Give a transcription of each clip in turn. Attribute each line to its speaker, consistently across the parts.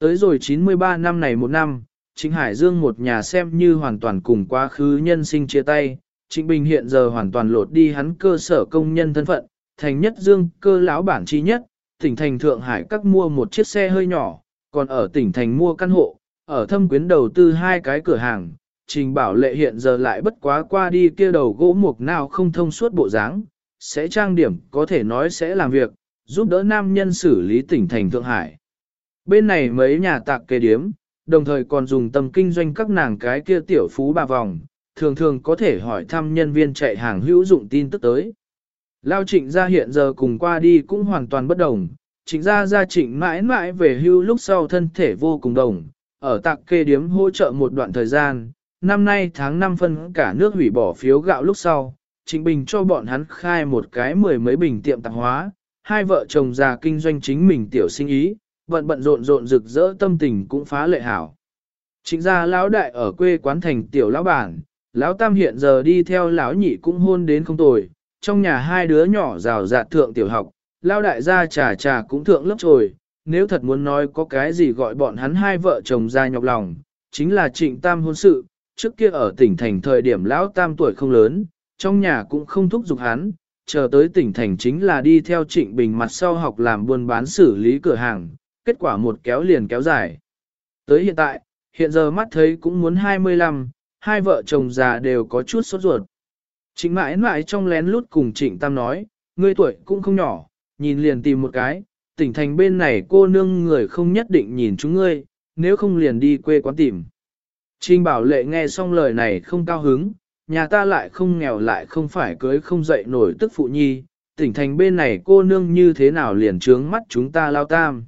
Speaker 1: Tới rồi 93 năm này một năm, Trịnh Hải Dương một nhà xem như hoàn toàn cùng quá khứ nhân sinh chia tay, Trịnh Bình hiện giờ hoàn toàn lột đi hắn cơ sở công nhân thân phận, thành nhất dương cơ lão bản chi nhất, tỉnh thành Thượng Hải các mua một chiếc xe hơi nhỏ, còn ở tỉnh thành mua căn hộ, ở thâm quyến đầu tư hai cái cửa hàng, trình bảo lệ hiện giờ lại bất quá qua đi kia đầu gỗ mục nào không thông suốt bộ dáng, sẽ trang điểm có thể nói sẽ làm việc, giúp đỡ nam nhân xử lý tỉnh thành Thượng Hải. Bên này mấy nhà tạc kê điếm, đồng thời còn dùng tâm kinh doanh các nàng cái kia tiểu phú bà vòng, thường thường có thể hỏi thăm nhân viên chạy hàng hữu dụng tin tức tới. Lao trịnh gia hiện giờ cùng qua đi cũng hoàn toàn bất đồng, trịnh gia gia trịnh mãi mãi về hưu lúc sau thân thể vô cùng đồng, ở tạc kê điếm hỗ trợ một đoạn thời gian, năm nay tháng 5 phân cả nước hủy bỏ phiếu gạo lúc sau, trịnh bình cho bọn hắn khai một cái mười mấy bình tiệm tạp hóa, hai vợ chồng già kinh doanh chính mình tiểu sinh ý, bận bận rộn rộn rực rỡ tâm tình cũng phá lệ hảo. Trịnh gia lão đại ở quê quán thành tiểu lão bản, lão tam hiện giờ đi theo lão nhị cũng hôn đến không tồi, trong nhà hai đứa nhỏ rào rạt thượng tiểu học, lão đại gia trà trà cũng thượng lớp trồi. nếu thật muốn nói có cái gì gọi bọn hắn hai vợ chồng ra nhọc lòng, chính là trịnh tam hôn sự, trước kia ở tỉnh thành thời điểm lão tam tuổi không lớn, trong nhà cũng không thúc giục hắn, chờ tới tỉnh thành chính là đi theo trịnh bình mặt sau học làm buôn bán xử lý cửa hàng, kết quả một kéo liền kéo dài. Tới hiện tại, hiện giờ mắt thấy cũng muốn 25, hai vợ chồng già đều có chút sốt ruột. Trịnh mãi mãi trong lén lút cùng trịnh tam nói, ngươi tuổi cũng không nhỏ, nhìn liền tìm một cái, tỉnh thành bên này cô nương người không nhất định nhìn chúng ngươi, nếu không liền đi quê quán tìm. Trinh bảo lệ nghe xong lời này không cao hứng, nhà ta lại không nghèo lại không phải cưới không dậy nổi tức phụ nhi, tỉnh thành bên này cô nương như thế nào liền trướng mắt chúng ta lao tam.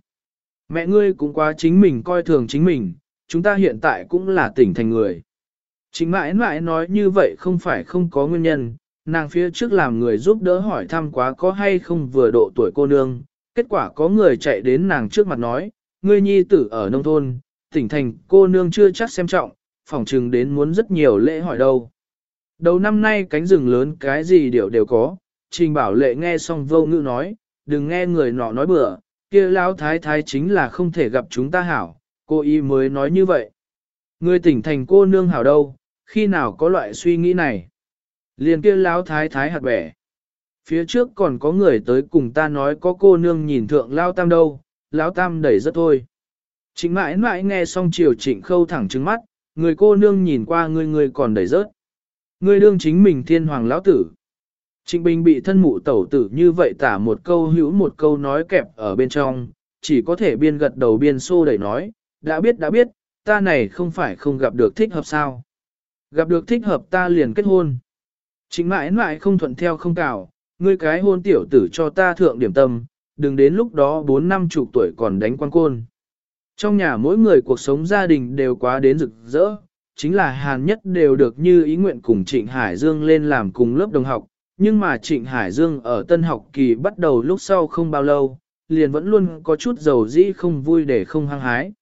Speaker 1: Mẹ ngươi cũng quá chính mình coi thường chính mình, chúng ta hiện tại cũng là tỉnh thành người. Chính mãi mãi nói như vậy không phải không có nguyên nhân, nàng phía trước làm người giúp đỡ hỏi thăm quá có hay không vừa độ tuổi cô nương, kết quả có người chạy đến nàng trước mặt nói, ngươi nhi tử ở nông thôn, tỉnh thành cô nương chưa chắc xem trọng, phỏng chừng đến muốn rất nhiều lễ hỏi đâu. Đầu năm nay cánh rừng lớn cái gì đều đều có, trình bảo lệ nghe xong vô ngữ nói, đừng nghe người nọ nói bừa, kia lão thái thái chính là không thể gặp chúng ta hảo, cô y mới nói như vậy. Người tỉnh thành cô nương hảo đâu, khi nào có loại suy nghĩ này. Liền kia lão thái thái hạt bẻ. Phía trước còn có người tới cùng ta nói có cô nương nhìn thượng lao tam đâu, lão tam đẩy rất thôi. chính mãi mãi nghe xong chiều trịnh khâu thẳng trứng mắt, người cô nương nhìn qua người người còn đẩy rớt. Người đương chính mình thiên hoàng lão tử. Trịnh Bình bị thân mụ tẩu tử như vậy tả một câu hữu một câu nói kẹp ở bên trong, chỉ có thể biên gật đầu biên xô đẩy nói, đã biết đã biết, ta này không phải không gặp được thích hợp sao. Gặp được thích hợp ta liền kết hôn. Trịnh mãi mãi không thuận theo không cào, ngươi cái hôn tiểu tử cho ta thượng điểm tâm, đừng đến lúc đó bốn năm chục tuổi còn đánh quan côn. Trong nhà mỗi người cuộc sống gia đình đều quá đến rực rỡ, chính là hàn nhất đều được như ý nguyện cùng Trịnh Hải Dương lên làm cùng lớp đồng học, nhưng mà Trịnh Hải Dương ở tân học kỳ bắt đầu lúc sau không bao lâu, liền vẫn luôn có chút dầu dĩ không vui để không hăng hái.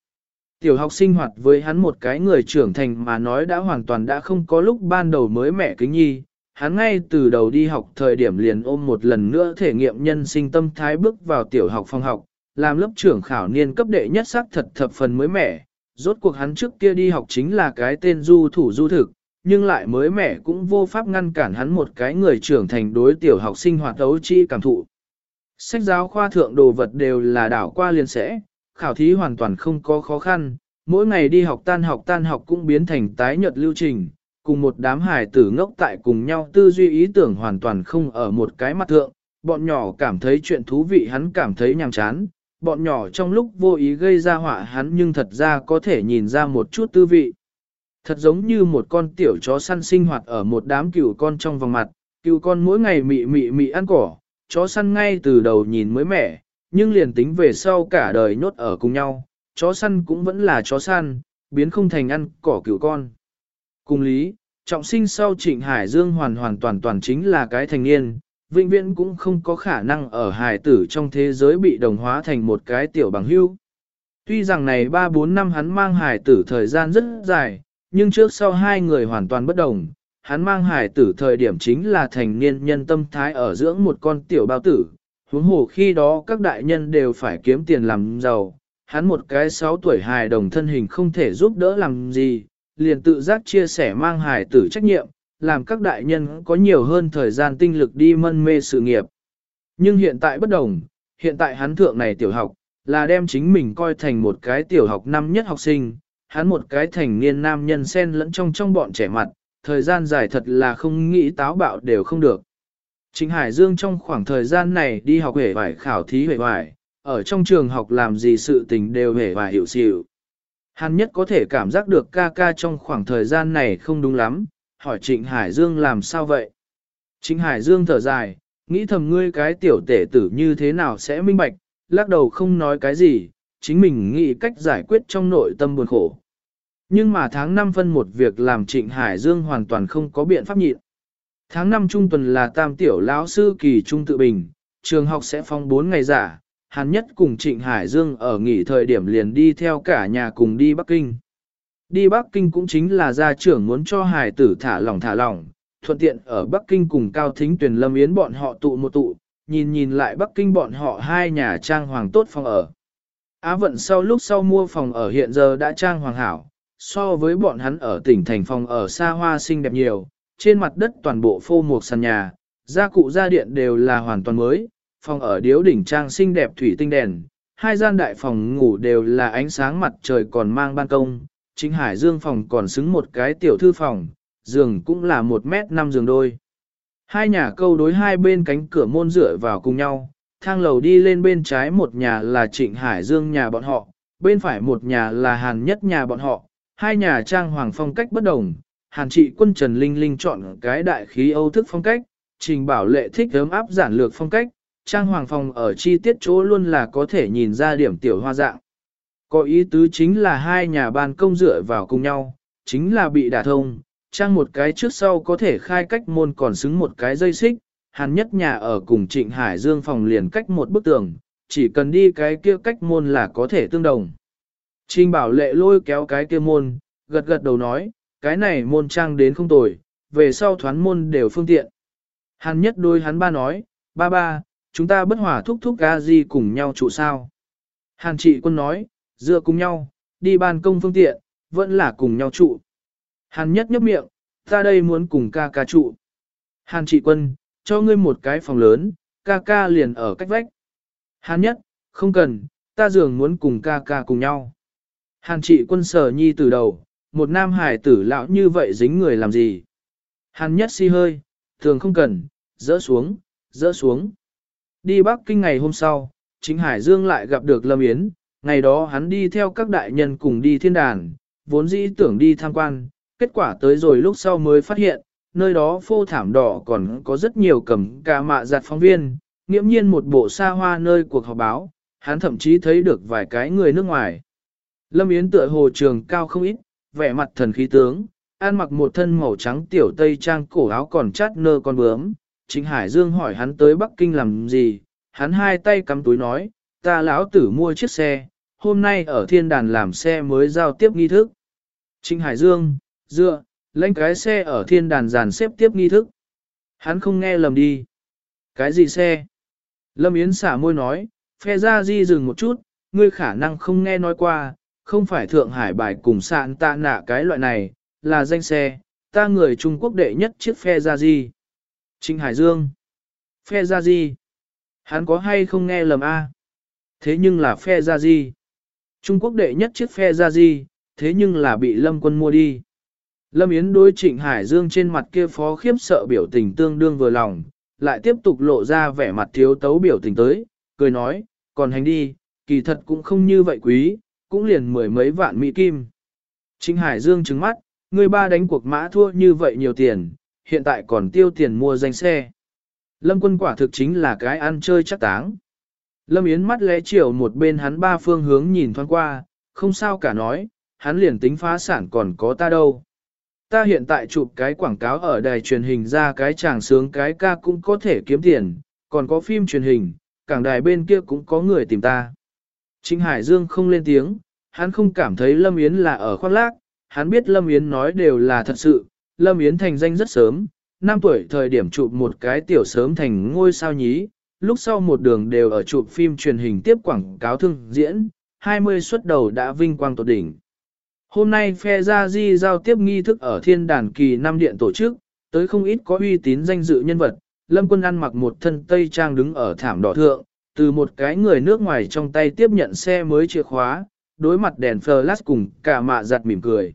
Speaker 1: Tiểu học sinh hoạt với hắn một cái người trưởng thành mà nói đã hoàn toàn đã không có lúc ban đầu mới mẹ kính nhi, hắn ngay từ đầu đi học thời điểm liền ôm một lần nữa thể nghiệm nhân sinh tâm thái bước vào tiểu học phòng học, làm lớp trưởng khảo niên cấp đệ nhất sắc thật thập phần mới mẻ. Rốt cuộc hắn trước kia đi học chính là cái tên du thủ du thực, nhưng lại mới mẻ cũng vô pháp ngăn cản hắn một cái người trưởng thành đối tiểu học sinh hoạt đấu chi cảm thụ. Sách giáo khoa thượng đồ vật đều là đảo qua liền sẽ, khảo thí hoàn toàn không có khó khăn, mỗi ngày đi học tan học tan học cũng biến thành tái nhật lưu trình, cùng một đám hài tử ngốc tại cùng nhau tư duy ý tưởng hoàn toàn không ở một cái mặt thượng, bọn nhỏ cảm thấy chuyện thú vị hắn cảm thấy nhàm chán, bọn nhỏ trong lúc vô ý gây ra họa hắn nhưng thật ra có thể nhìn ra một chút tư vị. Thật giống như một con tiểu chó săn sinh hoạt ở một đám cừu con trong vòng mặt, cừu con mỗi ngày mị mị mị ăn cỏ, chó săn ngay từ đầu nhìn mới mẻ, nhưng liền tính về sau cả đời nhốt ở cùng nhau, chó săn cũng vẫn là chó săn, biến không thành ăn cỏ cừu con. Cùng lý, trọng sinh sau trịnh Hải Dương hoàn hoàn toàn toàn chính là cái thành niên, vĩnh viễn cũng không có khả năng ở hải tử trong thế giới bị đồng hóa thành một cái tiểu bằng hưu. Tuy rằng này 3-4 năm hắn mang hải tử thời gian rất dài, nhưng trước sau hai người hoàn toàn bất đồng. Hắn mang hải tử thời điểm chính là thành niên nhân tâm thái ở dưỡng một con tiểu bao tử, huống hồ khi đó các đại nhân đều phải kiếm tiền làm giàu, hắn một cái 6 tuổi hài đồng thân hình không thể giúp đỡ làm gì, liền tự giác chia sẻ mang hài tử trách nhiệm, làm các đại nhân có nhiều hơn thời gian tinh lực đi mân mê sự nghiệp. Nhưng hiện tại bất đồng, hiện tại hắn thượng này tiểu học, là đem chính mình coi thành một cái tiểu học năm nhất học sinh, hắn một cái thành niên nam nhân xen lẫn trong trong bọn trẻ mặt, thời gian dài thật là không nghĩ táo bạo đều không được. Trịnh Hải Dương trong khoảng thời gian này đi học hề vải khảo thí hề vải, ở trong trường học làm gì sự tình đều hề vải hiểu xịu. Hắn nhất có thể cảm giác được ca ca trong khoảng thời gian này không đúng lắm, hỏi Trịnh Hải Dương làm sao vậy? Trịnh Hải Dương thở dài, nghĩ thầm ngươi cái tiểu tể tử như thế nào sẽ minh bạch, lắc đầu không nói cái gì, chính mình nghĩ cách giải quyết trong nội tâm buồn khổ. Nhưng mà tháng 5 phân một việc làm Trịnh Hải Dương hoàn toàn không có biện pháp nhịn. Tháng 5 trung tuần là tam tiểu lão sư kỳ trung tự bình, trường học sẽ phong 4 ngày giả, hắn nhất cùng Trịnh Hải Dương ở nghỉ thời điểm liền đi theo cả nhà cùng đi Bắc Kinh. Đi Bắc Kinh cũng chính là gia trưởng muốn cho hải tử thả lỏng thả lỏng, thuận tiện ở Bắc Kinh cùng Cao Thính Tuyền Lâm Yến bọn họ tụ một tụ, nhìn nhìn lại Bắc Kinh bọn họ hai nhà trang hoàng tốt phòng ở. Á vận sau lúc sau mua phòng ở hiện giờ đã trang hoàng hảo, so với bọn hắn ở tỉnh thành phòng ở xa hoa xinh đẹp nhiều, trên mặt đất toàn bộ phô một sàn nhà, gia cụ gia điện đều là hoàn toàn mới, phòng ở điếu đỉnh trang xinh đẹp thủy tinh đèn, hai gian đại phòng ngủ đều là ánh sáng mặt trời còn mang ban công, chính hải dương phòng còn xứng một cái tiểu thư phòng, giường cũng là một mét năm giường đôi. Hai nhà câu đối hai bên cánh cửa môn rửa vào cùng nhau, thang lầu đi lên bên trái một nhà là trịnh hải dương nhà bọn họ, bên phải một nhà là hàn nhất nhà bọn họ, hai nhà trang hoàng phong cách bất đồng, hàn trị quân Trần Linh Linh chọn cái đại khí Âu thức phong cách, trình bảo lệ thích ấm áp giản lược phong cách, trang hoàng phòng ở chi tiết chỗ luôn là có thể nhìn ra điểm tiểu hoa dạng. Có ý tứ chính là hai nhà ban công dựa vào cùng nhau, chính là bị đả thông, trang một cái trước sau có thể khai cách môn còn xứng một cái dây xích, hàn nhất nhà ở cùng trịnh Hải Dương phòng liền cách một bức tường, chỉ cần đi cái kia cách môn là có thể tương đồng. Trình bảo lệ lôi kéo cái kia môn, gật gật đầu nói, cái này môn trang đến không tồi, về sau thoán môn đều phương tiện. Hàn nhất đôi hắn ba nói, ba ba, chúng ta bất hòa thúc thúc ga gì cùng nhau trụ sao. Hàn trị quân nói, dựa cùng nhau, đi ban công phương tiện, vẫn là cùng nhau trụ. Hàn nhất nhấp miệng, ta đây muốn cùng ca ca trụ. Hàn trị quân, cho ngươi một cái phòng lớn, ca ca liền ở cách vách. Hàn nhất, không cần, ta dường muốn cùng ca ca cùng nhau. Hàn trị quân sở nhi từ đầu, một nam hải tử lão như vậy dính người làm gì. Hàn nhất si hơi, thường không cần, dỡ xuống, dỡ xuống. Đi Bắc Kinh ngày hôm sau, chính Hải Dương lại gặp được Lâm Yến, ngày đó hắn đi theo các đại nhân cùng đi thiên đàn, vốn dĩ tưởng đi tham quan, kết quả tới rồi lúc sau mới phát hiện, nơi đó phô thảm đỏ còn có rất nhiều cầm ca mạ giặt phóng viên, nghiễm nhiên một bộ xa hoa nơi cuộc họp báo, hắn thậm chí thấy được vài cái người nước ngoài. Lâm Yến tựa hồ trường cao không ít, vẻ mặt thần khí tướng, ăn mặc một thân màu trắng tiểu tây trang cổ áo còn chát nơ con bướm. Chính Hải Dương hỏi hắn tới Bắc Kinh làm gì, hắn hai tay cắm túi nói, ta lão tử mua chiếc xe, hôm nay ở thiên đàn làm xe mới giao tiếp nghi thức. Trịnh Hải Dương, dựa, lãnh cái xe ở thiên đàn giàn xếp tiếp nghi thức. Hắn không nghe lầm đi. Cái gì xe? Lâm Yến xả môi nói, phe ra di dừng một chút, ngươi khả năng không nghe nói qua, không phải Thượng Hải bài cùng sạn tạ nạ cái loại này, là danh xe, ta người Trung Quốc đệ nhất chiếc phe ra di. trinh Hải Dương. Phe ra di. Hắn có hay không nghe lầm a? Thế nhưng là phe ra di. Trung Quốc đệ nhất chiếc phe ra di, thế nhưng là bị Lâm quân mua đi. Lâm Yến đối Trịnh Hải Dương trên mặt kia phó khiếp sợ biểu tình tương đương vừa lòng, lại tiếp tục lộ ra vẻ mặt thiếu tấu biểu tình tới, cười nói, còn hành đi, kỳ thật cũng không như vậy quý, cũng liền mười mấy vạn mỹ kim. Trịnh Hải Dương trứng mắt, người ba đánh cuộc mã thua như vậy nhiều tiền, hiện tại còn tiêu tiền mua danh xe. Lâm quân quả thực chính là cái ăn chơi chắc táng. Lâm Yến mắt lẽ chiều một bên hắn ba phương hướng nhìn thoáng qua, không sao cả nói, hắn liền tính phá sản còn có ta đâu. Ta hiện tại chụp cái quảng cáo ở đài truyền hình ra cái chàng sướng cái ca cũng có thể kiếm tiền, còn có phim truyền hình, cảng đài bên kia cũng có người tìm ta. Trịnh Hải Dương không lên tiếng, hắn không cảm thấy Lâm Yến là ở khoác lác, hắn biết Lâm Yến nói đều là thật sự, Lâm Yến thành danh rất sớm, năm tuổi thời điểm chụp một cái tiểu sớm thành ngôi sao nhí, lúc sau một đường đều ở chụp phim truyền hình tiếp quảng cáo thương diễn, 20 xuất đầu đã vinh quang tột đỉnh. Hôm nay phe gia di giao tiếp nghi thức ở thiên đàn kỳ năm điện tổ chức, tới không ít có uy tín danh dự nhân vật, lâm quân ăn mặc một thân tây trang đứng ở thảm đỏ thượng, từ một cái người nước ngoài trong tay tiếp nhận xe mới chìa khóa, đối mặt đèn flash cùng cả mạ giặt mỉm cười.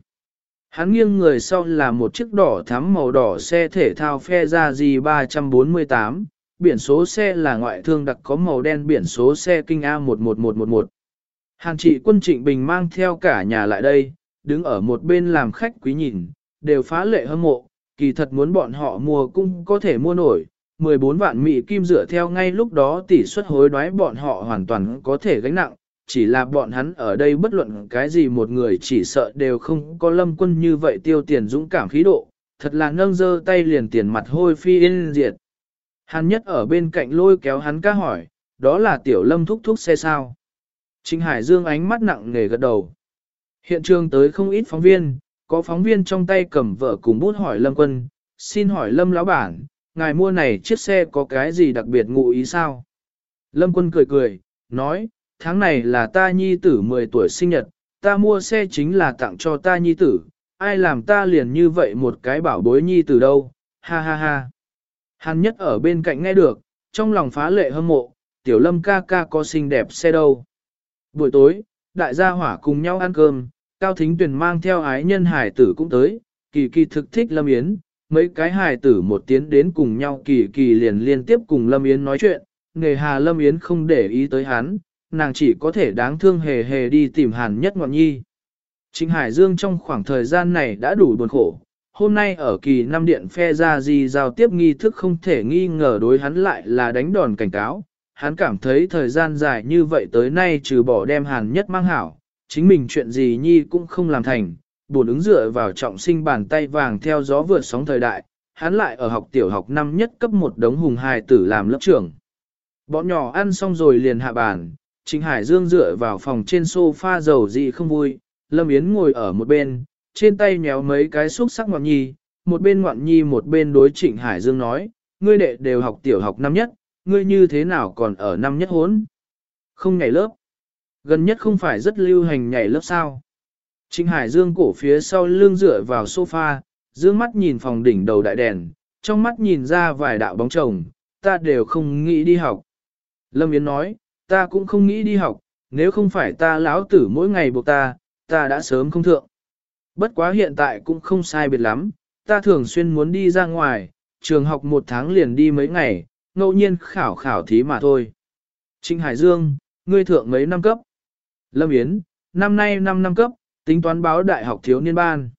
Speaker 1: Hắn nghiêng người sau là một chiếc đỏ thắm màu đỏ xe thể thao phe Gia Di 348, biển số xe là ngoại thương đặc có màu đen biển số xe kinh A11111. Hàng trị quân trịnh bình mang theo cả nhà lại đây, đứng ở một bên làm khách quý nhìn, đều phá lệ hâm mộ, kỳ thật muốn bọn họ mua cũng có thể mua nổi. 14 vạn mỹ kim dựa theo ngay lúc đó tỷ suất hối đoái bọn họ hoàn toàn có thể gánh nặng, chỉ là bọn hắn ở đây bất luận cái gì một người chỉ sợ đều không có lâm quân như vậy tiêu tiền dũng cảm khí độ, thật là nâng dơ tay liền tiền mặt hôi phi yên diệt. Hắn nhất ở bên cạnh lôi kéo hắn ca hỏi, đó là tiểu lâm thúc thúc xe sao. Trinh Hải Dương ánh mắt nặng nề gật đầu. Hiện trường tới không ít phóng viên, có phóng viên trong tay cầm vợ cùng bút hỏi lâm quân, xin hỏi lâm lão bản, ngài mua này chiếc xe có cái gì đặc biệt ngụ ý sao? Lâm quân cười cười, nói, tháng này là ta nhi tử 10 tuổi sinh nhật, ta mua xe chính là tặng cho ta nhi tử, ai làm ta liền như vậy một cái bảo bối nhi tử đâu, ha ha ha. Hàn nhất ở bên cạnh nghe được, trong lòng phá lệ hâm mộ, tiểu lâm ca ca có xinh đẹp xe đâu. Buổi tối, đại gia hỏa cùng nhau ăn cơm, Cao Thính Tuyền mang theo ái nhân hải tử cũng tới, kỳ kỳ thực thích Lâm Yến, mấy cái hải tử một tiến đến cùng nhau kỳ kỳ liền liên tiếp cùng Lâm Yến nói chuyện, nghề hà Lâm Yến không để ý tới hắn, nàng chỉ có thể đáng thương hề hề đi tìm hàn nhất ngọn nhi. Trịnh Hải Dương trong khoảng thời gian này đã đủ buồn khổ, hôm nay ở kỳ năm điện phe ra gì giao tiếp nghi thức không thể nghi ngờ đối hắn lại là đánh đòn cảnh cáo. Hắn cảm thấy thời gian dài như vậy tới nay trừ bỏ đem hàn nhất mang hảo, chính mình chuyện gì nhi cũng không làm thành, buồn ứng dựa vào trọng sinh bàn tay vàng theo gió vượt sóng thời đại, hắn lại ở học tiểu học năm nhất cấp một đống hùng hài tử làm lớp trưởng. Bọn nhỏ ăn xong rồi liền hạ bàn, Trịnh Hải Dương dựa vào phòng trên sofa dầu dị không vui, Lâm Yến ngồi ở một bên, trên tay nhéo mấy cái xúc sắc ngoạn nhi, một bên ngoạn nhi một bên đối Trịnh Hải Dương nói, ngươi đệ đều học tiểu học năm nhất, ngươi như thế nào còn ở năm nhất hốn? Không nhảy lớp. Gần nhất không phải rất lưu hành nhảy lớp sao. Trịnh Hải Dương cổ phía sau lưng dựa vào sofa, dương mắt nhìn phòng đỉnh đầu đại đèn, trong mắt nhìn ra vài đạo bóng chồng, ta đều không nghĩ đi học. Lâm Yến nói, ta cũng không nghĩ đi học, nếu không phải ta lão tử mỗi ngày buộc ta, ta đã sớm không thượng. Bất quá hiện tại cũng không sai biệt lắm, ta thường xuyên muốn đi ra ngoài, trường học một tháng liền đi mấy ngày, ngẫu nhiên khảo khảo thí mà thôi. Trinh Hải Dương, ngươi thượng mấy năm cấp. Lâm Yến, năm nay 5 năm cấp, tính toán báo đại học thiếu niên ban.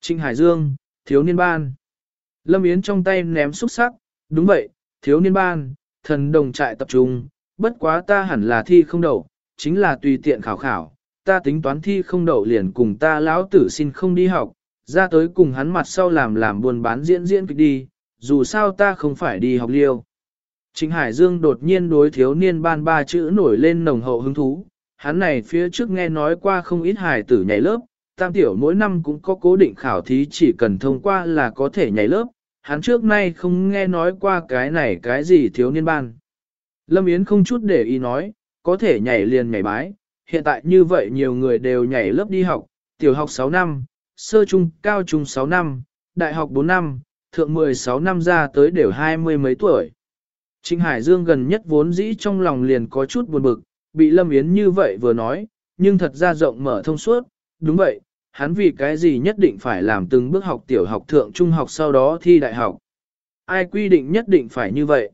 Speaker 1: Trinh Hải Dương, thiếu niên ban. Lâm Yến trong tay ném xúc sắc, đúng vậy, thiếu niên ban, thần đồng trại tập trung, bất quá ta hẳn là thi không đậu, chính là tùy tiện khảo khảo, ta tính toán thi không đậu liền cùng ta lão tử xin không đi học, ra tới cùng hắn mặt sau làm làm buôn bán diễn diễn kịch đi, dù sao ta không phải đi học liêu. Trịnh Hải Dương đột nhiên đối thiếu niên ban ba chữ nổi lên nồng hậu hứng thú, hắn này phía trước nghe nói qua không ít hài tử nhảy lớp, tam tiểu mỗi năm cũng có cố định khảo thí chỉ cần thông qua là có thể nhảy lớp, hắn trước nay không nghe nói qua cái này cái gì thiếu niên ban. Lâm Yến không chút để ý nói, có thể nhảy liền nhảy bái, hiện tại như vậy nhiều người đều nhảy lớp đi học, tiểu học 6 năm, sơ trung, cao trung 6 năm, đại học 4 năm, thượng 16 năm ra tới đều hai mươi mấy tuổi. Trịnh Hải Dương gần nhất vốn dĩ trong lòng liền có chút buồn bực, bị Lâm Yến như vậy vừa nói, nhưng thật ra rộng mở thông suốt, đúng vậy, hắn vì cái gì nhất định phải làm từng bước học tiểu học thượng trung học sau đó thi đại học. Ai quy định nhất định phải như vậy?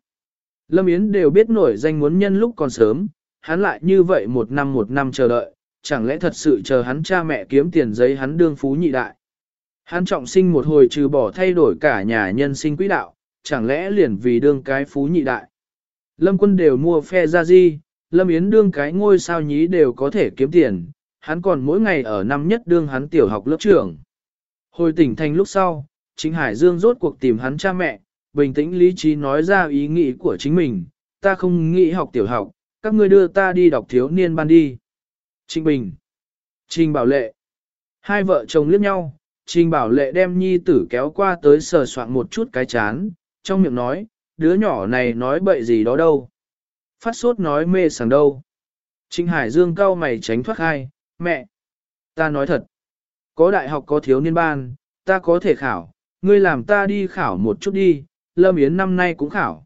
Speaker 1: Lâm Yến đều biết nổi danh muốn nhân lúc còn sớm, hắn lại như vậy một năm một năm chờ đợi, chẳng lẽ thật sự chờ hắn cha mẹ kiếm tiền giấy hắn đương phú nhị đại. Hắn trọng sinh một hồi trừ bỏ thay đổi cả nhà nhân sinh quỹ đạo, chẳng lẽ liền vì đương cái phú nhị đại. Lâm quân đều mua phe ra di, Lâm Yến đương cái ngôi sao nhí đều có thể kiếm tiền, hắn còn mỗi ngày ở năm nhất đương hắn tiểu học lớp trưởng. Hồi tỉnh thành lúc sau, chính Hải Dương rốt cuộc tìm hắn cha mẹ, bình tĩnh lý trí nói ra ý nghĩ của chính mình, ta không nghĩ học tiểu học, các ngươi đưa ta đi đọc thiếu niên ban đi. Trinh Bình, Trình Bảo Lệ, hai vợ chồng liếc nhau, Trình Bảo Lệ đem nhi tử kéo qua tới sờ soạn một chút cái chán, trong miệng nói, đứa nhỏ này nói bậy gì đó đâu. Phát sốt nói mê sảng đâu. Trịnh Hải Dương cao mày tránh thoát hai, mẹ, ta nói thật, có đại học có thiếu niên ban, ta có thể khảo, ngươi làm ta đi khảo một chút đi, Lâm Yến năm nay cũng khảo.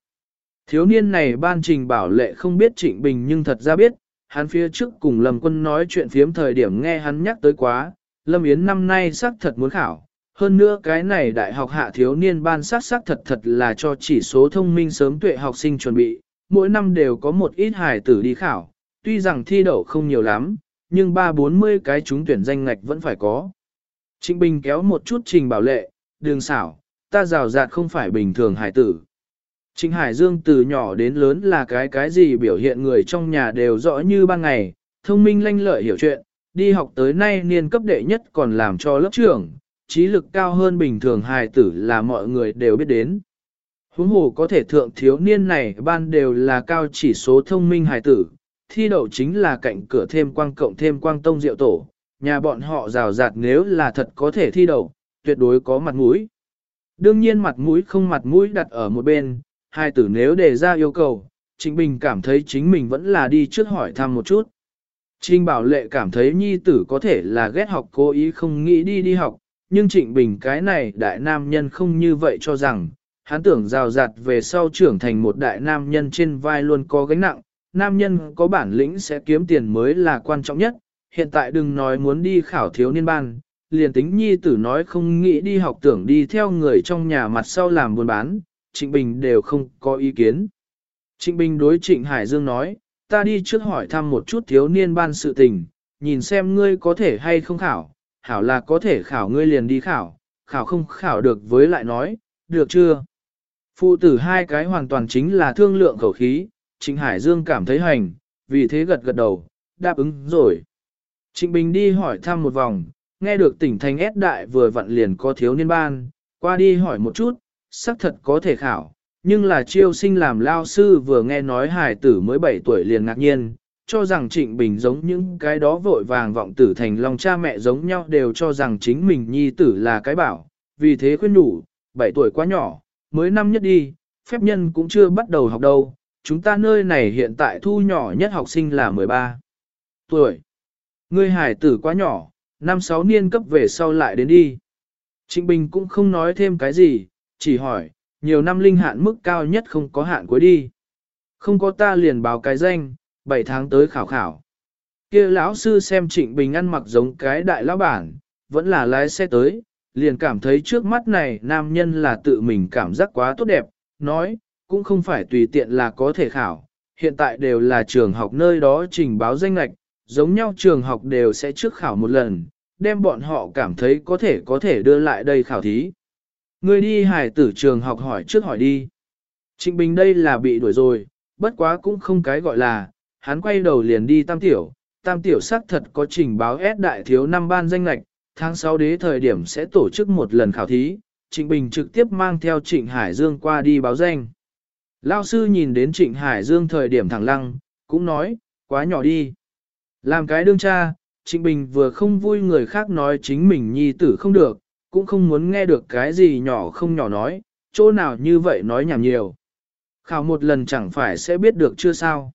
Speaker 1: Thiếu niên này ban trình bảo lệ không biết Trịnh Bình nhưng thật ra biết, hắn phía trước cùng Lâm Quân nói chuyện phiếm thời điểm nghe hắn nhắc tới quá, Lâm Yến năm nay xác thật muốn khảo. Hơn nữa cái này đại học hạ thiếu niên ban xác xác thật thật là cho chỉ số thông minh sớm tuệ học sinh chuẩn bị, mỗi năm đều có một ít hài tử đi khảo, tuy rằng thi đậu không nhiều lắm, nhưng ba bốn mươi cái trúng tuyển danh ngạch vẫn phải có. Trịnh Bình kéo một chút trình bảo lệ, đường xảo, ta rào rạt không phải bình thường hải tử. Trịnh Hải Dương từ nhỏ đến lớn là cái cái gì biểu hiện người trong nhà đều rõ như ban ngày, thông minh lanh lợi hiểu chuyện, đi học tới nay niên cấp đệ nhất còn làm cho lớp trưởng, trí lực cao hơn bình thường hài tử là mọi người đều biết đến. Huống hồ có thể thượng thiếu niên này ban đều là cao chỉ số thông minh hài tử, thi đậu chính là cạnh cửa thêm quang cộng thêm quang tông diệu tổ, nhà bọn họ rào rạt nếu là thật có thể thi đậu, tuyệt đối có mặt mũi. Đương nhiên mặt mũi không mặt mũi đặt ở một bên, hai tử nếu đề ra yêu cầu, Trịnh Bình cảm thấy chính mình vẫn là đi trước hỏi thăm một chút. Trinh Bảo Lệ cảm thấy nhi tử có thể là ghét học cố ý không nghĩ đi đi học, nhưng Trịnh Bình cái này đại nam nhân không như vậy cho rằng, hắn tưởng rào rạt về sau trưởng thành một đại nam nhân trên vai luôn có gánh nặng, nam nhân có bản lĩnh sẽ kiếm tiền mới là quan trọng nhất, hiện tại đừng nói muốn đi khảo thiếu niên ban, liền tính nhi tử nói không nghĩ đi học tưởng đi theo người trong nhà mặt sau làm buôn bán, Trịnh Bình đều không có ý kiến. Trịnh Bình đối Trịnh Hải Dương nói, ta đi trước hỏi thăm một chút thiếu niên ban sự tình, nhìn xem ngươi có thể hay không khảo, khảo là có thể khảo ngươi liền đi khảo, khảo không khảo được với lại nói, được chưa? Phụ tử hai cái hoàn toàn chính là thương lượng khẩu khí, Trịnh Hải Dương cảm thấy hành, vì thế gật gật đầu, đáp ứng rồi. Trịnh Bình đi hỏi thăm một vòng, nghe được tỉnh thành S đại vừa vặn liền có thiếu niên ban, qua đi hỏi một chút, xác thật có thể khảo, nhưng là chiêu sinh làm lao sư vừa nghe nói Hải tử mới 7 tuổi liền ngạc nhiên, cho rằng Trịnh Bình giống những cái đó vội vàng vọng tử thành lòng cha mẹ giống nhau đều cho rằng chính mình nhi tử là cái bảo, vì thế khuyên đủ, 7 tuổi quá nhỏ, mới năm nhất đi, phép nhân cũng chưa bắt đầu học đâu, chúng ta nơi này hiện tại thu nhỏ nhất học sinh là 13 tuổi. Ngươi hải tử quá nhỏ, năm sáu niên cấp về sau lại đến đi. Trịnh Bình cũng không nói thêm cái gì, chỉ hỏi, nhiều năm linh hạn mức cao nhất không có hạn cuối đi. Không có ta liền báo cái danh, 7 tháng tới khảo khảo. kia lão sư xem Trịnh Bình ăn mặc giống cái đại lão bản, vẫn là lái xe tới, liền cảm thấy trước mắt này nam nhân là tự mình cảm giác quá tốt đẹp, nói, cũng không phải tùy tiện là có thể khảo, hiện tại đều là trường học nơi đó trình báo danh lạch, giống nhau trường học đều sẽ trước khảo một lần, đem bọn họ cảm thấy có thể có thể đưa lại đây khảo thí. Người đi hải tử trường học hỏi trước hỏi đi. Trịnh Bình đây là bị đuổi rồi, bất quá cũng không cái gọi là, hắn quay đầu liền đi tam tiểu, tam tiểu xác thật có trình báo S đại thiếu năm ban danh lạch, tháng 6 đế thời điểm sẽ tổ chức một lần khảo thí, Trịnh Bình trực tiếp mang theo Trịnh Hải Dương qua đi báo danh. Lao sư nhìn đến Trịnh Hải Dương thời điểm thẳng lăng, cũng nói, quá nhỏ đi. Làm cái đương cha, Trịnh Bình vừa không vui người khác nói chính mình nhi tử không được, cũng không muốn nghe được cái gì nhỏ không nhỏ nói, chỗ nào như vậy nói nhảm nhiều. Khảo một lần chẳng phải sẽ biết được chưa sao.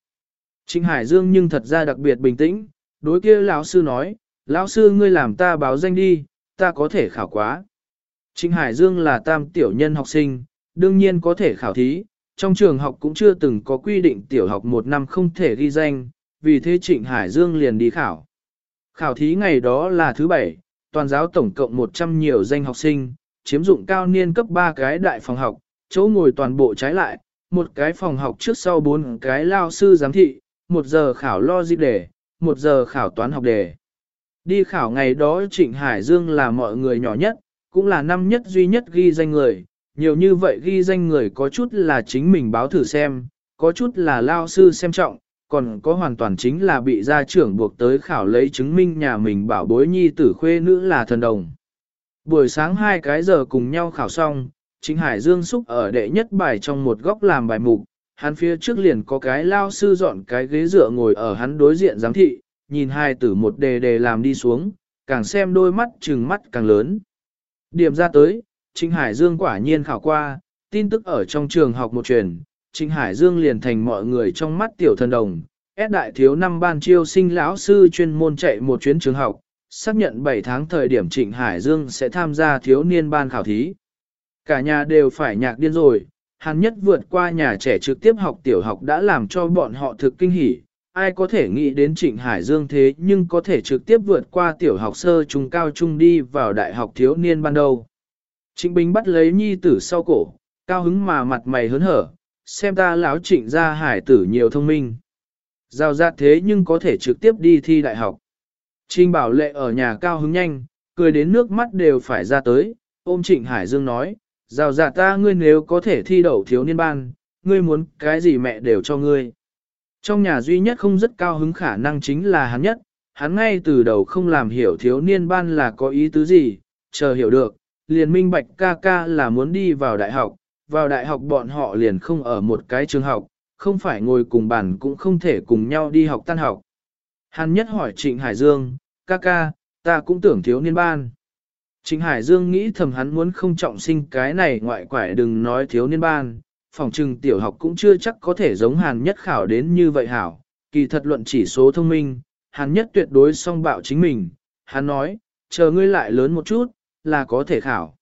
Speaker 1: Trịnh Hải Dương nhưng thật ra đặc biệt bình tĩnh, đối kia lão sư nói, lão sư ngươi làm ta báo danh đi, ta có thể khảo quá. Trịnh Hải Dương là tam tiểu nhân học sinh, đương nhiên có thể khảo thí, trong trường học cũng chưa từng có quy định tiểu học một năm không thể ghi danh, vì thế Trịnh Hải Dương liền đi khảo. Khảo thí ngày đó là thứ bảy, toàn giáo tổng cộng 100 nhiều danh học sinh, chiếm dụng cao niên cấp 3 cái đại phòng học, chỗ ngồi toàn bộ trái lại, một cái phòng học trước sau bốn cái lao sư giám thị, một giờ khảo lo dịp đề, một giờ khảo toán học đề. Đi khảo ngày đó Trịnh Hải Dương là mọi người nhỏ nhất, cũng là năm nhất duy nhất ghi danh người, nhiều như vậy ghi danh người có chút là chính mình báo thử xem, có chút là lao sư xem trọng, còn có hoàn toàn chính là bị gia trưởng buộc tới khảo lấy chứng minh nhà mình bảo bối nhi tử khuê nữ là thần đồng. Buổi sáng hai cái giờ cùng nhau khảo xong, chính Hải Dương xúc ở đệ nhất bài trong một góc làm bài mục, hắn phía trước liền có cái lao sư dọn cái ghế dựa ngồi ở hắn đối diện giám thị, nhìn hai tử một đề đề làm đi xuống, càng xem đôi mắt trừng mắt càng lớn. Điểm ra tới, Trịnh Hải Dương quả nhiên khảo qua, tin tức ở trong trường học một truyền, Trịnh Hải Dương liền thành mọi người trong mắt tiểu thần đồng, S đại thiếu năm ban chiêu sinh lão sư chuyên môn chạy một chuyến trường học, xác nhận 7 tháng thời điểm Trịnh Hải Dương sẽ tham gia thiếu niên ban khảo thí. Cả nhà đều phải nhạc điên rồi, hắn nhất vượt qua nhà trẻ trực tiếp học tiểu học đã làm cho bọn họ thực kinh hỉ. Ai có thể nghĩ đến Trịnh Hải Dương thế nhưng có thể trực tiếp vượt qua tiểu học sơ trung cao trung đi vào đại học thiếu niên ban đầu. Trịnh Bình bắt lấy nhi tử sau cổ, cao hứng mà mặt mày hớn hở, xem ta lão trịnh ra hải tử nhiều thông minh. Giao ra thế nhưng có thể trực tiếp đi thi đại học. Trinh bảo lệ ở nhà cao hứng nhanh, cười đến nước mắt đều phải ra tới, ôm trịnh Hải Dương nói, Giao ra ta ngươi nếu có thể thi đậu thiếu niên ban, ngươi muốn cái gì mẹ đều cho ngươi. Trong nhà duy nhất không rất cao hứng khả năng chính là hắn nhất, hắn ngay từ đầu không làm hiểu thiếu niên ban là có ý tứ gì, chờ hiểu được, liền minh bạch ca ca là muốn đi vào đại học, vào đại học bọn họ liền không ở một cái trường học, không phải ngồi cùng bàn cũng không thể cùng nhau đi học tan học. Hắn nhất hỏi Trịnh Hải Dương, ca ca, ta cũng tưởng thiếu niên ban. Trịnh Hải Dương nghĩ thầm hắn muốn không trọng sinh cái này ngoại quải đừng nói thiếu niên ban, phòng trừng tiểu học cũng chưa chắc có thể giống hàn nhất khảo đến như vậy hảo, kỳ thật luận chỉ số thông minh, hàn nhất tuyệt đối song bạo chính mình, hắn nói, chờ ngươi lại lớn một chút, là có thể khảo.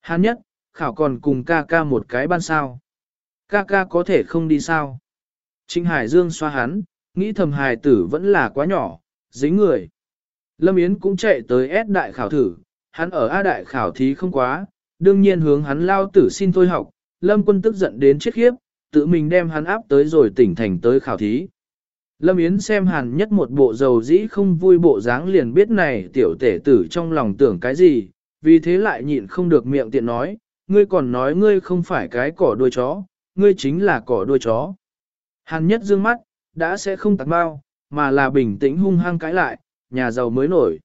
Speaker 1: Hàn nhất, khảo còn cùng ca ca một cái ban sao. Ca ca có thể không đi sao. Trinh Hải Dương xoa hắn, nghĩ thầm hài tử vẫn là quá nhỏ, dính người. Lâm Yến cũng chạy tới S đại khảo thử, hắn ở A đại khảo thí không quá, đương nhiên hướng hắn lao tử xin thôi học, Lâm quân tức giận đến chết khiếp, tự mình đem hắn áp tới rồi tỉnh thành tới khảo thí. Lâm Yến xem hàn nhất một bộ dầu dĩ không vui bộ dáng liền biết này tiểu tể tử trong lòng tưởng cái gì, vì thế lại nhịn không được miệng tiện nói, ngươi còn nói ngươi không phải cái cỏ đuôi chó, ngươi chính là cỏ đuôi chó. Hàn nhất dương mắt, đã sẽ không tặng bao, mà là bình tĩnh hung hăng cãi lại, nhà giàu mới nổi.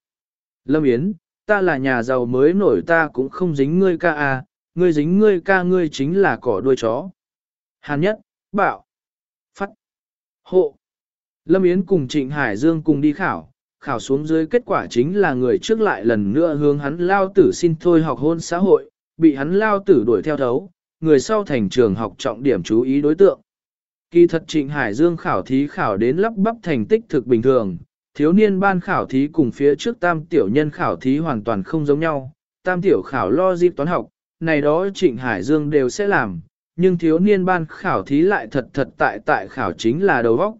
Speaker 1: Lâm Yến, ta là nhà giàu mới nổi ta cũng không dính ngươi ca à, ngươi dính ngươi ca ngươi chính là cỏ đuôi chó. Hàn nhất, bảo, phát, hộ. Lâm Yến cùng Trịnh Hải Dương cùng đi khảo, khảo xuống dưới kết quả chính là người trước lại lần nữa hướng hắn lao tử xin thôi học hôn xã hội, bị hắn lao tử đuổi theo thấu, người sau thành trường học trọng điểm chú ý đối tượng. Kỳ thật Trịnh Hải Dương khảo thí khảo đến lắp bắp thành tích thực bình thường, thiếu niên ban khảo thí cùng phía trước tam tiểu nhân khảo thí hoàn toàn không giống nhau, tam tiểu khảo lo dịp toán học, này đó Trịnh Hải Dương đều sẽ làm, nhưng thiếu niên ban khảo thí lại thật thật tại tại khảo chính là đầu óc.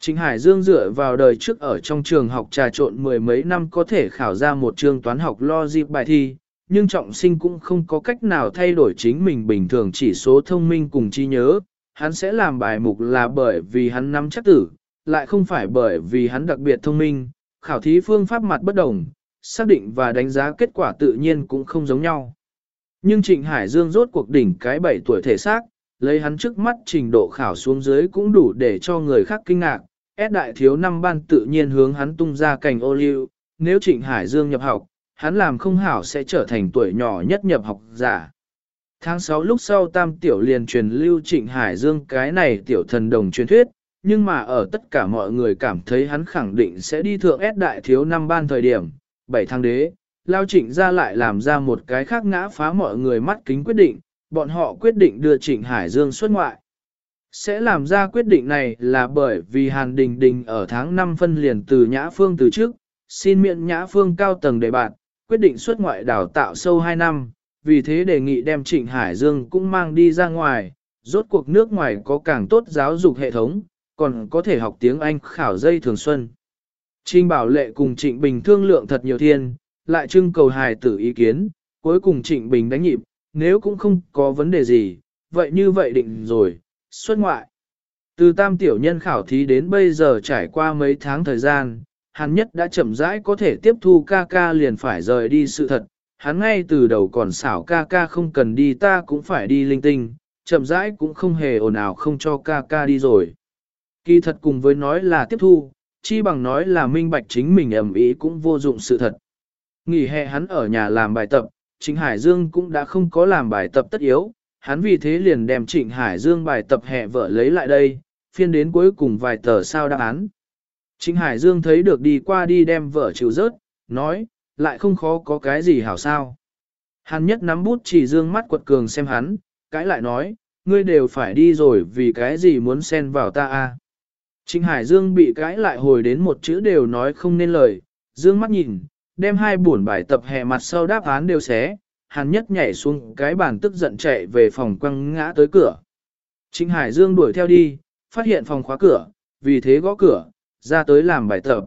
Speaker 1: Trịnh Hải Dương dựa vào đời trước ở trong trường học trà trộn mười mấy năm có thể khảo ra một trường toán học lo dịp bài thi, nhưng trọng sinh cũng không có cách nào thay đổi chính mình bình thường chỉ số thông minh cùng trí nhớ, hắn sẽ làm bài mục là bởi vì hắn nắm chắc tử, lại không phải bởi vì hắn đặc biệt thông minh, khảo thí phương pháp mặt bất đồng, xác định và đánh giá kết quả tự nhiên cũng không giống nhau. Nhưng Trịnh Hải Dương rốt cuộc đỉnh cái 7 tuổi thể xác, lấy hắn trước mắt trình độ khảo xuống dưới cũng đủ để cho người khác kinh ngạc, S đại thiếu năm ban tự nhiên hướng hắn tung ra cành ô liu, nếu Trịnh Hải Dương nhập học, hắn làm không hảo sẽ trở thành tuổi nhỏ nhất nhập học giả. Tháng 6 lúc sau tam tiểu liền truyền lưu Trịnh Hải Dương cái này tiểu thần đồng truyền thuyết, nhưng mà ở tất cả mọi người cảm thấy hắn khẳng định sẽ đi thượng S đại thiếu năm ban thời điểm, 7 tháng đế, Lao Trịnh ra lại làm ra một cái khác ngã phá mọi người mắt kính quyết định, bọn họ quyết định đưa Trịnh Hải Dương xuất ngoại. Sẽ làm ra quyết định này là bởi vì Hàn Đình Đình ở tháng 5 phân liền từ Nhã Phương từ trước, xin miễn Nhã Phương cao tầng đề bạt, quyết định xuất ngoại đào tạo sâu 2 năm, vì thế đề nghị đem Trịnh Hải Dương cũng mang đi ra ngoài, rốt cuộc nước ngoài có càng tốt giáo dục hệ thống, còn có thể học tiếng Anh khảo dây thường xuân. Trinh Bảo Lệ cùng Trịnh Bình thương lượng thật nhiều thiên, lại trưng cầu hài tử ý kiến, cuối cùng Trịnh Bình đánh nhịp, nếu cũng không có vấn đề gì, vậy như vậy định rồi, xuất ngoại. Từ tam tiểu nhân khảo thí đến bây giờ trải qua mấy tháng thời gian, hắn nhất đã chậm rãi có thể tiếp thu ca ca liền phải rời đi sự thật, hắn ngay từ đầu còn xảo ca ca không cần đi ta cũng phải đi linh tinh, chậm rãi cũng không hề ồn ào không cho ca ca đi rồi. Kỳ thật cùng với nói là tiếp thu, chi bằng nói là minh bạch chính mình ẩm ý cũng vô dụng sự thật. Nghỉ hè hắn ở nhà làm bài tập, Trịnh Hải Dương cũng đã không có làm bài tập tất yếu, hắn vì thế liền đem Trịnh Hải Dương bài tập hè vợ lấy lại đây, phiên đến cuối cùng vài tờ sao đáp án. Trịnh Hải Dương thấy được đi qua đi đem vợ chịu rớt, nói, lại không khó có cái gì hảo sao. Hắn nhất nắm bút chỉ dương mắt quật cường xem hắn, cãi lại nói, ngươi đều phải đi rồi vì cái gì muốn xen vào ta a? Trịnh Hải Dương bị cãi lại hồi đến một chữ đều nói không nên lời, dương mắt nhìn, đem hai buồn bài tập hè mặt sau đáp án đều xé, Hàn nhất nhảy xuống cái bàn tức giận chạy về phòng quăng ngã tới cửa. Trịnh Hải Dương đuổi theo đi, phát hiện phòng khóa cửa, vì thế gõ cửa, ra tới làm bài tập.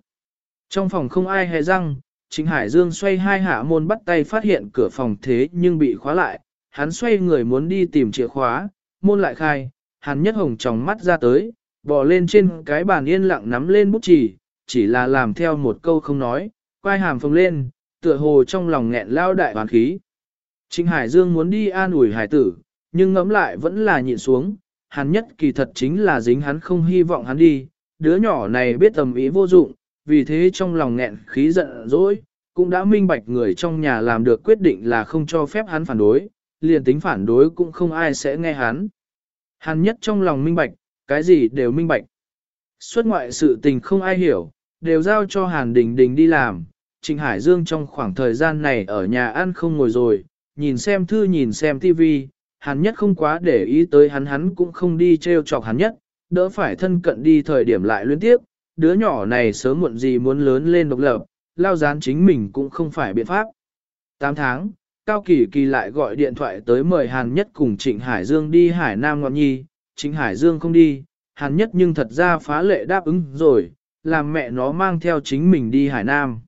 Speaker 1: Trong phòng không ai hề răng, Trịnh Hải Dương xoay hai hạ môn bắt tay phát hiện cửa phòng thế nhưng bị khóa lại, hắn xoay người muốn đi tìm chìa khóa, môn lại khai, hắn nhất hồng tròng mắt ra tới, bò lên trên cái bàn yên lặng nắm lên bút chỉ, chỉ là làm theo một câu không nói, quay hàm phồng lên, tựa hồ trong lòng nghẹn lao đại hoàn khí. Trịnh Hải Dương muốn đi an ủi hải tử, nhưng ngẫm lại vẫn là nhịn xuống, hắn nhất kỳ thật chính là dính hắn không hy vọng hắn đi, đứa nhỏ này biết tầm ý vô dụng, vì thế trong lòng nghẹn khí giận dỗi, cũng đã minh bạch người trong nhà làm được quyết định là không cho phép hắn phản đối, liền tính phản đối cũng không ai sẽ nghe hắn. Hắn nhất trong lòng minh bạch, cái gì đều minh bạch. Xuất ngoại sự tình không ai hiểu, đều giao cho Hàn Đình Đình đi làm. Trịnh Hải Dương trong khoảng thời gian này ở nhà ăn không ngồi rồi, nhìn xem thư nhìn xem tivi, hắn nhất không quá để ý tới hắn hắn cũng không đi treo chọc hắn nhất, đỡ phải thân cận đi thời điểm lại liên tiếp, đứa nhỏ này sớm muộn gì muốn lớn lên độc lập, lao gián chính mình cũng không phải biện pháp. 8 tháng, Cao Kỳ Kỳ lại gọi điện thoại tới mời Hàn Nhất cùng Trịnh Hải Dương đi Hải Nam Ngọn Nhi, Trịnh Hải Dương không đi, Hàn Nhất nhưng thật ra phá lệ đáp ứng rồi, làm mẹ nó mang theo chính mình đi Hải Nam.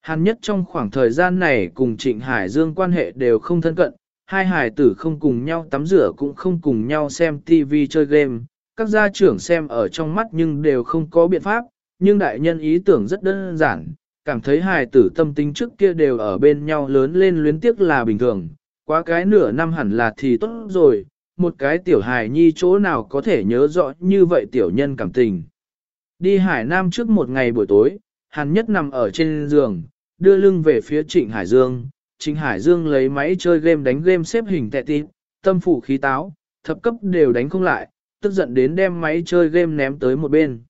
Speaker 1: Hàn Nhất trong khoảng thời gian này cùng Trịnh Hải Dương quan hệ đều không thân cận, hai hải tử không cùng nhau tắm rửa cũng không cùng nhau xem TV chơi game, các gia trưởng xem ở trong mắt nhưng đều không có biện pháp, nhưng đại nhân ý tưởng rất đơn giản, cảm thấy hài tử tâm tính trước kia đều ở bên nhau lớn lên luyến tiếc là bình thường, quá cái nửa năm hẳn là thì tốt rồi, một cái tiểu hài nhi chỗ nào có thể nhớ rõ như vậy tiểu nhân cảm tình. Đi Hải Nam trước một ngày buổi tối, Hàn nhất nằm ở trên giường, đưa lưng về phía Trịnh Hải Dương, Trịnh Hải Dương lấy máy chơi game đánh game xếp hình tệ tịt, tâm phủ khí táo, thập cấp đều đánh không lại, tức giận đến đem máy chơi game ném tới một bên.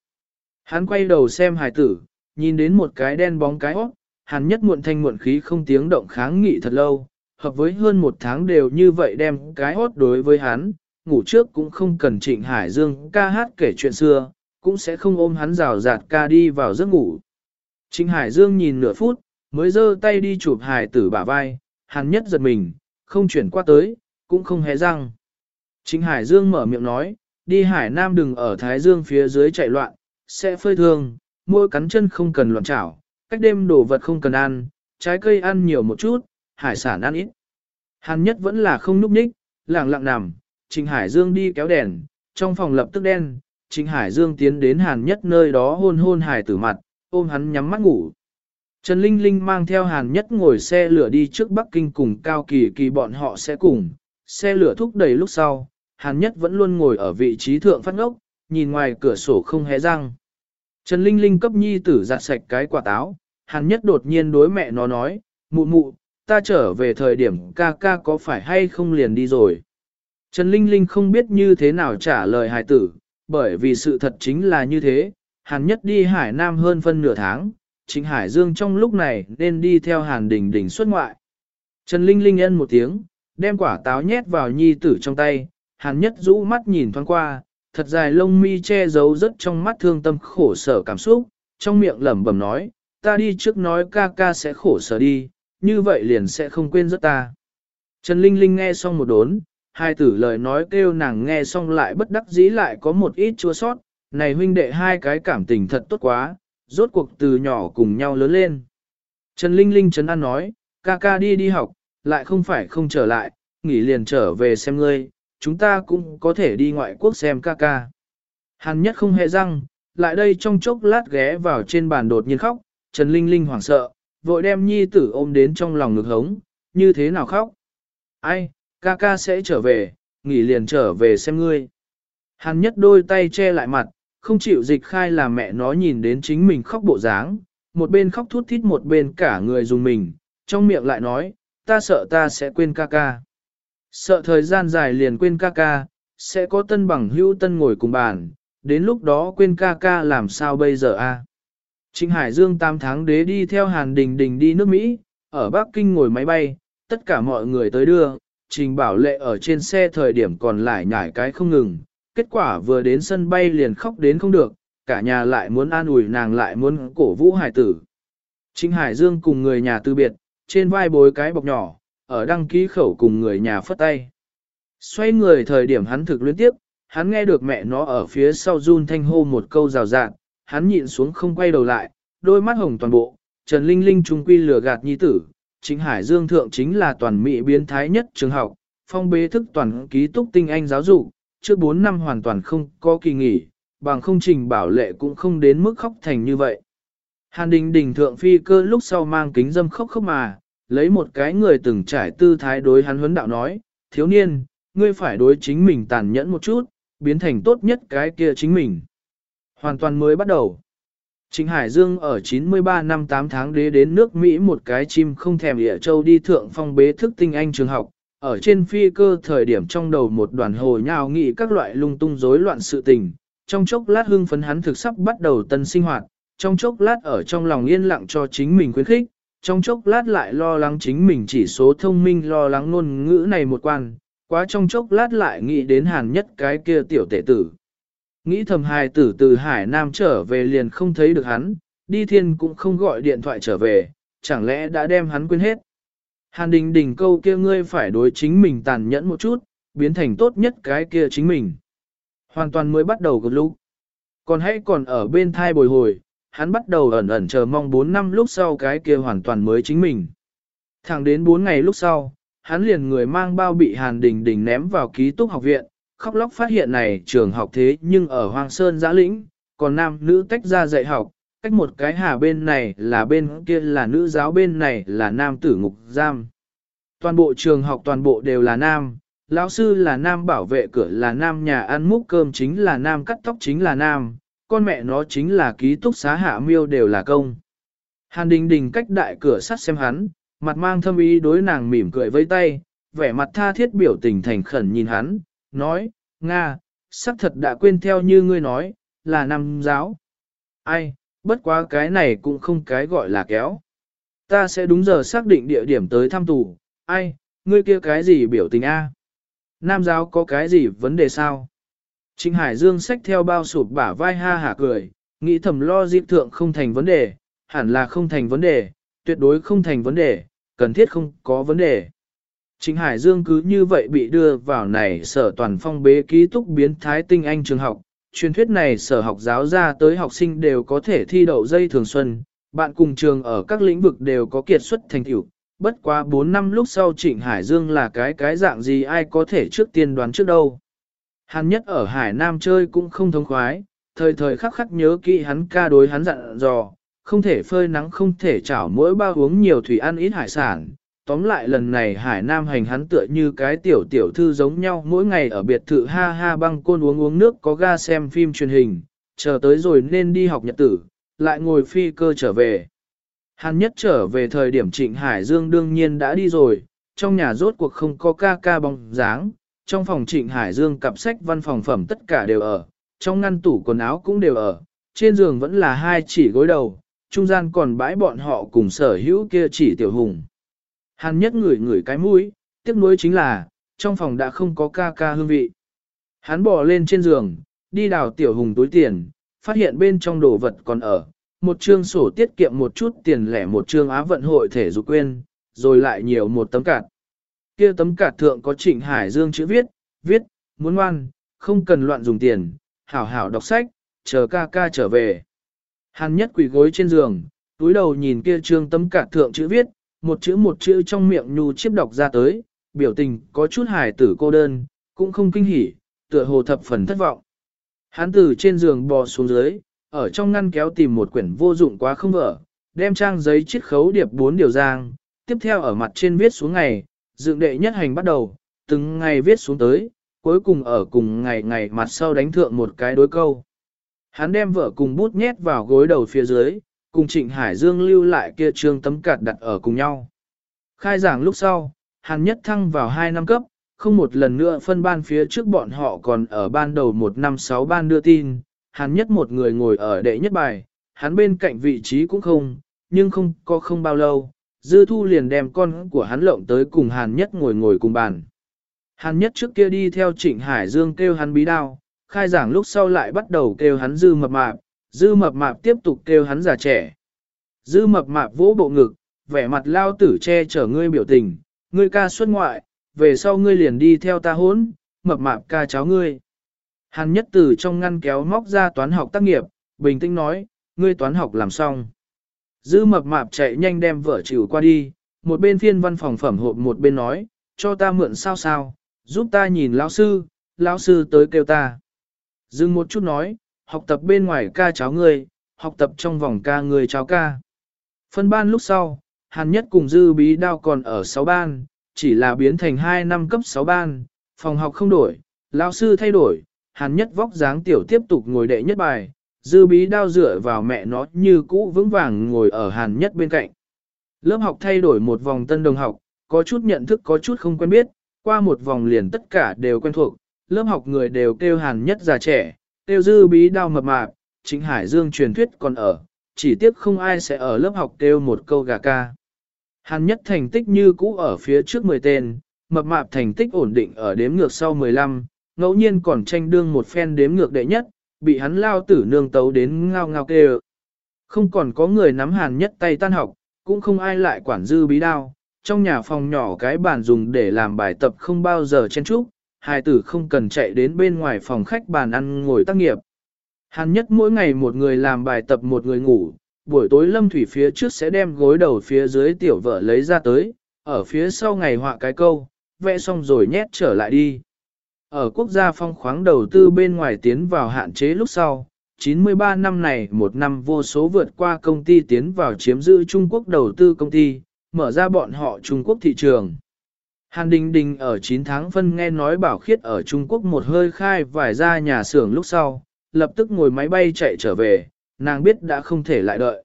Speaker 1: Hắn quay đầu xem hải tử, nhìn đến một cái đen bóng cái hót, Hàn nhất muộn thanh muộn khí không tiếng động kháng nghị thật lâu, hợp với hơn một tháng đều như vậy đem cái hót đối với hắn, ngủ trước cũng không cần trịnh Hải Dương ca hát kể chuyện xưa, cũng sẽ không ôm hắn rào rạt ca đi vào giấc ngủ. Trịnh Hải Dương nhìn nửa phút, mới giơ tay đi chụp hải tử bả vai, hắn nhất giật mình, không chuyển qua tới, cũng không hé răng. Trịnh Hải Dương mở miệng nói, đi Hải Nam đừng ở Thái Dương phía dưới chạy loạn, sẽ phơi thương, môi cắn chân không cần loạn chảo, cách đêm đồ vật không cần ăn, trái cây ăn nhiều một chút, hải sản ăn ít. Hàn nhất vẫn là không núp ních, lặng lặng nằm, Trịnh Hải Dương đi kéo đèn, trong phòng lập tức đen, Trịnh Hải Dương tiến đến Hàn nhất nơi đó hôn hôn hải tử mặt, ôm hắn nhắm mắt ngủ. Trần Linh Linh mang theo Hàn nhất ngồi xe lửa đi trước Bắc Kinh cùng Cao Kỳ Kỳ bọn họ sẽ cùng, xe lửa thúc đẩy lúc sau, Hàn nhất vẫn luôn ngồi ở vị trí thượng phát ngốc, nhìn ngoài cửa sổ không hé răng. Trần Linh Linh cấp nhi tử giặt sạch cái quả táo, Hàn nhất đột nhiên đối mẹ nó nói, mụ mụ, ta trở về thời điểm ca ca có phải hay không liền đi rồi. Trần Linh Linh không biết như thế nào trả lời hài tử, bởi vì sự thật chính là như thế, Hàn nhất đi Hải Nam hơn phân nửa tháng, chính Hải Dương trong lúc này nên đi theo Hàn Đình Đình xuất ngoại. Trần Linh Linh ân một tiếng, đem quả táo nhét vào nhi tử trong tay, Hàn nhất rũ mắt nhìn thoáng qua, thật dài lông mi che giấu rất trong mắt thương tâm khổ sở cảm xúc, trong miệng lẩm bẩm nói, ta đi trước nói ca ca sẽ khổ sở đi, như vậy liền sẽ không quên rất ta. Trần Linh Linh nghe xong một đốn, hai tử lời nói kêu nàng nghe xong lại bất đắc dĩ lại có một ít chua sót, này huynh đệ hai cái cảm tình thật tốt quá, rốt cuộc từ nhỏ cùng nhau lớn lên. Trần Linh Linh Trấn An nói, ca ca đi đi học, lại không phải không trở lại, nghỉ liền trở về xem ngươi, chúng ta cũng có thể đi ngoại quốc xem ca ca. Hàn nhất không hề răng, lại đây trong chốc lát ghé vào trên bàn đột nhiên khóc, Trần Linh Linh hoảng sợ, vội đem nhi tử ôm đến trong lòng ngực hống, như thế nào khóc? Ai, ca ca sẽ trở về, nghỉ liền trở về xem ngươi. Hàn nhất đôi tay che lại mặt, không chịu dịch khai là mẹ nó nhìn đến chính mình khóc bộ dáng, một bên khóc thút thít một bên cả người dùng mình, trong miệng lại nói, ta sợ ta sẽ quên ca ca. Sợ thời gian dài liền quên ca ca, sẽ có tân bằng hữu tân ngồi cùng bàn, đến lúc đó quên ca ca làm sao bây giờ a? Trịnh Hải Dương 8 tháng đế đi theo Hàn Đình Đình đi nước Mỹ, ở Bắc Kinh ngồi máy bay, tất cả mọi người tới đưa, Trình Bảo Lệ ở trên xe thời điểm còn lại nhảy cái không ngừng, kết quả vừa đến sân bay liền khóc đến không được, cả nhà lại muốn an ủi nàng lại muốn cổ vũ hải tử. Trịnh Hải Dương cùng người nhà từ biệt, trên vai bối cái bọc nhỏ, ở đăng ký khẩu cùng người nhà phất tay. Xoay người thời điểm hắn thực luyến tiếp, hắn nghe được mẹ nó ở phía sau run thanh hô một câu rào rạng, hắn nhịn xuống không quay đầu lại, đôi mắt hồng toàn bộ, Trần Linh Linh trung quy lừa gạt nhi tử, chính Hải Dương Thượng chính là toàn mỹ biến thái nhất trường học, phong bế thức toàn ký túc tinh anh giáo dục, trước 4 năm hoàn toàn không có kỳ nghỉ, bằng không trình bảo lệ cũng không đến mức khóc thành như vậy. Hàn đình đình thượng phi cơ lúc sau mang kính dâm khóc khóc mà, lấy một cái người từng trải tư thái đối hắn huấn đạo nói, thiếu niên, ngươi phải đối chính mình tàn nhẫn một chút, biến thành tốt nhất cái kia chính mình. Hoàn toàn mới bắt đầu. Trịnh Hải Dương ở 93 năm 8 tháng đế đến nước Mỹ một cái chim không thèm địa châu đi thượng phong bế thức tinh anh trường học, ở trên phi cơ thời điểm trong đầu một đoàn hồ nhào nghị các loại lung tung rối loạn sự tình, trong chốc lát hưng phấn hắn thực sắp bắt đầu tân sinh hoạt, trong chốc lát ở trong lòng yên lặng cho chính mình khuyến khích, trong chốc lát lại lo lắng chính mình chỉ số thông minh lo lắng ngôn ngữ này một quan, quá trong chốc lát lại nghĩ đến hàn nhất cái kia tiểu tệ tử. Nghĩ thầm hài tử từ Hải Nam trở về liền không thấy được hắn, đi thiên cũng không gọi điện thoại trở về, chẳng lẽ đã đem hắn quên hết. Hàn đình đình câu kia ngươi phải đối chính mình tàn nhẫn một chút, biến thành tốt nhất cái kia chính mình. Hoàn toàn mới bắt đầu gật lúc. Còn hãy còn ở bên thai bồi hồi, hắn bắt đầu ẩn ẩn chờ mong 4 năm lúc sau cái kia hoàn toàn mới chính mình. Thẳng đến 4 ngày lúc sau, hắn liền người mang bao bị Hàn Đình Đình ném vào ký túc học viện, khóc lóc phát hiện này trường học thế nhưng ở Hoàng Sơn giã lĩnh, còn nam nữ tách ra dạy học, cách một cái hà bên này là bên kia là nữ giáo bên này là nam tử ngục giam. Toàn bộ trường học toàn bộ đều là nam, lão sư là nam bảo vệ cửa là nam nhà ăn múc cơm chính là nam cắt tóc chính là nam, con mẹ nó chính là ký túc xá hạ miêu đều là công. Hàn đình đình cách đại cửa sắt xem hắn, mặt mang thâm ý đối nàng mỉm cười với tay, vẻ mặt tha thiết biểu tình thành khẩn nhìn hắn, nói, Nga, sắc thật đã quên theo như ngươi nói, là nam giáo. Ai, bất quá cái này cũng không cái gọi là kéo. Ta sẽ đúng giờ xác định địa điểm tới thăm tù, ai, ngươi kia cái gì biểu tình A. Nam giáo có cái gì vấn đề sao? Trịnh Hải Dương xách theo bao sụp bả vai ha hả cười, nghĩ thầm lo dịp thượng không thành vấn đề, hẳn là không thành vấn đề, tuyệt đối không thành vấn đề, cần thiết không có vấn đề. Trịnh Hải Dương cứ như vậy bị đưa vào này sở toàn phong bế ký túc biến thái tinh anh trường học. Truyền thuyết này sở học giáo ra tới học sinh đều có thể thi đậu dây thường xuân, bạn cùng trường ở các lĩnh vực đều có kiệt xuất thành tựu. Bất quá 4 năm lúc sau Trịnh Hải Dương là cái cái dạng gì ai có thể trước tiên đoán trước đâu. Hắn nhất ở Hải Nam chơi cũng không thông khoái, thời thời khắc khắc nhớ kỹ hắn ca đối hắn dặn dò, không thể phơi nắng không thể chảo mỗi bao uống nhiều thủy ăn ít hải sản. Tóm lại lần này Hải Nam hành hắn tựa như cái tiểu tiểu thư giống nhau mỗi ngày ở biệt thự ha ha băng côn uống uống nước có ga xem phim truyền hình, chờ tới rồi nên đi học nhật tử, lại ngồi phi cơ trở về. Hắn nhất trở về thời điểm Trịnh Hải Dương đương nhiên đã đi rồi, trong nhà rốt cuộc không có ca ca bóng dáng, trong phòng Trịnh Hải Dương cặp sách văn phòng phẩm tất cả đều ở, trong ngăn tủ quần áo cũng đều ở, trên giường vẫn là hai chỉ gối đầu, trung gian còn bãi bọn họ cùng sở hữu kia chỉ tiểu hùng. Hàn nhất ngửi ngửi cái mũi, tiếc nuối chính là, trong phòng đã không có ca ca hương vị. Hắn bò lên trên giường, đi đào tiểu hùng túi tiền, phát hiện bên trong đồ vật còn ở, một chương sổ tiết kiệm một chút tiền lẻ một chương á vận hội thể dục quên, rồi lại nhiều một tấm cạt. Kia tấm cạt thượng có trịnh Hải Dương chữ viết, viết, muốn ngoan, không cần loạn dùng tiền, hảo hảo đọc sách, chờ ca ca trở về. Hàn nhất quỷ gối trên giường, túi đầu nhìn kia trương tấm cạt thượng chữ viết, một chữ một chữ trong miệng nhu chiếp đọc ra tới, biểu tình có chút hài tử cô đơn, cũng không kinh hỉ, tựa hồ thập phần thất vọng. Hắn từ trên giường bò xuống dưới, ở trong ngăn kéo tìm một quyển vô dụng quá không vỡ, đem trang giấy chiết khấu điệp bốn điều giang, tiếp theo ở mặt trên viết xuống ngày, dựng đệ nhất hành bắt đầu, từng ngày viết xuống tới, cuối cùng ở cùng ngày ngày mặt sau đánh thượng một cái đối câu. Hắn đem vợ cùng bút nhét vào gối đầu phía dưới, cùng Trịnh Hải Dương lưu lại kia trương tấm cạt đặt ở cùng nhau. Khai giảng lúc sau, Hàn nhất thăng vào 2 năm cấp, không một lần nữa phân ban phía trước bọn họ còn ở ban đầu một năm sáu ban đưa tin, Hàn nhất một người ngồi ở đệ nhất bài, hắn bên cạnh vị trí cũng không, nhưng không có không bao lâu, dư thu liền đem con của hắn lộng tới cùng hàn nhất ngồi ngồi cùng bàn. Hàn nhất trước kia đi theo trịnh Hải Dương kêu hắn bí đao, khai giảng lúc sau lại bắt đầu kêu hắn dư mập mạp, Dư mập mạp tiếp tục kêu hắn già trẻ. Dư mập mạp vỗ bộ ngực, vẻ mặt lao tử che chở ngươi biểu tình, ngươi ca xuất ngoại, về sau ngươi liền đi theo ta hốn, mập mạp ca cháu ngươi. Hàn nhất từ trong ngăn kéo móc ra toán học tác nghiệp, bình tĩnh nói, ngươi toán học làm xong. Dư mập mạp chạy nhanh đem vợ chịu qua đi, một bên phiên văn phòng phẩm hộp một bên nói, cho ta mượn sao sao, giúp ta nhìn lão sư, lão sư tới kêu ta. Dừng một chút nói, học tập bên ngoài ca cháu ngươi, học tập trong vòng ca người cháu ca. Phân ban lúc sau, Hàn Nhất cùng Dư Bí Đao còn ở 6 ban, chỉ là biến thành 2 năm cấp 6 ban, phòng học không đổi, lao sư thay đổi, Hàn Nhất vóc dáng tiểu tiếp tục ngồi đệ nhất bài, Dư Bí Đao dựa vào mẹ nó như cũ vững vàng ngồi ở Hàn Nhất bên cạnh. Lớp học thay đổi một vòng tân đồng học, có chút nhận thức có chút không quen biết, qua một vòng liền tất cả đều quen thuộc, lớp học người đều kêu Hàn Nhất già trẻ, Tiêu Dư Bí Đao mập mạp, chính Hải Dương truyền thuyết còn ở, chỉ tiếc không ai sẽ ở lớp học kêu một câu gà ca. Hàn nhất thành tích như cũ ở phía trước 10 tên, mập mạp thành tích ổn định ở đếm ngược sau 15, ngẫu nhiên còn tranh đương một phen đếm ngược đệ nhất, bị hắn lao tử nương tấu đến ngao ngao kêu. Không còn có người nắm hàn nhất tay tan học, cũng không ai lại quản dư bí đao. Trong nhà phòng nhỏ cái bàn dùng để làm bài tập không bao giờ chen chúc, hai tử không cần chạy đến bên ngoài phòng khách bàn ăn ngồi tác nghiệp. Hàn nhất mỗi ngày một người làm bài tập một người ngủ, buổi tối lâm thủy phía trước sẽ đem gối đầu phía dưới tiểu vợ lấy ra tới, ở phía sau ngày họa cái câu, vẽ xong rồi nhét trở lại đi. Ở quốc gia phong khoáng đầu tư bên ngoài tiến vào hạn chế lúc sau, 93 năm này một năm vô số vượt qua công ty tiến vào chiếm giữ Trung Quốc đầu tư công ty, mở ra bọn họ Trung Quốc thị trường. Hàn Đình Đình ở 9 tháng phân nghe nói bảo khiết ở Trung Quốc một hơi khai vải ra nhà xưởng lúc sau, lập tức ngồi máy bay chạy trở về, nàng biết đã không thể lại đợi.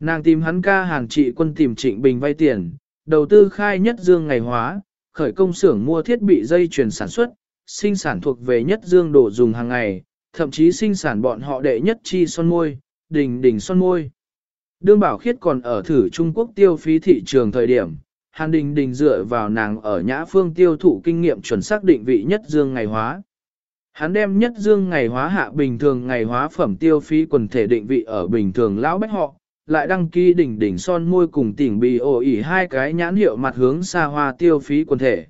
Speaker 1: Nàng tìm hắn ca hàng trị quân tìm Trịnh Bình vay tiền, đầu tư khai nhất dương ngày hóa, khởi công xưởng mua thiết bị dây chuyển sản xuất, sinh sản thuộc về nhất dương đồ dùng hàng ngày, thậm chí sinh sản bọn họ đệ nhất chi son môi, đình đình son môi. Đương bảo khiết còn ở thử Trung Quốc tiêu phí thị trường thời điểm, Hàn Đình Đình dựa vào nàng ở Nhã Phương tiêu thụ kinh nghiệm chuẩn xác định vị nhất dương ngày hóa. Hắn đem nhất dương ngày hóa hạ bình thường ngày hóa phẩm tiêu phí quần thể định vị ở bình thường lão bách họ, lại đăng ký đỉnh đỉnh son môi cùng tỉnh bì ổ ỉ hai cái nhãn hiệu mặt hướng xa hoa tiêu phí quần thể.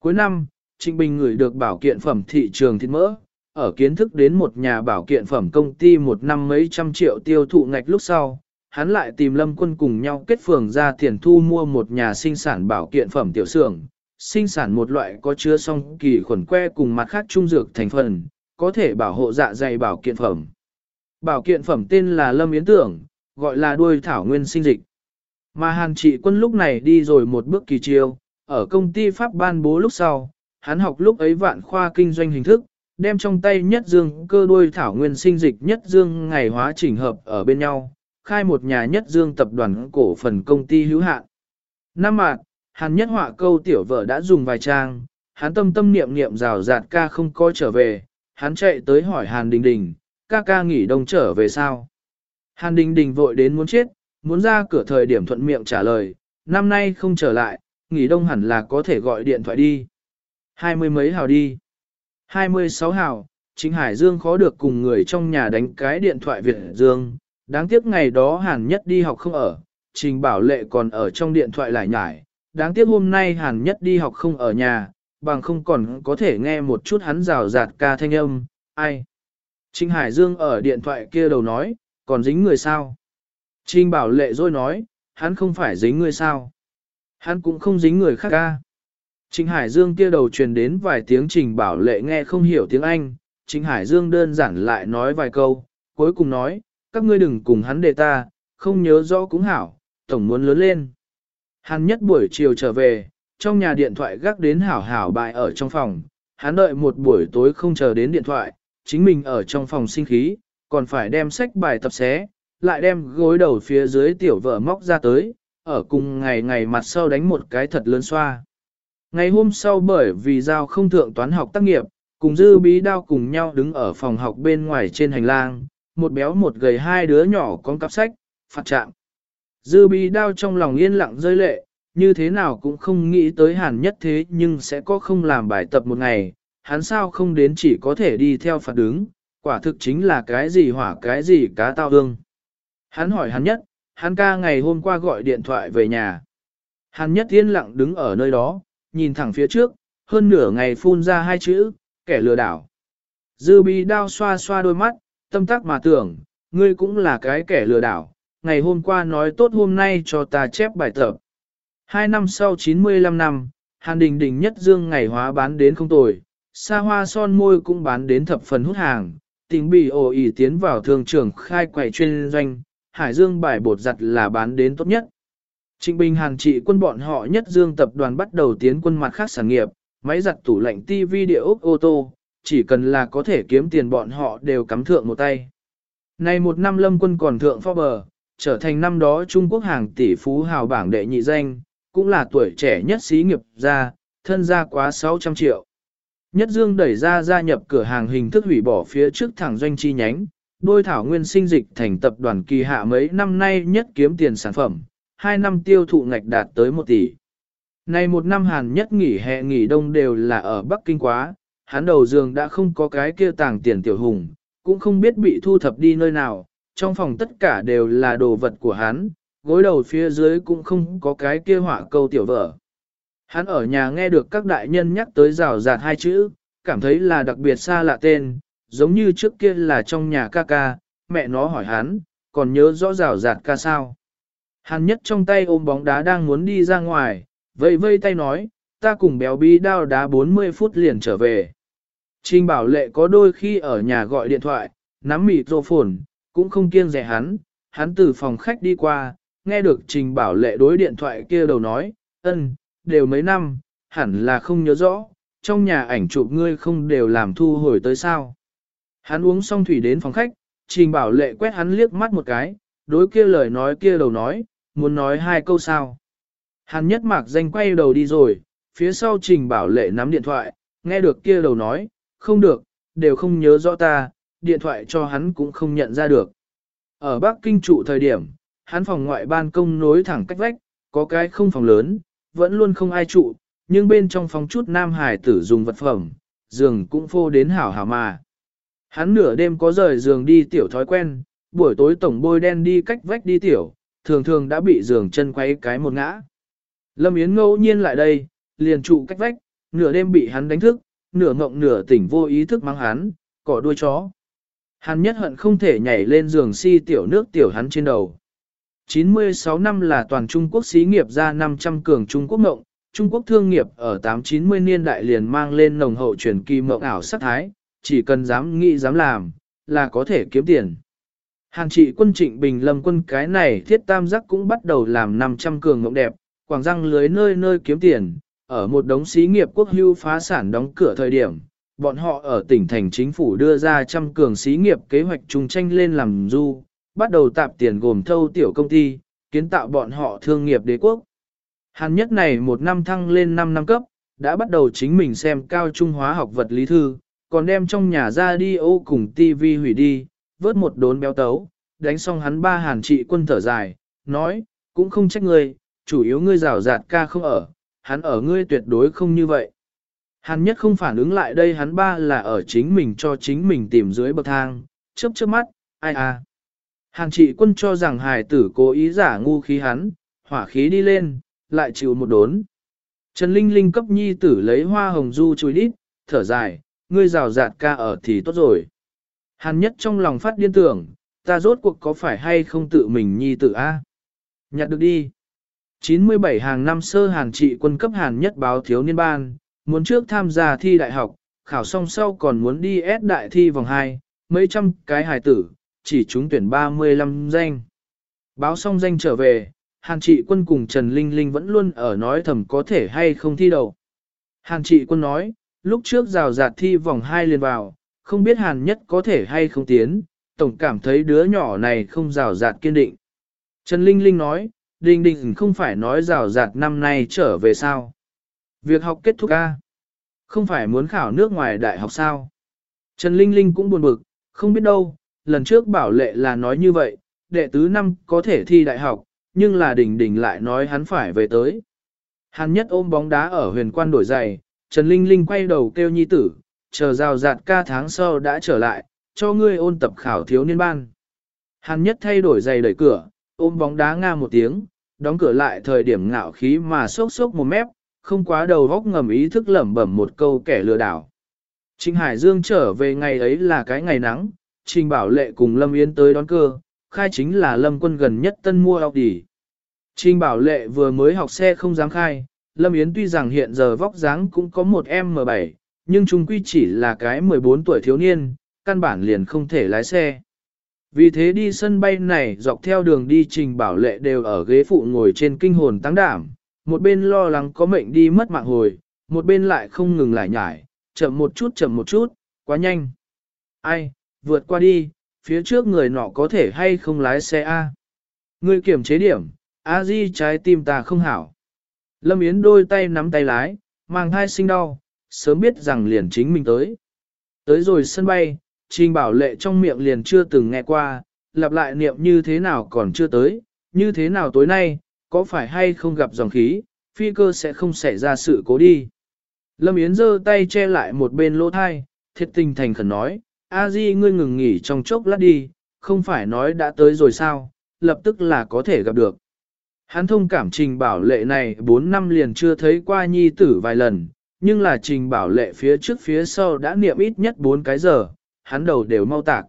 Speaker 1: Cuối năm, Trịnh Bình gửi được bảo kiện phẩm thị trường thịt mỡ, ở kiến thức đến một nhà bảo kiện phẩm công ty một năm mấy trăm triệu tiêu thụ ngạch lúc sau, hắn lại tìm Lâm Quân cùng nhau kết phường ra tiền thu mua một nhà sinh sản bảo kiện phẩm tiểu xưởng, sinh sản một loại có chứa song kỳ khuẩn que cùng mặt khác trung dược thành phần, có thể bảo hộ dạ dày bảo kiện phẩm. Bảo kiện phẩm tên là Lâm Yến Tưởng, gọi là đuôi thảo nguyên sinh dịch. Mà Hàn trị quân lúc này đi rồi một bước kỳ chiêu, ở công ty Pháp ban bố lúc sau, hắn học lúc ấy vạn khoa kinh doanh hình thức, đem trong tay nhất dương cơ đuôi thảo nguyên sinh dịch nhất dương ngày hóa chỉnh hợp ở bên nhau, khai một nhà nhất dương tập đoàn cổ phần công ty hữu hạn. Năm mạc Hàn nhất họa câu tiểu vợ đã dùng vài trang, hắn tâm tâm niệm niệm rào rạt ca không coi trở về, hắn chạy tới hỏi Hàn Đình Đình, ca ca nghỉ đông trở về sao? Hàn Đình Đình vội đến muốn chết, muốn ra cửa thời điểm thuận miệng trả lời, năm nay không trở lại, nghỉ đông hẳn là có thể gọi điện thoại đi. Hai mươi mấy hào đi. Hai mươi sáu hào, chính Hải Dương khó được cùng người trong nhà đánh cái điện thoại Việt Dương, đáng tiếc ngày đó Hàn Nhất đi học không ở, Trình Bảo Lệ còn ở trong điện thoại lại nhải, đáng tiếc hôm nay Hàn Nhất đi học không ở nhà, bằng không còn có thể nghe một chút hắn rào rạt ca thanh âm, ai. Trình Hải Dương ở điện thoại kia đầu nói, còn dính người sao? Trình Bảo Lệ rồi nói, hắn không phải dính người sao? Hắn cũng không dính người khác ca. Trình Hải Dương kia đầu truyền đến vài tiếng Trình Bảo Lệ nghe không hiểu tiếng Anh, Trình Hải Dương đơn giản lại nói vài câu, cuối cùng nói, các ngươi đừng cùng hắn đề ta, không nhớ rõ cũng hảo, tổng muốn lớn lên. Hắn nhất buổi chiều trở về, trong nhà điện thoại gác đến hảo hảo bại ở trong phòng, hắn đợi một buổi tối không chờ đến điện thoại, chính mình ở trong phòng sinh khí, còn phải đem sách bài tập xé, lại đem gối đầu phía dưới tiểu vợ móc ra tới, ở cùng ngày ngày mặt sau đánh một cái thật lớn xoa. Ngày hôm sau bởi vì giao không thượng toán học tác nghiệp, cùng dư bí đao cùng nhau đứng ở phòng học bên ngoài trên hành lang, một béo một gầy hai đứa nhỏ con cặp sách, phạt trạng. Dư bi đao trong lòng yên lặng rơi lệ, như thế nào cũng không nghĩ tới hàn nhất thế nhưng sẽ có không làm bài tập một ngày, hắn sao không đến chỉ có thể đi theo phạt đứng, quả thực chính là cái gì hỏa cái gì cá tao hương. Hắn hỏi hắn nhất, hắn ca ngày hôm qua gọi điện thoại về nhà. Hắn nhất yên lặng đứng ở nơi đó, nhìn thẳng phía trước, hơn nửa ngày phun ra hai chữ, kẻ lừa đảo. Dư bi đao xoa xoa đôi mắt, tâm tắc mà tưởng, ngươi cũng là cái kẻ lừa đảo, ngày hôm qua nói tốt hôm nay cho ta chép bài tập. Hai năm sau 95 năm, Hàn Đình Đình nhất dương ngày hóa bán đến không tồi, xa hoa son môi cũng bán đến thập phần hút hàng, tình bị ổ ỉ tiến vào thương trường khai quầy chuyên doanh, Hải Dương bài bột giặt là bán đến tốt nhất. Trịnh Bình Hàn trị quân bọn họ nhất dương tập đoàn bắt đầu tiến quân mặt khác sản nghiệp, máy giặt tủ lạnh TV địa ốc ô tô, chỉ cần là có thể kiếm tiền bọn họ đều cắm thượng một tay. Này một năm lâm quân còn thượng phó bờ, trở thành năm đó Trung Quốc hàng tỷ phú hào bảng đệ nhị danh, cũng là tuổi trẻ nhất xí nghiệp gia, thân gia quá 600 triệu. Nhất Dương đẩy ra gia nhập cửa hàng hình thức hủy bỏ phía trước thẳng doanh chi nhánh, đôi thảo nguyên sinh dịch thành tập đoàn kỳ hạ mấy năm nay nhất kiếm tiền sản phẩm, hai năm tiêu thụ ngạch đạt tới 1 tỷ. Này một năm hàn nhất nghỉ hè nghỉ đông đều là ở Bắc Kinh quá, hắn đầu giường đã không có cái kia tàng tiền tiểu hùng, cũng không biết bị thu thập đi nơi nào, trong phòng tất cả đều là đồ vật của hắn, gối đầu phía dưới cũng không có cái kia họa câu tiểu vợ. Hắn ở nhà nghe được các đại nhân nhắc tới rào rạt hai chữ, cảm thấy là đặc biệt xa lạ tên, giống như trước kia là trong nhà ca ca, mẹ nó hỏi hắn, còn nhớ rõ rào rạt ca sao. Hắn nhất trong tay ôm bóng đá đang muốn đi ra ngoài, vây vây tay nói, ta cùng béo bi đao đá 40 phút liền trở về. Trình bảo lệ có đôi khi ở nhà gọi điện thoại, nắm mịt rô phồn, cũng không kiêng rẻ hắn, hắn từ phòng khách đi qua, nghe được trình bảo lệ đối điện thoại kia đầu nói, ân, đều mấy năm, hẳn là không nhớ rõ, trong nhà ảnh chụp ngươi không đều làm thu hồi tới sao. Hắn uống xong thủy đến phòng khách, trình bảo lệ quét hắn liếc mắt một cái, đối kia lời nói kia đầu nói, muốn nói hai câu sao. Hắn nhất mạc danh quay đầu đi rồi, phía sau trình bảo lệ nắm điện thoại, nghe được kia đầu nói, không được, đều không nhớ rõ ta, điện thoại cho hắn cũng không nhận ra được. Ở Bắc Kinh trụ thời điểm, hắn phòng ngoại ban công nối thẳng cách vách, có cái không phòng lớn, vẫn luôn không ai trụ, nhưng bên trong phòng chút nam hải tử dùng vật phẩm, giường cũng phô đến hảo hảo mà. Hắn nửa đêm có rời giường đi tiểu thói quen, buổi tối tổng bôi đen đi cách vách đi tiểu, thường thường đã bị giường chân quay cái một ngã. Lâm Yến ngẫu nhiên lại đây, liền trụ cách vách, nửa đêm bị hắn đánh thức, nửa ngộng nửa tỉnh vô ý thức mắng hắn, cỏ đuôi chó. Hắn nhất hận không thể nhảy lên giường si tiểu nước tiểu hắn trên đầu. 96 năm là toàn Trung Quốc xí nghiệp ra 500 cường Trung Quốc ngộng, Trung Quốc thương nghiệp ở 890 niên đại liền mang lên nồng hậu truyền kỳ mộng ảo sắc thái, chỉ cần dám nghĩ dám làm, là có thể kiếm tiền. Hàng trị quân trịnh Bình Lâm quân cái này thiết tam giác cũng bắt đầu làm 500 cường ngộng đẹp, quảng răng lưới nơi nơi kiếm tiền, ở một đống xí nghiệp quốc hưu phá sản đóng cửa thời điểm, bọn họ ở tỉnh thành chính phủ đưa ra trăm cường xí nghiệp kế hoạch chung tranh lên làm du, bắt đầu tạp tiền gồm thâu tiểu công ty, kiến tạo bọn họ thương nghiệp đế quốc. Hàn nhất này một năm thăng lên 5 năm cấp, đã bắt đầu chính mình xem cao trung hóa học vật lý thư, còn đem trong nhà ra đi ô cùng tivi hủy đi, vớt một đốn béo tấu, đánh xong hắn ba hàn trị quân thở dài, nói, cũng không trách ngươi, chủ yếu ngươi rào rạt ca không ở, hắn ở ngươi tuyệt đối không như vậy. Hàn nhất không phản ứng lại đây hắn ba là ở chính mình cho chính mình tìm dưới bậc thang, chớp chớp mắt, ai à. Hàn trị quân cho rằng hài tử cố ý giả ngu khí hắn, hỏa khí đi lên, lại chịu một đốn. Trần Linh Linh cấp nhi tử lấy hoa hồng du chùi đít, thở dài, ngươi rào rạt ca ở thì tốt rồi. Hàn nhất trong lòng phát điên tưởng, ta rốt cuộc có phải hay không tự mình nhi tử a? Nhặt được đi. 97 hàng năm sơ hàn trị quân cấp hàn nhất báo thiếu niên ban, muốn trước tham gia thi đại học, khảo xong sau còn muốn đi ép đại thi vòng 2, mấy trăm cái hài tử, chỉ trúng tuyển 35 danh. Báo xong danh trở về, Hàn trị quân cùng Trần Linh Linh vẫn luôn ở nói thầm có thể hay không thi đầu. Hàn trị quân nói, lúc trước rào rạt thi vòng 2 liền vào, không biết Hàn nhất có thể hay không tiến, tổng cảm thấy đứa nhỏ này không rào rạt kiên định. Trần Linh Linh nói, Đình Đình không phải nói rào rạt năm nay trở về sao. Việc học kết thúc A. Không phải muốn khảo nước ngoài đại học sao. Trần Linh Linh cũng buồn bực, không biết đâu, lần trước bảo lệ là nói như vậy, đệ tứ năm có thể thi đại học, nhưng là Đình Đình lại nói hắn phải về tới. Hàn nhất ôm bóng đá ở huyền quan đổi giày, Trần Linh Linh quay đầu kêu nhi tử, chờ rào rạt ca tháng sau đã trở lại, cho ngươi ôn tập khảo thiếu niên ban. Hàn nhất thay đổi giày đẩy cửa, ôm bóng đá nga một tiếng, đóng cửa lại thời điểm ngạo khí mà sốc sốc một mép, không quá đầu góc ngầm ý thức lẩm bẩm một câu kẻ lừa đảo. Trình Hải Dương trở về ngày ấy là cái ngày nắng, Trình Bảo Lệ cùng Lâm Yến tới đón cơ, khai chính là Lâm quân gần nhất tân mua Audi. Trình Bảo Lệ vừa mới học xe không dám khai, Lâm Yến tuy rằng hiện giờ vóc dáng cũng có một M7, nhưng chung quy chỉ là cái 14 tuổi thiếu niên, căn bản liền không thể lái xe. Vì thế đi sân bay này dọc theo đường đi Trình Bảo Lệ đều ở ghế phụ ngồi trên kinh hồn tăng đảm, một bên lo lắng có mệnh đi mất mạng hồi, một bên lại không ngừng lại nhải, chậm một chút chậm một chút, quá nhanh. Ai, vượt qua đi, phía trước người nọ có thể hay không lái xe A. Người kiểm chế điểm, A Di trái tim ta không hảo. Lâm Yến đôi tay nắm tay lái, mang thai sinh đau, sớm biết rằng liền chính mình tới. Tới rồi sân bay, Trình Bảo Lệ trong miệng liền chưa từng nghe qua, lặp lại niệm như thế nào còn chưa tới, như thế nào tối nay, có phải hay không gặp dòng khí, phi cơ sẽ không xảy ra sự cố đi. Lâm Yến giơ tay che lại một bên lỗ thai, thiệt tình thành khẩn nói, A Di ngươi ngừng nghỉ trong chốc lát đi, không phải nói đã tới rồi sao, lập tức là có thể gặp được. Hắn thông cảm trình bảo lệ này 4 năm liền chưa thấy qua nhi tử vài lần, nhưng là trình bảo lệ phía trước phía sau đã niệm ít nhất 4 cái giờ, hắn đầu đều mau tạc.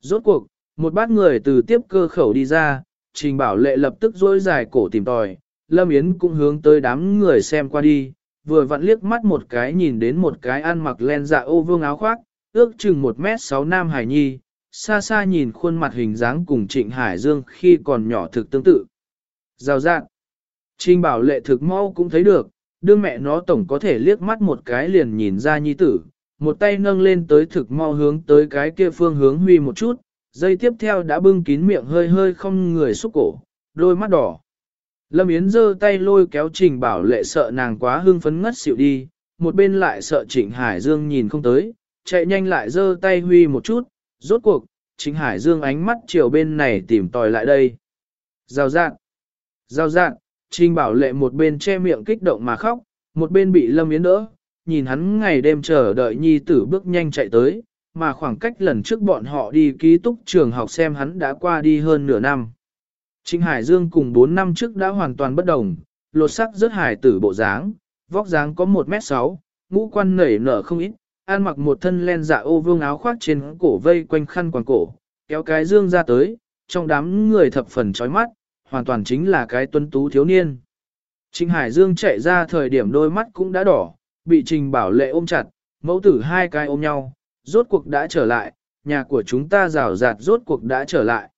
Speaker 1: Rốt cuộc, một bát người từ tiếp cơ khẩu đi ra, trình bảo lệ lập tức dối dài cổ tìm tòi, Lâm Yến cũng hướng tới đám người xem qua đi, vừa vặn liếc mắt một cái nhìn đến một cái ăn mặc len dạ ô vương áo khoác, ước chừng 1 mét 6 nam hải nhi, xa xa nhìn khuôn mặt hình dáng cùng Trịnh Hải Dương khi còn nhỏ thực tương tự. Rào dạng. Trình bảo lệ thực mau cũng thấy được, đương mẹ nó tổng có thể liếc mắt một cái liền nhìn ra nhi tử, một tay nâng lên tới thực mau hướng tới cái kia phương hướng huy một chút, dây tiếp theo đã bưng kín miệng hơi hơi không người xúc cổ, đôi mắt đỏ. Lâm Yến giơ tay lôi kéo Trình Bảo Lệ sợ nàng quá hưng phấn ngất xỉu đi, một bên lại sợ Trịnh Hải Dương nhìn không tới, chạy nhanh lại giơ tay huy một chút, rốt cuộc, Trịnh Hải Dương ánh mắt chiều bên này tìm tòi lại đây. Giao dạng, giao dạng, Trình Bảo Lệ một bên che miệng kích động mà khóc, một bên bị Lâm Yến đỡ, nhìn hắn ngày đêm chờ đợi nhi tử bước nhanh chạy tới, mà khoảng cách lần trước bọn họ đi ký túc trường học xem hắn đã qua đi hơn nửa năm. Trịnh Hải Dương cùng 4 năm trước đã hoàn toàn bất đồng, lột sắc rất hải tử bộ dáng, vóc dáng có 1m6, ngũ quan nảy nở không ít, ăn mặc một thân len dạ ô vương áo khoác trên cổ vây quanh khăn quàng cổ, kéo cái dương ra tới, trong đám người thập phần chói mắt, hoàn toàn chính là cái tuấn tú thiếu niên. Trịnh Hải Dương chạy ra thời điểm đôi mắt cũng đã đỏ, bị Trình Bảo Lệ ôm chặt, mẫu tử hai cái ôm nhau, rốt cuộc đã trở lại, nhà của chúng ta rào rạt rốt cuộc đã trở lại.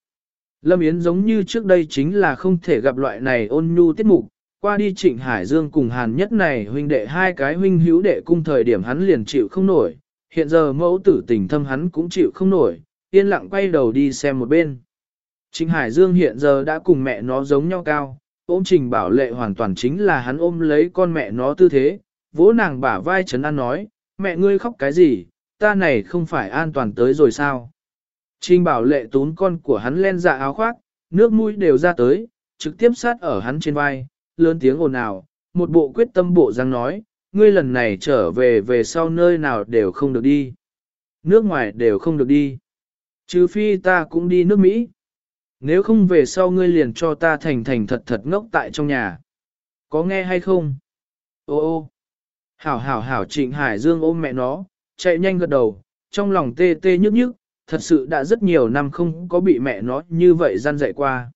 Speaker 1: Lâm Yến giống như trước đây chính là không thể gặp loại này ôn nhu tiết mục, qua đi trịnh Hải Dương cùng Hàn nhất này huynh đệ hai cái huynh hữu đệ cung thời điểm hắn liền chịu không nổi, hiện giờ mẫu tử tình thâm hắn cũng chịu không nổi, yên lặng quay đầu đi xem một bên. Trịnh Hải Dương hiện giờ đã cùng mẹ nó giống nhau cao, ôm trình bảo lệ hoàn toàn chính là hắn ôm lấy con mẹ nó tư thế, vỗ nàng bả vai chấn an nói, mẹ ngươi khóc cái gì, ta này không phải an toàn tới rồi sao. Trình bảo lệ tún con của hắn len dạ áo khoác, nước mũi đều ra tới, trực tiếp sát ở hắn trên vai, lớn tiếng ồn ào, một bộ quyết tâm bộ răng nói, ngươi lần này trở về về sau nơi nào đều không được đi. Nước ngoài đều không được đi. Trừ phi ta cũng đi nước Mỹ. Nếu không về sau ngươi liền cho ta thành thành thật thật ngốc tại trong nhà. Có nghe hay không? Ô ô. Hảo hảo hảo trịnh Hải Dương ôm mẹ nó, chạy nhanh gật đầu, trong lòng tê tê nhức nhức, thật sự đã rất nhiều năm không có bị mẹ nó như vậy gian dạy qua.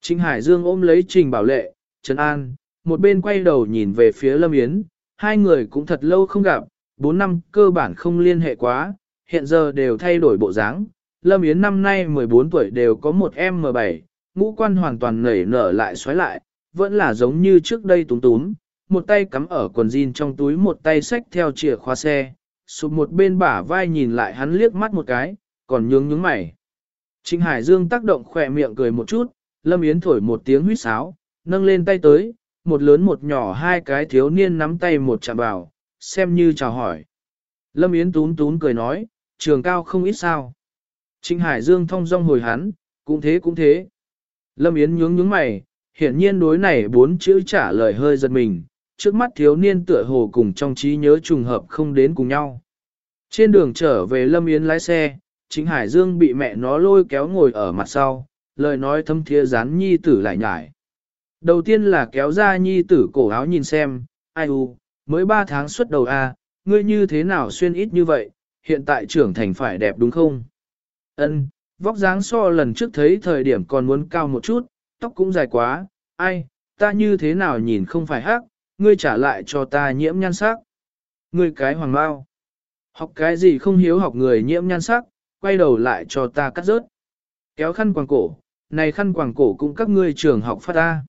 Speaker 1: Trịnh Hải Dương ôm lấy Trình Bảo Lệ, Trần An, một bên quay đầu nhìn về phía Lâm Yến, hai người cũng thật lâu không gặp, bốn năm cơ bản không liên hệ quá, hiện giờ đều thay đổi bộ dáng. Lâm Yến năm nay 14 tuổi đều có một em M7, ngũ quan hoàn toàn nảy nở lại xoáy lại, vẫn là giống như trước đây túng túm, một tay cắm ở quần jean trong túi một tay xách theo chìa khóa xe, sụp một bên bả vai nhìn lại hắn liếc mắt một cái, còn nhướng nhướng mày. Trịnh Hải Dương tác động khỏe miệng cười một chút, Lâm Yến thổi một tiếng huýt sáo, nâng lên tay tới, một lớn một nhỏ hai cái thiếu niên nắm tay một chạm vào, xem như chào hỏi. Lâm Yến tún tún cười nói, trường cao không ít sao. Trịnh Hải Dương thông dong hồi hắn, cũng thế cũng thế. Lâm Yến nhướng nhướng mày, hiển nhiên đối này bốn chữ trả lời hơi giật mình, trước mắt thiếu niên tựa hồ cùng trong trí nhớ trùng hợp không đến cùng nhau. Trên đường trở về Lâm Yến lái xe, chính Hải Dương bị mẹ nó lôi kéo ngồi ở mặt sau, lời nói thâm thiê rán nhi tử lại nhải. Đầu tiên là kéo ra nhi tử cổ áo nhìn xem, ai u, mới 3 tháng xuất đầu a, ngươi như thế nào xuyên ít như vậy, hiện tại trưởng thành phải đẹp đúng không? Ân, vóc dáng so lần trước thấy thời điểm còn muốn cao một chút, tóc cũng dài quá, ai, ta như thế nào nhìn không phải hắc, ngươi trả lại cho ta nhiễm nhan sắc. Ngươi cái hoàng bao. Học cái gì không hiếu học người nhiễm nhan sắc, quay đầu lại cho ta cắt rớt. Kéo khăn quàng cổ, này khăn quàng cổ cũng các ngươi trường học phát ta.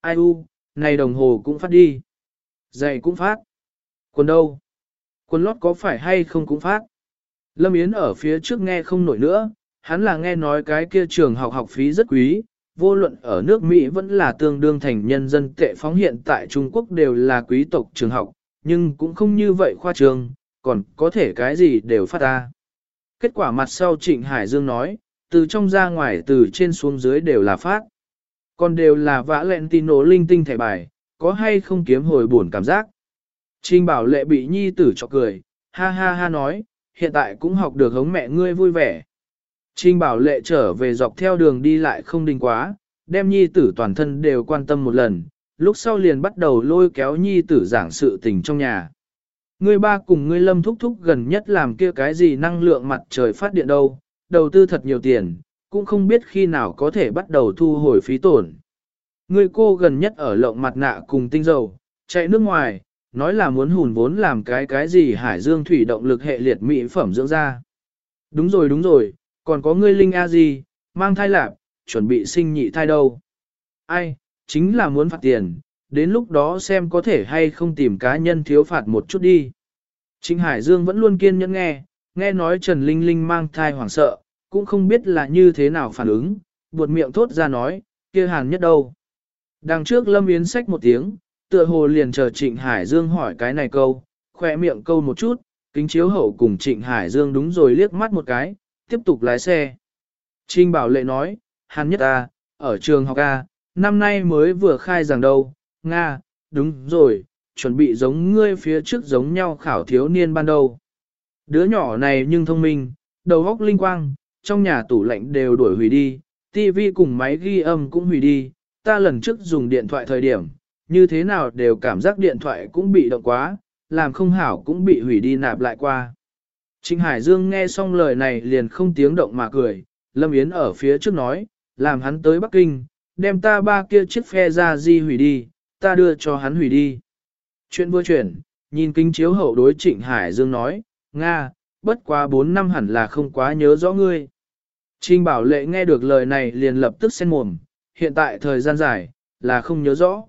Speaker 1: Ai u, này đồng hồ cũng phát đi. Giày cũng phát. Quần đâu? Quần lót có phải hay không cũng phát. Lâm Yến ở phía trước nghe không nổi nữa, hắn là nghe nói cái kia trường học học phí rất quý, vô luận ở nước Mỹ vẫn là tương đương thành nhân dân tệ phóng hiện tại Trung Quốc đều là quý tộc trường học, nhưng cũng không như vậy khoa trường, còn có thể cái gì đều phát ra. Kết quả mặt sau Trịnh Hải Dương nói, từ trong ra ngoài từ trên xuống dưới đều là phát. Còn đều là vã lẹn tin nổ linh tinh thẻ bài, có hay không kiếm hồi buồn cảm giác. Trình bảo lệ bị nhi tử cho cười, ha ha ha nói, hiện tại cũng học được hống mẹ ngươi vui vẻ. Trình bảo lệ trở về dọc theo đường đi lại không đình quá, đem nhi tử toàn thân đều quan tâm một lần, lúc sau liền bắt đầu lôi kéo nhi tử giảng sự tình trong nhà. Ngươi ba cùng ngươi lâm thúc thúc gần nhất làm kia cái gì năng lượng mặt trời phát điện đâu, đầu tư thật nhiều tiền, cũng không biết khi nào có thể bắt đầu thu hồi phí tổn. Ngươi cô gần nhất ở lộng mặt nạ cùng tinh dầu, chạy nước ngoài, nói là muốn hùn vốn làm cái cái gì hải dương thủy động lực hệ liệt mỹ phẩm dưỡng da. Đúng rồi đúng rồi, còn có ngươi linh a gì, mang thai lạp, chuẩn bị sinh nhị thai đâu. Ai, chính là muốn phạt tiền, đến lúc đó xem có thể hay không tìm cá nhân thiếu phạt một chút đi. Trịnh Hải Dương vẫn luôn kiên nhẫn nghe, nghe nói Trần Linh Linh mang thai hoảng sợ, cũng không biết là như thế nào phản ứng, buột miệng thốt ra nói, kia hàn nhất đâu. Đằng trước Lâm Yến sách một tiếng, tựa hồ liền chờ Trịnh Hải Dương hỏi cái này câu, khỏe miệng câu một chút, kính chiếu hậu cùng Trịnh Hải Dương đúng rồi liếc mắt một cái, tiếp tục lái xe. Trinh Bảo Lệ nói, hàn nhất A, ở trường học A, năm nay mới vừa khai giảng đâu, Nga, đúng rồi, chuẩn bị giống ngươi phía trước giống nhau khảo thiếu niên ban đầu. Đứa nhỏ này nhưng thông minh, đầu óc linh quang, trong nhà tủ lạnh đều đuổi hủy đi, tivi cùng máy ghi âm cũng hủy đi, ta lần trước dùng điện thoại thời điểm, như thế nào đều cảm giác điện thoại cũng bị động quá, làm không hảo cũng bị hủy đi nạp lại qua. Trịnh Hải Dương nghe xong lời này liền không tiếng động mà cười, Lâm Yến ở phía trước nói, làm hắn tới Bắc Kinh, đem ta ba kia chiếc phe ra di hủy đi, ta đưa cho hắn hủy đi. Chuyện vừa chuyển, nhìn kinh chiếu hậu đối Trịnh Hải Dương nói, Nga, bất quá 4 năm hẳn là không quá nhớ rõ ngươi. Trình Bảo Lệ nghe được lời này liền lập tức sen mồm, hiện tại thời gian dài, là không nhớ rõ.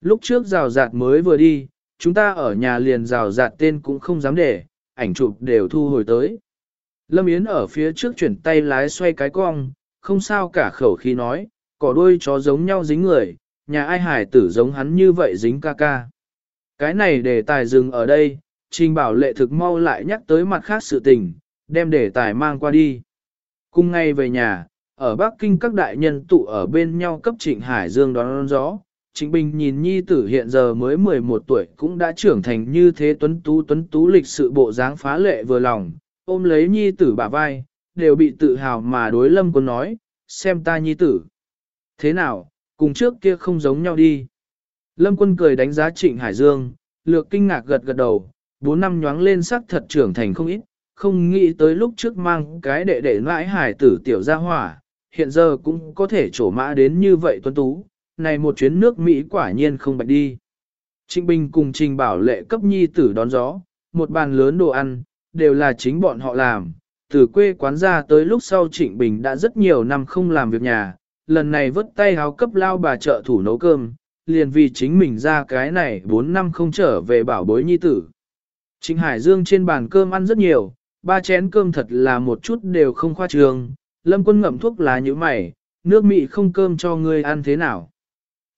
Speaker 1: Lúc trước rào rạt mới vừa đi, chúng ta ở nhà liền rào rạt tên cũng không dám để, ảnh chụp đều thu hồi tới. Lâm Yến ở phía trước chuyển tay lái xoay cái cong, không sao cả khẩu khí nói, cỏ đuôi chó giống nhau dính người, nhà ai hải tử giống hắn như vậy dính ca ca. Cái này để tài dừng ở đây, trình bảo lệ thực mau lại nhắc tới mặt khác sự tình, đem để tài mang qua đi. Cùng ngay về nhà, ở Bắc Kinh các đại nhân tụ ở bên nhau cấp trịnh Hải Dương đón, đón gió. Trịnh Bình nhìn nhi tử hiện giờ mới 11 tuổi cũng đã trưởng thành như thế tuấn tú tuấn tú lịch sự bộ dáng phá lệ vừa lòng, ôm lấy nhi tử bả vai, đều bị tự hào mà đối lâm quân nói, xem ta nhi tử. Thế nào, cùng trước kia không giống nhau đi. Lâm quân cười đánh giá trịnh Hải Dương, lược kinh ngạc gật gật đầu, bốn năm nhoáng lên sắc thật trưởng thành không ít, không nghĩ tới lúc trước mang cái đệ đệ lãi hải tử tiểu gia hỏa, hiện giờ cũng có thể trổ mã đến như vậy tuấn tú, này một chuyến nước Mỹ quả nhiên không bạch đi. Trịnh Bình cùng Trình Bảo lệ cấp nhi tử đón gió, một bàn lớn đồ ăn, đều là chính bọn họ làm. Từ quê quán ra tới lúc sau Trịnh Bình đã rất nhiều năm không làm việc nhà, lần này vứt tay háo cấp lao bà trợ thủ nấu cơm, liền vì chính mình ra cái này 4 năm không trở về bảo bối nhi tử. Trịnh Hải Dương trên bàn cơm ăn rất nhiều, ba chén cơm thật là một chút đều không khoa trường, lâm quân ngậm thuốc lá như mày, nước mị không cơm cho ngươi ăn thế nào.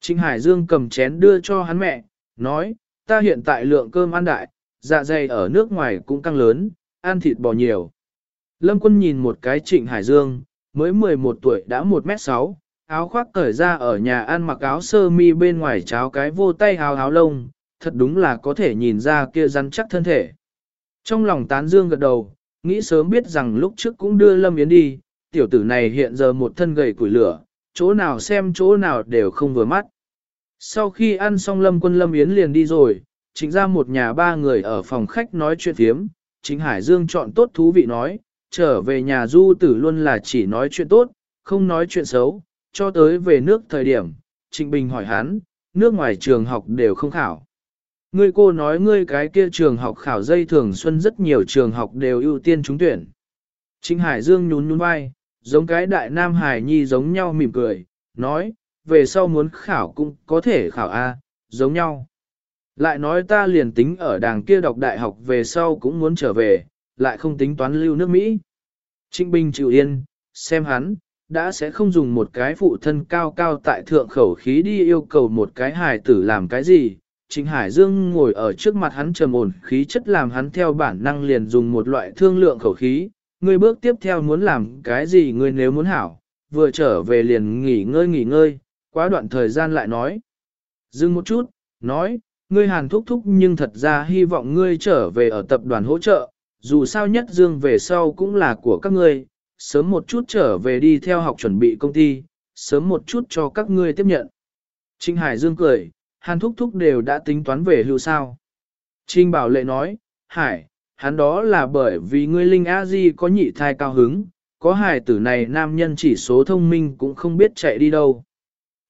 Speaker 1: Trịnh Hải Dương cầm chén đưa cho hắn mẹ, nói, ta hiện tại lượng cơm ăn đại, dạ dày ở nước ngoài cũng căng lớn, ăn thịt bò nhiều. Lâm quân nhìn một cái Trịnh Hải Dương, mới 11 tuổi đã 1m6, áo khoác cởi ra ở nhà ăn mặc áo sơ mi bên ngoài cháo cái vô tay áo áo lông, thật đúng là có thể nhìn ra kia rắn chắc thân thể. Trong lòng tán dương gật đầu, nghĩ sớm biết rằng lúc trước cũng đưa Lâm Yến đi, tiểu tử này hiện giờ một thân gầy củi lửa, chỗ nào xem chỗ nào đều không vừa mắt. Sau khi ăn xong Lâm Quân Lâm Yến liền đi rồi, chính ra một nhà ba người ở phòng khách nói chuyện thiếm, chính Hải Dương chọn tốt thú vị nói, trở về nhà du tử luôn là chỉ nói chuyện tốt, không nói chuyện xấu, cho tới về nước thời điểm, Trịnh Bình hỏi hắn, nước ngoài trường học đều không khảo. Ngươi cô nói ngươi cái kia trường học khảo dây thường xuân rất nhiều trường học đều ưu tiên trúng tuyển. Trịnh Hải Dương nhún nhún vai, giống cái đại nam hải nhi giống nhau mỉm cười, nói, về sau muốn khảo cũng có thể khảo A, giống nhau. Lại nói ta liền tính ở đàng kia đọc đại học về sau cũng muốn trở về, lại không tính toán lưu nước Mỹ. Trịnh Bình chịu yên, xem hắn, đã sẽ không dùng một cái phụ thân cao cao tại thượng khẩu khí đi yêu cầu một cái hài tử làm cái gì. Trịnh Hải Dương ngồi ở trước mặt hắn trầm ổn khí chất làm hắn theo bản năng liền dùng một loại thương lượng khẩu khí. Ngươi bước tiếp theo muốn làm cái gì ngươi nếu muốn hảo, vừa trở về liền nghỉ ngơi nghỉ ngơi, quá đoạn thời gian lại nói. Dừng một chút, nói, ngươi hàn thúc thúc nhưng thật ra hy vọng ngươi trở về ở tập đoàn hỗ trợ, dù sao nhất dương về sau cũng là của các ngươi, sớm một chút trở về đi theo học chuẩn bị công ty, sớm một chút cho các ngươi tiếp nhận. Trinh Hải Dương cười, hàn thúc thúc đều đã tính toán về hưu sao. Trinh Bảo Lệ nói, Hải, hắn đó là bởi vì ngươi Linh A Di có nhị thai cao hứng, có hải tử này nam nhân chỉ số thông minh cũng không biết chạy đi đâu.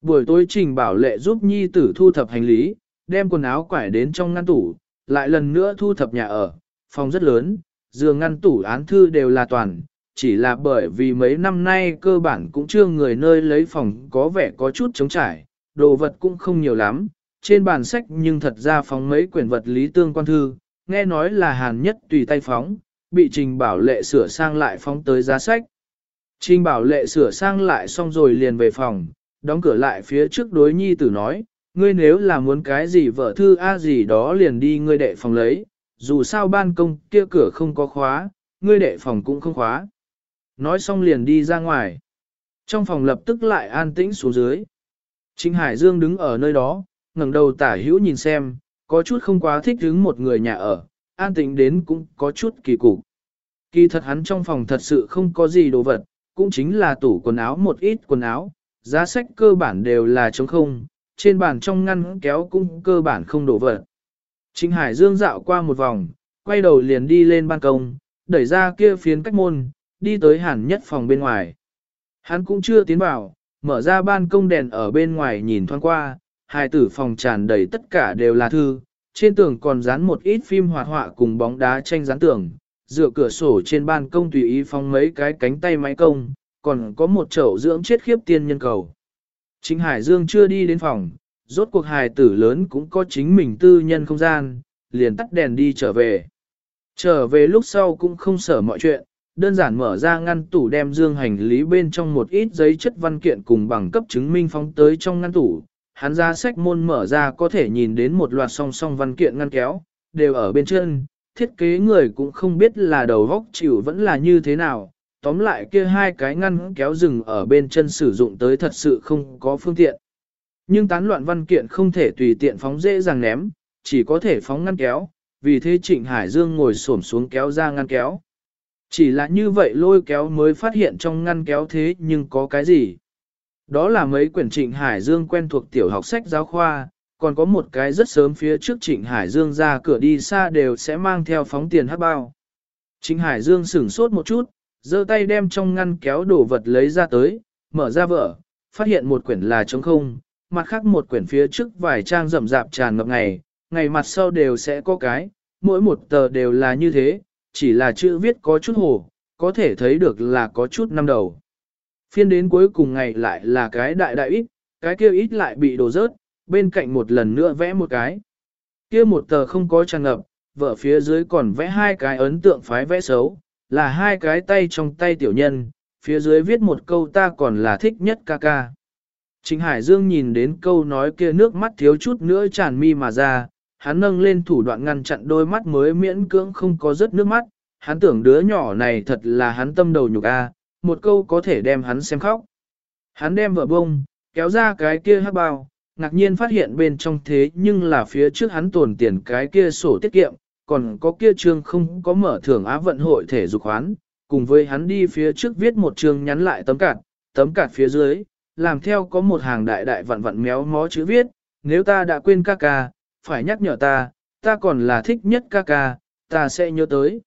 Speaker 1: Buổi tối Trình Bảo Lệ giúp nhi tử thu thập hành lý, đem quần áo quải đến trong ngăn tủ, lại lần nữa thu thập nhà ở, phòng rất lớn, giường ngăn tủ án thư đều là toàn, chỉ là bởi vì mấy năm nay cơ bản cũng chưa người nơi lấy phòng có vẻ có chút trống trải, đồ vật cũng không nhiều lắm, trên bàn sách nhưng thật ra phóng mấy quyển vật lý tương quan thư, nghe nói là hàn nhất tùy tay phóng, bị trình bảo lệ sửa sang lại phóng tới giá sách. Trình bảo lệ sửa sang lại xong rồi liền về phòng, đóng cửa lại phía trước đối nhi tử nói, ngươi nếu là muốn cái gì vợ thư a gì đó liền đi ngươi đệ phòng lấy, dù sao ban công kia cửa không có khóa, ngươi đệ phòng cũng không khóa. Nói xong liền đi ra ngoài. Trong phòng lập tức lại an tĩnh xuống dưới. Trịnh Hải Dương đứng ở nơi đó, ngẩng đầu tả hữu nhìn xem, có chút không quá thích đứng một người nhà ở, an tĩnh đến cũng có chút kỳ cục. Kỳ thật hắn trong phòng thật sự không có gì đồ vật, cũng chính là tủ quần áo một ít quần áo, giá sách cơ bản đều là trống không, trên bàn trong ngăn kéo cũng cơ bản không đổ vật. Trịnh Hải Dương dạo qua một vòng, quay đầu liền đi lên ban công, đẩy ra kia phiến cách môn, đi tới hẳn nhất phòng bên ngoài. Hắn cũng chưa tiến vào, mở ra ban công đèn ở bên ngoài nhìn thoáng qua, hai tử phòng tràn đầy tất cả đều là thư, trên tường còn dán một ít phim hoạt họa cùng bóng đá tranh dán tường, dựa cửa sổ trên ban công tùy ý phong mấy cái cánh tay máy công, còn có một chậu dưỡng chết khiếp tiên nhân cầu. Chính Hải Dương chưa đi đến phòng, rốt cuộc hài tử lớn cũng có chính mình tư nhân không gian, liền tắt đèn đi trở về. Trở về lúc sau cũng không sở mọi chuyện, đơn giản mở ra ngăn tủ đem dương hành lý bên trong một ít giấy chất văn kiện cùng bằng cấp chứng minh phóng tới trong ngăn tủ. Hắn ra sách môn mở ra có thể nhìn đến một loạt song song văn kiện ngăn kéo, đều ở bên chân, thiết kế người cũng không biết là đầu góc chịu vẫn là như thế nào. Tóm lại kia hai cái ngăn kéo rừng ở bên chân sử dụng tới thật sự không có phương tiện. Nhưng tán loạn văn kiện không thể tùy tiện phóng dễ dàng ném, chỉ có thể phóng ngăn kéo, vì thế Trịnh Hải Dương ngồi xổm xuống kéo ra ngăn kéo. Chỉ là như vậy lôi kéo mới phát hiện trong ngăn kéo thế nhưng có cái gì. Đó là mấy quyển Trịnh Hải Dương quen thuộc tiểu học sách giáo khoa, còn có một cái rất sớm phía trước Trịnh Hải Dương ra cửa đi xa đều sẽ mang theo phóng tiền hát bao. Trịnh Hải Dương sửng sốt một chút, giơ tay đem trong ngăn kéo đồ vật lấy ra tới, mở ra vở, phát hiện một quyển là trống không, mặt khác một quyển phía trước vài trang rậm rạp tràn ngập ngày, ngày mặt sau đều sẽ có cái, mỗi một tờ đều là như thế, chỉ là chữ viết có chút hồ, có thể thấy được là có chút năm đầu. Phiên đến cuối cùng ngày lại là cái đại đại ít, cái kia ít lại bị đổ rớt, bên cạnh một lần nữa vẽ một cái. Kia một tờ không có tràn ngập, vợ phía dưới còn vẽ hai cái ấn tượng phái vẽ xấu, là hai cái tay trong tay tiểu nhân, phía dưới viết một câu ta còn là thích nhất ca ca. Trịnh Hải Dương nhìn đến câu nói kia nước mắt thiếu chút nữa tràn mi mà ra, hắn nâng lên thủ đoạn ngăn chặn đôi mắt mới miễn cưỡng không có rớt nước mắt, hắn tưởng đứa nhỏ này thật là hắn tâm đầu nhục a, một câu có thể đem hắn xem khóc. Hắn đem vợ bông, kéo ra cái kia hát bao, ngạc nhiên phát hiện bên trong thế nhưng là phía trước hắn tồn tiền cái kia sổ tiết kiệm, còn có kia trương không có mở thưởng á vận hội thể dục khoán, cùng với hắn đi phía trước viết một chương nhắn lại tấm cạt, tấm cạt phía dưới, làm theo có một hàng đại đại vặn vặn méo mó chữ viết, nếu ta đã quên ca ca, phải nhắc nhở ta, ta còn là thích nhất ca ca, ta sẽ nhớ tới.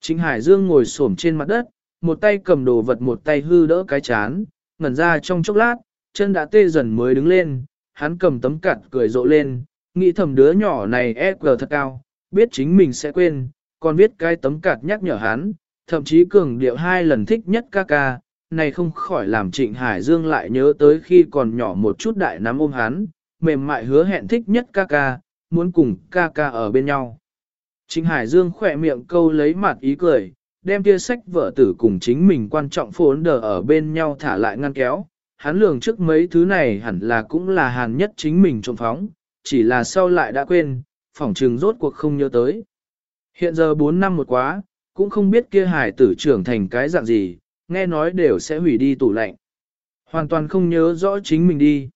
Speaker 1: Chính Hải Dương ngồi xổm trên mặt đất, một tay cầm đồ vật một tay hư đỡ cái chán, ngẩn ra trong chốc lát, chân đã tê dần mới đứng lên, hắn cầm tấm cặt cười rộ lên, nghĩ thầm đứa nhỏ này EQ thật cao, biết chính mình sẽ quên, còn viết cái tấm cặt nhắc nhở hắn, thậm chí cường điệu hai lần thích nhất ca ca, này không khỏi làm Trịnh Hải Dương lại nhớ tới khi còn nhỏ một chút đại nắm ôm hắn, mềm mại hứa hẹn thích nhất ca ca, muốn cùng ca ca ở bên nhau. Trịnh Hải Dương khỏe miệng câu lấy mặt ý cười, đem kia sách vợ tử cùng chính mình quan trọng phốn đờ ở bên nhau thả lại ngăn kéo. Hắn lường trước mấy thứ này hẳn là cũng là hàn nhất chính mình trộm phóng, chỉ là sau lại đã quên, phỏng trừng rốt cuộc không nhớ tới. Hiện giờ 4 năm một quá, cũng không biết kia hải tử trưởng thành cái dạng gì, nghe nói đều sẽ hủy đi tủ lạnh. Hoàn toàn không nhớ rõ chính mình đi.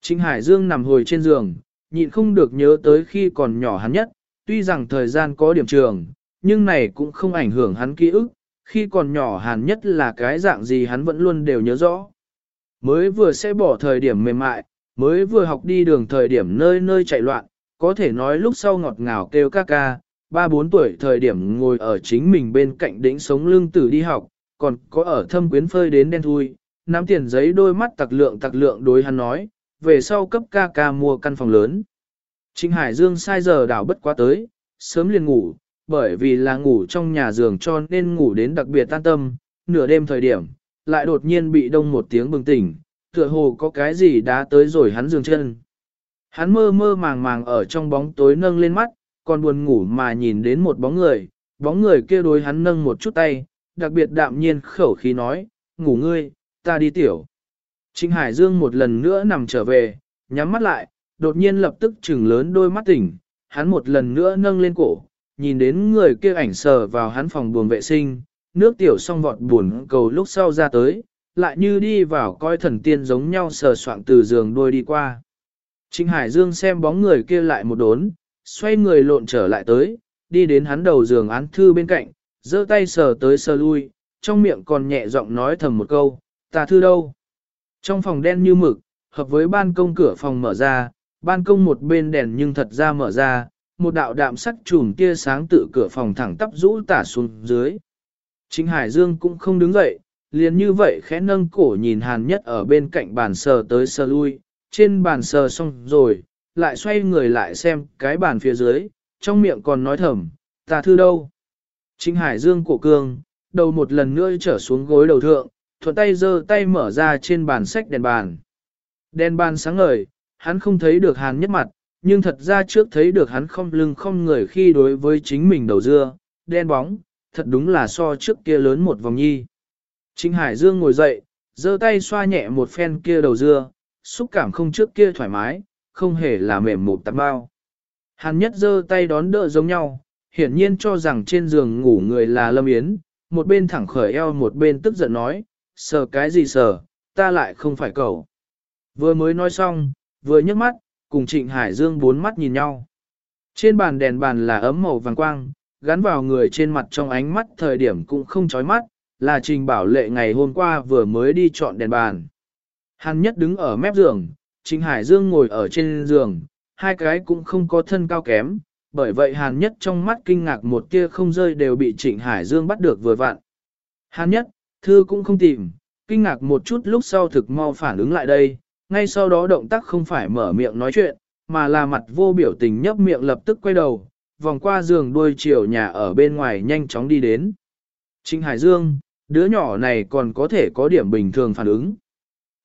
Speaker 1: Trịnh Hải Dương nằm hồi trên giường, nhịn không được nhớ tới khi còn nhỏ hắn nhất, tuy rằng thời gian có điểm trường, nhưng này cũng không ảnh hưởng hắn ký ức, khi còn nhỏ hàn nhất là cái dạng gì hắn vẫn luôn đều nhớ rõ. Mới vừa sẽ bỏ thời điểm mềm mại, mới vừa học đi đường thời điểm nơi nơi chạy loạn, có thể nói lúc sau ngọt ngào kêu ca ca, ba bốn tuổi thời điểm ngồi ở chính mình bên cạnh đỉnh sống lưng tử đi học, còn có ở thâm quyến phơi đến đen thui, nắm tiền giấy đôi mắt tặc lượng tặc lượng đối hắn nói, về sau cấp ca ca mua căn phòng lớn. Trịnh Hải Dương sai giờ đảo bất quá tới, sớm liền ngủ, bởi vì là ngủ trong nhà giường cho nên ngủ đến đặc biệt tan tâm, nửa đêm thời điểm, lại đột nhiên bị đông một tiếng bừng tỉnh, tựa hồ có cái gì đã tới rồi hắn giường chân. Hắn mơ mơ màng màng ở trong bóng tối nâng lên mắt, còn buồn ngủ mà nhìn đến một bóng người, bóng người kia đối hắn nâng một chút tay, đặc biệt đạm nhiên khẩu khí nói, ngủ ngươi, ta đi tiểu. Trịnh Hải Dương một lần nữa nằm trở về, nhắm mắt lại, đột nhiên lập tức trừng lớn đôi mắt tỉnh, hắn một lần nữa nâng lên cổ, nhìn đến người kia ảnh sờ vào hắn phòng buồng vệ sinh, nước tiểu xong vọt buồn cầu lúc sau ra tới, lại như đi vào coi thần tiên giống nhau sờ soạng từ giường đôi đi qua. Trịnh Hải Dương xem bóng người kia lại một đốn, xoay người lộn trở lại tới, đi đến hắn đầu giường án thư bên cạnh, giơ tay sờ tới sờ lui, trong miệng còn nhẹ giọng nói thầm một câu, ta thư đâu? Trong phòng đen như mực, hợp với ban công cửa phòng mở ra, ban công một bên đèn nhưng thật ra mở ra, một đạo đạm sắc trùm tia sáng tự cửa phòng thẳng tắp rũ tả xuống dưới. Chính Hải Dương cũng không đứng dậy, liền như vậy khẽ nâng cổ nhìn Hàn Nhất ở bên cạnh bàn sờ tới sờ lui, trên bàn sờ xong rồi, lại xoay người lại xem cái bàn phía dưới, trong miệng còn nói thầm, ta thư đâu. Chính Hải Dương cổ cương, đầu một lần nữa trở xuống gối đầu thượng, thuận tay giơ tay mở ra trên bàn sách đèn bàn. Đèn bàn sáng ngời, hắn không thấy được hàn nhất mặt, nhưng thật ra trước thấy được hắn không lưng không người khi đối với chính mình đầu dưa, đen bóng, thật đúng là so trước kia lớn một vòng nhi. Trịnh Hải Dương ngồi dậy, giơ tay xoa nhẹ một phen kia đầu dưa, xúc cảm không trước kia thoải mái, không hề là mềm một tạp bao. Hàn nhất giơ tay đón đỡ giống nhau, hiển nhiên cho rằng trên giường ngủ người là Lâm Yến, một bên thẳng khởi eo một bên tức giận nói, sờ cái gì sờ, ta lại không phải cậu. Vừa mới nói xong, vừa nhấc mắt, cùng Trịnh Hải Dương bốn mắt nhìn nhau. Trên bàn đèn bàn là ấm màu vàng quang, gắn vào người trên mặt trong ánh mắt thời điểm cũng không chói mắt, là Trình Bảo Lệ ngày hôm qua vừa mới đi chọn đèn bàn. Hàn Nhất đứng ở mép giường, Trịnh Hải Dương ngồi ở trên giường, hai cái cũng không có thân cao kém, bởi vậy Hàn Nhất trong mắt kinh ngạc một tia không rơi đều bị Trịnh Hải Dương bắt được vừa vặn. Hàn Nhất, thư cũng không tìm, kinh ngạc một chút lúc sau thực mau phản ứng lại đây, ngay sau đó động tác không phải mở miệng nói chuyện, mà là mặt vô biểu tình nhấp miệng lập tức quay đầu, vòng qua giường đuôi chiều nhà ở bên ngoài nhanh chóng đi đến. Trịnh Hải Dương, đứa nhỏ này còn có thể có điểm bình thường phản ứng.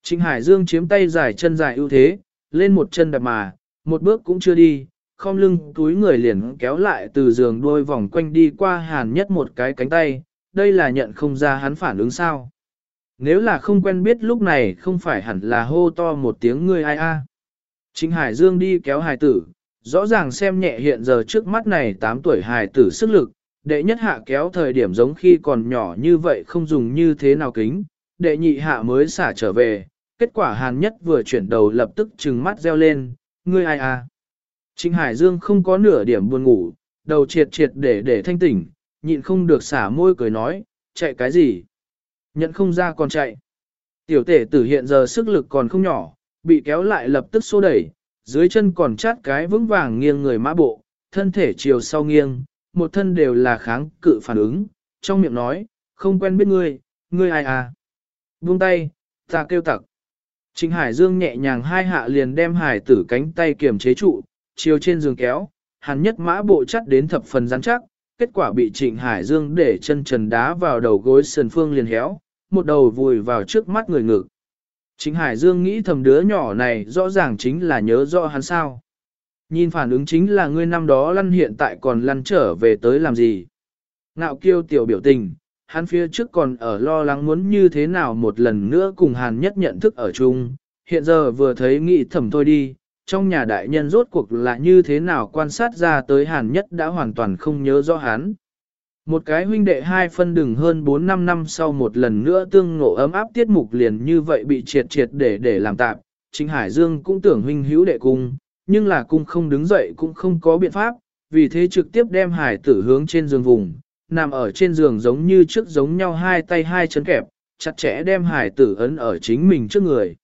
Speaker 1: Trịnh Hải Dương chiếm tay dài chân dài ưu thế, lên một chân đạp mà, một bước cũng chưa đi, không lưng túi người liền kéo lại từ giường đuôi vòng quanh đi qua hàn nhất một cái cánh tay, đây là nhận không ra hắn phản ứng sao. Nếu là không quen biết lúc này không phải hẳn là hô to một tiếng ngươi ai a. À. Trịnh Hải Dương đi kéo hài tử, rõ ràng xem nhẹ hiện giờ trước mắt này 8 tuổi hài tử sức lực, đệ nhất hạ kéo thời điểm giống khi còn nhỏ như vậy không dùng như thế nào kính, đệ nhị hạ mới xả trở về, kết quả hàn nhất vừa chuyển đầu lập tức trừng mắt reo lên, ngươi ai a? À? Trịnh Hải Dương không có nửa điểm buồn ngủ, đầu triệt triệt để để thanh tỉnh, nhịn không được xả môi cười nói, chạy cái gì? Nhận không ra còn chạy. Tiểu tể tử hiện giờ sức lực còn không nhỏ, bị kéo lại lập tức xô đẩy, dưới chân còn chát cái vững vàng nghiêng người mã bộ, thân thể chiều sau nghiêng, một thân đều là kháng cự phản ứng, trong miệng nói, không quen biết ngươi, ngươi ai à? Buông tay, ta kêu tặc. Trịnh Hải Dương nhẹ nhàng hai hạ liền đem hải tử cánh tay kiềm chế trụ, chiều trên giường kéo, hắn nhất mã bộ chắt đến thập phần rắn chắc, kết quả bị Trịnh Hải Dương để chân trần đá vào đầu gối sườn phương liền héo, một đầu vùi vào trước mắt người ngực. Trịnh Hải Dương nghĩ thầm đứa nhỏ này rõ ràng chính là nhớ rõ hắn sao. Nhìn phản ứng chính là ngươi năm đó lăn hiện tại còn lăn trở về tới làm gì. Ngạo kiêu tiểu biểu tình, hắn phía trước còn ở lo lắng muốn như thế nào một lần nữa cùng hàn nhất nhận thức ở chung, hiện giờ vừa thấy nghĩ thầm thôi đi, trong nhà đại nhân rốt cuộc là như thế nào quan sát ra tới hàn nhất đã hoàn toàn không nhớ rõ hắn. Một cái huynh đệ hai phân đừng hơn 4-5 năm sau một lần nữa tương ngộ ấm áp tiết mục liền như vậy bị triệt triệt để để làm tạm. Trịnh Hải Dương cũng tưởng huynh hữu đệ cung, nhưng là cung không đứng dậy cũng không có biện pháp, vì thế trực tiếp đem hải tử hướng trên giường vùng, nằm ở trên giường giống như trước giống nhau hai tay hai chân kẹp, chặt chẽ đem hải tử ấn ở chính mình trước người.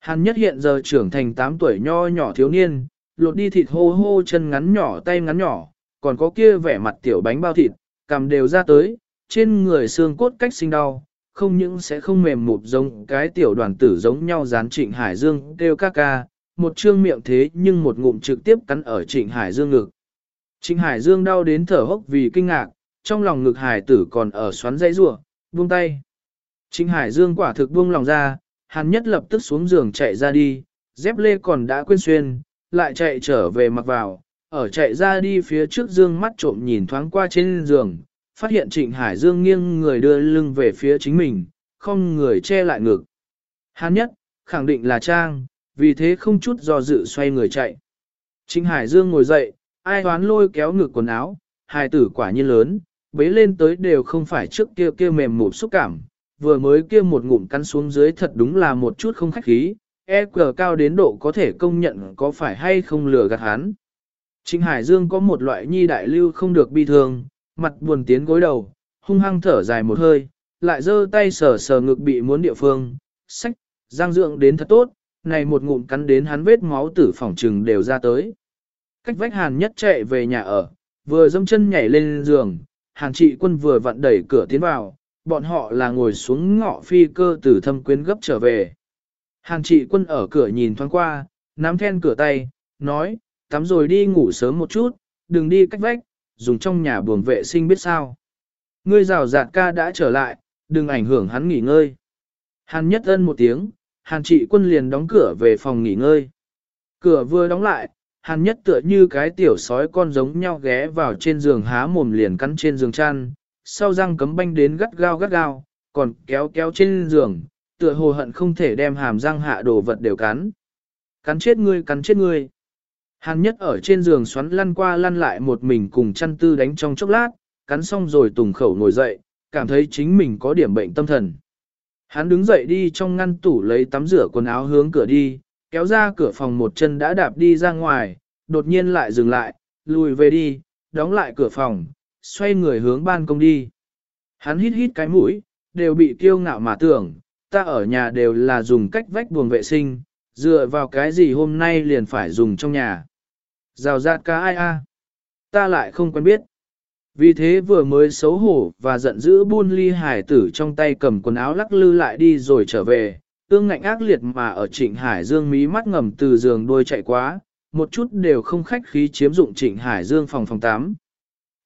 Speaker 1: Hàn nhất hiện giờ trưởng thành 8 tuổi nho nhỏ thiếu niên, lột đi thịt hô hô chân ngắn nhỏ tay ngắn nhỏ, còn có kia vẻ mặt tiểu bánh bao thịt, cằm đều ra tới, trên người xương cốt cách sinh đau, không những sẽ không mềm mụp giống cái tiểu đoàn tử giống nhau dán trịnh Hải Dương kêu ca ca, một trương miệng thế nhưng một ngụm trực tiếp cắn ở trịnh Hải Dương ngực. Trịnh Hải Dương đau đến thở hốc vì kinh ngạc, trong lòng ngực Hải tử còn ở xoắn dây rủa buông tay. Trịnh Hải Dương quả thực buông lòng ra, hắn nhất lập tức xuống giường chạy ra đi, dép lê còn đã quên xuyên, lại chạy trở về mặc vào, ở chạy ra đi phía trước dương mắt trộm nhìn thoáng qua trên giường, phát hiện Trịnh Hải Dương nghiêng người đưa lưng về phía chính mình, không người che lại ngực. Hắn nhất, khẳng định là Trang, vì thế không chút do dự xoay người chạy. Trịnh Hải Dương ngồi dậy, ai hoán lôi kéo ngực quần áo, hài tử quả nhiên lớn, bế lên tới đều không phải trước kia kia mềm mụn xúc cảm, vừa mới kia một ngụm cắn xuống dưới thật đúng là một chút không khách khí, e cờ cao đến độ có thể công nhận có phải hay không lừa gạt hắn. Trịnh Hải Dương có một loại nhi đại lưu không được bi thường, mặt buồn tiến gối đầu, hung hăng thở dài một hơi, lại giơ tay sờ sờ ngực bị muốn địa phương, sách, giang dưỡng đến thật tốt, này một ngụm cắn đến hắn vết máu tử phỏng trừng đều ra tới. Cách vách hàn nhất chạy về nhà ở, vừa dâm chân nhảy lên giường, hàn trị quân vừa vặn đẩy cửa tiến vào, bọn họ là ngồi xuống ngọ phi cơ từ thâm quyến gấp trở về. Hàn trị quân ở cửa nhìn thoáng qua, nắm then cửa tay, nói, tắm rồi đi ngủ sớm một chút, đừng đi cách vách, dùng trong nhà buồng vệ sinh biết sao. Ngươi rào rạt ca đã trở lại, đừng ảnh hưởng hắn nghỉ ngơi. Hàn nhất ân một tiếng, hàn trị quân liền đóng cửa về phòng nghỉ ngơi. Cửa vừa đóng lại, hàn nhất tựa như cái tiểu sói con giống nhau ghé vào trên giường há mồm liền cắn trên giường chăn, sau răng cấm banh đến gắt gao gắt gao, còn kéo kéo trên giường, tựa hồ hận không thể đem hàm răng hạ đồ vật đều cắn. Cắn chết ngươi, cắn chết ngươi. Hàn nhất ở trên giường xoắn lăn qua lăn lại một mình cùng chăn tư đánh trong chốc lát, cắn xong rồi tùng khẩu ngồi dậy, cảm thấy chính mình có điểm bệnh tâm thần. Hắn đứng dậy đi trong ngăn tủ lấy tắm rửa quần áo hướng cửa đi, kéo ra cửa phòng một chân đã đạp đi ra ngoài, đột nhiên lại dừng lại, lùi về đi, đóng lại cửa phòng, xoay người hướng ban công đi. Hắn hít hít cái mũi, đều bị kiêu ngạo mà tưởng, ta ở nhà đều là dùng cách vách buồng vệ sinh, dựa vào cái gì hôm nay liền phải dùng trong nhà. Rào rạt ca ai a? Ta lại không quen biết. Vì thế vừa mới xấu hổ và giận dữ buôn ly hải tử trong tay cầm quần áo lắc lư lại đi rồi trở về, ương ngạnh ác liệt mà ở trịnh hải dương mí mắt ngầm từ giường đôi chạy quá, một chút đều không khách khí chiếm dụng trịnh hải dương phòng phòng 8.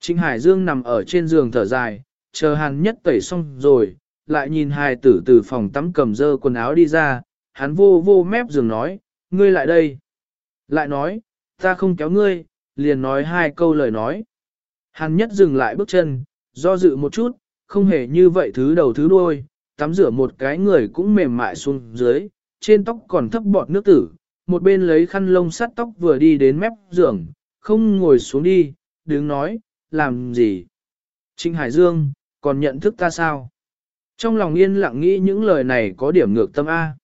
Speaker 1: Trịnh hải dương nằm ở trên giường thở dài, chờ hàn nhất tẩy xong rồi, lại nhìn hải tử từ phòng tắm cầm dơ quần áo đi ra, hắn vô vô mép giường nói, ngươi lại đây. Lại nói, ta không kéo ngươi, liền nói hai câu lời nói. Hàn nhất dừng lại bước chân, do dự một chút, không hề như vậy thứ đầu thứ đuôi, tắm rửa một cái người cũng mềm mại xuống dưới, trên tóc còn thấp bọt nước tử, một bên lấy khăn lông sắt tóc vừa đi đến mép giường, không ngồi xuống đi, đứng nói, làm gì? Trịnh Hải Dương, còn nhận thức ta sao? Trong lòng yên lặng nghĩ những lời này có điểm ngược tâm A.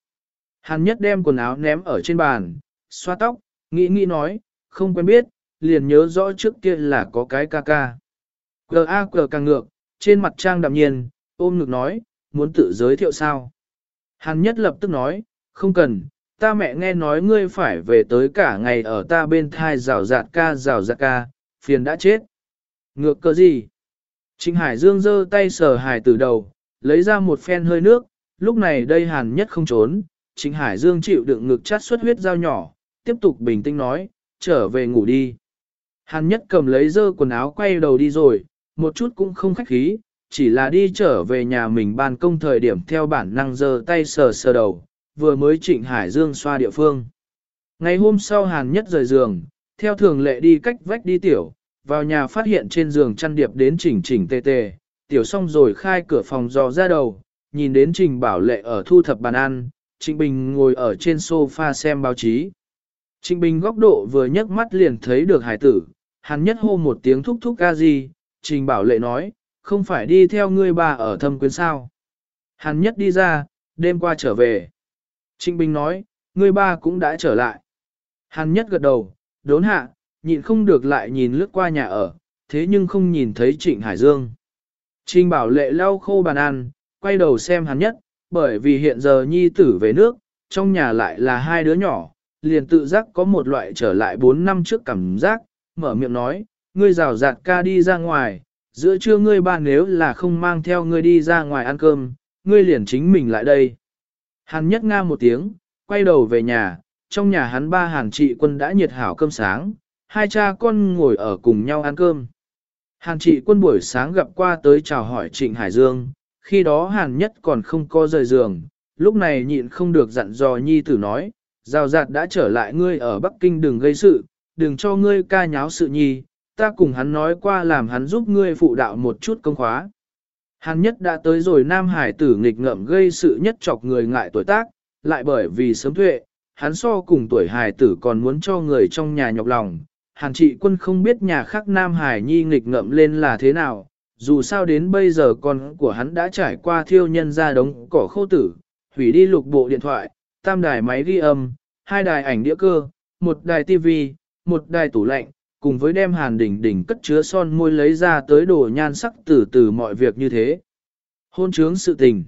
Speaker 1: Hàn nhất đem quần áo ném ở trên bàn, xoa tóc, nghĩ nghĩ nói, không quen biết, liền nhớ rõ trước kia là có cái ca ca. G.A.G. càng ngược, trên mặt trang đạm nhiên, ôm ngực nói, muốn tự giới thiệu sao? Hàn nhất lập tức nói, không cần, ta mẹ nghe nói ngươi phải về tới cả ngày ở ta bên thai rào rạt ca rào rạt ca, phiền đã chết. Ngược cơ gì? Trịnh Hải Dương giơ tay sờ hải từ đầu, lấy ra một phen hơi nước, lúc này đây hàn nhất không trốn, Trịnh Hải Dương chịu đựng ngực chát xuất huyết dao nhỏ, tiếp tục bình tĩnh nói, trở về ngủ đi. Hàn nhất cầm lấy dơ quần áo quay đầu đi rồi, một chút cũng không khách khí, chỉ là đi trở về nhà mình ban công thời điểm theo bản năng dơ tay sờ sờ đầu, vừa mới trịnh Hải Dương xoa địa phương. Ngày hôm sau Hàn nhất rời giường, theo thường lệ đi cách vách đi tiểu, vào nhà phát hiện trên giường chăn điệp đến chỉnh chỉnh tê tê, tiểu xong rồi khai cửa phòng dò ra đầu, nhìn đến trình bảo lệ ở thu thập bàn ăn, Trịnh Bình ngồi ở trên sofa xem báo chí. Trịnh Bình góc độ vừa nhấc mắt liền thấy được hải tử, hắn nhất hô một tiếng thúc thúc ca gì, Trình Bảo Lệ nói, không phải đi theo ngươi bà ở thâm quyến sao. Hắn nhất đi ra, đêm qua trở về. Trịnh Bình nói, ngươi ba cũng đã trở lại. Hắn nhất gật đầu, đốn hạ, nhịn không được lại nhìn lướt qua nhà ở, thế nhưng không nhìn thấy Trịnh Hải Dương. Trình Bảo Lệ lau khô bàn ăn, quay đầu xem hắn nhất, bởi vì hiện giờ nhi tử về nước, trong nhà lại là hai đứa nhỏ, liền tự giác có một loại trở lại 4 năm trước cảm giác, mở miệng nói, ngươi rào rạt ca đi ra ngoài, giữa trưa ngươi ba nếu là không mang theo ngươi đi ra ngoài ăn cơm, ngươi liền chính mình lại đây. Hàn nhất nga một tiếng, quay đầu về nhà, trong nhà hắn ba hàn trị quân đã nhiệt hảo cơm sáng, hai cha con ngồi ở cùng nhau ăn cơm. Hàn trị quân buổi sáng gặp qua tới chào hỏi Trịnh Hải Dương, khi đó hàn nhất còn không có rời giường, lúc này nhịn không được dặn dò nhi tử nói, rào rạt đã trở lại ngươi ở Bắc Kinh đừng gây sự, đừng cho ngươi ca nháo sự nhi, ta cùng hắn nói qua làm hắn giúp ngươi phụ đạo một chút công khóa. Hàn nhất đã tới rồi Nam Hải tử nghịch ngợm gây sự nhất chọc người ngại tuổi tác, lại bởi vì sớm tuệ, hắn so cùng tuổi Hải tử còn muốn cho người trong nhà nhọc lòng. Hàn trị quân không biết nhà khác Nam Hải nhi nghịch ngợm lên là thế nào, dù sao đến bây giờ con của hắn đã trải qua thiêu nhân ra đống cỏ khô tử, hủy đi lục bộ điện thoại, tam đài máy ghi âm, hai đài ảnh đĩa cơ, một đài tivi, một đài tủ lạnh, cùng với đem hàn đỉnh đỉnh cất chứa son môi lấy ra tới đồ nhan sắc từ từ mọi việc như thế. Hôn trướng sự tình.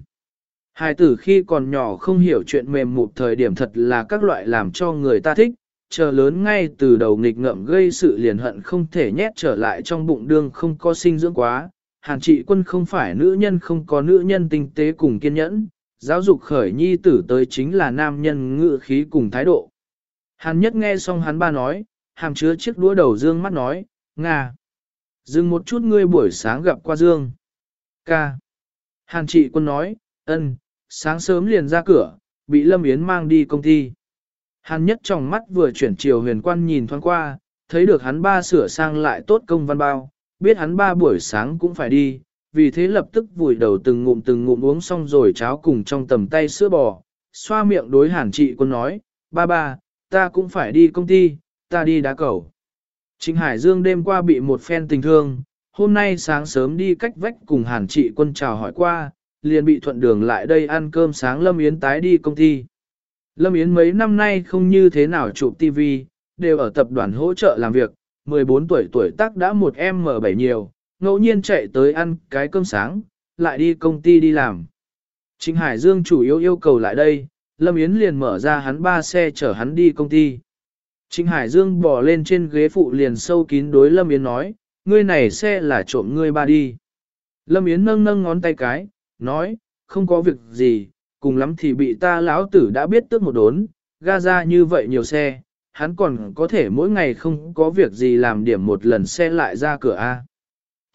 Speaker 1: Hai tử khi còn nhỏ không hiểu chuyện mềm mụt thời điểm thật là các loại làm cho người ta thích, chờ lớn ngay từ đầu nghịch ngợm gây sự liền hận không thể nhét trở lại trong bụng đương không có sinh dưỡng quá, hàn trị quân không phải nữ nhân không có nữ nhân tinh tế cùng kiên nhẫn, giáo dục khởi nhi tử tới chính là nam nhân ngự khí cùng thái độ. Hàn nhất nghe xong hắn ba nói, hàm chứa chiếc đũa đầu dương mắt nói, Nga. Dừng một chút ngươi buổi sáng gặp qua dương. Ca. Hàn trị quân nói, ân, sáng sớm liền ra cửa, bị Lâm Yến mang đi công ty. Hàn nhất trong mắt vừa chuyển chiều huyền quan nhìn thoáng qua, thấy được hắn ba sửa sang lại tốt công văn bao, biết hắn ba buổi sáng cũng phải đi, vì thế lập tức vùi đầu từng ngụm từng ngụm uống xong rồi cháo cùng trong tầm tay sữa bò, xoa miệng đối hàn trị quân nói, ba ba, ta cũng phải đi công ty, ta đi đá cầu. Trịnh Hải Dương đêm qua bị một phen tình thương, hôm nay sáng sớm đi cách vách cùng hàn trị quân chào hỏi qua, liền bị thuận đường lại đây ăn cơm sáng Lâm Yến tái đi công ty. Lâm Yến mấy năm nay không như thế nào chụp TV, đều ở tập đoàn hỗ trợ làm việc, 14 tuổi tuổi tác đã một em mở bảy nhiều, ngẫu nhiên chạy tới ăn cái cơm sáng, lại đi công ty đi làm. Trịnh Hải Dương chủ yếu yêu cầu lại đây, Lâm Yến liền mở ra hắn ba xe chở hắn đi công ty. Trịnh Hải Dương bỏ lên trên ghế phụ liền sâu kín đối Lâm Yến nói, ngươi này xe là trộm ngươi ba đi. Lâm Yến nâng nâng ngón tay cái, nói, không có việc gì, cùng lắm thì bị ta lão tử đã biết tước một đốn, ga ra như vậy nhiều xe, hắn còn có thể mỗi ngày không có việc gì làm điểm một lần xe lại ra cửa A.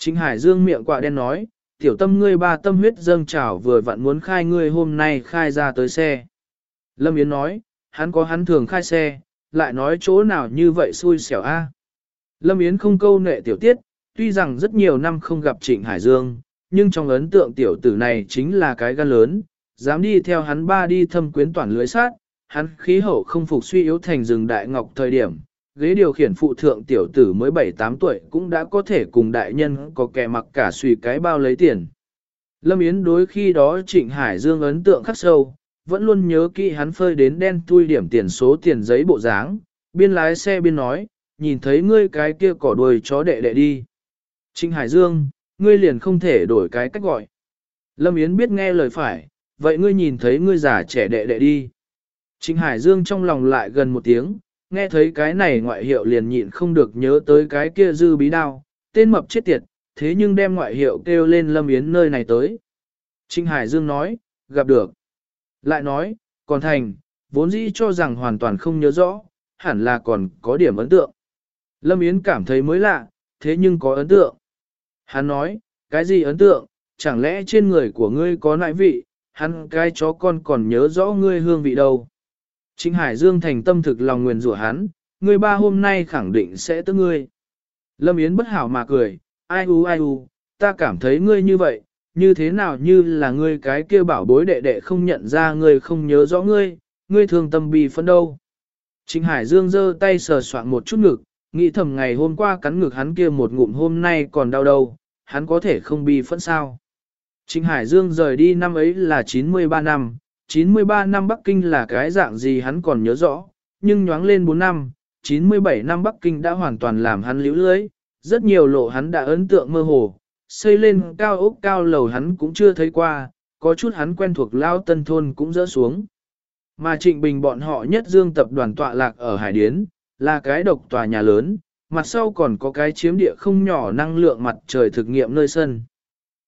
Speaker 1: Trịnh Hải Dương miệng quạ đen nói, tiểu tâm ngươi ba tâm huyết dâng trào vừa vặn muốn khai ngươi hôm nay khai ra tới xe. Lâm Yến nói, hắn có hắn thường khai xe, lại nói chỗ nào như vậy xui xẻo a. Lâm Yến không câu nệ tiểu tiết, tuy rằng rất nhiều năm không gặp Trịnh Hải Dương, nhưng trong ấn tượng tiểu tử này chính là cái gan lớn, dám đi theo hắn ba đi thâm quyến toàn lưới sát, hắn khí hậu không phục suy yếu thành rừng đại ngọc thời điểm, ghế điều khiển phụ thượng tiểu tử mới 7-8 tuổi cũng đã có thể cùng đại nhân có kẻ mặc cả suy cái bao lấy tiền. Lâm Yến đối khi đó Trịnh Hải Dương ấn tượng khắc sâu, vẫn luôn nhớ kỹ hắn phơi đến đen tui điểm tiền số tiền giấy bộ dáng, biên lái xe biên nói, nhìn thấy ngươi cái kia cỏ đuôi chó đệ đệ đi. Trịnh Hải Dương, ngươi liền không thể đổi cái cách gọi. Lâm Yến biết nghe lời phải, vậy ngươi nhìn thấy ngươi già trẻ đệ đệ đi. Trịnh Hải Dương trong lòng lại gần một tiếng, nghe thấy cái này ngoại hiệu liền nhịn không được nhớ tới cái kia dư bí đao, tên mập chết tiệt, thế nhưng đem ngoại hiệu kêu lên Lâm Yến nơi này tới. trinh Hải Dương nói, gặp được. Lại nói, còn thành, vốn dĩ cho rằng hoàn toàn không nhớ rõ, hẳn là còn có điểm ấn tượng. Lâm Yến cảm thấy mới lạ, thế nhưng có ấn tượng. Hắn nói, cái gì ấn tượng, chẳng lẽ trên người của ngươi có nại vị, hắn cái chó con còn nhớ rõ ngươi hương vị đâu. Trịnh Hải Dương thành tâm thực lòng nguyền rủa hắn, Người ba hôm nay khẳng định sẽ tức ngươi. Lâm Yến bất hảo mà cười, ai u ai u, ta cảm thấy ngươi như vậy, như thế nào như là ngươi cái kia bảo bối đệ đệ không nhận ra ngươi không nhớ rõ ngươi, ngươi thường tâm bị phân đâu. Trịnh Hải Dương giơ tay sờ soạn một chút ngực, nghĩ thầm ngày hôm qua cắn ngực hắn kia một ngụm hôm nay còn đau đâu, hắn có thể không bi phẫn sao. Trịnh Hải Dương rời đi năm ấy là 93 năm, 93 năm Bắc Kinh là cái dạng gì hắn còn nhớ rõ, nhưng nhoáng lên 4 năm, 97 năm Bắc Kinh đã hoàn toàn làm hắn liễu lưới, rất nhiều lộ hắn đã ấn tượng mơ hồ, xây lên cao ốc cao lầu hắn cũng chưa thấy qua, có chút hắn quen thuộc lao tân thôn cũng dỡ xuống. Mà Trịnh Bình bọn họ nhất dương tập đoàn tọa lạc ở Hải Điến, là cái độc tòa nhà lớn, mặt sau còn có cái chiếm địa không nhỏ năng lượng mặt trời thực nghiệm nơi sân.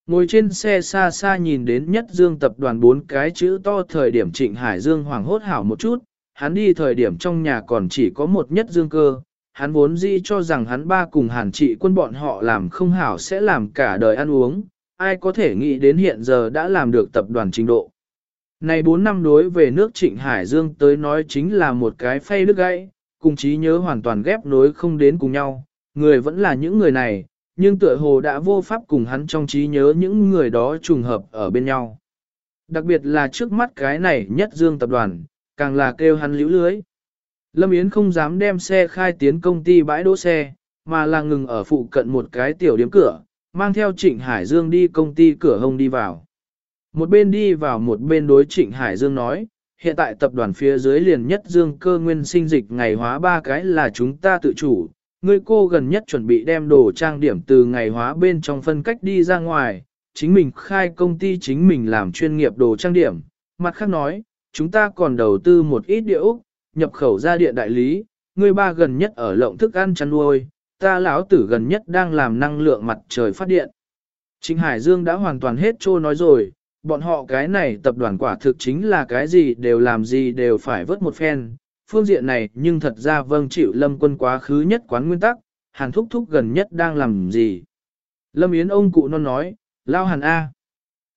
Speaker 1: Ngồi trên xe xa xa nhìn đến nhất dương tập đoàn bốn cái chữ to thời điểm trịnh Hải Dương hoàng hốt hảo một chút, hắn đi thời điểm trong nhà còn chỉ có một nhất dương cơ, hắn vốn dĩ cho rằng hắn ba cùng hàn trị quân bọn họ làm không hảo sẽ làm cả đời ăn uống, ai có thể nghĩ đến hiện giờ đã làm được tập đoàn trình độ. Này 4 năm đối về nước Trịnh Hải Dương tới nói chính là một cái phay đứt gãy, cùng trí nhớ hoàn toàn ghép nối không đến cùng nhau, người vẫn là những người này, nhưng tựa hồ đã vô pháp cùng hắn trong trí nhớ những người đó trùng hợp ở bên nhau. Đặc biệt là trước mắt cái này nhất dương tập đoàn, càng là kêu hắn liễu lưới. Lâm Yến không dám đem xe khai tiến công ty bãi đỗ xe, mà là ngừng ở phụ cận một cái tiểu điếm cửa, mang theo Trịnh Hải Dương đi công ty cửa hông đi vào. Một bên đi vào một bên đối Trịnh Hải Dương nói, hiện tại tập đoàn phía dưới liền nhất Dương cơ nguyên sinh dịch ngày hóa ba cái là chúng ta tự chủ, ngươi cô gần nhất chuẩn bị đem đồ trang điểm từ ngày hóa bên trong phân cách đi ra ngoài, chính mình khai công ty chính mình làm chuyên nghiệp đồ trang điểm. Mặt khác nói, chúng ta còn đầu tư một ít địa nhập khẩu ra điện đại lý, ngươi ba gần nhất ở lộng thức ăn chăn nuôi, ta lão tử gần nhất đang làm năng lượng mặt trời phát điện. Trịnh Hải Dương đã hoàn toàn hết trô nói rồi, bọn họ cái này tập đoàn quả thực chính là cái gì đều làm gì đều phải vớt một phen, phương diện này nhưng thật ra vâng chịu lâm quân quá khứ nhất quán nguyên tắc, hàn thúc thúc gần nhất đang làm gì. Lâm Yến ông cụ non nói, lao hàn A.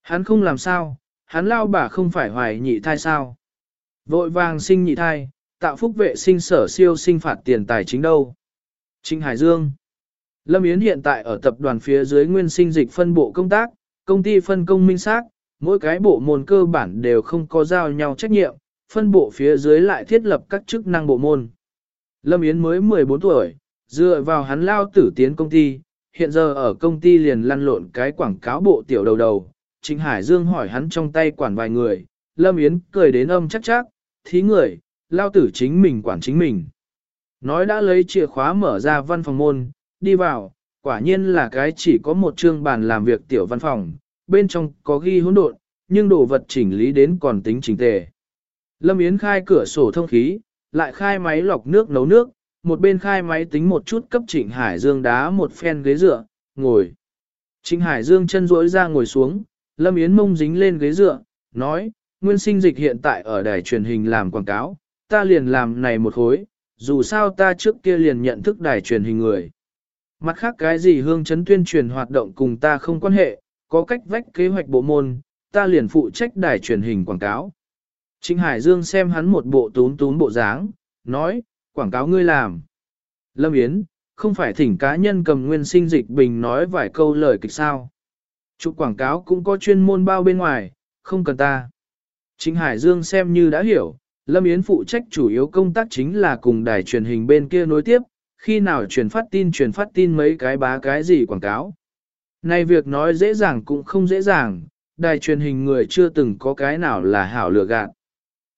Speaker 1: Hắn không làm sao, hắn lao bà không phải hoài nhị thai sao. Vội vàng sinh nhị thai, tạo phúc vệ sinh sở siêu sinh phạt tiền tài chính đâu. Trinh Hải Dương Lâm Yến hiện tại ở tập đoàn phía dưới nguyên sinh dịch phân bộ công tác, công ty phân công minh xác, mỗi cái bộ môn cơ bản đều không có giao nhau trách nhiệm, phân bộ phía dưới lại thiết lập các chức năng bộ môn. Lâm Yến mới 14 tuổi, dựa vào hắn lao tử tiến công ty, hiện giờ ở công ty liền lăn lộn cái quảng cáo bộ tiểu đầu đầu. Trịnh Hải Dương hỏi hắn trong tay quản vài người, Lâm Yến cười đến âm chắc chắc, thí người, lao tử chính mình quản chính mình. Nói đã lấy chìa khóa mở ra văn phòng môn, đi vào, quả nhiên là cái chỉ có một chương bàn làm việc tiểu văn phòng, bên trong có ghi hỗn độn, nhưng đồ vật chỉnh lý đến còn tính chỉnh tề. Lâm Yến khai cửa sổ thông khí, lại khai máy lọc nước nấu nước, một bên khai máy tính một chút cấp Trịnh Hải Dương đá một phen ghế dựa, ngồi. Trịnh Hải Dương chân duỗi ra ngồi xuống, Lâm Yến mông dính lên ghế dựa, nói, nguyên sinh dịch hiện tại ở đài truyền hình làm quảng cáo, ta liền làm này một khối, dù sao ta trước kia liền nhận thức đài truyền hình người. Mặt khác cái gì hương chấn tuyên truyền hoạt động cùng ta không quan hệ, có cách vách kế hoạch bộ môn, ta liền phụ trách đài truyền hình quảng cáo. Trịnh Hải Dương xem hắn một bộ tún tún bộ dáng, nói, quảng cáo ngươi làm. Lâm Yến, không phải thỉnh cá nhân cầm nguyên sinh dịch bình nói vài câu lời kịch sao. Chụp quảng cáo cũng có chuyên môn bao bên ngoài, không cần ta. Trịnh Hải Dương xem như đã hiểu, Lâm Yến phụ trách chủ yếu công tác chính là cùng đài truyền hình bên kia nối tiếp, khi nào truyền phát tin truyền phát tin mấy cái bá cái gì quảng cáo. Này việc nói dễ dàng cũng không dễ dàng, đài truyền hình người chưa từng có cái nào là hảo lừa gạt.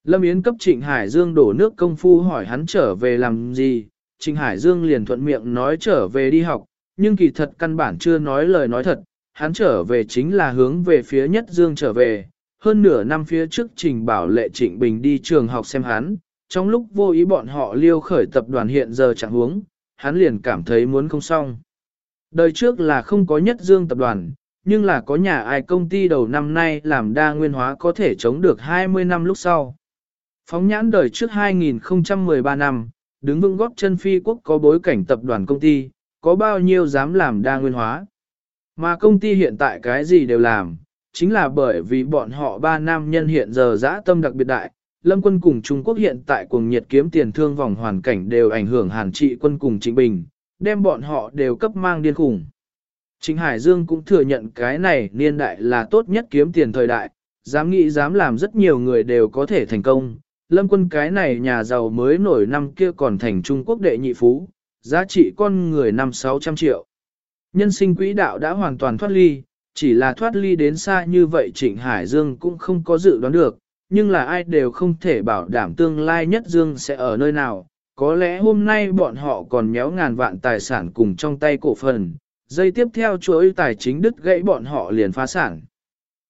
Speaker 1: Lâm Yến cấp Trịnh Hải Dương đổ nước công phu hỏi hắn trở về làm gì, Trình Hải Dương liền thuận miệng nói trở về đi học, nhưng kỳ thật căn bản chưa nói lời nói thật, hắn trở về chính là hướng về phía Nhất Dương trở về. Hơn nửa năm phía trước Trình Bảo Lệ Trịnh Bình đi trường học xem hắn, trong lúc vô ý bọn họ liêu khởi tập đoàn hiện giờ chẳng huống, hắn liền cảm thấy muốn không xong. Đời trước là không có Nhất Dương tập đoàn, nhưng là có nhà ai công ty đầu năm nay làm đa nguyên hóa có thể chống được 20 năm lúc sau. Phóng nhãn đời trước 2013 năm, đứng vững góp chân phi quốc có bối cảnh tập đoàn công ty, có bao nhiêu dám làm đa nguyên hóa. Mà công ty hiện tại cái gì đều làm, chính là bởi vì bọn họ ba nam nhân hiện giờ dã tâm đặc biệt đại. Lâm quân cùng Trung Quốc hiện tại cuồng nhiệt kiếm tiền thương vòng hoàn cảnh đều ảnh hưởng hàn trị quân cùng chính bình, đem bọn họ đều cấp mang điên khủng. Trịnh Hải Dương cũng thừa nhận cái này niên đại là tốt nhất kiếm tiền thời đại, dám nghĩ dám làm rất nhiều người đều có thể thành công. Lâm quân cái này nhà giàu mới nổi năm kia còn thành Trung Quốc đệ nhị phú, giá trị con người năm 600 triệu. Nhân sinh quỹ đạo đã hoàn toàn thoát ly, chỉ là thoát ly đến xa như vậy Trịnh Hải Dương cũng không có dự đoán được, nhưng là ai đều không thể bảo đảm tương lai nhất Dương sẽ ở nơi nào. Có lẽ hôm nay bọn họ còn méo ngàn vạn tài sản cùng trong tay cổ phần, dây tiếp theo chuỗi tài chính đứt gãy bọn họ liền phá sản.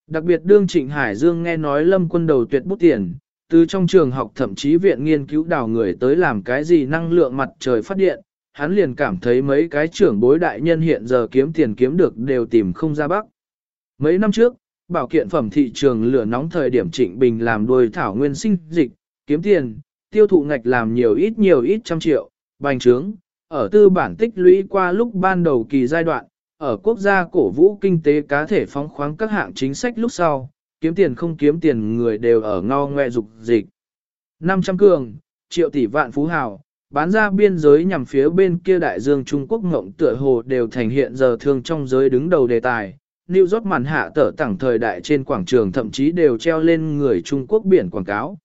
Speaker 1: Đặc biệt đương Trịnh Hải Dương nghe nói lâm quân đầu tuyệt bút tiền, từ trong trường học thậm chí viện nghiên cứu đào người tới làm cái gì năng lượng mặt trời phát điện, hắn liền cảm thấy mấy cái trưởng bối đại nhân hiện giờ kiếm tiền kiếm được đều tìm không ra bắc. Mấy năm trước, bảo kiện phẩm thị trường lửa nóng thời điểm Trịnh Bình làm đuôi thảo nguyên sinh dịch, kiếm tiền, tiêu thụ ngạch làm nhiều ít nhiều ít trăm triệu, bành trướng, ở tư bản tích lũy qua lúc ban đầu kỳ giai đoạn, ở quốc gia cổ vũ kinh tế cá thể phóng khoáng các hạng chính sách lúc sau, kiếm tiền không kiếm tiền người đều ở ngao ngoe dục dịch. 500 cường, triệu tỷ vạn phú hào, bán ra biên giới nhằm phía bên kia đại dương Trung Quốc ngộng tựa hồ đều thành hiện giờ thường trong giới đứng đầu đề tài. New York màn hạ tở tẳng thời đại trên quảng trường thậm chí đều treo lên người Trung Quốc biển quảng cáo.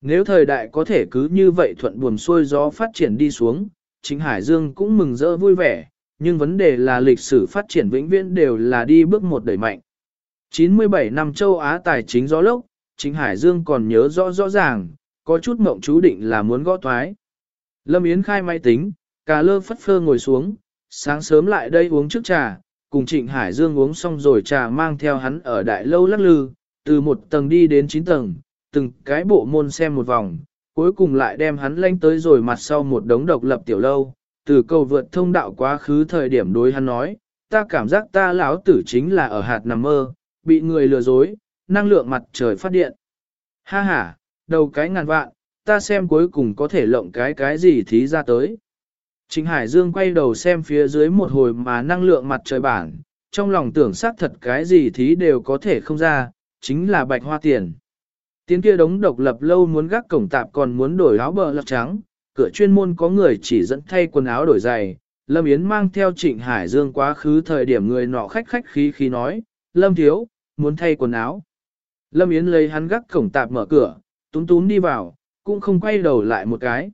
Speaker 1: Nếu thời đại có thể cứ như vậy thuận buồm xuôi gió phát triển đi xuống, chính Hải Dương cũng mừng rỡ vui vẻ, nhưng vấn đề là lịch sử phát triển vĩnh viễn đều là đi bước một đẩy mạnh. 97 năm châu Á tài chính gió lốc, chính Hải Dương còn nhớ rõ rõ ràng, có chút mộng chú định là muốn gõ thoái. Lâm Yến khai máy tính, cà lơ phất phơ ngồi xuống, sáng sớm lại đây uống trước trà, cùng Trịnh Hải Dương uống xong rồi trà mang theo hắn ở đại lâu lắc lư, từ một tầng đi đến chín tầng, từng cái bộ môn xem một vòng, cuối cùng lại đem hắn lanh tới rồi mặt sau một đống độc lập tiểu lâu, từ cầu vượt thông đạo quá khứ thời điểm đối hắn nói, ta cảm giác ta lão tử chính là ở hạt nằm mơ, bị người lừa dối, năng lượng mặt trời phát điện. Ha ha, đầu cái ngàn vạn, ta xem cuối cùng có thể lộng cái cái gì thí ra tới. Trịnh Hải Dương quay đầu xem phía dưới một hồi mà năng lượng mặt trời bản, trong lòng tưởng xác thật cái gì thí đều có thể không ra, chính là bạch hoa tiền. Tiến kia đống độc lập lâu muốn gác cổng tạp còn muốn đổi áo bờ lọc trắng, cửa chuyên môn có người chỉ dẫn thay quần áo đổi giày. Lâm Yến mang theo Trịnh Hải Dương quá khứ thời điểm người nọ khách khách khí khí nói, Lâm Thiếu, muốn thay quần áo. Lâm Yến lấy hắn gác cổng tạp mở cửa, túm túm đi vào, cũng không quay đầu lại một cái.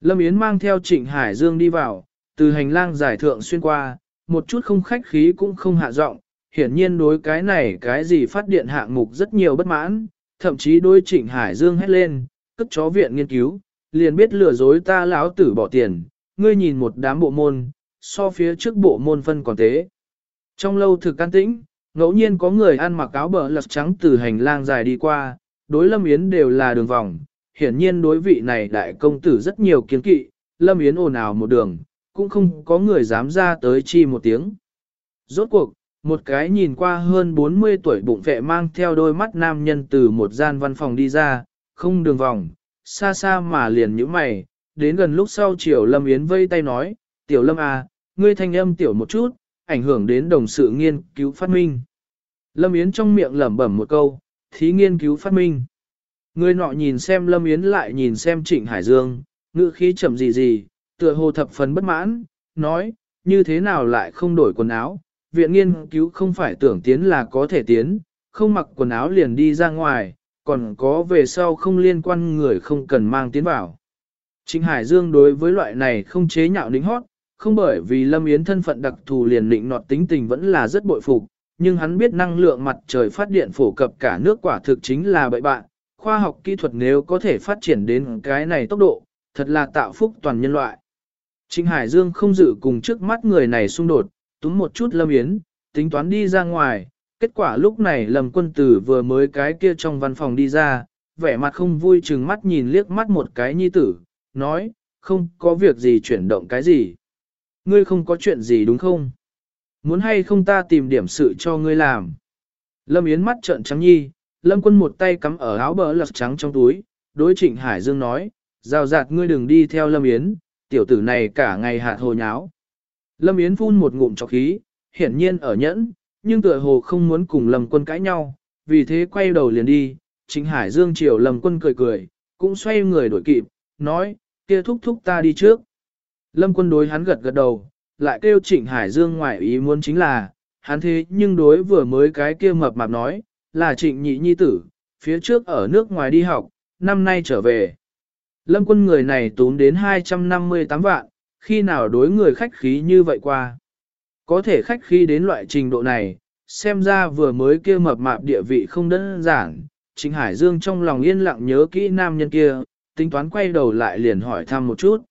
Speaker 1: Lâm Yến mang theo Trịnh Hải Dương đi vào, từ hành lang giải thượng xuyên qua, một chút không khách khí cũng không hạ giọng, hiển nhiên đối cái này cái gì phát điện hạng mục rất nhiều bất mãn, thậm chí đôi Trịnh Hải Dương hét lên, cất chó viện nghiên cứu, liền biết lừa dối ta lão tử bỏ tiền, ngươi nhìn một đám bộ môn, so phía trước bộ môn phân còn tế. Trong lâu thực can tĩnh, ngẫu nhiên có người ăn mặc áo bờ lật trắng từ hành lang dài đi qua, đối Lâm Yến đều là đường vòng, hiển nhiên đối vị này đại công tử rất nhiều kiến kỵ, Lâm Yến ồn ào một đường, cũng không có người dám ra tới chi một tiếng. Rốt cuộc, một cái nhìn qua hơn 40 tuổi bụng vệ mang theo đôi mắt nam nhân từ một gian văn phòng đi ra, không đường vòng, xa xa mà liền nhíu mày, đến gần lúc sau chiều Lâm Yến vây tay nói, tiểu Lâm à, ngươi thanh âm tiểu một chút, ảnh hưởng đến đồng sự nghiên cứu phát minh. Lâm Yến trong miệng lẩm bẩm một câu, thí nghiên cứu phát minh. Người nọ nhìn xem Lâm Yến lại nhìn xem Trịnh Hải Dương, ngữ khí chậm gì gì, tựa hồ thập phần bất mãn, nói, như thế nào lại không đổi quần áo, viện nghiên cứu không phải tưởng tiến là có thể tiến, không mặc quần áo liền đi ra ngoài, còn có về sau không liên quan người không cần mang tiến vào. Trịnh Hải Dương đối với loại này không chế nhạo nính hót, không bởi vì Lâm Yến thân phận đặc thù liền định nọt tính tình vẫn là rất bội phục, nhưng hắn biết năng lượng mặt trời phát điện phổ cập cả nước quả thực chính là bậy bạn, khoa học kỹ thuật nếu có thể phát triển đến cái này tốc độ, thật là tạo phúc toàn nhân loại. Trịnh Hải Dương không dự cùng trước mắt người này xung đột, túm một chút Lâm Yến, tính toán đi ra ngoài, kết quả lúc này Lâm quân tử vừa mới cái kia trong văn phòng đi ra, vẻ mặt không vui chừng mắt nhìn liếc mắt một cái nhi tử, nói, không có việc gì chuyển động cái gì. Ngươi không có chuyện gì đúng không? Muốn hay không ta tìm điểm sự cho ngươi làm? Lâm Yến mắt trợn trắng nhi, Lâm quân một tay cắm ở áo bờ lật trắng trong túi, đối trịnh Hải Dương nói, rào rạt ngươi đừng đi theo Lâm Yến, tiểu tử này cả ngày hạt hồ nháo. Lâm Yến phun một ngụm chọc khí, hiển nhiên ở nhẫn, nhưng tựa hồ không muốn cùng Lâm quân cãi nhau, vì thế quay đầu liền đi, trịnh Hải Dương chiều Lâm quân cười cười, cũng xoay người đổi kịp, nói, kia thúc thúc ta đi trước. Lâm quân đối hắn gật gật đầu, lại kêu trịnh Hải Dương ngoại ý muốn chính là, hắn thế nhưng đối vừa mới cái kia mập mạp nói, là trịnh nhị nhi tử, phía trước ở nước ngoài đi học, năm nay trở về. Lâm quân người này tốn đến 258 vạn, khi nào đối người khách khí như vậy qua. Có thể khách khí đến loại trình độ này, xem ra vừa mới kia mập mạp địa vị không đơn giản. Trịnh Hải Dương trong lòng yên lặng nhớ kỹ nam nhân kia, tính toán quay đầu lại liền hỏi thăm một chút.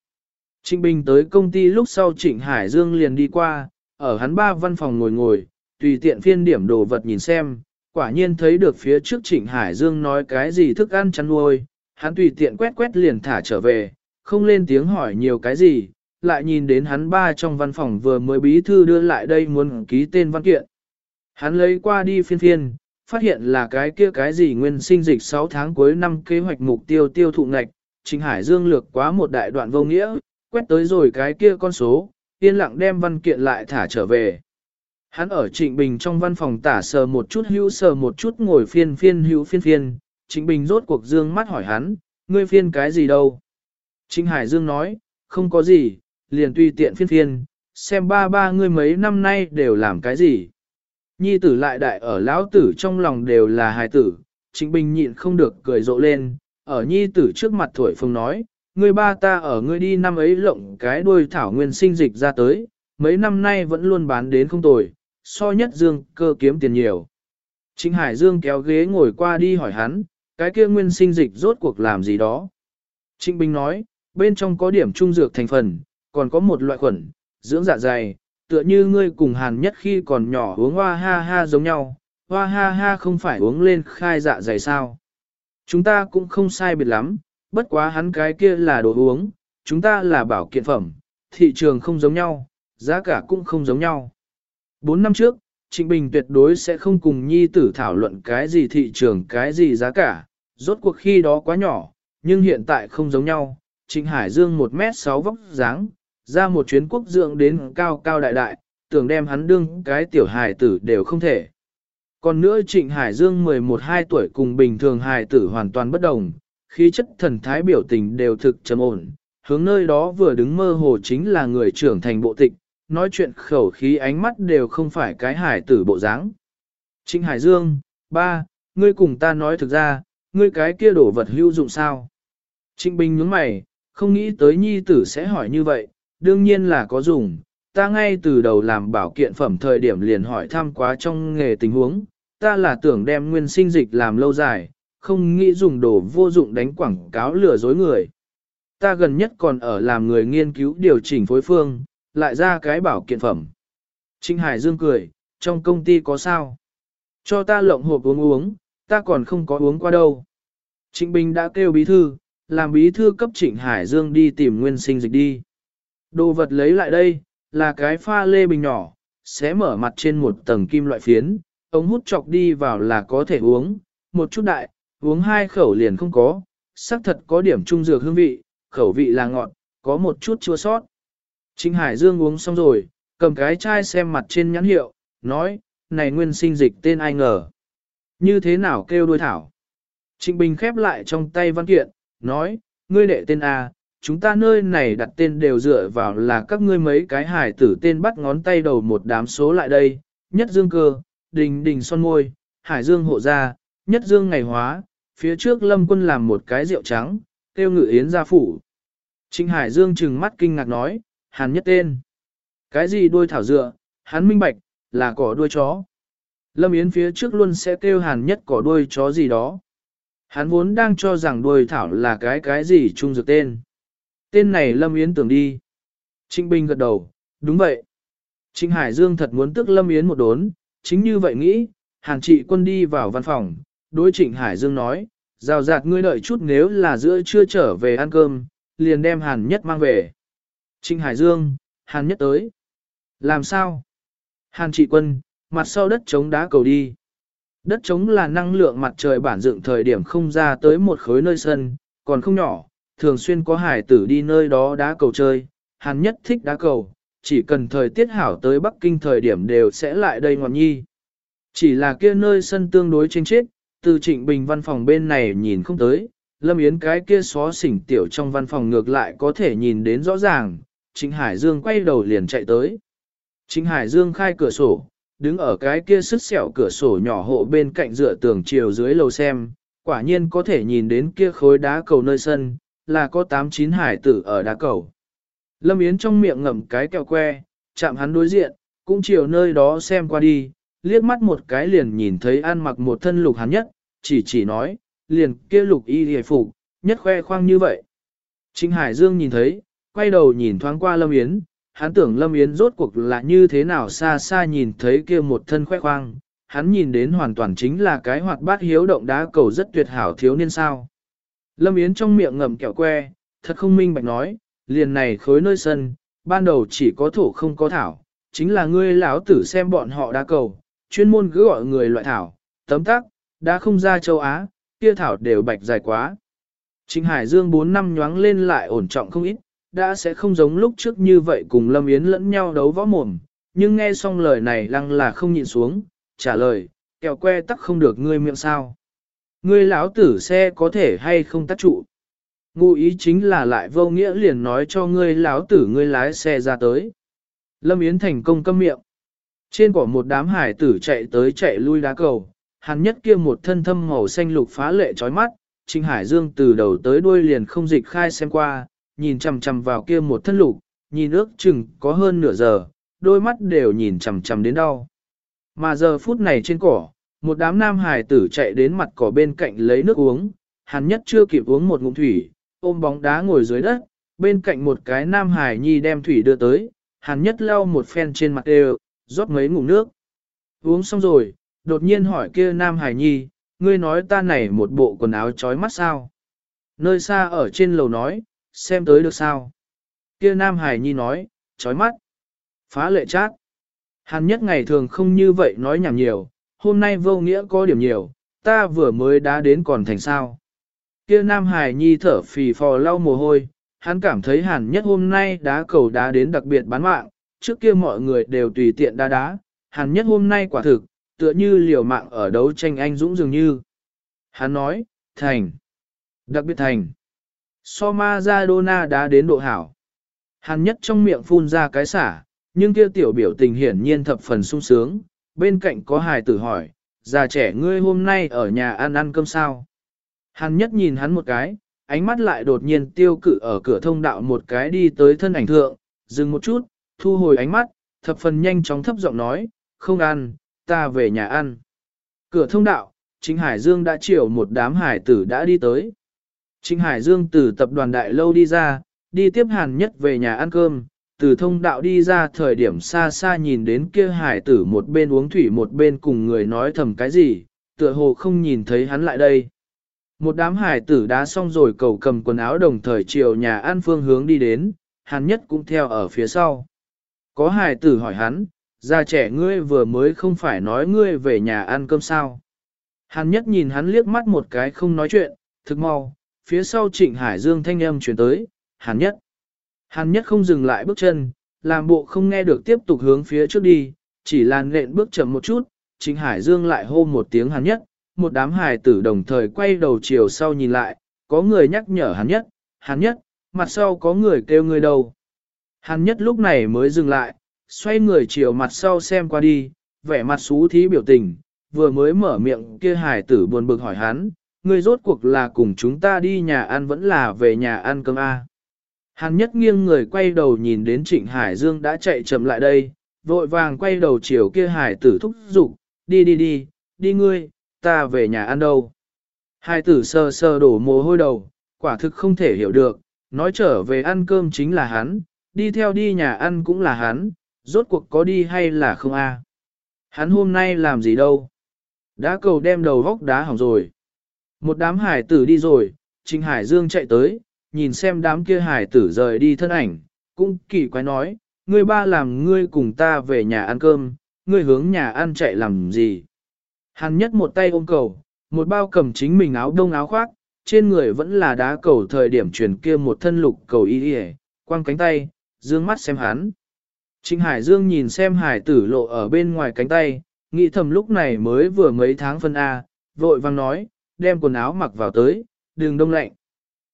Speaker 1: Trịnh Bình tới công ty lúc sau Trịnh Hải Dương liền đi qua, ở hắn ba văn phòng ngồi ngồi, tùy tiện phiên điểm đồ vật nhìn xem, quả nhiên thấy được phía trước Trịnh Hải Dương nói cái gì thức ăn chăn nuôi, hắn tùy tiện quét quét liền thả trở về, không lên tiếng hỏi nhiều cái gì, lại nhìn đến hắn ba trong văn phòng vừa mới bí thư đưa lại đây muốn ký tên văn kiện. Hắn lấy qua đi phiên phiên, phát hiện là cái kia cái gì nguyên sinh dịch 6 tháng cuối năm kế hoạch mục tiêu tiêu thụ ngạch, Trịnh Hải Dương lược quá một đại đoạn vô nghĩa, quét tới rồi cái kia con số, yên lặng đem văn kiện lại thả trở về. Hắn ở Trịnh Bình trong văn phòng tả sờ một chút hữu sờ một chút ngồi phiên phiên hữu phiên phiên, Trịnh Bình rốt cuộc dương mắt hỏi hắn, ngươi phiên cái gì đâu? Trịnh Hải Dương nói, không có gì, liền tùy tiện phiên phiên, xem ba ba ngươi mấy năm nay đều làm cái gì. Nhi tử lại đại ở lão tử trong lòng đều là hài tử, Trịnh Bình nhịn không được cười rộ lên, ở nhi tử trước mặt thổi phồng nói, ngươi ba ta ở ngươi đi năm ấy lộng cái đuôi thảo nguyên sinh dịch ra tới, mấy năm nay vẫn luôn bán đến không tồi, so nhất dương cơ kiếm tiền nhiều. Trịnh Hải Dương kéo ghế ngồi qua đi hỏi hắn, cái kia nguyên sinh dịch rốt cuộc làm gì đó. Trịnh Bình nói, bên trong có điểm trung dược thành phần, còn có một loại khuẩn, dưỡng dạ dày, tựa như ngươi cùng hàn nhất khi còn nhỏ uống hoa ha ha giống nhau, hoa ha ha không phải uống lên khai dạ dày sao. Chúng ta cũng không sai biệt lắm, bất quá hắn cái kia là đồ uống, chúng ta là bảo kiện phẩm, thị trường không giống nhau, giá cả cũng không giống nhau. Bốn năm trước, Trịnh Bình tuyệt đối sẽ không cùng nhi tử thảo luận cái gì thị trường cái gì giá cả, rốt cuộc khi đó quá nhỏ, nhưng hiện tại không giống nhau. Trịnh Hải Dương 1m6 vóc dáng, ra một chuyến quốc dưỡng đến cao cao đại đại, tưởng đem hắn đương cái tiểu hải tử đều không thể. Còn nữa Trịnh Hải Dương 11-12 tuổi cùng bình thường hải tử hoàn toàn bất đồng, khí chất thần thái biểu tình đều thực trầm ổn, hướng nơi đó vừa đứng mơ hồ chính là người trưởng thành bộ tịch, nói chuyện khẩu khí ánh mắt đều không phải cái hải tử bộ dáng. Trịnh Hải Dương, ba, ngươi cùng ta nói thực ra, ngươi cái kia đổ vật hữu dụng sao? Trịnh Bình nhướng mày, không nghĩ tới nhi tử sẽ hỏi như vậy, đương nhiên là có dùng, ta ngay từ đầu làm bảo kiện phẩm thời điểm liền hỏi thăm quá trong nghề tình huống, ta là tưởng đem nguyên sinh dịch làm lâu dài, không nghĩ dùng đồ vô dụng đánh quảng cáo lừa dối người. Ta gần nhất còn ở làm người nghiên cứu điều chỉnh phối phương, lại ra cái bảo kiện phẩm. Trịnh Hải Dương cười, trong công ty có sao? Cho ta lộng hộp uống uống, ta còn không có uống qua đâu. Trịnh Bình đã kêu bí thư, làm bí thư cấp Trịnh Hải Dương đi tìm nguyên sinh dịch đi. Đồ vật lấy lại đây, là cái pha lê bình nhỏ, sẽ mở mặt trên một tầng kim loại phiến, ống hút chọc đi vào là có thể uống, một chút đại, uống hai khẩu liền không có, xác thật có điểm trung dược hương vị, khẩu vị là ngọt, có một chút chua sót. Trịnh Hải Dương uống xong rồi, cầm cái chai xem mặt trên nhãn hiệu, nói, này nguyên sinh dịch tên ai ngờ. Như thế nào kêu đuôi thảo? Trịnh Bình khép lại trong tay văn kiện, nói, ngươi đệ tên A, chúng ta nơi này đặt tên đều dựa vào là các ngươi mấy cái hải tử tên bắt ngón tay đầu một đám số lại đây, nhất dương cơ, đình đình son môi, hải dương hộ gia, nhất dương ngày hóa, phía trước lâm quân làm một cái rượu trắng, tiêu ngự yến gia phủ. Trịnh hải dương trừng mắt kinh ngạc nói, hàn nhất tên. Cái gì đuôi thảo dựa, hắn minh bạch, là cỏ đuôi chó. Lâm Yến phía trước luôn sẽ kêu hàn nhất cỏ đuôi chó gì đó. Hắn vốn đang cho rằng đuôi thảo là cái cái gì chung dược tên. Tên này Lâm Yến tưởng đi. Trịnh Bình gật đầu, đúng vậy. Trịnh Hải Dương thật muốn tức Lâm Yến một đốn, chính như vậy nghĩ, Hàn trị quân đi vào văn phòng, đối Trịnh Hải Dương nói, rào rạt ngươi đợi chút nếu là giữa trưa trở về ăn cơm, liền đem Hàn Nhất mang về. Trịnh Hải Dương, Hàn Nhất tới. Làm sao? Hàn trị quân, mặt sau đất trống đá cầu đi. Đất trống là năng lượng mặt trời bản dựng thời điểm không ra tới một khối nơi sân, còn không nhỏ, thường xuyên có hải tử đi nơi đó đá cầu chơi. Hàn Nhất thích đá cầu, chỉ cần thời tiết hảo tới Bắc Kinh thời điểm đều sẽ lại đây ngọn nhi. Chỉ là kia nơi sân tương đối tranh chết, từ trịnh bình văn phòng bên này nhìn không tới, Lâm Yến cái kia xó xỉnh tiểu trong văn phòng ngược lại có thể nhìn đến rõ ràng, Trịnh Hải Dương quay đầu liền chạy tới. Trịnh Hải Dương khai cửa sổ, đứng ở cái kia sứt sẹo cửa sổ nhỏ hộ bên cạnh dựa tường chiều dưới lầu xem, quả nhiên có thể nhìn đến kia khối đá cầu nơi sân, là có 8-9 hải tử ở đá cầu. Lâm Yến trong miệng ngậm cái kẹo que, chạm hắn đối diện, cũng chiều nơi đó xem qua đi, liếc mắt một cái liền nhìn thấy ăn mặc một thân lục hắn nhất, chỉ chỉ nói, liền kia lục y hề phục, nhất khoe khoang như vậy. Trịnh Hải Dương nhìn thấy, quay đầu nhìn thoáng qua Lâm Yến, hắn tưởng Lâm Yến rốt cuộc là như thế nào xa xa nhìn thấy kia một thân khoe khoang, hắn nhìn đến hoàn toàn chính là cái hoạt bát hiếu động đá cầu rất tuyệt hảo thiếu niên sao. Lâm Yến trong miệng ngậm kẹo que, thật không minh bạch nói, liền này khối nơi sân, ban đầu chỉ có thổ không có thảo, chính là ngươi lão tử xem bọn họ đá cầu, chuyên môn cứ gọi người loại thảo, tấm tắc, đã không ra châu Á, kia thảo đều bạch dài quá. Trịnh Hải Dương 4 năm nhoáng lên lại ổn trọng không ít, đã sẽ không giống lúc trước như vậy cùng Lâm Yến lẫn nhau đấu võ mồm, nhưng nghe xong lời này lăng là không nhịn xuống, trả lời, kẹo que tắc không được ngươi miệng sao. Ngươi lão tử xe có thể hay không tắt trụ. Ngụ ý chính là lại vô nghĩa liền nói cho ngươi lão tử ngươi lái xe ra tới. Lâm Yến thành công câm miệng. Trên cỏ một đám hải tử chạy tới chạy lui đá cầu, hắn nhất kia một thân thâm màu xanh lục phá lệ chói mắt, Trình Hải Dương từ đầu tới đuôi liền không dịch khai xem qua, nhìn chằm chằm vào kia một thân lục, nhìn ước chừng có hơn nửa giờ, đôi mắt đều nhìn chằm chằm đến đau. Mà giờ phút này trên cỏ, một đám nam hải tử chạy đến mặt cỏ bên cạnh lấy nước uống, hắn nhất chưa kịp uống một ngụm thủy, ôm bóng đá ngồi dưới đất, bên cạnh một cái nam hải nhi đem thủy đưa tới, hắn nhất lau một phen trên mặt đều, rót mấy ngụm nước. Uống xong rồi, đột nhiên hỏi kia Nam Hải Nhi, ngươi nói ta này một bộ quần áo trói mắt sao? Nơi xa ở trên lầu nói, xem tới được sao? Kia Nam Hải Nhi nói, trói mắt. Phá lệ chát. Hàn nhất ngày thường không như vậy nói nhảm nhiều, hôm nay vô nghĩa có điểm nhiều, ta vừa mới đá đến còn thành sao. Kia Nam Hải Nhi thở phì phò lau mồ hôi, hắn cảm thấy hàn nhất hôm nay đá cầu đá đến đặc biệt bán mạng, trước kia mọi người đều tùy tiện đá đá, hàn nhất hôm nay quả thực, tựa như liều mạng ở đấu tranh anh dũng dường như. Hắn nói, thành, đặc biệt thành. So ma ra Dona đã đến độ hảo. Hàn nhất trong miệng phun ra cái xả, nhưng kia tiểu biểu tình hiển nhiên thập phần sung sướng, bên cạnh có hài tử hỏi, già trẻ ngươi hôm nay ở nhà ăn ăn cơm sao? Hàn nhất nhìn hắn một cái, ánh mắt lại đột nhiên tiêu cự ở cửa thông đạo một cái đi tới thân ảnh thượng, dừng một chút, thu hồi ánh mắt, thập phần nhanh chóng thấp giọng nói, không ăn, ta về nhà ăn. Cửa thông đạo, Trịnh Hải Dương đã chiều một đám hải tử đã đi tới. Trịnh Hải Dương từ tập đoàn đại lâu đi ra, đi tiếp hàn nhất về nhà ăn cơm, từ thông đạo đi ra thời điểm xa xa nhìn đến kia hải tử một bên uống thủy một bên cùng người nói thầm cái gì, tựa hồ không nhìn thấy hắn lại đây. Một đám hải tử đã xong rồi cầu cầm quần áo đồng thời chiều nhà ăn phương hướng đi đến, hàn nhất cũng theo ở phía sau. Có hải tử hỏi hắn, già trẻ ngươi vừa mới không phải nói ngươi về nhà ăn cơm sao. Hàn nhất nhìn hắn liếc mắt một cái không nói chuyện, thực mau, phía sau trịnh Hải Dương thanh âm chuyển tới, hàn nhất. Hàn nhất không dừng lại bước chân, làm bộ không nghe được tiếp tục hướng phía trước đi, chỉ là nện bước chậm một chút, trịnh Hải Dương lại hô một tiếng hàn nhất, một đám hài tử đồng thời quay đầu chiều sau nhìn lại, có người nhắc nhở hàn nhất, hàn nhất, mặt sau có người kêu người đầu. Hàn nhất lúc này mới dừng lại, xoay người chiều mặt sau xem qua đi, vẻ mặt xú thí biểu tình, vừa mới mở miệng kia Hải tử buồn bực hỏi hắn, ngươi rốt cuộc là cùng chúng ta đi nhà ăn vẫn là về nhà ăn cơm A. Hàn nhất nghiêng người quay đầu nhìn đến Trịnh Hải Dương đã chạy chậm lại đây, vội vàng quay đầu chiều kia hải tử thúc giục, đi đi đi, đi ngươi, ta về nhà ăn đâu. Hải tử sờ sờ đổ mồ hôi đầu, quả thực không thể hiểu được, nói trở về ăn cơm chính là hắn, đi theo đi nhà ăn cũng là hắn, rốt cuộc có đi hay là không a? Hắn hôm nay làm gì đâu? Đá cầu đem đầu vóc đá hỏng rồi. Một đám hải tử đi rồi, Trình Hải Dương chạy tới, nhìn xem đám kia hải tử rời đi thân ảnh, cũng kỳ quái nói, ngươi ba làm ngươi cùng ta về nhà ăn cơm, ngươi hướng nhà ăn chạy làm gì? Hắn nhất một tay ôm cầu, một bao cầm chính mình áo đông áo khoác, trên người vẫn là đá cầu thời điểm truyền kia một thân lục cầu y y, quăng cánh tay, dương mắt xem hắn. Trịnh Hải Dương nhìn xem hải tử lộ ở bên ngoài cánh tay, nghĩ thầm lúc này mới vừa mấy tháng phân A, vội vang nói, đem quần áo mặc vào tới, đường đông lạnh.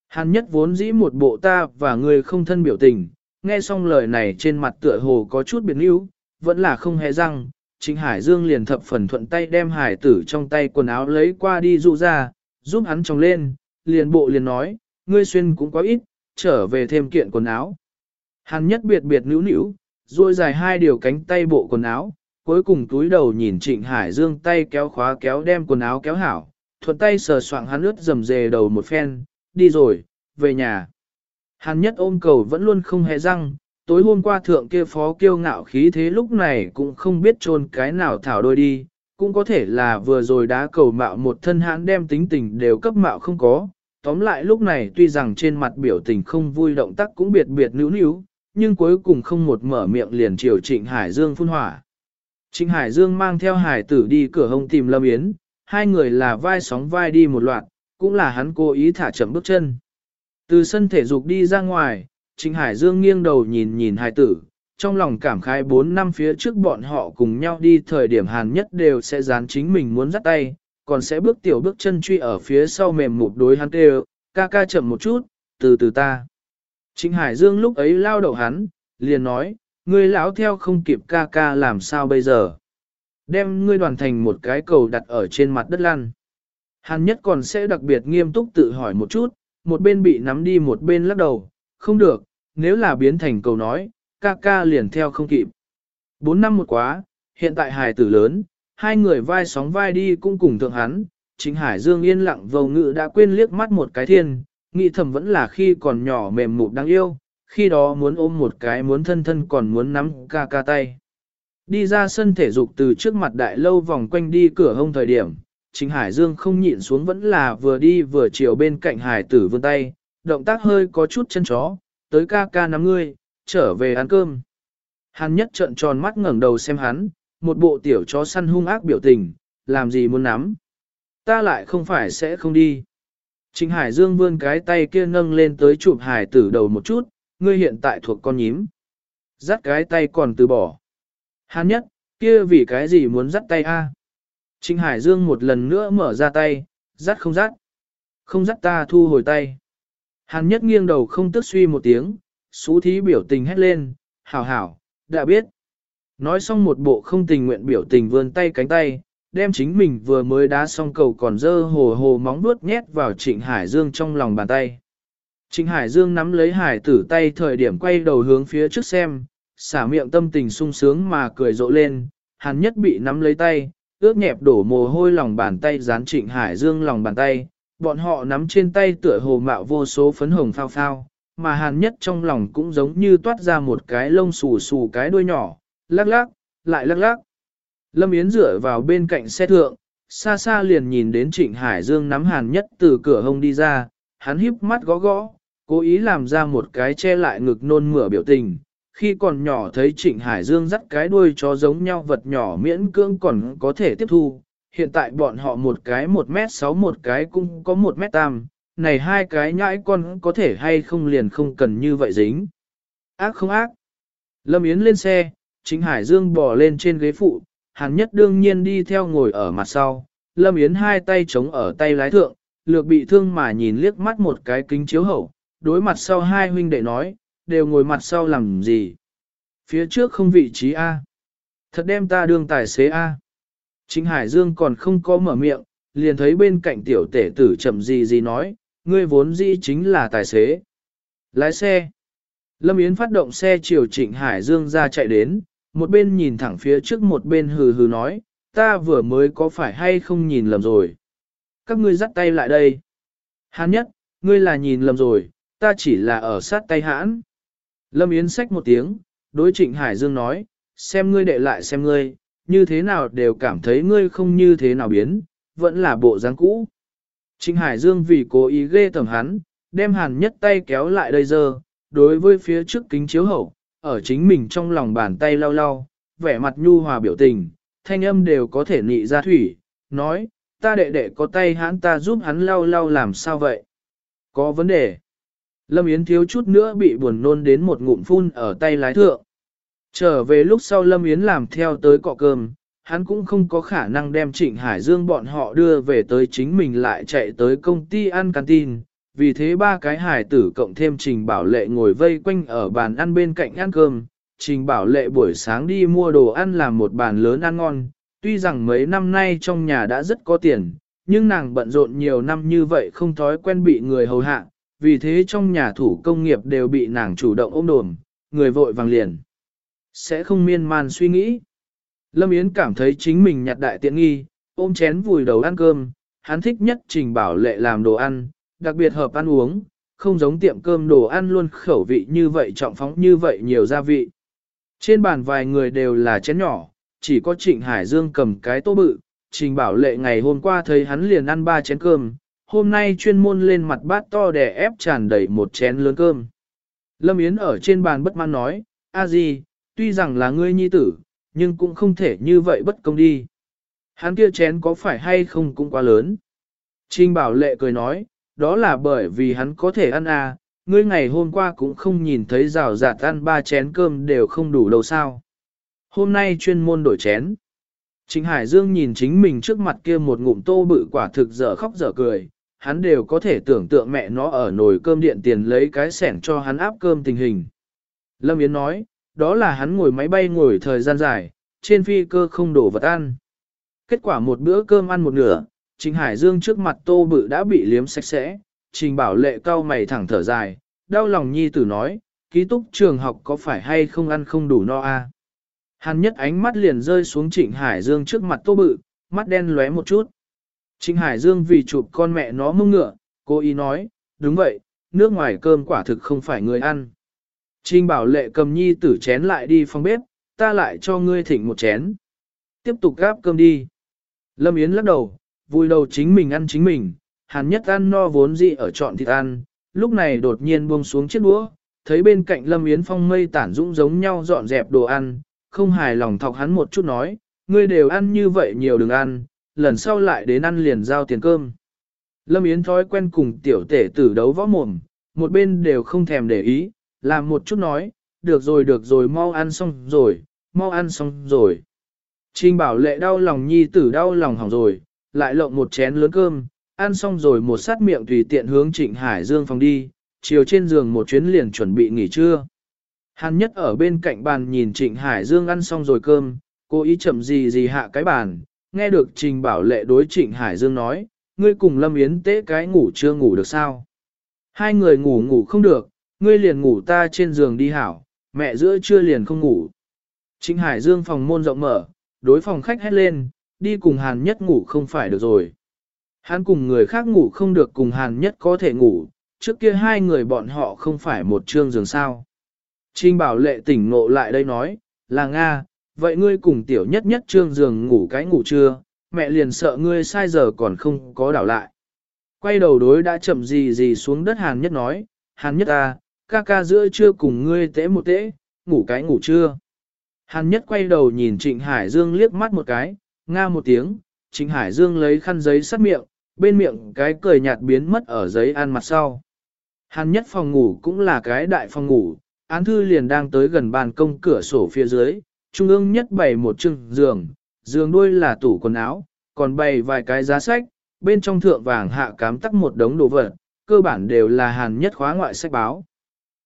Speaker 1: Hàn nhất vốn dĩ một bộ ta và người không thân biểu tình, nghe xong lời này trên mặt tựa hồ có chút biệt níu, vẫn là không hề răng. Trịnh Hải Dương liền thập phần thuận tay đem hải tử trong tay quần áo lấy qua đi dụ ra, giúp hắn trồng lên, liền bộ liền nói, ngươi xuyên cũng có ít, trở về thêm kiện quần áo. Hàn nhất biệt biệt nữ nữ, rồi dài hai điều cánh tay bộ quần áo, cuối cùng túi đầu nhìn Trịnh Hải Dương tay kéo khóa kéo đem quần áo kéo hảo, thuận tay sờ soạng hắn ướt dầm dề đầu một phen, đi rồi, về nhà. Hàn nhất ôm cầu vẫn luôn không hề răng, tối hôm qua thượng kia phó kiêu ngạo khí thế lúc này cũng không biết trôn cái nào thảo đôi đi, cũng có thể là vừa rồi đá cầu mạo một thân hãn đem tính tình đều cấp mạo không có. Tóm lại lúc này tuy rằng trên mặt biểu tình không vui động tác cũng biệt biệt nữ nữ, nhưng cuối cùng không một mở miệng liền chiều Trịnh Hải Dương phun hỏa. Trịnh Hải Dương mang theo hải tử đi cửa hông tìm Lâm Yến, hai người là vai sóng vai đi một loạt, cũng là hắn cố ý thả chậm bước chân. Từ sân thể dục đi ra ngoài, Trịnh Hải Dương nghiêng đầu nhìn nhìn hải tử, trong lòng cảm khái 4 năm phía trước bọn họ cùng nhau đi thời điểm hàn nhất đều sẽ dán chính mình muốn dắt tay, còn sẽ bước tiểu bước chân truy ở phía sau mềm một đối hắn kêu, ca ca chậm một chút, từ từ ta. Trịnh Hải Dương lúc ấy lao đầu hắn, liền nói, ngươi lão theo không kịp ca ca làm sao bây giờ. Đem ngươi đoàn thành một cái cầu đặt ở trên mặt đất lăn. Hàn nhất còn sẽ đặc biệt nghiêm túc tự hỏi một chút, một bên bị nắm đi một bên lắc đầu, không được, nếu là biến thành cầu nói, ca ca liền theo không kịp. Bốn năm một quá, hiện tại hài tử lớn, hai người vai sóng vai đi cũng cùng thượng hắn, chính Hải Dương yên lặng vầu ngự đã quên liếc mắt một cái thiên, nghĩ thầm vẫn là khi còn nhỏ mềm mụt đáng yêu, khi đó muốn ôm một cái muốn thân thân còn muốn nắm ca ca tay. Đi ra sân thể dục từ trước mặt đại lâu vòng quanh đi cửa hông thời điểm, Trình Hải Dương không nhịn xuống vẫn là vừa đi vừa chiều bên cạnh hải tử vươn tay, động tác hơi có chút chân chó, tới ca ca nắm ngươi, trở về ăn cơm. Hắn nhất trợn tròn mắt ngẩng đầu xem hắn, một bộ tiểu chó săn hung ác biểu tình, làm gì muốn nắm. Ta lại không phải sẽ không đi. Trình Hải Dương vươn cái tay kia nâng lên tới chụp hải tử đầu một chút, ngươi hiện tại thuộc con nhím. Dắt cái tay còn từ bỏ. Hàn nhất, kia vì cái gì muốn dắt tay a? Trình Hải Dương một lần nữa mở ra tay, dắt không dắt. Không dắt ta thu hồi tay. Hàn nhất nghiêng đầu không tức suy một tiếng, xú thí biểu tình hét lên, hảo hảo, đã biết. Nói xong một bộ không tình nguyện biểu tình vươn tay cánh tay, đem chính mình vừa mới đá xong cầu còn dơ hồ hồ móng vuốt nhét vào Trịnh Hải Dương trong lòng bàn tay. Trịnh Hải Dương nắm lấy hải tử tay thời điểm quay đầu hướng phía trước xem, xả miệng tâm tình sung sướng mà cười rộ lên, hắn nhất bị nắm lấy tay, ướt nhẹp đổ mồ hôi lòng bàn tay dán Trịnh Hải Dương lòng bàn tay, bọn họ nắm trên tay tựa hồ mạo vô số phấn hồng phao phao, mà hàn nhất trong lòng cũng giống như toát ra một cái lông xù xù cái đuôi nhỏ, lắc lắc, lại lắc lắc. Lâm Yến dựa vào bên cạnh xe thượng, xa xa liền nhìn đến Trịnh Hải Dương nắm hàn nhất từ cửa hông đi ra, hắn híp mắt gõ gõ, cố ý làm ra một cái che lại ngực nôn mửa biểu tình. Khi còn nhỏ thấy Trịnh Hải Dương dắt cái đuôi cho giống nhau vật nhỏ miễn cưỡng còn có thể tiếp thu, hiện tại bọn họ một cái một mét sáu một cái cũng có một mét tam, này hai cái nhãi con có thể hay không liền không cần như vậy dính. Ác không ác. Lâm Yến lên xe, Trịnh Hải Dương bò lên trên ghế phụ, Hàn Nhất đương nhiên đi theo ngồi ở mặt sau, Lâm Yến hai tay chống ở tay lái thượng, lược bị thương mà nhìn liếc mắt một cái kính chiếu hậu, đối mặt sau hai huynh đệ nói, đều ngồi mặt sau làm gì. Phía trước không vị trí A. Thật đem ta đương tài xế A. Chính Hải Dương còn không có mở miệng, liền thấy bên cạnh tiểu tể tử chậm gì gì nói, ngươi vốn dĩ chính là tài xế. Lái xe. Lâm Yến phát động xe chiều Trịnh Hải Dương ra chạy đến, một bên nhìn thẳng phía trước một bên hừ hừ nói, ta vừa mới có phải hay không nhìn lầm rồi. Các ngươi dắt tay lại đây. Hán nhất, ngươi là nhìn lầm rồi, ta chỉ là ở sát tay hãn. Lâm Yến xách một tiếng, đối Trịnh Hải Dương nói, xem ngươi đệ lại xem ngươi, như thế nào đều cảm thấy ngươi không như thế nào biến, vẫn là bộ dáng cũ. Trịnh Hải Dương vì cố ý ghê tầm hắn, đem hàn nhất tay kéo lại đây giờ, đối với phía trước kính chiếu hậu, ở chính mình trong lòng bàn tay lau lau, vẻ mặt nhu hòa biểu tình, thanh âm đều có thể nị ra thủy, nói, ta đệ đệ có tay hắn ta giúp hắn lau lau làm sao vậy? Có vấn đề. Lâm Yến thiếu chút nữa bị buồn nôn đến một ngụm phun ở tay lái thượng. Trở về lúc sau Lâm Yến làm theo tới cọ cơm, hắn cũng không có khả năng đem Trịnh Hải Dương bọn họ đưa về tới chính mình lại chạy tới công ty ăn canteen. Vì thế ba cái hài tử cộng thêm Trình Bảo Lệ ngồi vây quanh ở bàn ăn bên cạnh ăn cơm. Trình Bảo Lệ buổi sáng đi mua đồ ăn làm một bàn lớn ăn ngon. Tuy rằng mấy năm nay trong nhà đã rất có tiền, nhưng nàng bận rộn nhiều năm như vậy không thói quen bị người hầu hạ, vì thế trong nhà thủ công nghiệp đều bị nàng chủ động ôm đồm, người vội vàng liền. Sẽ không miên man suy nghĩ. Lâm Yến cảm thấy chính mình nhặt đại tiện nghi, ôm chén vùi đầu ăn cơm, hắn thích nhất trình bảo lệ làm đồ ăn, đặc biệt hợp ăn uống, không giống tiệm cơm đồ ăn luôn khẩu vị như vậy trọng phóng như vậy nhiều gia vị. Trên bàn vài người đều là chén nhỏ, chỉ có Trịnh Hải Dương cầm cái tô bự, Trình Bảo Lệ ngày hôm qua thấy hắn liền ăn ba chén cơm, hôm nay chuyên môn lên mặt bát to để ép tràn đầy một chén lớn cơm. Lâm Yến ở trên bàn bất mãn nói, a gì, tuy rằng là ngươi nhi tử, nhưng cũng không thể như vậy bất công đi. Hắn kia chén có phải hay không cũng quá lớn. Trình Bảo Lệ cười nói, đó là bởi vì hắn có thể ăn à, ngươi ngày hôm qua cũng không nhìn thấy rào rạt ăn ba chén cơm đều không đủ đâu sao. Hôm nay chuyên môn đổi chén. Trịnh Hải Dương nhìn chính mình trước mặt kia một ngụm tô bự quả thực dở khóc dở cười, hắn đều có thể tưởng tượng mẹ nó ở nồi cơm điện tiền lấy cái sẻng cho hắn áp cơm tình hình. Lâm Yến nói, đó là hắn ngồi máy bay ngồi thời gian dài, trên phi cơ không đổ vật ăn. Kết quả một bữa cơm ăn một nửa, Trình Hải Dương trước mặt tô bự đã bị liếm sạch sẽ, Trình Bảo Lệ cao mày thẳng thở dài, đau lòng nhi tử nói, ký túc trường học có phải hay không ăn không đủ no a? À? Hàn nhất ánh mắt liền rơi xuống Trịnh Hải Dương trước mặt tô bự, mắt đen lóe một chút. Trịnh Hải Dương vì chụp con mẹ nó mông ngựa, cô ý nói, đúng vậy, nước ngoài cơm quả thực không phải người ăn. Trình bảo lệ cầm nhi tử chén lại đi phòng bếp, ta lại cho ngươi thỉnh một chén. Tiếp tục gáp cơm đi. Lâm Yến lắc đầu, vui đầu chính mình ăn chính mình, hàn nhất ăn no vốn dị ở trọn thịt ăn, lúc này đột nhiên buông xuống chiếc đũa, thấy bên cạnh Lâm Yến phong mây tản dũng giống nhau dọn dẹp đồ ăn, không hài lòng thọc hắn một chút nói, ngươi đều ăn như vậy nhiều đừng ăn, lần sau lại đến ăn liền giao tiền cơm. Lâm Yến thói quen cùng tiểu tể tử đấu võ mồm, một bên đều không thèm để ý, làm một chút nói, được rồi được rồi mau ăn xong rồi, mau ăn xong rồi. Trình bảo lệ đau lòng nhi tử đau lòng hỏng rồi, lại lộng một chén lớn cơm, ăn xong rồi một sát miệng tùy tiện hướng Trịnh Hải Dương phòng đi, chiều trên giường một chuyến liền chuẩn bị nghỉ trưa. Hàn nhất ở bên cạnh bàn nhìn Trịnh Hải Dương ăn xong rồi cơm, cô ý chậm gì gì hạ cái bàn, nghe được Trình Bảo Lệ đối Trịnh Hải Dương nói, ngươi cùng Lâm Yến tế cái ngủ chưa ngủ được sao? Hai người ngủ ngủ không được, ngươi liền ngủ ta trên giường đi hảo, mẹ giữa trưa liền không ngủ. Trịnh Hải Dương phòng môn rộng mở, đối phòng khách hét lên, đi cùng Hàn Nhất ngủ không phải được rồi. Hắn cùng người khác ngủ không được cùng Hàn Nhất có thể ngủ, trước kia hai người bọn họ không phải một trương giường sao. Trình Bảo Lệ tỉnh ngộ lại đây nói, là Nga, vậy ngươi cùng tiểu nhất nhất trương giường ngủ cái ngủ trưa, mẹ liền sợ ngươi sai giờ còn không có đảo lại. Quay đầu đối đã chậm gì gì xuống đất hàn nhất nói, hàn nhất à, ca ca giữa trưa cùng ngươi tễ một tễ, ngủ cái ngủ trưa. Hàn nhất quay đầu nhìn Trịnh Hải Dương liếc mắt một cái, nga một tiếng, Trịnh Hải Dương lấy khăn giấy sắt miệng, bên miệng cái cười nhạt biến mất ở giấy ăn mặt sau. Hàn nhất phòng ngủ cũng là cái đại phòng ngủ, án thư liền đang tới gần bàn công cửa sổ phía dưới, trung ương nhất bày một chừng giường, giường đuôi là tủ quần áo, còn bày vài cái giá sách, bên trong thượng vàng hạ cám tắc một đống đồ vật, cơ bản đều là hàn nhất khóa ngoại sách báo.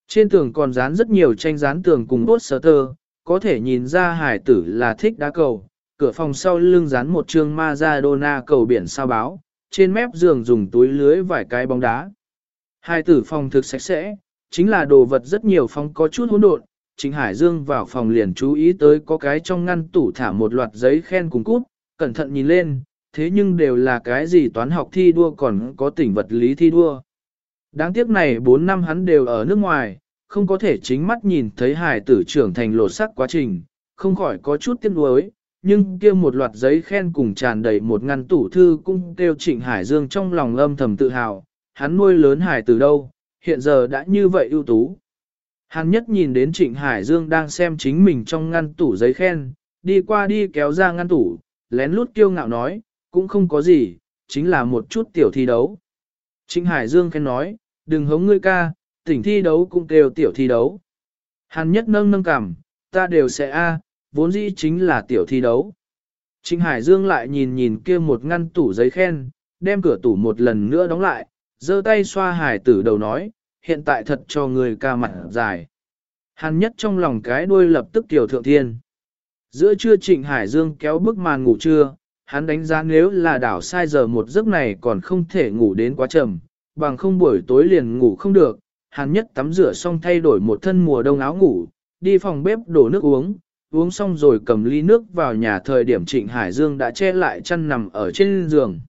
Speaker 1: Trên tường còn dán rất nhiều tranh dán tường cùng bốt sơ tơ, có thể nhìn ra hải tử là thích đá cầu. Cửa phòng sau lưng dán một chương Maradona cầu biển sao báo, trên mép giường dùng túi lưới vài cái bóng đá. hai tử phòng thực sạch sẽ, chính là đồ vật rất nhiều phòng có chút hỗn độn, Trịnh Hải Dương vào phòng liền chú ý tới có cái trong ngăn tủ thả một loạt giấy khen cùng cút, cẩn thận nhìn lên, thế nhưng đều là cái gì toán học thi đua còn có tỉnh vật lý thi đua. Đáng tiếc này 4 năm hắn đều ở nước ngoài, không có thể chính mắt nhìn thấy Hải tử trưởng thành lột sắc quá trình, không khỏi có chút tiếc nuối, nhưng kia một loạt giấy khen cùng tràn đầy một ngăn tủ thư cũng kêu Trịnh Hải Dương trong lòng âm thầm tự hào, hắn nuôi lớn hải từ đâu, hiện giờ đã như vậy ưu tú. Hắn nhất nhìn đến Trịnh Hải Dương đang xem chính mình trong ngăn tủ giấy khen, đi qua đi kéo ra ngăn tủ, lén lút kiêu ngạo nói, cũng không có gì, chính là một chút tiểu thi đấu. Trịnh Hải Dương khen nói, đừng hống ngươi ca, tỉnh thi đấu cũng kêu tiểu thi đấu. Hắn nhất nâng nâng cảm, ta đều sẽ a, vốn dĩ chính là tiểu thi đấu. Trịnh Hải Dương lại nhìn nhìn kia một ngăn tủ giấy khen, đem cửa tủ một lần nữa đóng lại, giơ tay xoa hải tử đầu nói, hiện tại thật cho người ca mặt dài. Hàn nhất trong lòng cái đuôi lập tức tiểu thượng thiên. Giữa trưa Trịnh Hải Dương kéo bức màn ngủ trưa, hắn đánh giá nếu là đảo sai giờ một giấc này còn không thể ngủ đến quá trầm, bằng không buổi tối liền ngủ không được. Hàn nhất tắm rửa xong thay đổi một thân mùa đông áo ngủ, đi phòng bếp đổ nước uống, uống xong rồi cầm ly nước vào nhà thời điểm Trịnh Hải Dương đã che lại chăn nằm ở trên giường.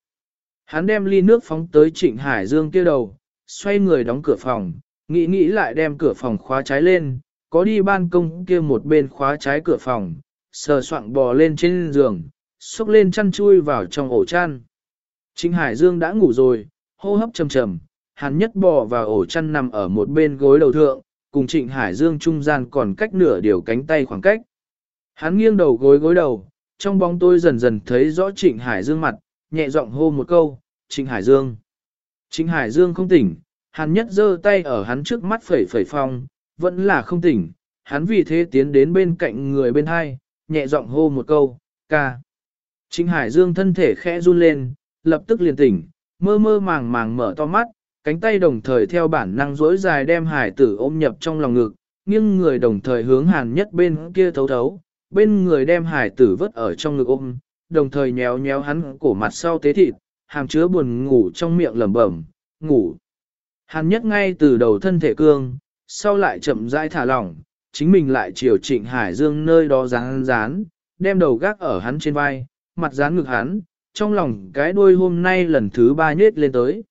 Speaker 1: Hắn đem ly nước phóng tới Trịnh Hải Dương kia đầu, xoay người đóng cửa phòng, nghĩ nghĩ lại đem cửa phòng khóa trái lên, có đi ban công kia một bên khóa trái cửa phòng, sờ soạng bò lên trên giường, xúc lên chăn chui vào trong ổ chăn. Trịnh Hải Dương đã ngủ rồi, hô hấp trầm trầm, hắn nhất bò vào ổ chăn nằm ở một bên gối đầu thượng, cùng Trịnh Hải Dương trung gian còn cách nửa điều cánh tay khoảng cách. Hắn nghiêng đầu gối gối đầu, trong bóng tôi dần dần thấy rõ Trịnh Hải Dương mặt, nhẹ giọng hô một câu, Trịnh Hải Dương. Trịnh Hải Dương không tỉnh, hắn nhất giơ tay ở hắn trước mắt phẩy phẩy phong, vẫn là không tỉnh, hắn vì thế tiến đến bên cạnh người bên hai, nhẹ giọng hô một câu, ca. Trịnh Hải Dương thân thể khẽ run lên, lập tức liền tỉnh, mơ mơ màng màng mở to mắt, cánh tay đồng thời theo bản năng rỗi dài đem hải tử ôm nhập trong lòng ngực, nghiêng người đồng thời hướng hàn nhất bên kia thấu thấu, bên người đem hải tử vứt ở trong ngực ôm, đồng thời nhéo nhéo hắn cổ mặt sau tế thịt, hàm chứa buồn ngủ trong miệng lẩm bẩm, ngủ. Hàn nhất ngay từ đầu thân thể cương, sau lại chậm rãi thả lỏng, chính mình lại chiều trịnh hải dương nơi đó rán rán, đem đầu gác ở hắn trên vai, mặt dán ngực hắn, trong lòng cái đuôi hôm nay lần thứ ba nhết lên tới.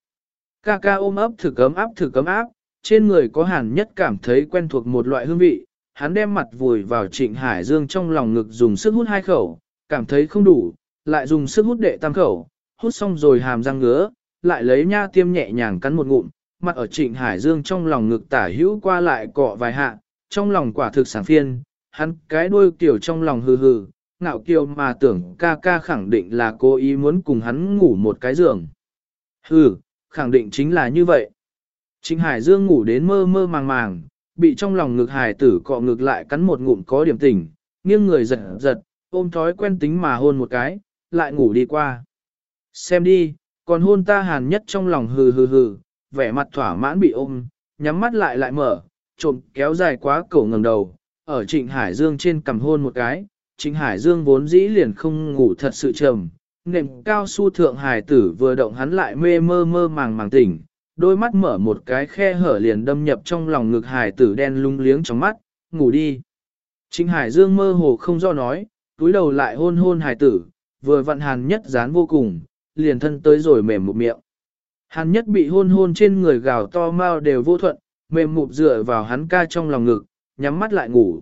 Speaker 1: Ca ca ôm ấp thử cấm áp thử cấm áp, trên người có hàn nhất cảm thấy quen thuộc một loại hương vị, hắn đem mặt vùi vào trịnh hải dương trong lòng ngực dùng sức hút hai khẩu, cảm thấy không đủ, lại dùng sức hút đệ tam khẩu, hút xong rồi hàm răng ngứa, lại lấy nha tiêm nhẹ nhàng cắn một ngụm, mặt ở trịnh hải dương trong lòng ngực tả hữu qua lại cọ vài hạ, trong lòng quả thực sảng phiên, hắn cái đuôi kiểu trong lòng hừ hừ, ngạo kiều mà tưởng ca ca khẳng định là cố ý muốn cùng hắn ngủ một cái giường. Hừ, khẳng định chính là như vậy. Trịnh Hải Dương ngủ đến mơ mơ màng màng, bị trong lòng ngực hải tử cọ ngực lại cắn một ngụm có điểm tỉnh, nghiêng người giật giật, ôm thói quen tính mà hôn một cái, lại ngủ đi qua. Xem đi, còn hôn ta hàn nhất trong lòng hừ hừ hừ, vẻ mặt thỏa mãn bị ôm, nhắm mắt lại lại mở, trộm kéo dài quá cổ ngẩng đầu, ở Trịnh Hải Dương trên cầm hôn một cái, Trịnh Hải Dương vốn dĩ liền không ngủ thật sự trầm, nệm cao su thượng hải tử vừa động hắn lại mê mơ mơ màng màng tỉnh, đôi mắt mở một cái khe hở liền đâm nhập trong lòng ngực hải tử đen lung liếng trong mắt, ngủ đi. Trịnh Hải Dương mơ hồ không do nói, túi đầu lại hôn hôn hải tử, vừa vặn hàn nhất dán vô cùng, liền thân tới rồi mềm một miệng. Hàn nhất bị hôn hôn trên người gào to mau đều vô thuận, mềm mụp dựa vào hắn ca trong lòng ngực, nhắm mắt lại ngủ.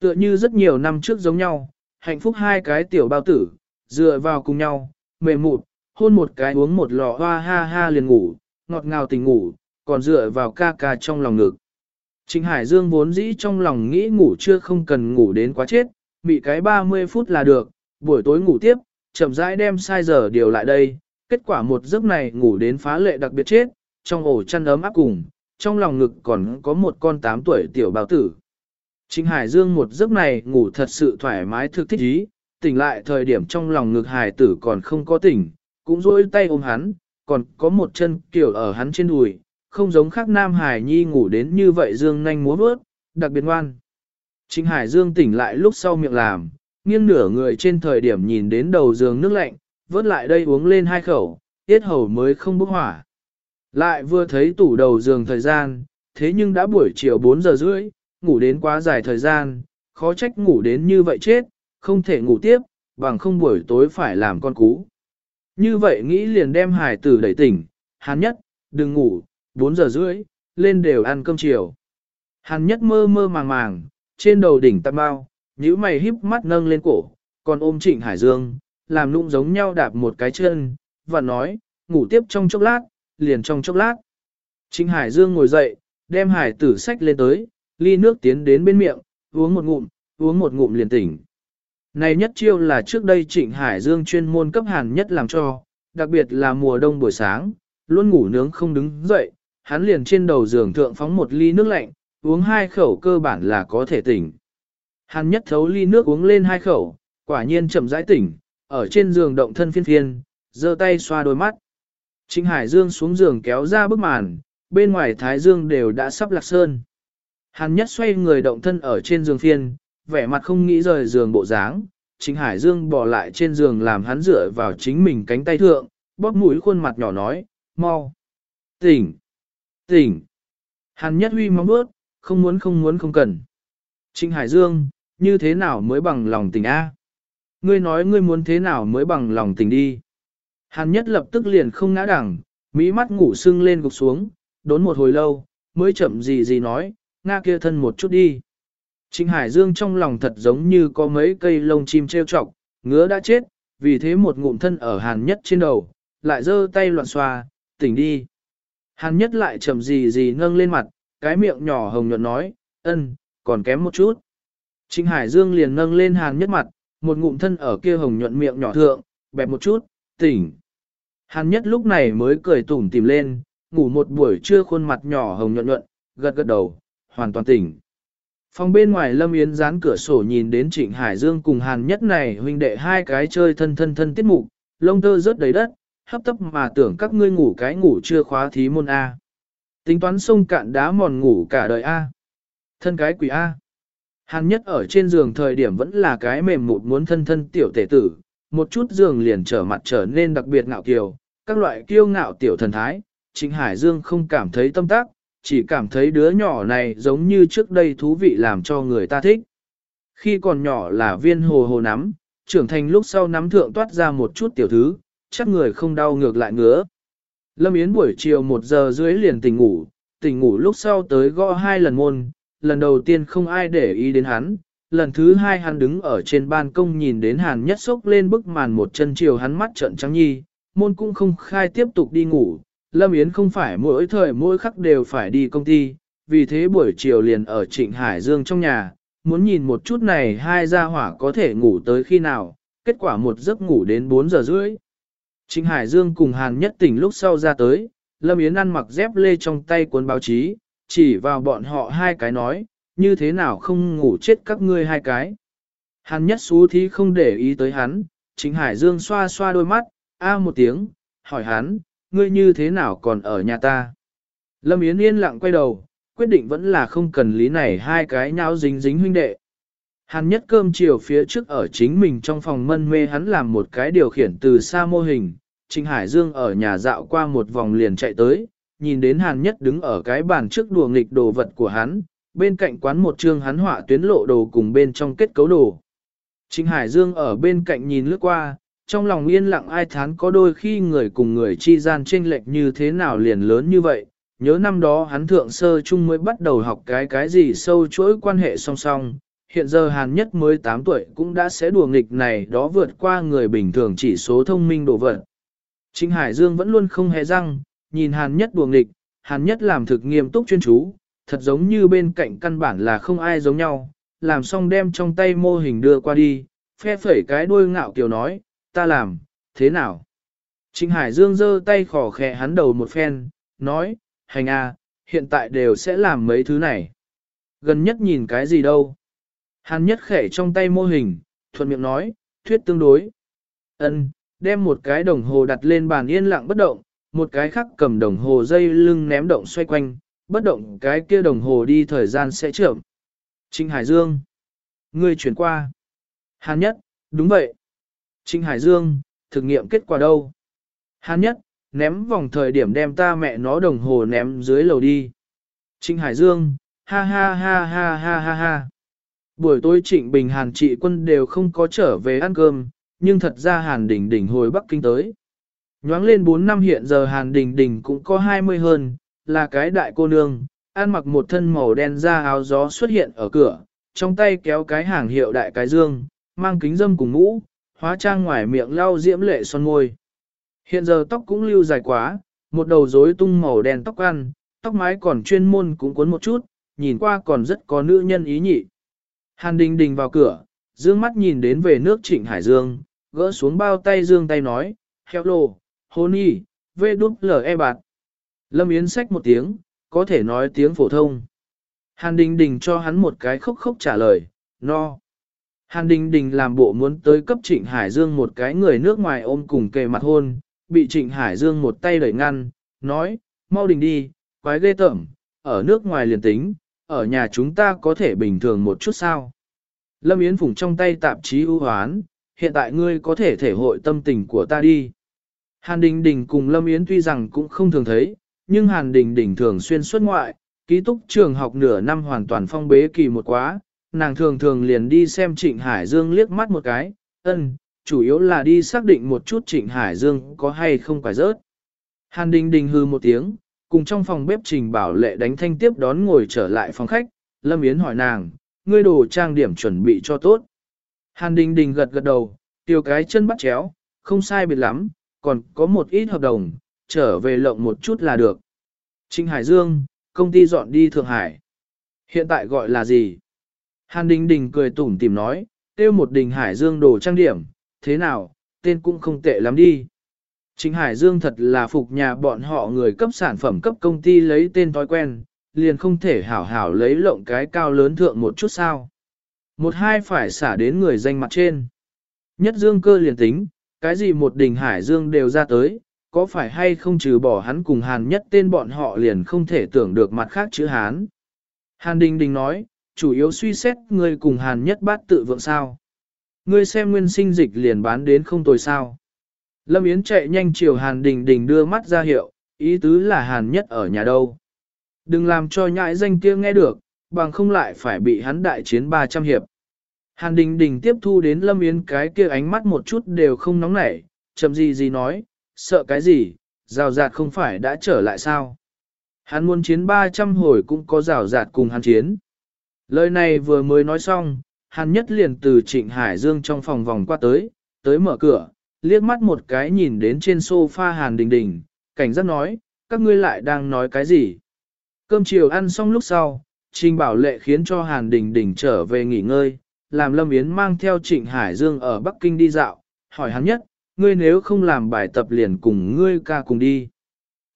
Speaker 1: Tựa như rất nhiều năm trước giống nhau, hạnh phúc hai cái tiểu bao tử, dựa vào cùng nhau, mềm mụp, hôn một cái uống một lọ hoa ha ha liền ngủ, ngọt ngào tình ngủ, còn dựa vào ca ca trong lòng ngực. Trịnh Hải Dương vốn dĩ trong lòng nghĩ ngủ chưa không cần ngủ đến quá chết, bị cái 30 phút là được, buổi tối ngủ tiếp, chậm rãi đem sai giờ điều lại đây, kết quả một giấc này ngủ đến phá lệ đặc biệt chết, trong ổ chăn ấm áp cùng, trong lòng ngực còn có một con 8 tuổi tiểu bào tử. Trịnh Hải Dương một giấc này ngủ thật sự thoải mái thực thích ý, tỉnh lại thời điểm trong lòng ngực hải tử còn không có tỉnh, cũng rôi tay ôm hắn, còn có một chân kiểu ở hắn trên đùi, không giống khác nam hải nhi ngủ đến như vậy Dương nhanh múa bước, đặc biệt ngoan. Trịnh Hải Dương tỉnh lại lúc sau miệng làm, nghiêng nửa người trên thời điểm nhìn đến đầu giường nước lạnh, vớt lại đây uống lên hai khẩu, tiết hầu mới không bốc hỏa. Lại vừa thấy tủ đầu giường thời gian, thế nhưng đã buổi chiều 4 giờ rưỡi, ngủ đến quá dài thời gian, khó trách ngủ đến như vậy chết, không thể ngủ tiếp, bằng không buổi tối phải làm con cú. Như vậy nghĩ liền đem hải tử đẩy tỉnh, hàn nhất, đừng ngủ, 4 giờ rưỡi, lên đều ăn cơm chiều. Hàn nhất mơ mơ màng màng, trên đầu đỉnh tam bao, nhíu mày híp mắt nâng lên cổ, còn ôm trịnh Hải Dương, làm nụng giống nhau đạp một cái chân, và nói, ngủ tiếp trong chốc lát, liền trong chốc lát. Trịnh Hải Dương ngồi dậy, đem hải tử sách lên tới, ly nước tiến đến bên miệng, uống một ngụm, uống một ngụm liền tỉnh. Này nhất chiêu là trước đây Trịnh Hải Dương chuyên môn cấp hàn nhất làm cho, đặc biệt là mùa đông buổi sáng, luôn ngủ nướng không đứng dậy, hắn liền trên đầu giường thượng phóng một ly nước lạnh, uống hai khẩu cơ bản là có thể tỉnh. Hàn nhất thấu ly nước uống lên hai khẩu, quả nhiên chậm rãi tỉnh, ở trên giường động thân phiên phiên, giơ tay xoa đôi mắt. Trịnh Hải Dương xuống giường kéo ra bức màn, bên ngoài Thái Dương đều đã sắp lạc sơn. Hàn nhất xoay người động thân ở trên giường phiên, vẻ mặt không nghĩ rời giường bộ dáng. Trịnh Hải Dương bỏ lại trên giường làm hắn dựa vào chính mình cánh tay thượng, bóp mũi khuôn mặt nhỏ nói, mau, tỉnh, tỉnh. Hàn nhất huy mong bước, không muốn không muốn không cần. Trịnh Hải Dương, như thế nào mới bằng lòng tình A? Ngươi nói ngươi muốn thế nào mới bằng lòng tình đi. Hàn nhất lập tức liền không ngã đẳng, mỹ mắt ngủ sưng lên gục xuống, đốn một hồi lâu, mới chậm gì gì nói, nga kia thân một chút đi. Trịnh Hải Dương trong lòng thật giống như có mấy cây lông chim treo trọc, ngứa đã chết, vì thế một ngụm thân ở hàn nhất trên đầu, lại giơ tay loạn xoa, tỉnh đi. Hàn nhất lại chậm gì gì nâng lên mặt, cái miệng nhỏ hồng nhuận nói, ân, còn kém một chút. Trịnh Hải Dương liền nâng lên hàn nhất mặt, một ngụm thân ở kia hồng nhuận miệng nhỏ thượng, bẹp một chút, tỉnh. Hàn nhất lúc này mới cười tủm tìm lên, ngủ một buổi trưa khuôn mặt nhỏ hồng nhuận nhuận, gật gật đầu, hoàn toàn tỉnh. Phòng bên ngoài Lâm Yến dán cửa sổ nhìn đến Trịnh Hải Dương cùng Hàn Nhất này huynh đệ hai cái chơi thân thân thân tiết mục, lông tơ rớt đầy đất, hấp tấp mà tưởng các ngươi ngủ cái ngủ chưa khóa thí môn A. Tính toán sông cạn đá mòn ngủ cả đời A. Thân cái quỷ A. Hàn Nhất ở trên giường thời điểm vẫn là cái mềm mụt muốn thân thân tiểu tể tử, một chút giường liền trở mặt trở nên đặc biệt ngạo kiều, các loại kiêu ngạo tiểu thần thái, Trịnh Hải Dương không cảm thấy tâm tác, chỉ cảm thấy đứa nhỏ này giống như trước đây thú vị làm cho người ta thích. Khi còn nhỏ là viên hồ hồ nắm, trưởng thành lúc sau nắm thượng toát ra một chút tiểu thứ, chắc người không đau ngược lại ngứa. Lâm Yến buổi chiều một giờ dưới liền tỉnh ngủ, tỉnh ngủ lúc sau tới gõ hai lần môn, lần đầu tiên không ai để ý đến hắn, lần thứ hai hắn đứng ở trên ban công nhìn đến hàn nhất sốc lên bức màn một chân chiều hắn mắt trận trắng nhi, môn cũng không khai tiếp tục đi ngủ, Lâm Yến không phải mỗi thời mỗi khắc đều phải đi công ty, vì thế buổi chiều liền ở Trịnh Hải Dương trong nhà, muốn nhìn một chút này hai gia hỏa có thể ngủ tới khi nào, kết quả một giấc ngủ đến 4 giờ rưỡi. Trịnh Hải Dương cùng Hàn Nhất tỉnh lúc sau ra tới, Lâm Yến ăn mặc dép lê trong tay cuốn báo chí, chỉ vào bọn họ hai cái nói, như thế nào không ngủ chết các ngươi hai cái. Hàn Nhất xú thí không để ý tới hắn, Trịnh Hải Dương xoa xoa đôi mắt, a một tiếng, hỏi hắn, ngươi như thế nào còn ở nhà ta? Lâm Yến yên lặng quay đầu, quyết định vẫn là không cần lý này hai cái nháo dính dính huynh đệ. Hàn nhất cơm chiều phía trước ở chính mình trong phòng mân mê hắn làm một cái điều khiển từ xa mô hình, Trình Hải Dương ở nhà dạo qua một vòng liền chạy tới, nhìn đến Hàn nhất đứng ở cái bàn trước đùa nghịch đồ vật của hắn, bên cạnh quán một chương hắn họa tuyến lộ đồ cùng bên trong kết cấu đồ. Trình Hải Dương ở bên cạnh nhìn lướt qua, trong lòng yên lặng ai thán có đôi khi người cùng người chi gian chênh lệch như thế nào liền lớn như vậy. Nhớ năm đó hắn thượng sơ chung mới bắt đầu học cái cái gì sâu chuỗi quan hệ song song, hiện giờ hàn nhất mới 8 tuổi cũng đã sẽ đùa nghịch này đó vượt qua người bình thường chỉ số thông minh đổ vật. Trịnh Hải Dương vẫn luôn không hề răng, nhìn hàn nhất đùa nghịch, hàn nhất làm thực nghiêm túc chuyên chú, thật giống như bên cạnh căn bản là không ai giống nhau, làm xong đem trong tay mô hình đưa qua đi, phe phẩy cái đuôi ngạo kiều nói, ta làm, thế nào? Trịnh Hải Dương giơ tay khỏ khẽ hắn đầu một phen, nói, hành a, hiện tại đều sẽ làm mấy thứ này. Gần nhất nhìn cái gì đâu? Hàn nhất khẽ trong tay mô hình, thuận miệng nói, thuyết tương đối. Ân, đem một cái đồng hồ đặt lên bàn yên lặng bất động, một cái khác cầm đồng hồ dây lưng ném động xoay quanh, bất động cái kia đồng hồ đi thời gian sẽ chậm. Trịnh Hải Dương. Ngươi chuyển qua. Hàn nhất, đúng vậy. Trinh Hải Dương, thực nghiệm kết quả đâu? Hán nhất, ném vòng thời điểm đem ta mẹ nó đồng hồ ném dưới lầu đi. Trinh Hải Dương, ha ha ha ha ha ha ha. Buổi tối Trịnh Bình Hàn trị quân đều không có trở về ăn cơm, nhưng thật ra Hàn Đình Đình hồi Bắc Kinh tới. Nhoáng lên 4 năm hiện giờ Hàn Đình Đình cũng có 20 hơn, là cái đại cô nương, ăn mặc một thân màu đen da áo gió xuất hiện ở cửa, trong tay kéo cái hàng hiệu đại cái dương, mang kính dâm cùng mũ, hóa trang ngoài miệng lau diễm lệ son môi. Hiện giờ tóc cũng lưu dài quá, một đầu rối tung màu đen tóc ăn, tóc mái còn chuyên môn cũng cuốn một chút, nhìn qua còn rất có nữ nhân ý nhị. Hàn Đình Đình vào cửa, dương mắt nhìn đến về nước Trịnh Hải Dương, gỡ xuống bao tay dương tay nói, hello, honey, vê đúc lờ e bạt. Lâm Yến xách một tiếng, có thể nói tiếng phổ thông. Hàn Đình Đình cho hắn một cái khốc khốc trả lời, no. Hàn Đình Đình làm bộ muốn tới cấp Trịnh Hải Dương một cái người nước ngoài ôm cùng kề mặt hôn, bị Trịnh Hải Dương một tay đẩy ngăn, nói, mau đình đi, quái ghê tởm, ở nước ngoài liền tính, ở nhà chúng ta có thể bình thường một chút sao. Lâm Yến Phùng trong tay tạp chí ưu hoán, hiện tại ngươi có thể thể hội tâm tình của ta đi. Hàn Đình Đình cùng Lâm Yến tuy rằng cũng không thường thấy, nhưng Hàn Đình Đình thường xuyên xuất ngoại, ký túc trường học nửa năm hoàn toàn phong bế kỳ một quá, nàng thường thường liền đi xem Trịnh Hải Dương liếc mắt một cái, ân, chủ yếu là đi xác định một chút Trịnh Hải Dương có hay không phải rớt. Hàn Đình Đình hư một tiếng, cùng trong phòng bếp Trình Bảo Lệ đánh thanh tiếp đón ngồi trở lại phòng khách, Lâm Yến hỏi nàng, ngươi đồ trang điểm chuẩn bị cho tốt. Hàn Đình Đình gật gật đầu, tiêu cái chân bắt chéo, không sai biệt lắm, còn có một ít hợp đồng, trở về lộng một chút là được. Trịnh Hải Dương, công ty dọn đi Thượng Hải. Hiện tại gọi là gì? Hàn Đình Đình cười tủm tìm nói, tiêu một đình Hải Dương đồ trang điểm, thế nào, tên cũng không tệ lắm đi. Chính Hải Dương thật là phục nhà bọn họ người cấp sản phẩm cấp công ty lấy tên thói quen, liền không thể hảo hảo lấy lộng cái cao lớn thượng một chút sao. Một hai phải xả đến người danh mặt trên. Nhất Dương cơ liền tính, cái gì một đình Hải Dương đều ra tới, có phải hay không trừ bỏ hắn cùng Hàn nhất tên bọn họ liền không thể tưởng được mặt khác chữ Hán. Hàn Đình Đình nói, chủ yếu suy xét người cùng Hàn nhất bát tự vượng sao. Ngươi xem nguyên sinh dịch liền bán đến không tồi sao. Lâm Yến chạy nhanh chiều Hàn Đình Đình đưa mắt ra hiệu, ý tứ là Hàn nhất ở nhà đâu. Đừng làm cho nhãi danh kia nghe được, bằng không lại phải bị hắn đại chiến 300 hiệp. Hàn Đình Đình tiếp thu đến Lâm Yến cái kia ánh mắt một chút đều không nóng nảy, chậm gì gì nói, sợ cái gì, rào rạt không phải đã trở lại sao. Hắn muốn chiến 300 hồi cũng có rào rạt cùng hắn chiến. Lời này vừa mới nói xong, Hàn nhất liền từ Trịnh Hải Dương trong phòng vòng qua tới, tới mở cửa, liếc mắt một cái nhìn đến trên sofa Hàn Đình Đình, cảnh giác nói, các ngươi lại đang nói cái gì. Cơm chiều ăn xong lúc sau, Trình Bảo Lệ khiến cho Hàn Đình Đình trở về nghỉ ngơi, làm Lâm Yến mang theo Trịnh Hải Dương ở Bắc Kinh đi dạo, hỏi Hàn nhất, ngươi nếu không làm bài tập liền cùng ngươi ca cùng đi.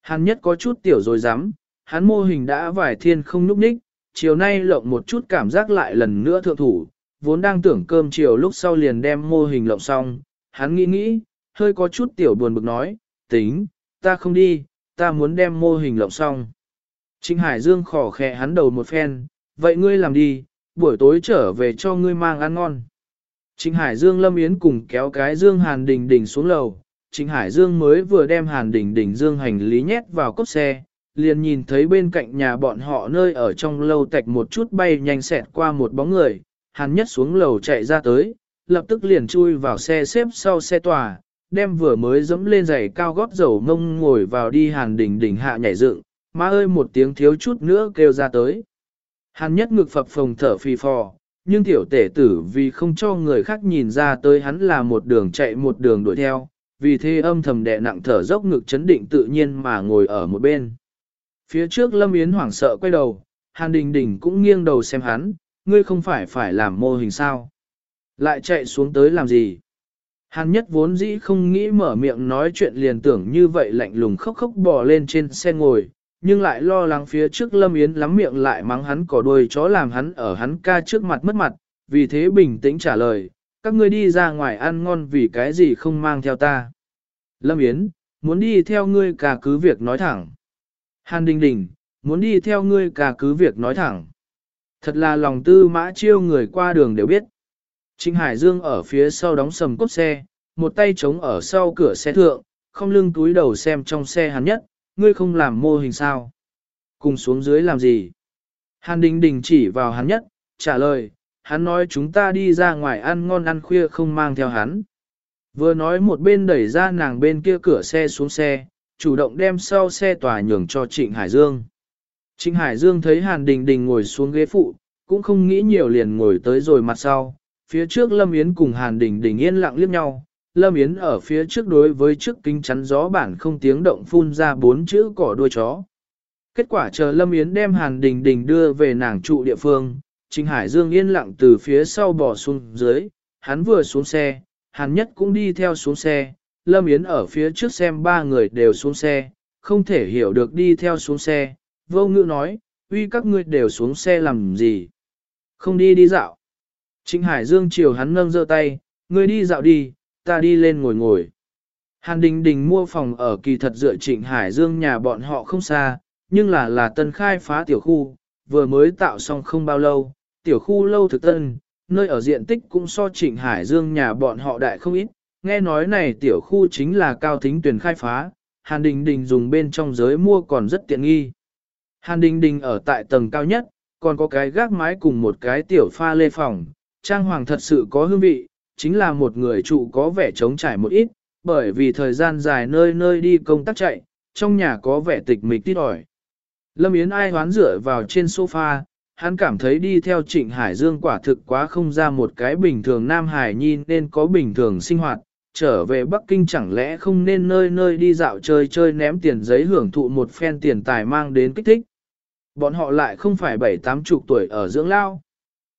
Speaker 1: Hàn nhất có chút tiểu rồi dám, hắn mô hình đã vải thiên không núp ních, chiều nay lộng một chút cảm giác lại lần nữa thượng thủ, vốn đang tưởng cơm chiều lúc sau liền đem mô hình lộng xong, hắn nghĩ nghĩ, hơi có chút tiểu buồn bực nói, tính, ta không đi, ta muốn đem mô hình lộng xong. Trịnh Hải Dương khỏ khẽ hắn đầu một phen, vậy ngươi làm đi, buổi tối trở về cho ngươi mang ăn ngon. Trịnh Hải Dương Lâm Yến cùng kéo cái Dương Hàn Đình Đình xuống lầu, Trịnh Hải Dương mới vừa đem Hàn Đình Đình Dương hành lý nhét vào cốc xe, liền nhìn thấy bên cạnh nhà bọn họ nơi ở trong lâu tạch một chút bay nhanh xẹt qua một bóng người, Hàn nhất xuống lầu chạy ra tới, lập tức liền chui vào xe xếp sau xe tòa, đem vừa mới dẫm lên giày cao gót dầu mông ngồi vào đi Hàn đỉnh đỉnh hạ nhảy dựng, má ơi một tiếng thiếu chút nữa kêu ra tới. Hàn nhất ngực phập phồng thở phì phò, nhưng tiểu tể tử vì không cho người khác nhìn ra tới hắn là một đường chạy một đường đuổi theo, vì thế âm thầm đè nặng thở dốc ngực chấn định tự nhiên mà ngồi ở một bên. Phía trước Lâm Yến hoảng sợ quay đầu, Hàn Đình Đình cũng nghiêng đầu xem hắn, ngươi không phải phải làm mô hình sao. Lại chạy xuống tới làm gì? Hàn nhất vốn dĩ không nghĩ mở miệng nói chuyện liền tưởng như vậy lạnh lùng khóc khóc bò lên trên xe ngồi, nhưng lại lo lắng phía trước Lâm Yến lắm miệng lại mắng hắn cỏ đuôi chó làm hắn ở hắn ca trước mặt mất mặt, vì thế bình tĩnh trả lời, các ngươi đi ra ngoài ăn ngon vì cái gì không mang theo ta. Lâm Yến, muốn đi theo ngươi cả cứ việc nói thẳng. Hàn Đình Đình, muốn đi theo ngươi cả cứ việc nói thẳng. Thật là lòng tư mã chiêu người qua đường đều biết. Trịnh Hải Dương ở phía sau đóng sầm cốt xe, một tay chống ở sau cửa xe thượng, không lưng túi đầu xem trong xe hắn nhất, ngươi không làm mô hình sao? Cùng xuống dưới làm gì? Hàn Đình Đình chỉ vào hắn nhất, trả lời, hắn nói chúng ta đi ra ngoài ăn ngon ăn khuya không mang theo hắn. Vừa nói một bên đẩy ra nàng bên kia cửa xe xuống xe, chủ động đem sau xe tòa nhường cho Trịnh Hải Dương. Trịnh Hải Dương thấy Hàn Đình Đình ngồi xuống ghế phụ, cũng không nghĩ nhiều liền ngồi tới rồi mặt sau. Phía trước Lâm Yến cùng Hàn Đình Đình yên lặng liếc nhau, Lâm Yến ở phía trước đối với trước kính chắn gió bản không tiếng động phun ra bốn chữ cỏ đuôi chó. Kết quả chờ Lâm Yến đem Hàn Đình Đình đưa về nàng trụ địa phương, Trình Hải Dương yên lặng từ phía sau bỏ xuống dưới, hắn vừa xuống xe, Hàn Nhất cũng đi theo xuống xe, Lâm Yến ở phía trước xem ba người đều xuống xe, không thể hiểu được đi theo xuống xe, vô ngữ nói, uy các ngươi đều xuống xe làm gì? Không đi đi dạo. Trịnh Hải Dương chiều hắn nâng giơ tay, ngươi đi dạo đi, ta đi lên ngồi ngồi. Hàn Đình Đình mua phòng ở kỳ thật dựa Trịnh Hải Dương nhà bọn họ không xa, nhưng là là tân khai phá tiểu khu, vừa mới tạo xong không bao lâu, tiểu khu lâu thực tân, nơi ở diện tích cũng so Trịnh Hải Dương nhà bọn họ đại không ít, nghe nói này tiểu khu chính là cao thính tuyển khai phá, Hàn Đình Đình dùng bên trong giới mua còn rất tiện nghi. Hàn Đình Đình ở tại tầng cao nhất, còn có cái gác mái cùng một cái tiểu pha lê phòng, trang hoàng thật sự có hương vị, chính là một người trụ có vẻ trống trải một ít, bởi vì thời gian dài nơi nơi đi công tác chạy, trong nhà có vẻ tịch mịch tít ỏi. Lâm Yến ai hoán dựa vào trên sofa, hắn cảm thấy đi theo Trịnh Hải Dương quả thực quá không ra một cái bình thường Nam Hải Nhi nên có bình thường sinh hoạt, trở về Bắc Kinh chẳng lẽ không nên nơi nơi đi dạo chơi chơi ném tiền giấy hưởng thụ một phen tiền tài mang đến kích thích. Bọn họ lại không phải bảy tám chục tuổi ở dưỡng lao.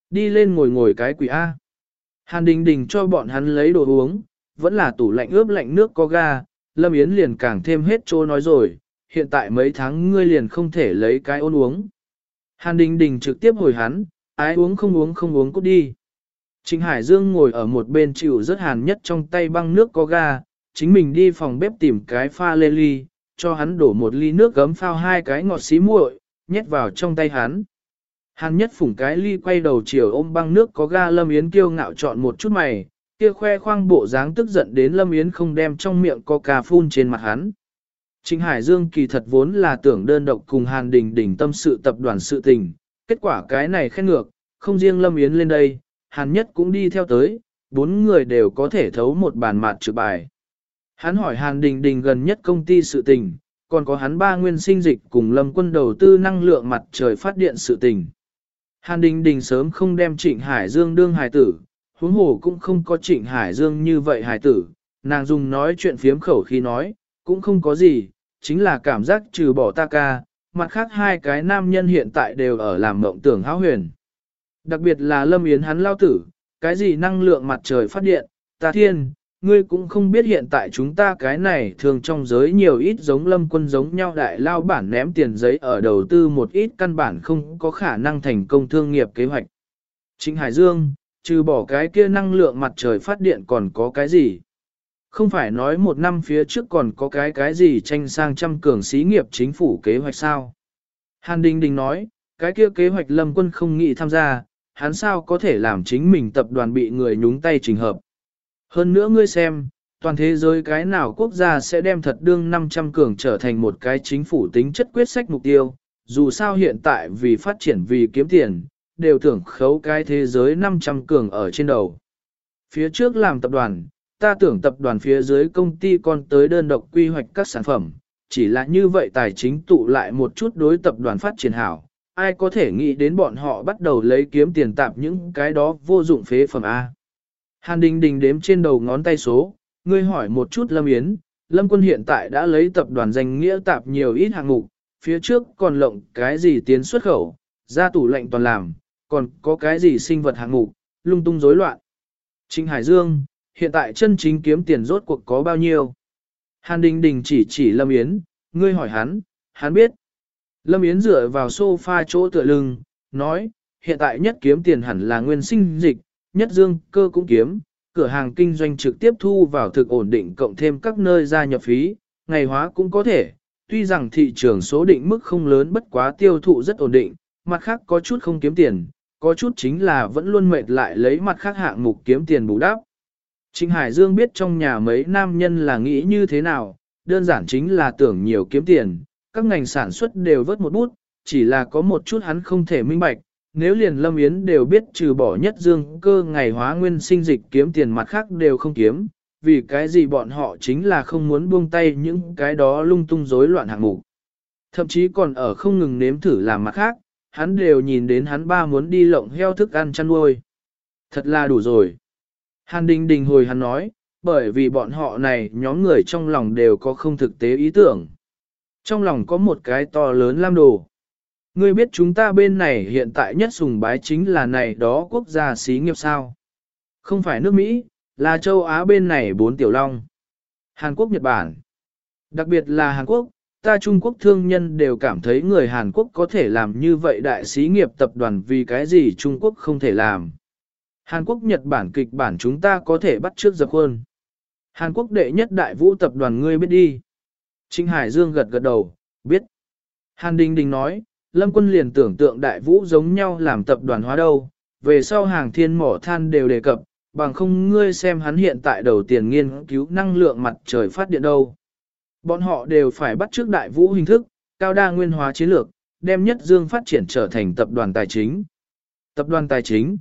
Speaker 1: Đi lên ngồi ngồi cái quỷ A. Hàn Đình Đình cho bọn hắn lấy đồ uống, vẫn là tủ lạnh ướp lạnh nước có ga, Lâm Yến liền càng thêm hết trô nói rồi, hiện tại mấy tháng ngươi liền không thể lấy cái ôn uống. Hàn Đình Đình trực tiếp hồi hắn, ái uống không uống không uống cút đi. Trịnh Hải Dương ngồi ở một bên chịu rất hàn nhất trong tay băng nước có ga, chính mình đi phòng bếp tìm cái pha lê ly, cho hắn đổ một ly nước gấm phao hai cái ngọt xí muội, nhét vào trong tay hắn. Hàn nhất phủng cái ly quay đầu chiều ôm băng nước có ga Lâm Yến kiêu ngạo chọn một chút mày, kia khoe khoang bộ dáng tức giận đến Lâm Yến không đem trong miệng coca phun trên mặt hắn. Trịnh Hải Dương kỳ thật vốn là tưởng đơn độc cùng Hàn Đình Đình tâm sự tập đoàn sự tình, kết quả cái này khen ngược, không riêng Lâm Yến lên đây, Hàn Nhất cũng đi theo tới, bốn người đều có thể thấu một bàn mặt trừ bài. Hắn hỏi Hàn Đình Đình gần nhất công ty sự tình, còn có hắn ba nguyên sinh dịch cùng Lâm quân đầu tư năng lượng mặt trời phát điện sự tình. Hàn Đình Đình sớm không đem Trịnh Hải Dương đương hài tử, huống hồ cũng không có Trịnh Hải Dương như vậy hài tử, nàng dùng nói chuyện phiếm khẩu khi nói, cũng không có gì, chính là cảm giác trừ bỏ ta ca, mặt khác hai cái nam nhân hiện tại đều ở làm mộng tưởng háo huyền. Đặc biệt là Lâm Yến hắn lao tử, cái gì năng lượng mặt trời phát điện, ta thiên, ngươi cũng không biết hiện tại chúng ta cái này thường trong giới nhiều ít giống lâm quân giống nhau đại lao bản ném tiền giấy ở đầu tư một ít căn bản không có khả năng thành công thương nghiệp kế hoạch. Trịnh Hải Dương, trừ bỏ cái kia năng lượng mặt trời phát điện còn có cái gì? Không phải nói một năm phía trước còn có cái cái gì tranh sang trăm cường xí nghiệp chính phủ kế hoạch sao? Hàn Đình Đình nói, cái kia kế hoạch lâm quân không nghĩ tham gia, hắn sao có thể làm chính mình tập đoàn bị người nhúng tay trình hợp. Hơn nữa ngươi xem, toàn thế giới cái nào quốc gia sẽ đem thật đương 500 cường trở thành một cái chính phủ tính chất quyết sách mục tiêu, dù sao hiện tại vì phát triển vì kiếm tiền, đều tưởng khấu cái thế giới 500 cường ở trên đầu. Phía trước làm tập đoàn, ta tưởng tập đoàn phía dưới công ty còn tới đơn độc quy hoạch các sản phẩm, chỉ là như vậy tài chính tụ lại một chút đối tập đoàn phát triển hảo, ai có thể nghĩ đến bọn họ bắt đầu lấy kiếm tiền tạp những cái đó vô dụng phế phẩm A. Hàn Đình Đình đếm trên đầu ngón tay số, ngươi hỏi một chút Lâm Yến, Lâm Quân hiện tại đã lấy tập đoàn danh nghĩa tạp nhiều ít hạng mục, phía trước còn lộng cái gì tiến xuất khẩu, ra tủ lệnh toàn làm, còn có cái gì sinh vật hạng mục, lung tung rối loạn. Trinh Hải Dương, hiện tại chân chính kiếm tiền rốt cuộc có bao nhiêu? Hàn Đình Đình chỉ chỉ Lâm Yến, ngươi hỏi hắn, hắn biết. Lâm Yến dựa vào sofa chỗ tựa lưng, nói, hiện tại nhất kiếm tiền hẳn là nguyên sinh dịch, nhất dương cơ cũng kiếm, cửa hàng kinh doanh trực tiếp thu vào thực ổn định cộng thêm các nơi gia nhập phí, ngày hóa cũng có thể, tuy rằng thị trường số định mức không lớn bất quá tiêu thụ rất ổn định, mặt khác có chút không kiếm tiền, có chút chính là vẫn luôn mệt lại lấy mặt khác hạng mục kiếm tiền bù đắp. Trịnh Hải Dương biết trong nhà mấy nam nhân là nghĩ như thế nào, đơn giản chính là tưởng nhiều kiếm tiền, các ngành sản xuất đều vớt một bút, chỉ là có một chút hắn không thể minh bạch, nếu liền Lâm Yến đều biết trừ bỏ nhất dương cơ ngày hóa nguyên sinh dịch kiếm tiền mặt khác đều không kiếm, vì cái gì bọn họ chính là không muốn buông tay những cái đó lung tung rối loạn hạng mục. Thậm chí còn ở không ngừng nếm thử làm mặt khác, hắn đều nhìn đến hắn ba muốn đi lộng heo thức ăn chăn nuôi. Thật là đủ rồi. Hàn Đình Đình hồi hắn nói, bởi vì bọn họ này nhóm người trong lòng đều có không thực tế ý tưởng. Trong lòng có một cái to lớn lam đồ. Ngươi biết chúng ta bên này hiện tại nhất sùng bái chính là này đó quốc gia xí nghiệp sao. Không phải nước Mỹ, là châu Á bên này bốn tiểu long. Hàn Quốc Nhật Bản. Đặc biệt là Hàn Quốc, ta Trung Quốc thương nhân đều cảm thấy người Hàn Quốc có thể làm như vậy đại xí nghiệp tập đoàn vì cái gì Trung Quốc không thể làm. Hàn Quốc Nhật Bản kịch bản chúng ta có thể bắt trước dập khuôn. Hàn Quốc đệ nhất đại vũ tập đoàn ngươi biết đi. Trinh Hải Dương gật gật đầu, biết. Hàn Đình Đình nói, Lâm quân liền tưởng tượng đại vũ giống nhau làm tập đoàn hóa đâu, về sau hàng thiên mỏ than đều đề cập, bằng không ngươi xem hắn hiện tại đầu tiền nghiên cứu năng lượng mặt trời phát điện đâu. Bọn họ đều phải bắt trước đại vũ hình thức, cao đa nguyên hóa chiến lược, đem nhất dương phát triển trở thành tập đoàn tài chính. Tập đoàn tài chính.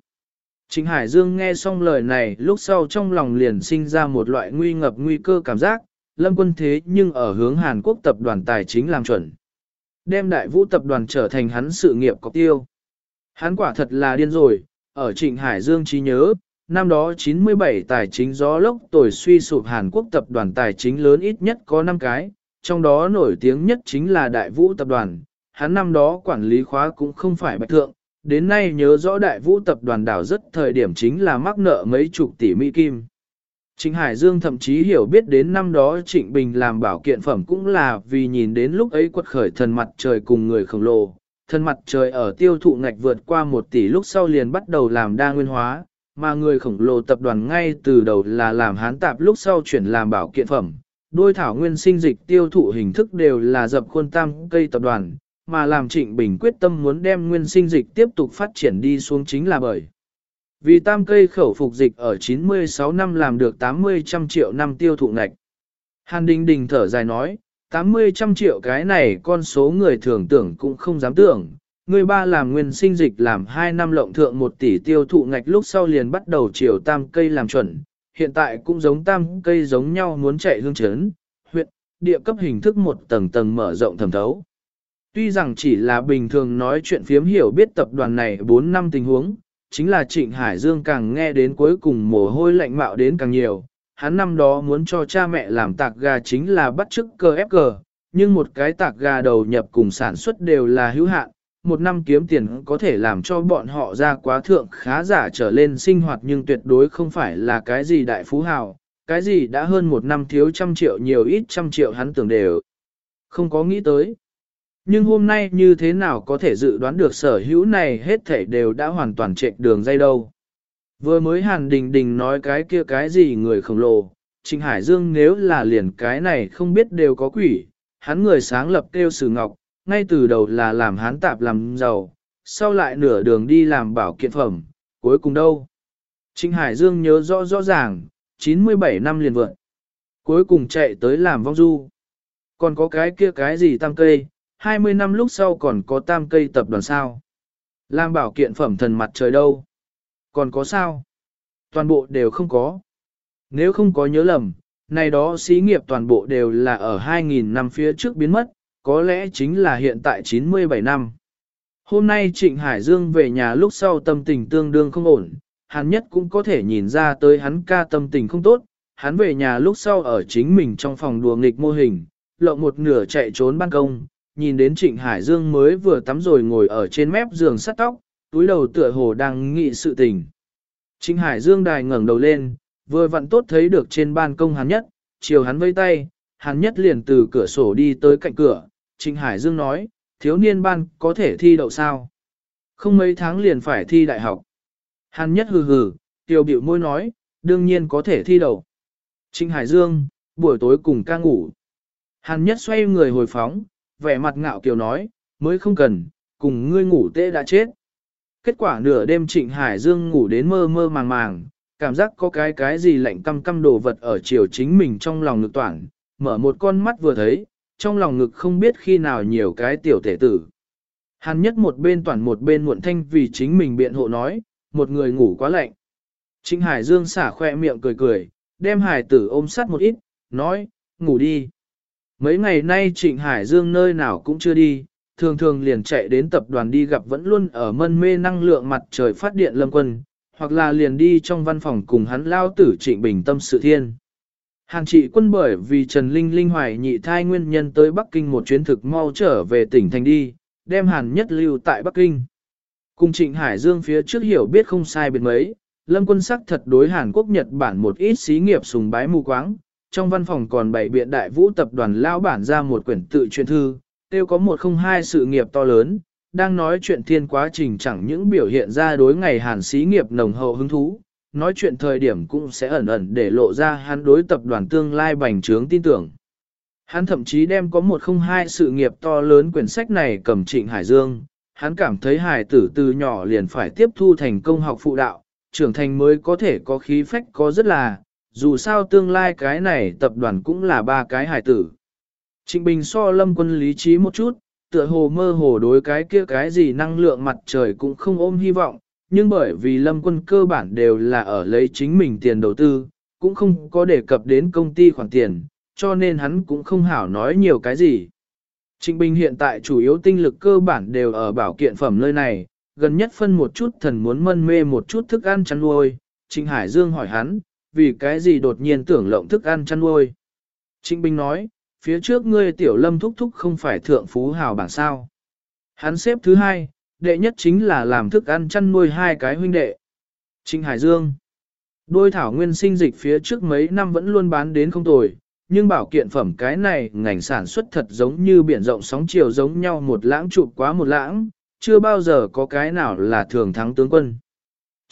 Speaker 1: Trịnh Hải Dương nghe xong lời này lúc sau trong lòng liền sinh ra một loại nguy ngập nguy cơ cảm giác, lâm quân thế nhưng ở hướng Hàn Quốc tập đoàn tài chính làm chuẩn. Đem đại vũ tập đoàn trở thành hắn sự nghiệp có tiêu. Hắn quả thật là điên rồi, ở Trịnh Hải Dương trí nhớ, năm đó 97 tài chính gió lốc tồi suy sụp Hàn Quốc tập đoàn tài chính lớn ít nhất có 5 cái, trong đó nổi tiếng nhất chính là Đại Vũ tập đoàn. Hắn năm đó quản lý khóa cũng không phải bạch thượng, đến nay nhớ rõ Đại Vũ tập đoàn đảo rất thời điểm chính là mắc nợ mấy chục tỷ Mỹ Kim. Trịnh Hải Dương thậm chí hiểu biết đến năm đó Trịnh Bình làm bảo kiện phẩm cũng là vì nhìn đến lúc ấy quật khởi thần mặt trời cùng người khổng lồ. Thần mặt trời ở tiêu thụ ngạch vượt qua một tỷ lúc sau liền bắt đầu làm đa nguyên hóa, mà người khổng lồ tập đoàn ngay từ đầu là làm hán tạp lúc sau chuyển làm bảo kiện phẩm. Đôi thảo nguyên sinh dịch tiêu thụ hình thức đều là dập khuôn tam cây tập đoàn, mà làm Trịnh Bình quyết tâm muốn đem nguyên sinh dịch tiếp tục phát triển đi xuống chính là bởi. Vì tam cây khẩu phục dịch ở 96 năm làm được 80 trăm triệu năm tiêu thụ ngạch. Hàn Đình Đình thở dài nói, 80 trăm triệu cái này con số người thường tưởng cũng không dám tưởng. Người ba làm nguyên sinh dịch làm 2 năm lộng thượng 1 tỷ tiêu thụ ngạch lúc sau liền bắt đầu chiều tam cây làm chuẩn. Hiện tại cũng giống tam cây giống nhau muốn chạy hương chấn, huyện, địa cấp hình thức một tầng tầng mở rộng thẩm thấu. Tuy rằng chỉ là bình thường nói chuyện phiếm hiểu biết tập đoàn này 4 năm tình huống, chính là Trịnh Hải Dương càng nghe đến cuối cùng mồ hôi lạnh mạo đến càng nhiều. Hắn năm đó muốn cho cha mẹ làm tạc gà chính là bắt chức cơ ép cờ, nhưng một cái tạc gà đầu nhập cùng sản xuất đều là hữu hạn. Một năm kiếm tiền có thể làm cho bọn họ ra quá thượng khá giả trở lên sinh hoạt nhưng tuyệt đối không phải là cái gì đại phú hào, cái gì đã hơn một năm thiếu trăm triệu nhiều ít trăm triệu hắn tưởng đều. Không có nghĩ tới. Nhưng hôm nay như thế nào có thể dự đoán được sở hữu này hết thảy đều đã hoàn toàn chạy đường dây đâu. Vừa mới Hàn Đình Đình nói cái kia cái gì người khổng lồ, Trịnh Hải Dương nếu là liền cái này không biết đều có quỷ, hắn người sáng lập kêu sử ngọc, ngay từ đầu là làm hán tạp làm giàu, sau lại nửa đường đi làm bảo kiện phẩm, cuối cùng đâu. Trịnh Hải Dương nhớ rõ rõ ràng, 97 năm liền vượn, cuối cùng chạy tới làm vong du. Còn có cái kia cái gì tăng cây, 20 năm lúc sau còn có tam cây tập đoàn sao. lam bảo kiện phẩm thần mặt trời đâu. Còn có sao? Toàn bộ đều không có. Nếu không có nhớ lầm, này đó xí nghiệp toàn bộ đều là ở 2.000 năm phía trước biến mất, có lẽ chính là hiện tại 97 năm. Hôm nay Trịnh Hải Dương về nhà lúc sau tâm tình tương đương không ổn, hắn nhất cũng có thể nhìn ra tới hắn ca tâm tình không tốt, hắn về nhà lúc sau ở chính mình trong phòng đùa nghịch mô hình, lộng một nửa chạy trốn ban công, nhìn đến Trịnh Hải Dương mới vừa tắm rồi ngồi ở trên mép giường sắt tóc, túi đầu tựa hồ đang nghị sự tình. Trịnh Hải Dương đài ngẩng đầu lên, vừa vặn tốt thấy được trên ban công hắn nhất, chiều hắn vây tay, hắn nhất liền từ cửa sổ đi tới cạnh cửa, Trịnh Hải Dương nói, thiếu niên ban có thể thi đậu sao? Không mấy tháng liền phải thi đại học. Hắn nhất hừ hừ, tiêu biểu môi nói, đương nhiên có thể thi đậu. Trịnh Hải Dương, buổi tối cùng ca ngủ. Hắn nhất xoay người hồi phóng, vẻ mặt ngạo kiều nói, mới không cần, cùng ngươi ngủ tê đã chết. Kết quả nửa đêm Trịnh Hải Dương ngủ đến mơ mơ màng màng, cảm giác có cái cái gì lạnh căm căm đồ vật ở chiều chính mình trong lòng ngực toảng, mở một con mắt vừa thấy, trong lòng ngực không biết khi nào nhiều cái tiểu thể tử. Hàn nhất một bên toàn một bên muộn thanh vì chính mình biện hộ nói, một người ngủ quá lạnh. Trịnh Hải Dương xả khoe miệng cười cười, đem hải tử ôm sát một ít, nói, ngủ đi. Mấy ngày nay Trịnh Hải Dương nơi nào cũng chưa đi, thường thường liền chạy đến tập đoàn đi gặp vẫn luôn ở mân mê năng lượng mặt trời phát điện lâm quân, hoặc là liền đi trong văn phòng cùng hắn lao tử Trịnh Bình tâm sự thiên. hàng trị quân bởi vì Trần Linh Linh hoài nhị thai nguyên nhân tới Bắc Kinh một chuyến thực mau trở về tỉnh thành đi, đem Hàn nhất lưu tại Bắc Kinh. Cùng Trịnh Hải Dương phía trước hiểu biết không sai biệt mấy, Lâm quân sắc thật đối Hàn Quốc Nhật Bản một ít xí nghiệp sùng bái mù quáng, trong văn phòng còn bảy biện đại vũ tập đoàn lão bản ra một quyển tự truyền thư, tiêu có một không hai sự nghiệp to lớn, đang nói chuyện thiên quá trình chẳng những biểu hiện ra đối ngày Hàn xí nghiệp nồng hậu hứng thú, nói chuyện thời điểm cũng sẽ ẩn ẩn để lộ ra hắn đối tập đoàn tương lai bành trướng tin tưởng. Hắn thậm chí đem có một không hai sự nghiệp to lớn quyển sách này cầm trịnh Hải Dương, hắn cảm thấy hải tử từ nhỏ liền phải tiếp thu thành công học phụ đạo, trưởng thành mới có thể có khí phách có rất là, dù sao tương lai cái này tập đoàn cũng là ba cái hải tử. Trịnh Bình so lâm quân lý trí một chút, tựa hồ mơ hồ đối cái kia cái gì năng lượng mặt trời cũng không ôm hy vọng, nhưng bởi vì lâm quân cơ bản đều là ở lấy chính mình tiền đầu tư, cũng không có đề cập đến công ty khoản tiền, cho nên hắn cũng không hảo nói nhiều cái gì. Trịnh Bình hiện tại chủ yếu tinh lực cơ bản đều ở bảo kiện phẩm nơi này, gần nhất phân một chút thần muốn mân mê một chút thức ăn chăn nuôi. Trịnh Hải Dương hỏi hắn, vì cái gì đột nhiên tưởng lộng thức ăn chăn nuôi. Trịnh Bình nói, phía trước ngươi tiểu lâm thúc thúc không phải thượng phú hào bảng sao. Hắn xếp thứ hai, đệ nhất chính là làm thức ăn chăn nuôi hai cái huynh đệ. Trịnh Hải Dương Đôi thảo nguyên sinh dịch phía trước mấy năm vẫn luôn bán đến không tồi, nhưng bảo kiện phẩm cái này ngành sản xuất thật giống như biển rộng sóng chiều giống nhau một lãng chụp quá một lãng, chưa bao giờ có cái nào là thường thắng tướng quân.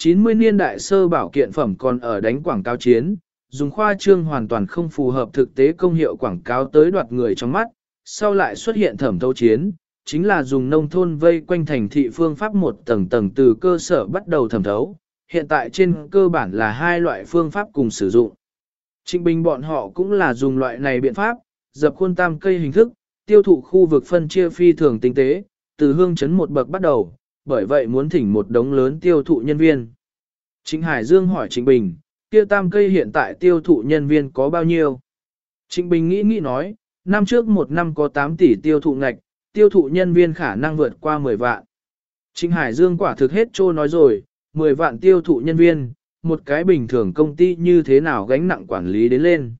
Speaker 1: 90 niên đại sơ bảo kiện phẩm còn ở đánh quảng cáo chiến, dùng khoa trương hoàn toàn không phù hợp thực tế công hiệu quảng cáo tới đoạt người trong mắt, sau lại xuất hiện thẩm thấu chiến, chính là dùng nông thôn vây quanh thành thị phương pháp một tầng tầng từ cơ sở bắt đầu thẩm thấu, hiện tại trên cơ bản là hai loại phương pháp cùng sử dụng. Trịnh Bình bọn họ cũng là dùng loại này biện pháp, dập khuôn tam cây hình thức, tiêu thụ khu vực phân chia phi thường tinh tế, từ hương chấn một bậc bắt đầu, bởi vậy muốn thỉnh một đống lớn tiêu thụ nhân viên. Trịnh Hải Dương hỏi Trịnh Bình, kia tam cây hiện tại tiêu thụ nhân viên có bao nhiêu? Trịnh Bình nghĩ nghĩ nói, năm trước một năm có 8 tỷ tiêu thụ ngạch, tiêu thụ nhân viên khả năng vượt qua 10 vạn. Trịnh Hải Dương quả thực hết trô nói rồi, 10 vạn tiêu thụ nhân viên, một cái bình thường công ty như thế nào gánh nặng quản lý đến lên.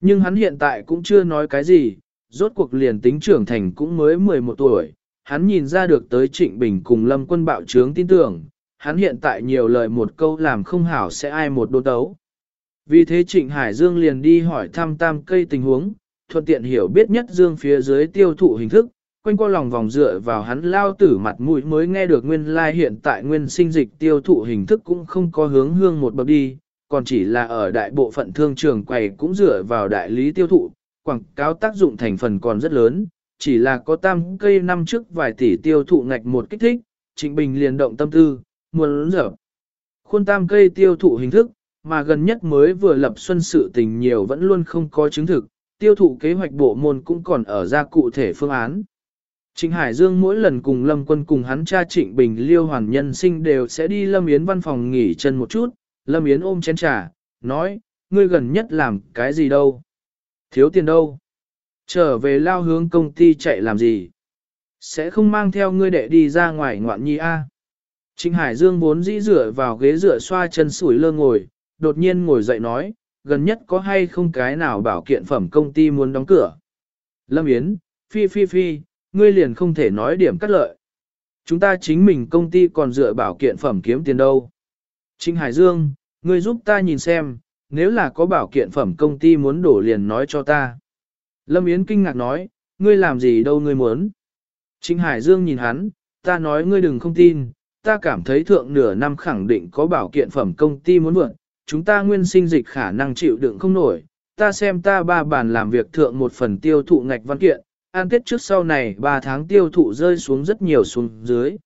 Speaker 1: Nhưng hắn hiện tại cũng chưa nói cái gì, rốt cuộc liền tính trưởng thành cũng mới 11 tuổi, hắn nhìn ra được tới Trịnh Bình cùng Lâm quân bạo trướng tin tưởng, hắn hiện tại nhiều lời một câu làm không hảo sẽ ai một đô tấu. Vì thế Trịnh Hải Dương liền đi hỏi thăm tam cây tình huống, thuận tiện hiểu biết nhất Dương phía dưới tiêu thụ hình thức, quanh qua lòng vòng dựa vào hắn lao tử mặt mũi mới nghe được nguyên lai like hiện tại nguyên sinh dịch tiêu thụ hình thức cũng không có hướng hương một bậc đi, còn chỉ là ở đại bộ phận thương trường quầy cũng dựa vào đại lý tiêu thụ, quảng cáo tác dụng thành phần còn rất lớn, chỉ là có tam cây năm trước vài tỷ tiêu thụ ngạch một kích thích, Trịnh Bình liền động tâm tư, muốn dở. Khuôn tam cây tiêu thụ hình thức, mà gần nhất mới vừa lập xuân sự tình nhiều vẫn luôn không có chứng thực, tiêu thụ kế hoạch bộ môn cũng còn ở ra cụ thể phương án. Trịnh Hải Dương mỗi lần cùng Lâm Quân cùng hắn cha Trịnh Bình Liêu Hoàn Nhân sinh đều sẽ đi Lâm Yến văn phòng nghỉ chân một chút, Lâm Yến ôm chén trà, nói, ngươi gần nhất làm cái gì đâu? Thiếu tiền đâu? Trở về lao hướng công ty chạy làm gì? Sẽ không mang theo ngươi đệ đi ra ngoài ngoạn nhi a. Trịnh Hải Dương vốn dĩ rửa vào ghế rửa xoa chân sủi lơ ngồi, đột nhiên ngồi dậy nói, gần nhất có hay không cái nào bảo kiện phẩm công ty muốn đóng cửa. Lâm Yến, phi phi phi, ngươi liền không thể nói điểm cắt lợi. Chúng ta chính mình công ty còn dựa bảo kiện phẩm kiếm tiền đâu. Trịnh Hải Dương, ngươi giúp ta nhìn xem, nếu là có bảo kiện phẩm công ty muốn đổ liền nói cho ta. Lâm Yến kinh ngạc nói, ngươi làm gì đâu ngươi muốn. Trịnh Hải Dương nhìn hắn, ta nói ngươi đừng không tin, ta cảm thấy thượng nửa năm khẳng định có bảo kiện phẩm công ty muốn mượn, chúng ta nguyên sinh dịch khả năng chịu đựng không nổi. Ta xem ta ba bàn làm việc thượng một phần tiêu thụ ngạch văn kiện, an tết trước sau này 3 tháng tiêu thụ rơi xuống rất nhiều xuống dưới.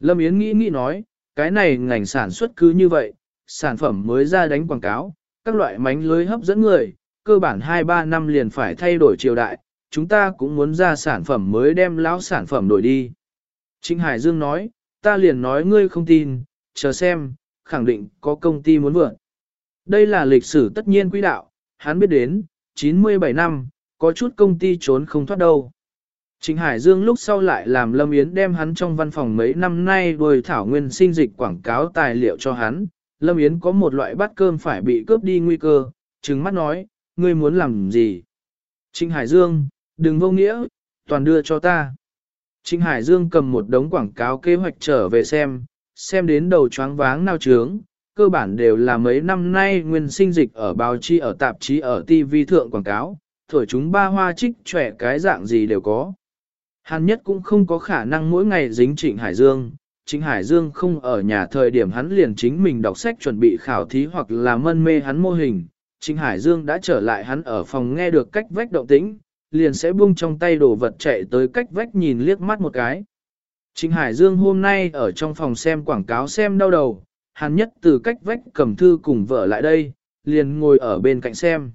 Speaker 1: Lâm Yến nghĩ nghĩ nói, cái này ngành sản xuất cứ như vậy, sản phẩm mới ra đánh quảng cáo, các loại mánh lưới hấp dẫn người, cơ bản 2-3 năm liền phải thay đổi triều đại, chúng ta cũng muốn ra sản phẩm mới đem lão sản phẩm đổi đi. Trịnh Hải Dương nói, ta liền nói ngươi không tin, chờ xem, khẳng định có công ty muốn vượt. Đây là lịch sử tất nhiên quỹ đạo, hắn biết đến, 97 năm, có chút công ty trốn không thoát đâu. Trịnh Hải Dương lúc sau lại làm Lâm Yến đem hắn trong văn phòng mấy năm nay đuổi thảo nguyên sinh dịch quảng cáo tài liệu cho hắn. Lâm Yến có một loại bát cơm phải bị cướp đi nguy cơ, trừng mắt nói, ngươi muốn làm gì? Trịnh Hải Dương, đừng vô nghĩa, toàn đưa cho ta. Trịnh Hải Dương cầm một đống quảng cáo kế hoạch trở về xem, xem đến đầu choáng váng nao trướng, cơ bản đều là mấy năm nay nguyên sinh dịch ở báo chí ở tạp chí ở TV thượng quảng cáo, thổi chúng ba hoa trích trẻ cái dạng gì đều có. Hàn nhất cũng không có khả năng mỗi ngày dính Trịnh Hải Dương, Trịnh Hải Dương không ở nhà thời điểm hắn liền chính mình đọc sách chuẩn bị khảo thí hoặc là mân mê hắn mô hình. Trịnh Hải Dương đã trở lại hắn ở phòng nghe được cách vách động tĩnh, liền sẽ buông trong tay đồ vật chạy tới cách vách nhìn liếc mắt một cái. Trịnh Hải Dương hôm nay ở trong phòng xem quảng cáo xem đau đầu, hắn nhất từ cách vách cầm thư cùng vợ lại đây, liền ngồi ở bên cạnh xem.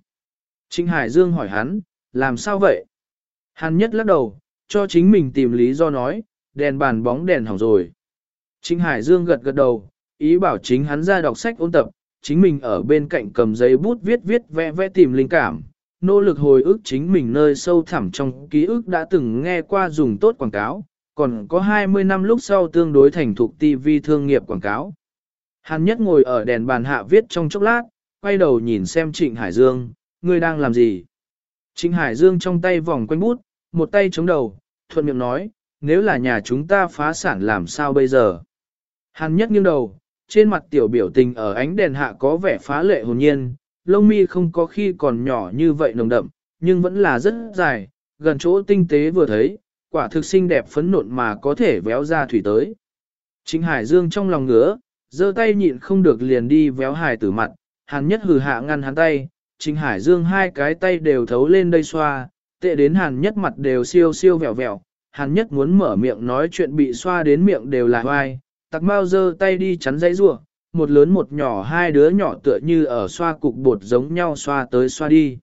Speaker 1: Trịnh Hải Dương hỏi hắn, làm sao vậy? Hắn nhất lắc đầu, cho chính mình tìm lý do nói, đèn bàn bóng đèn hỏng rồi. Trịnh Hải Dương gật gật đầu, ý bảo chính hắn ra đọc sách ôn tập, chính mình ở bên cạnh cầm giấy bút viết viết vẽ vẽ tìm linh cảm, nỗ lực hồi ức chính mình nơi sâu thẳm trong ký ức đã từng nghe qua dùng tốt quảng cáo, còn có 20 năm lúc sau tương đối thành thục TV thương nghiệp quảng cáo. Hàn nhất ngồi ở đèn bàn hạ viết trong chốc lát, quay đầu nhìn xem Trịnh Hải Dương, ngươi đang làm gì? Trịnh Hải Dương trong tay vòng quanh bút, một tay chống đầu, thuận miệng nói, nếu là nhà chúng ta phá sản làm sao bây giờ? Hàn nhất nghiêng đầu, trên mặt tiểu biểu tình ở ánh đèn hạ có vẻ phá lệ hồn nhiên, lông mi không có khi còn nhỏ như vậy nồng đậm, nhưng vẫn là rất dài, gần chỗ tinh tế vừa thấy, quả thực xinh đẹp phấn nộn mà có thể véo ra thủy tới. Chính Hải Dương trong lòng ngứa, giơ tay nhịn không được liền đi véo Hải tử mặt, hàn nhất hừ hạ ngăn hắn tay, Chính Hải Dương hai cái tay đều thấu lên đây xoa, tệ đến hàn nhất mặt đều siêu siêu vẹo vẹo, hàn nhất muốn mở miệng nói chuyện bị xoa đến miệng đều là hoai, tặc mau giơ tay đi chắn dãy rua, một lớn một nhỏ hai đứa nhỏ tựa như ở xoa cục bột giống nhau xoa tới xoa đi.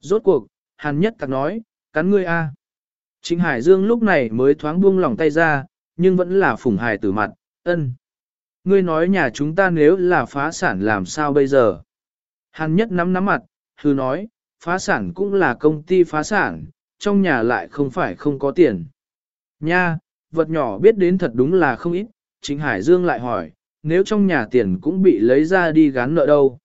Speaker 1: Rốt cuộc, hàn nhất tặc nói, cắn ngươi a. Trịnh Hải Dương lúc này mới thoáng buông lỏng tay ra, nhưng vẫn là phủng hài tử mặt, ân. Ngươi nói nhà chúng ta nếu là phá sản làm sao bây giờ? Hàn nhất nắm nắm mặt, thư nói, phá sản cũng là công ty phá sản, trong nhà lại không phải không có tiền. Nha, vật nhỏ biết đến thật đúng là không ít, Trịnh Hải Dương lại hỏi, nếu trong nhà tiền cũng bị lấy ra đi gán nợ đâu.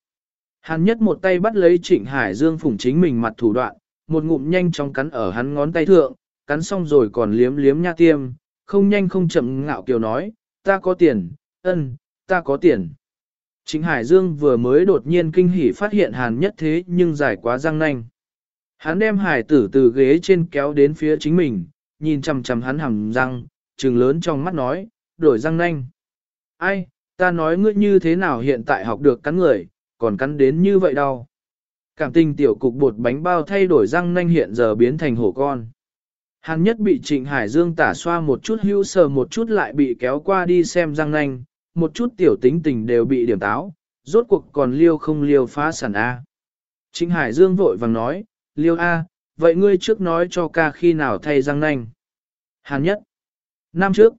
Speaker 1: Hàn nhất một tay bắt lấy Trịnh Hải Dương phủng chính mình mặt thủ đoạn, một ngụm nhanh chóng cắn ở hắn ngón tay thượng, cắn xong rồi còn liếm liếm nha tiêm, không nhanh không chậm ngạo kiều nói, ta có tiền, ân, ta có tiền. Trịnh Hải Dương vừa mới đột nhiên kinh hỉ phát hiện hàn nhất thế nhưng dài quá răng nanh. Hắn đem hải tử từ ghế trên kéo đến phía chính mình, nhìn chằm chằm hắn hầm răng, trừng lớn trong mắt nói, đổi răng nanh. Ai, ta nói ngươi như thế nào hiện tại học được cắn người, còn cắn đến như vậy đâu. Cảm tình tiểu cục bột bánh bao thay đổi răng nanh hiện giờ biến thành hổ con. Hàn nhất bị Trịnh Hải Dương tả xoa một chút hữu sờ một chút lại bị kéo qua đi xem răng nanh, một chút tiểu tính tình đều bị điểm táo, rốt cuộc còn liêu không liêu phá sản A. Trịnh Hải Dương vội vàng nói, liêu A, vậy ngươi trước nói cho ca khi nào thay răng nanh. Hàn nhất, năm trước,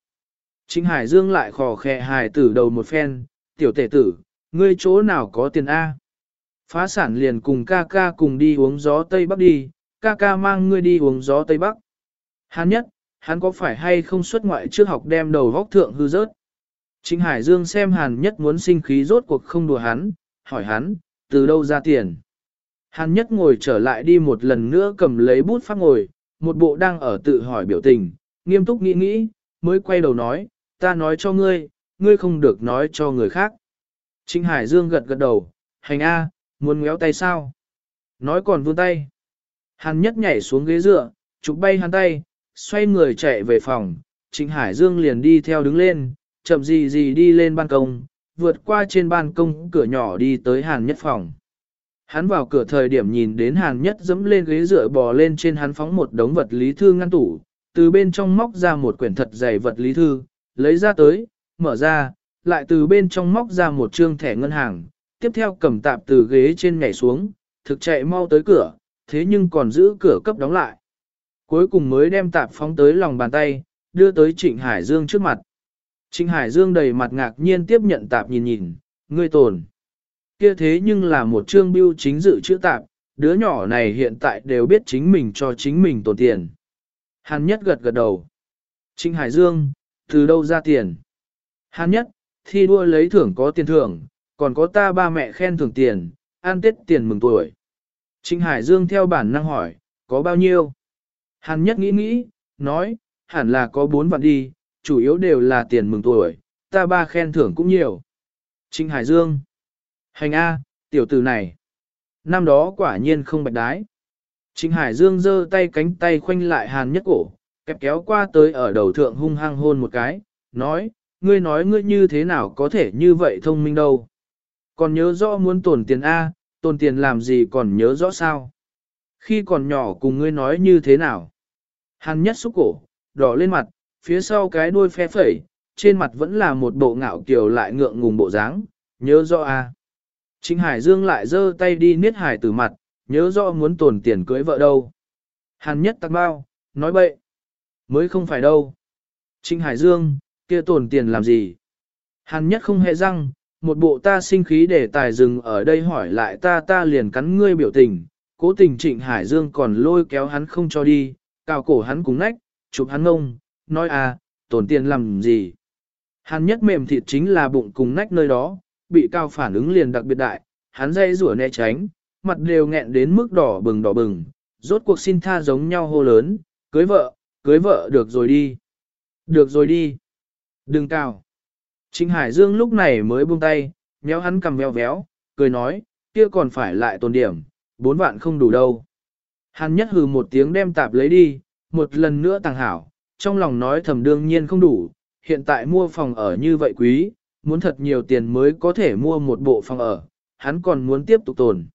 Speaker 1: Trịnh Hải Dương lại khò khè hài tử đầu một phen, tiểu tể tử, ngươi chỗ nào có tiền A. Phá sản liền cùng ca ca cùng đi uống gió Tây Bắc đi, ca ca mang ngươi đi uống gió Tây Bắc. Hắn nhất, hắn có phải hay không xuất ngoại trước học đem đầu vóc thượng hư rớt. Trịnh Hải Dương xem hàn nhất muốn sinh khí rốt cuộc không đùa hắn, hỏi hắn, từ đâu ra tiền. Hàn nhất ngồi trở lại đi một lần nữa cầm lấy bút pháp ngồi, một bộ đang ở tự hỏi biểu tình, nghiêm túc nghĩ nghĩ, mới quay đầu nói, ta nói cho ngươi, ngươi không được nói cho người khác. Trịnh Hải Dương gật gật đầu, hành A, muốn ngéo tay sao? Nói còn vươn tay. Hàn nhất nhảy xuống ghế dựa, chụp bay hắn tay, xoay người chạy về phòng, Trịnh Hải Dương liền đi theo đứng lên, chậm gì gì đi lên ban công, vượt qua trên ban công cửa nhỏ đi tới Hàn Nhất phòng. Hắn vào cửa thời điểm nhìn đến Hàn Nhất dẫm lên ghế dựa bò lên trên hắn phóng một đống vật lý thư ngăn tủ, từ bên trong móc ra một quyển thật dày vật lý thư, lấy ra tới, mở ra, lại từ bên trong móc ra một trương thẻ ngân hàng, tiếp theo cầm tạp từ ghế trên nhảy xuống, thực chạy mau tới cửa, thế nhưng còn giữ cửa cấp đóng lại. Cuối cùng mới đem tạp phóng tới lòng bàn tay, đưa tới Trịnh Hải Dương trước mặt. Trịnh Hải Dương đầy mặt ngạc nhiên tiếp nhận tạp nhìn nhìn, ngươi tồn. Kia thế nhưng là một trương biêu chính dự chữ tạp, đứa nhỏ này hiện tại đều biết chính mình cho chính mình tồn tiền. Hàn nhất gật gật đầu. Trịnh Hải Dương, từ đâu ra tiền? Hàn nhất, thi đua lấy thưởng có tiền thưởng, còn có ta ba mẹ khen thưởng tiền, ăn tết tiền mừng tuổi. Trịnh Hải Dương theo bản năng hỏi, có bao nhiêu? Hàn nhất nghĩ nghĩ, nói, hẳn là có bốn vạn đi, chủ yếu đều là tiền mừng tuổi, ta ba khen thưởng cũng nhiều. Trịnh Hải Dương. Hành A, tiểu tử này. Năm đó quả nhiên không bạch đái. Trịnh Hải Dương giơ tay cánh tay khoanh lại hàn nhất cổ, kẹp kéo qua tới ở đầu thượng hung hăng hôn một cái, nói, ngươi nói ngươi như thế nào có thể như vậy thông minh đâu. Còn nhớ rõ muốn tổn tiền A, tổn tiền làm gì còn nhớ rõ sao. Khi còn nhỏ cùng ngươi nói như thế nào. Hàn nhất xúc cổ, đỏ lên mặt, phía sau cái đuôi phe phẩy, trên mặt vẫn là một bộ ngạo kiều lại ngượng ngùng bộ dáng, nhớ rõ A. Trịnh Hải Dương lại giơ tay đi niết hải từ mặt, nhớ rõ muốn tổn tiền cưới vợ đâu. Hàn nhất tắc bao, nói bậy. Mới không phải đâu. Trịnh Hải Dương, kia tổn tiền làm gì? Hàn nhất không hề răng, một bộ ta sinh khí để tài dừng ở đây hỏi lại ta ta liền cắn ngươi biểu tình. Cố tình Trịnh Hải Dương còn lôi kéo hắn không cho đi, cào cổ hắn cùng nách, chụp hắn ngông, nói à, tổn tiền làm gì? Hàn nhất mềm thịt chính là bụng cùng nách nơi đó, bị cao phản ứng liền đặc biệt đại, hắn dây rủa né tránh, mặt đều nghẹn đến mức đỏ bừng đỏ bừng, rốt cuộc xin tha giống nhau hô lớn, cưới vợ, cưới vợ được rồi đi. Được rồi đi. Đừng cao. Trịnh Hải Dương lúc này mới buông tay, nhéo hắn cầm veo véo, cười nói, kia còn phải lại tồn điểm, bốn vạn không đủ đâu. Hắn nhất hừ một tiếng đem tạp lấy đi, một lần nữa tàng hảo, trong lòng nói thầm đương nhiên không đủ, hiện tại mua phòng ở như vậy quý, muốn thật nhiều tiền mới có thể mua một bộ phòng ở, hắn còn muốn tiếp tục tồn.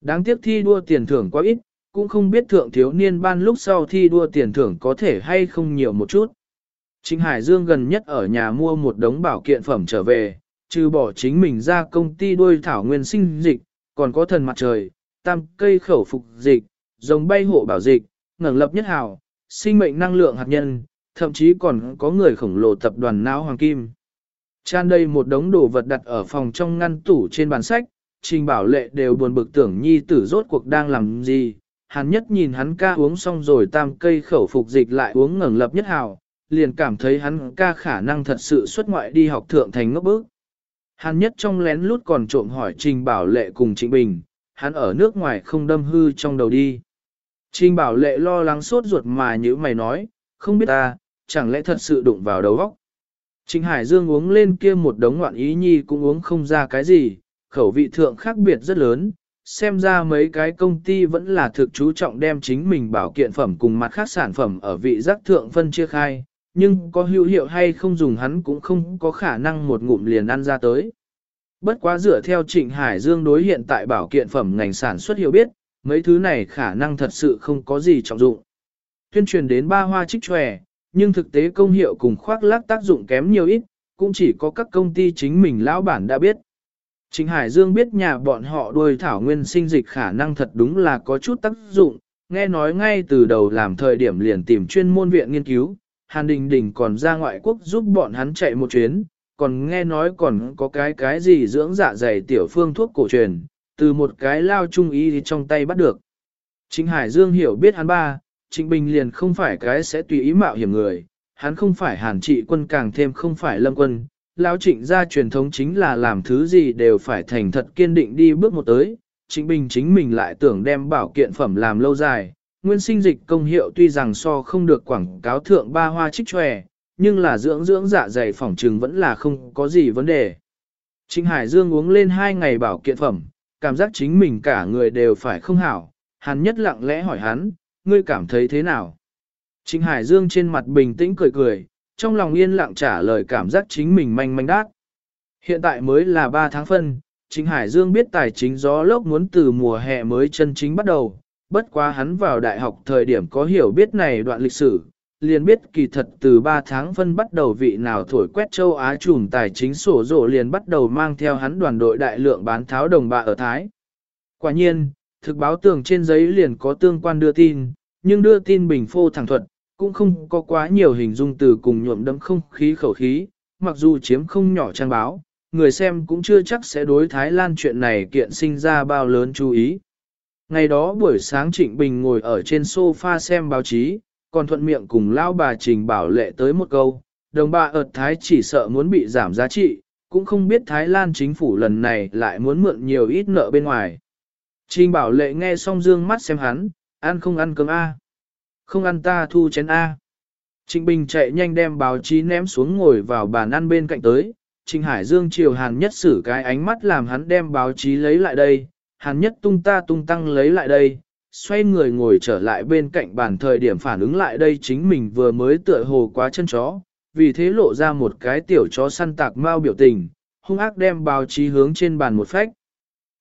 Speaker 1: Đáng tiếc thi đua tiền thưởng quá ít, cũng không biết thượng thiếu niên ban lúc sau thi đua tiền thưởng có thể hay không nhiều một chút. Trịnh Hải Dương gần nhất ở nhà mua một đống bảo kiện phẩm trở về, trừ bỏ chính mình ra công ty đuôi thảo nguyên sinh dịch, còn có thần mặt trời, tam cây khẩu phục dịch, rồng bay hộ bảo dịch, ngẩng lập nhất hào, sinh mệnh năng lượng hạt nhân, thậm chí còn có người khổng lồ tập đoàn não hoàng kim. Tràn đây một đống đồ vật đặt ở phòng trong ngăn tủ trên bàn sách, trình bảo lệ đều buồn bực tưởng nhi tử rốt cuộc đang làm gì. Hắn nhất nhìn hắn ca uống xong rồi tam cây khẩu phục dịch lại uống ngẩng lập nhất hào, liền cảm thấy hắn ca khả năng thật sự xuất ngoại đi học thượng thành ngốc bước. Hắn nhất trong lén lút còn trộm hỏi Trình Bảo Lệ cùng Trịnh Bình, hắn ở nước ngoài không đâm hư trong đầu đi. Trình Bảo Lệ lo lắng sốt ruột mà như mày nói, không biết ta, chẳng lẽ thật sự đụng vào đầu óc. Trịnh Hải Dương uống lên kia một đống ngoạn ý nhi cũng uống không ra cái gì, khẩu vị thượng khác biệt rất lớn, xem ra mấy cái công ty vẫn là thực chú trọng đem chính mình bảo kiện phẩm cùng mặt khác sản phẩm ở vị giác thượng phân chia khai, nhưng có hữu hiệu hay không dùng hắn cũng không có khả năng một ngụm liền ăn ra tới. Bất quá dựa theo Trịnh Hải Dương đối hiện tại bảo kiện phẩm ngành sản xuất hiểu biết, mấy thứ này khả năng thật sự không có gì trọng dụng. Tuyên truyền đến ba hoa trích tròe, nhưng thực tế công hiệu cùng khoác lác tác dụng kém nhiều ít, cũng chỉ có các công ty chính mình lão bản đã biết. Trịnh Hải Dương biết nhà bọn họ đuôi thảo nguyên sinh dịch khả năng thật đúng là có chút tác dụng, nghe nói ngay từ đầu làm thời điểm liền tìm chuyên môn viện nghiên cứu, Hàn Đình Đình còn ra ngoại quốc giúp bọn hắn chạy một chuyến, còn nghe nói còn có cái cái gì dưỡng dạ dày tiểu phương thuốc cổ truyền, từ một cái lao trung y trong tay bắt được. Trịnh Hải Dương hiểu biết hắn ba, Trịnh Bình liền không phải cái sẽ tùy ý mạo hiểm người, hắn không phải hàn trị quân càng thêm không phải lâm quân. Lão trịnh gia truyền thống chính là làm thứ gì đều phải thành thật kiên định đi bước một tới, Trịnh Bình chính mình lại tưởng đem bảo kiện phẩm làm lâu dài, nguyên sinh dịch công hiệu tuy rằng so không được quảng cáo thượng ba hoa trích tròe, nhưng là dưỡng dưỡng dạ dày phỏng trừng vẫn là không có gì vấn đề. Trịnh Hải Dương uống lên hai ngày bảo kiện phẩm, cảm giác chính mình cả người đều phải không hảo, hắn nhất lặng lẽ hỏi hắn, ngươi cảm thấy thế nào? Trịnh Hải Dương trên mặt bình tĩnh cười cười, trong lòng yên lặng trả lời cảm giác chính mình manh manh đát. Hiện tại mới là 3 tháng phân, Trịnh Hải Dương biết tài chính gió lốc muốn từ mùa hè mới chân chính bắt đầu, bất quá hắn vào đại học thời điểm có hiểu biết này đoạn lịch sử, liền biết kỳ thật từ 3 tháng phân bắt đầu vị nào thổi quét châu Á trùm tài chính sổ rộ liền bắt đầu mang theo hắn đoàn đội đại lượng bán tháo đồng bạ ở Thái. Quả nhiên, thực báo tường trên giấy liền có tương quan đưa tin, nhưng đưa tin bình phô thẳng thuật, cũng không có quá nhiều hình dung từ cùng nhuộm đấm không khí khẩu khí, mặc dù chiếm không nhỏ trang báo, người xem cũng chưa chắc sẽ đối Thái Lan chuyện này kiện sinh ra bao lớn chú ý. Ngày đó buổi sáng Trịnh Bình ngồi ở trên sofa xem báo chí, còn thuận miệng cùng lao bà Trình Bảo Lệ tới một câu, đồng bà ợt Thái chỉ sợ muốn bị giảm giá trị, cũng không biết Thái Lan chính phủ lần này lại muốn mượn nhiều ít nợ bên ngoài. Trình Bảo Lệ nghe xong dương mắt xem hắn, ăn không ăn cơm A. Không ăn ta thu chén A. Trịnh Bình chạy nhanh đem báo chí ném xuống ngồi vào bàn ăn bên cạnh tới. Trịnh Hải Dương chiều Hàn Nhất xử cái ánh mắt làm hắn đem báo chí lấy lại đây. Hàn Nhất tung ta tung tăng lấy lại đây. Xoay người ngồi trở lại bên cạnh bàn thời điểm phản ứng lại đây chính mình vừa mới tựa hồ quá chân chó. Vì thế lộ ra một cái tiểu chó săn tạc mau biểu tình, hung ác đem báo chí hướng trên bàn một phách.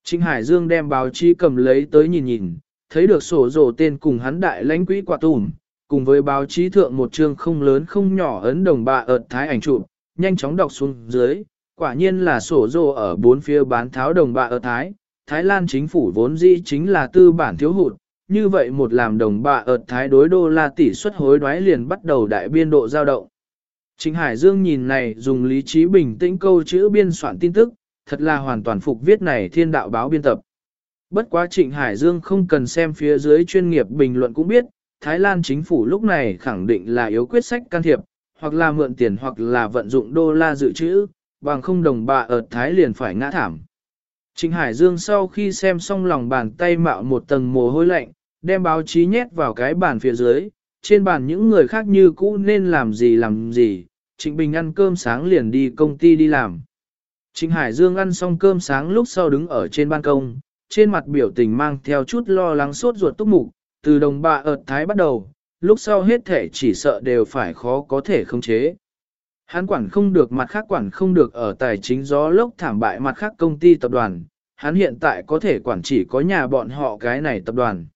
Speaker 1: Trịnh Hải Dương đem báo chí cầm lấy tới nhìn nhìn, thấy được sổ rổ tên cùng hắn đại lãnh quỹ quả tùm, cùng với báo chí thượng một chương không lớn không nhỏ ấn đồng bà ợt thái ảnh chụp, nhanh chóng đọc xuống dưới, quả nhiên là sổ rổ ở bốn phía bán tháo đồng bà ợt thái, Thái Lan chính phủ vốn dĩ chính là tư bản thiếu hụt, như vậy một làm đồng bạ ợt thái đối đô la tỷ suất hối đoái liền bắt đầu đại biên độ giao động. Trịnh Hải Dương nhìn này dùng lý trí bình tĩnh câu chữ biên soạn tin tức, thật là hoàn toàn phục viết này thiên đạo báo biên tập. Bất quá Trịnh Hải Dương không cần xem phía dưới chuyên nghiệp bình luận cũng biết, Thái Lan chính phủ lúc này khẳng định là yếu quyết sách can thiệp, hoặc là mượn tiền hoặc là vận dụng đô la dự trữ, bằng không đồng bạ ở Thái liền phải ngã thảm. Trịnh Hải Dương sau khi xem xong lòng bàn tay mạo một tầng mồ hôi lạnh, đem báo chí nhét vào cái bàn phía dưới, trên bàn những người khác như cũ nên làm gì làm gì, Trịnh Bình ăn cơm sáng liền đi công ty đi làm. Trịnh Hải Dương ăn xong cơm sáng lúc sau đứng ở trên ban công, trên mặt biểu tình mang theo chút lo lắng sốt ruột túc mục, từ đồng bạ ợt thái bắt đầu, lúc sau hết thể chỉ sợ đều phải khó có thể khống chế. Hắn quản không được mặt khác quản không được ở tài chính gió lốc thảm bại mặt khác công ty tập đoàn, hắn hiện tại có thể quản chỉ có nhà bọn họ cái này tập đoàn.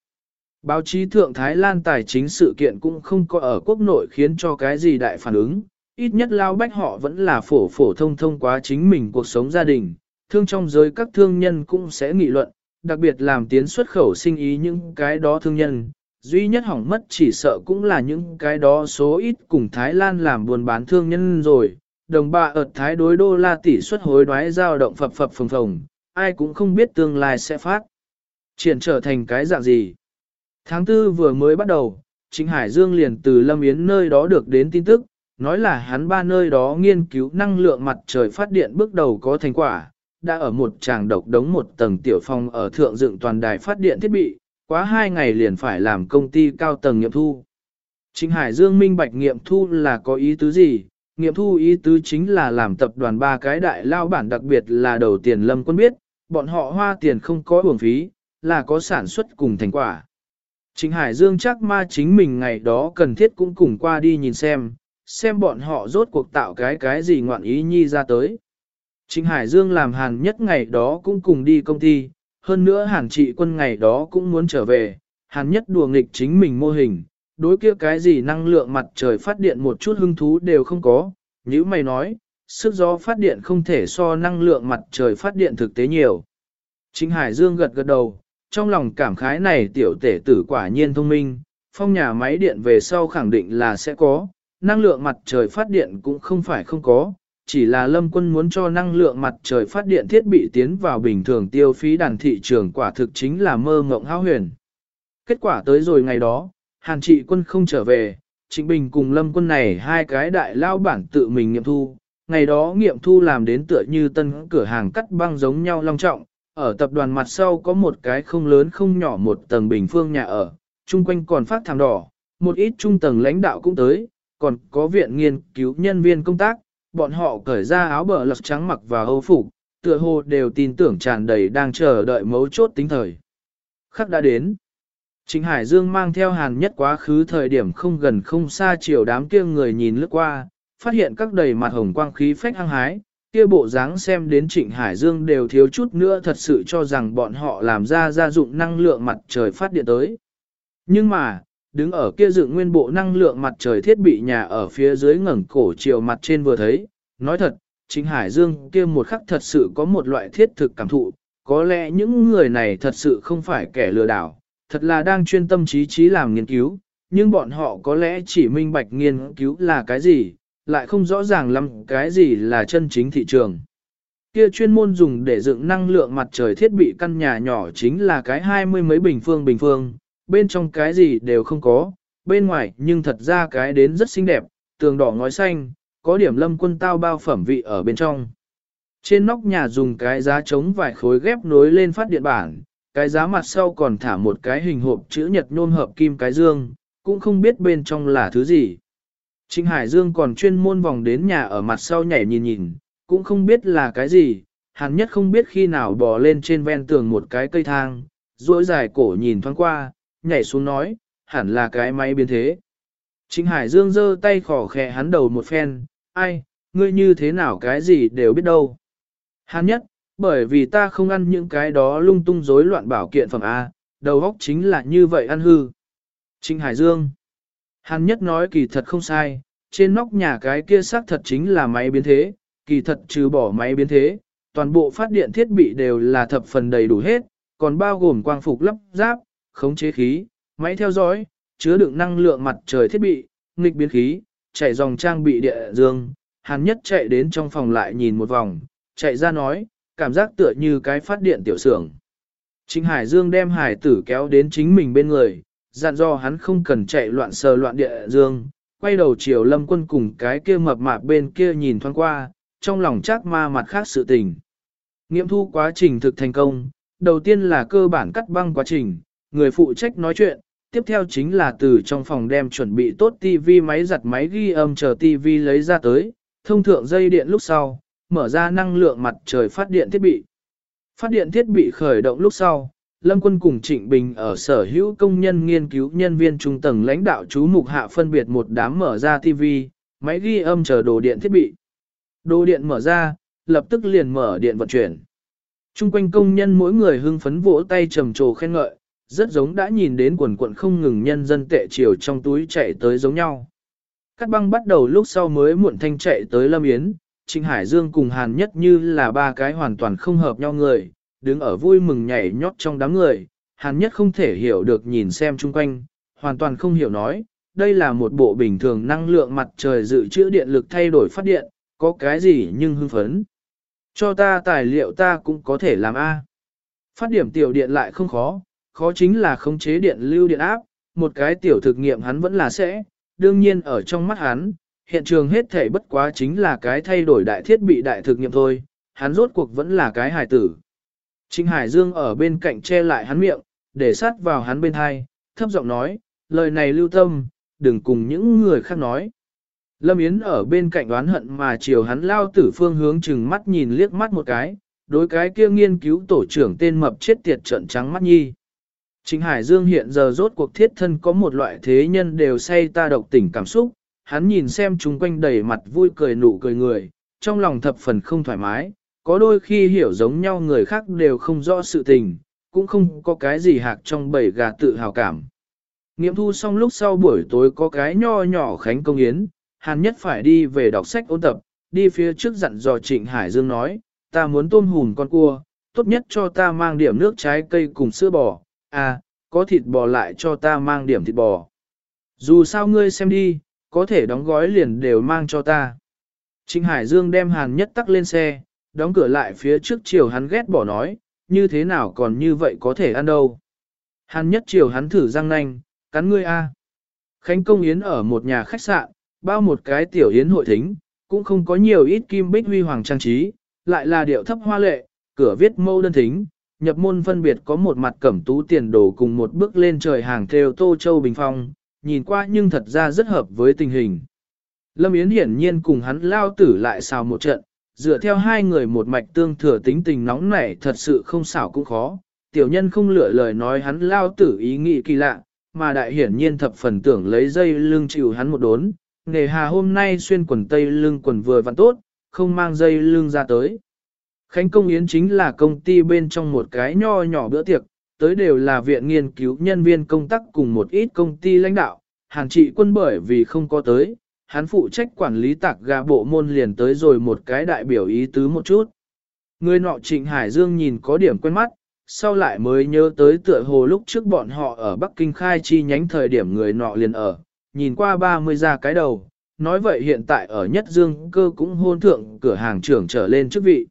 Speaker 1: Báo chí thượng Thái Lan tài chính sự kiện cũng không có ở quốc nội khiến cho cái gì đại phản ứng, ít nhất lao bách họ vẫn là phổ phổ thông thông qua chính mình cuộc sống gia đình, thương trong giới các thương nhân cũng sẽ nghị luận, đặc biệt làm tiến xuất khẩu sinh ý những cái đó thương nhân, duy nhất hỏng mất chỉ sợ cũng là những cái đó số ít cùng Thái Lan làm buôn bán thương nhân rồi, đồng bạc ở Thái đối đô la tỷ suất hối đoái giao động phập phập phồng phồng, ai cũng không biết tương lai sẽ phát triển trở thành cái dạng gì. Tháng tư vừa mới bắt đầu, Trịnh Hải Dương liền từ Lâm Yến nơi đó được đến tin tức, nói là hắn ba nơi đó nghiên cứu năng lượng mặt trời phát điện bước đầu có thành quả, đã ở một tràng độc đống một tầng tiểu phong ở thượng dựng toàn đài phát điện thiết bị, quá hai ngày liền phải làm công ty cao tầng nghiệm thu. Trịnh Hải Dương minh bạch nghiệm thu là có ý tứ gì? Nghiệm thu ý tứ chính là làm tập đoàn ba cái đại lao bản đặc biệt là đầu tiền lâm quân biết, bọn họ hoa tiền không có uổng phí, là có sản xuất cùng thành quả. Trịnh Hải Dương chắc ma chính mình ngày đó cần thiết cũng cùng qua đi nhìn xem, xem bọn họ rốt cuộc tạo cái cái gì ngoạn ý nhi ra tới. Trịnh Hải Dương làm hàn nhất ngày đó cũng cùng đi công ty, hơn nữa hàn trị quân ngày đó cũng muốn trở về, hàn nhất đùa nghịch chính mình mô hình, đối kia cái gì năng lượng mặt trời phát điện một chút hứng thú đều không có, như mày nói, sức gió phát điện không thể so năng lượng mặt trời phát điện thực tế nhiều. Trịnh Hải Dương gật gật đầu, trong lòng cảm khái này tiểu tể tử quả nhiên thông minh, phong nhà máy điện về sau khẳng định là sẽ có, năng lượng mặt trời phát điện cũng không phải không có, chỉ là lâm quân muốn cho năng lượng mặt trời phát điện thiết bị tiến vào bình thường tiêu phí đàn thị trường quả thực chính là mơ ngộng hao huyền. Kết quả tới rồi ngày đó, hàn trị quân không trở về, Trịnh Bình cùng lâm quân này hai cái đại lao bản tự mình nghiệm thu, ngày đó nghiệm thu làm đến tựa như tân cửa hàng cắt băng giống nhau long trọng, ở tập đoàn mặt sau có một cái không lớn không nhỏ một tầng bình phương nhà ở, chung quanh còn phát thảm đỏ, một ít trung tầng lãnh đạo cũng tới, còn có viện nghiên cứu nhân viên công tác, bọn họ cởi ra áo bờ lật trắng mặc và âu phục, tựa hồ đều tin tưởng tràn đầy đang chờ đợi mấu chốt tính thời. Khắc đã đến. Trịnh Hải Dương mang theo hàn nhất quá khứ thời điểm không gần không xa chiều đám kia người nhìn lướt qua, phát hiện các đầy mặt hồng quang khí phách hăng hái, kia bộ dáng xem đến Trịnh Hải Dương đều thiếu chút nữa thật sự cho rằng bọn họ làm ra gia dụng năng lượng mặt trời phát điện tới. Nhưng mà, đứng ở kia dựng nguyên bộ năng lượng mặt trời thiết bị nhà ở phía dưới ngẩng cổ chiều mặt trên vừa thấy, nói thật, chính Hải Dương kia một khắc thật sự có một loại thiết thực cảm thụ, có lẽ những người này thật sự không phải kẻ lừa đảo, thật là đang chuyên tâm trí trí làm nghiên cứu, nhưng bọn họ có lẽ chỉ minh bạch nghiên cứu là cái gì, lại không rõ ràng lắm cái gì là chân chính thị trường. Kia chuyên môn dùng để dựng năng lượng mặt trời thiết bị căn nhà nhỏ chính là cái hai mươi mấy bình phương bình phương, bên trong cái gì đều không có, bên ngoài nhưng thật ra cái đến rất xinh đẹp, tường đỏ ngói xanh, có điểm lâm quân tao bao phẩm vị ở bên trong. Trên nóc nhà dùng cái giá chống vài khối ghép nối lên phát điện bản, cái giá mặt sau còn thả một cái hình hộp chữ nhật nhôm hợp kim cái dương, cũng không biết bên trong là thứ gì. Trịnh Hải Dương còn chuyên môn vòng đến nhà ở mặt sau nhảy nhìn nhìn, cũng không biết là cái gì, hắn nhất không biết khi nào bò lên trên ven tường một cái cây thang, duỗi dài cổ nhìn thoáng qua, nhảy xuống nói, hẳn là cái máy biến thế. Trịnh Hải Dương giơ tay khỏ khẽ hắn đầu một phen, ai, ngươi như thế nào cái gì đều biết đâu. Hắn nhất, bởi vì ta không ăn những cái đó lung tung rối loạn bảo kiện phẩm A, đầu óc chính là như vậy ăn hư. Trịnh Hải Dương Hắn nhất nói kỳ thật không sai, trên nóc nhà cái kia xác thật chính là máy biến thế, kỳ thật trừ bỏ máy biến thế, toàn bộ phát điện thiết bị đều là thập phần đầy đủ hết, còn bao gồm quang phục lắp ráp, khống chế khí, máy theo dõi, chứa đựng năng lượng mặt trời thiết bị, nghịch biến khí, chạy dòng trang bị địa dương. Hắn nhất chạy đến trong phòng lại nhìn một vòng, chạy ra nói, cảm giác tựa như cái phát điện tiểu xưởng. Trịnh Hải Dương đem hải tử kéo đến chính mình bên người, dặn do hắn không cần chạy loạn sờ loạn địa dương, quay đầu chiều lâm quân cùng cái kia mập mạp bên kia nhìn thoáng qua, trong lòng chắc ma mặt khác sự tình. Nghiệm thu quá trình thực thành công, đầu tiên là cơ bản cắt băng quá trình, người phụ trách nói chuyện, tiếp theo chính là từ trong phòng đem chuẩn bị tốt TV máy giặt máy ghi âm chờ TV lấy ra tới, thông thượng dây điện lúc sau, mở ra năng lượng mặt trời phát điện thiết bị. Phát điện thiết bị khởi động lúc sau, Lâm Quân cùng Trịnh Bình ở sở hữu công nhân nghiên cứu nhân viên trung tầng lãnh đạo chú mục hạ phân biệt một đám mở ra TV, máy ghi âm chờ đồ điện thiết bị. Đồ điện mở ra, lập tức liền mở điện vận chuyển. Trung quanh công nhân mỗi người hưng phấn vỗ tay trầm trồ khen ngợi, rất giống đã nhìn đến quần quận không ngừng nhân dân tệ chiều trong túi chạy tới giống nhau. Cắt băng bắt đầu lúc sau mới muộn thanh chạy tới Lâm Yến, Trịnh Hải Dương cùng Hàn Nhất như là ba cái hoàn toàn không hợp nhau người, đứng ở vui mừng nhảy nhót trong đám người, Hàn Nhất không thể hiểu được nhìn xem chung quanh, hoàn toàn không hiểu nói, đây là một bộ bình thường năng lượng mặt trời dự trữ điện lực thay đổi phát điện, có cái gì nhưng hưng phấn. Cho ta tài liệu ta cũng có thể làm A. Phát điểm tiểu điện lại không khó, khó chính là khống chế điện lưu điện áp, một cái tiểu thực nghiệm hắn vẫn là sẽ, đương nhiên ở trong mắt hắn, hiện trường hết thể bất quá chính là cái thay đổi đại thiết bị đại thực nghiệm thôi, hắn rốt cuộc vẫn là cái hài tử. Trịnh Hải Dương ở bên cạnh che lại hắn miệng, để sát vào hắn bên hai, thấp giọng nói, lời này lưu tâm, đừng cùng những người khác nói. Lâm Yến ở bên cạnh đoán hận mà chiều hắn lao tử phương hướng chừng mắt nhìn liếc mắt một cái, đối cái kia nghiên cứu tổ trưởng tên mập chết tiệt trận trắng mắt nhi. Trịnh Hải Dương hiện giờ rốt cuộc thiết thân có một loại thế nhân đều say ta độc tỉnh cảm xúc, hắn nhìn xem chúng quanh đầy mặt vui cười nụ cười người, trong lòng thập phần không thoải mái, có đôi khi hiểu giống nhau người khác đều không rõ sự tình, cũng không có cái gì hạc trong bầy gà tự hào cảm. Nghiệm thu xong lúc sau buổi tối có cái nho nhỏ khánh công yến, hắn nhất phải đi về đọc sách ôn tập, đi phía trước dặn dò Trịnh Hải Dương nói, ta muốn tôm hùn con cua, tốt nhất cho ta mang điểm nước trái cây cùng sữa bò, à, có thịt bò lại cho ta mang điểm thịt bò. Dù sao ngươi xem đi, có thể đóng gói liền đều mang cho ta. Trịnh Hải Dương đem hàn nhất tắc lên xe, đóng cửa lại phía trước chiều hắn ghét bỏ nói, như thế nào còn như vậy có thể ăn đâu. Hàn nhất chiều hắn thử răng nanh, cắn ngươi a. Khánh công yến ở một nhà khách sạn, bao một cái tiểu yến hội thính, cũng không có nhiều ít kim bích huy hoàng trang trí, lại là điệu thấp hoa lệ, cửa viết mâu đơn thính, nhập môn phân biệt có một mặt cẩm tú tiền đồ cùng một bước lên trời hàng theo tô châu bình phong, nhìn qua nhưng thật ra rất hợp với tình hình. Lâm Yến hiển nhiên cùng hắn lao tử lại xào một trận, dựa theo hai người một mạch tương thừa tính tình nóng nảy thật sự không xảo cũng khó, tiểu nhân không lựa lời nói hắn lao tử ý nghĩ kỳ lạ, mà đại hiển nhiên thập phần tưởng lấy dây lưng chịu hắn một đốn, nghề hà hôm nay xuyên quần tây lưng quần vừa vặn tốt, không mang dây lưng ra tới. Khánh Công Yến chính là công ty bên trong một cái nho nhỏ bữa tiệc, tới đều là viện nghiên cứu nhân viên công tác cùng một ít công ty lãnh đạo, hàng trị quân bởi vì không có tới, hắn phụ trách quản lý tạc gà bộ môn liền tới rồi một cái đại biểu ý tứ một chút. Người nọ Trịnh Hải Dương nhìn có điểm quen mắt, sau lại mới nhớ tới tựa hồ lúc trước bọn họ ở Bắc Kinh khai chi nhánh thời điểm người nọ liền ở, nhìn qua 30 ra cái đầu, nói vậy hiện tại ở Nhất Dương cơ cũng hôn thượng cửa hàng trưởng trở lên chức vị.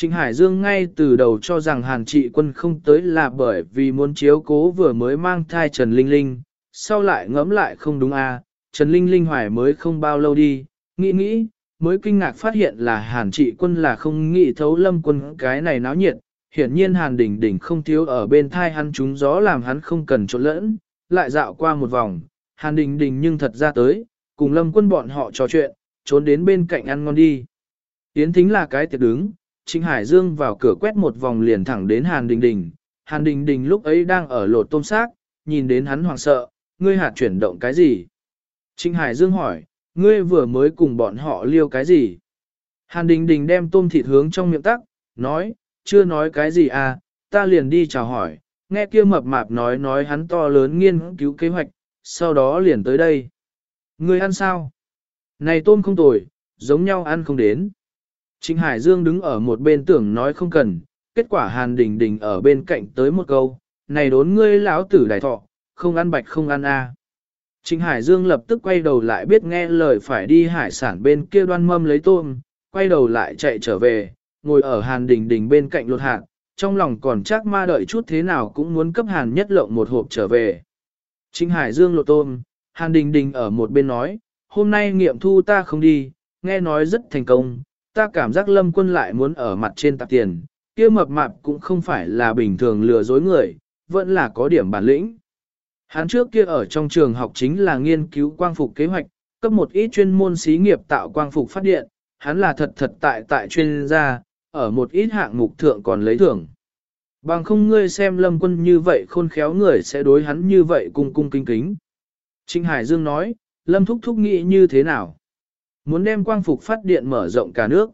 Speaker 1: Trịnh Hải Dương ngay từ đầu cho rằng Hàn trị quân không tới là bởi vì muốn chiếu cố vừa mới mang thai Trần Linh Linh, sau lại ngẫm lại không đúng à, Trần Linh Linh hoài mới không bao lâu đi, nghĩ nghĩ, mới kinh ngạc phát hiện là Hàn trị quân là không nghĩ thấu lâm quân cái này náo nhiệt, hiển nhiên Hàn đỉnh đỉnh không thiếu ở bên thai hắn trúng gió làm hắn không cần trộn lẫn, lại dạo qua một vòng, Hàn đỉnh đỉnh nhưng thật ra tới, cùng lâm quân bọn họ trò chuyện, trốn đến bên cạnh ăn ngon đi. Yến thính là cái tiệc đứng, Trịnh Hải Dương vào cửa quét một vòng liền thẳng đến Hàn Đình Đình. Hàn Đình Đình lúc ấy đang ở lột tôm xác, nhìn đến hắn hoảng sợ, ngươi hạt chuyển động cái gì? Trịnh Hải Dương hỏi, ngươi vừa mới cùng bọn họ liêu cái gì? Hàn Đình Đình đem tôm thịt hướng trong miệng tắc, nói, chưa nói cái gì à, ta liền đi chào hỏi, nghe kia mập mạp nói nói hắn to lớn nghiên cứu kế hoạch, sau đó liền tới đây. Ngươi ăn sao? Này tôm không tồi, giống nhau ăn không đến. Trịnh Hải Dương đứng ở một bên tưởng nói không cần, kết quả Hàn Đình Đình ở bên cạnh tới một câu, này đốn ngươi lão tử đại thọ, không ăn bạch không ăn a. À. Trịnh Hải Dương lập tức quay đầu lại biết nghe lời phải đi hải sản bên kia đoan mâm lấy tôm, quay đầu lại chạy trở về, ngồi ở Hàn Đình Đình bên cạnh lột hạt, trong lòng còn chắc ma đợi chút thế nào cũng muốn cấp Hàn nhất lộng một hộp trở về. Trịnh Hải Dương lột tôm, Hàn Đình Đình ở một bên nói, hôm nay nghiệm thu ta không đi, nghe nói rất thành công, ta cảm giác lâm quân lại muốn ở mặt trên tạp tiền, kia mập mạp cũng không phải là bình thường lừa dối người, vẫn là có điểm bản lĩnh. Hắn trước kia ở trong trường học chính là nghiên cứu quang phục kế hoạch, cấp một ít chuyên môn xí nghiệp tạo quang phục phát điện, hắn là thật thật tại tại chuyên gia, ở một ít hạng mục thượng còn lấy thưởng. Bằng không ngươi xem lâm quân như vậy khôn khéo người sẽ đối hắn như vậy cung cung kính kính. Trinh Hải Dương nói, lâm thúc thúc nghĩ như thế nào? Muốn đem quang phục phát điện mở rộng cả nước.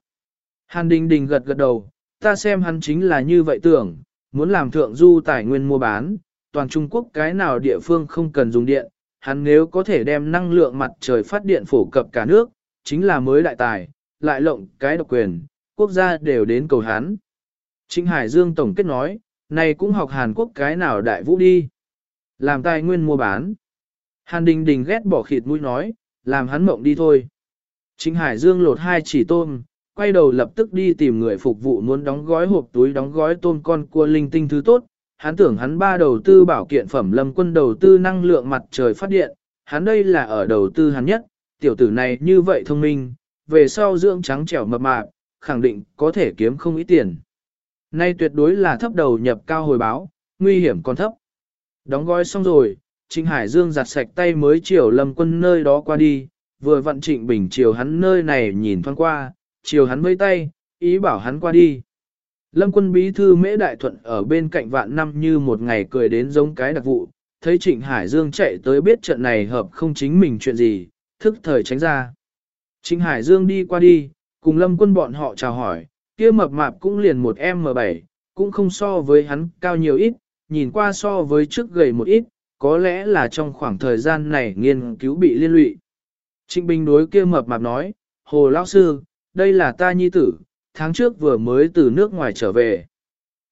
Speaker 1: Hàn Đình Đình gật gật đầu, ta xem hắn chính là như vậy tưởng, muốn làm thượng du tài nguyên mua bán, toàn Trung Quốc cái nào địa phương không cần dùng điện, hắn nếu có thể đem năng lượng mặt trời phát điện phổ cập cả nước, chính là mới đại tài, lại lộng cái độc quyền, quốc gia đều đến cầu hắn. Trịnh Hải Dương Tổng kết nói, này cũng học Hàn Quốc cái nào đại vũ đi. Làm tài nguyên mua bán. Hàn Đình Đình ghét bỏ khịt mũi nói, làm hắn mộng đi thôi. Trịnh Hải Dương lột hai chỉ tôm, quay đầu lập tức đi tìm người phục vụ muốn đóng gói hộp túi đóng gói tôm con cua linh tinh thứ tốt. Hắn tưởng hắn ba đầu tư bảo kiện phẩm lâm quân đầu tư năng lượng mặt trời phát điện, hắn đây là ở đầu tư hắn nhất, tiểu tử này như vậy thông minh, về sau dưỡng trắng trẻo mập mạp, khẳng định có thể kiếm không ít tiền. Nay tuyệt đối là thấp đầu nhập cao hồi báo, nguy hiểm còn thấp. Đóng gói xong rồi, Trịnh Hải Dương giặt sạch tay mới chiều lâm quân nơi đó qua đi, vừa vặn Trịnh Bình chiều hắn nơi này nhìn thoáng qua, chiều hắn với tay, ý bảo hắn qua đi. Lâm quân bí thư mễ đại thuận ở bên cạnh vạn năm như một ngày cười đến giống cái đặc vụ, thấy Trịnh Hải Dương chạy tới biết trận này hợp không chính mình chuyện gì, thức thời tránh ra. Trịnh Hải Dương đi qua đi, cùng lâm quân bọn họ chào hỏi, kia mập mạp cũng liền một M7, cũng không so với hắn cao nhiều ít, nhìn qua so với trước gầy một ít, có lẽ là trong khoảng thời gian này nghiên cứu bị liên lụy. Trịnh Bình đối kia mập mạp nói, Hồ Lão Sư, đây là ta nhi tử, tháng trước vừa mới từ nước ngoài trở về.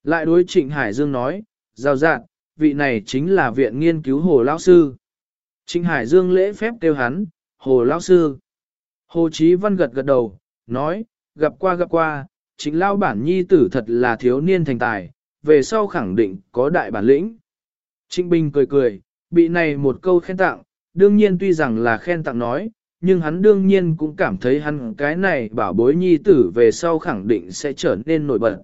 Speaker 1: Lại đối Trịnh Hải Dương nói, giao dạng, vị này chính là viện nghiên cứu Hồ Lão Sư. Trịnh Hải Dương lễ phép kêu hắn, Hồ Lão Sư. Hồ Chí Văn gật gật đầu, nói, gặp qua gặp qua, chính lao bản nhi tử thật là thiếu niên thành tài, về sau khẳng định có đại bản lĩnh. Trịnh Bình cười cười, bị này một câu khen tặng, đương nhiên tuy rằng là khen tặng nói, nhưng hắn đương nhiên cũng cảm thấy hắn cái này bảo bối nhi tử về sau khẳng định sẽ trở nên nổi bật.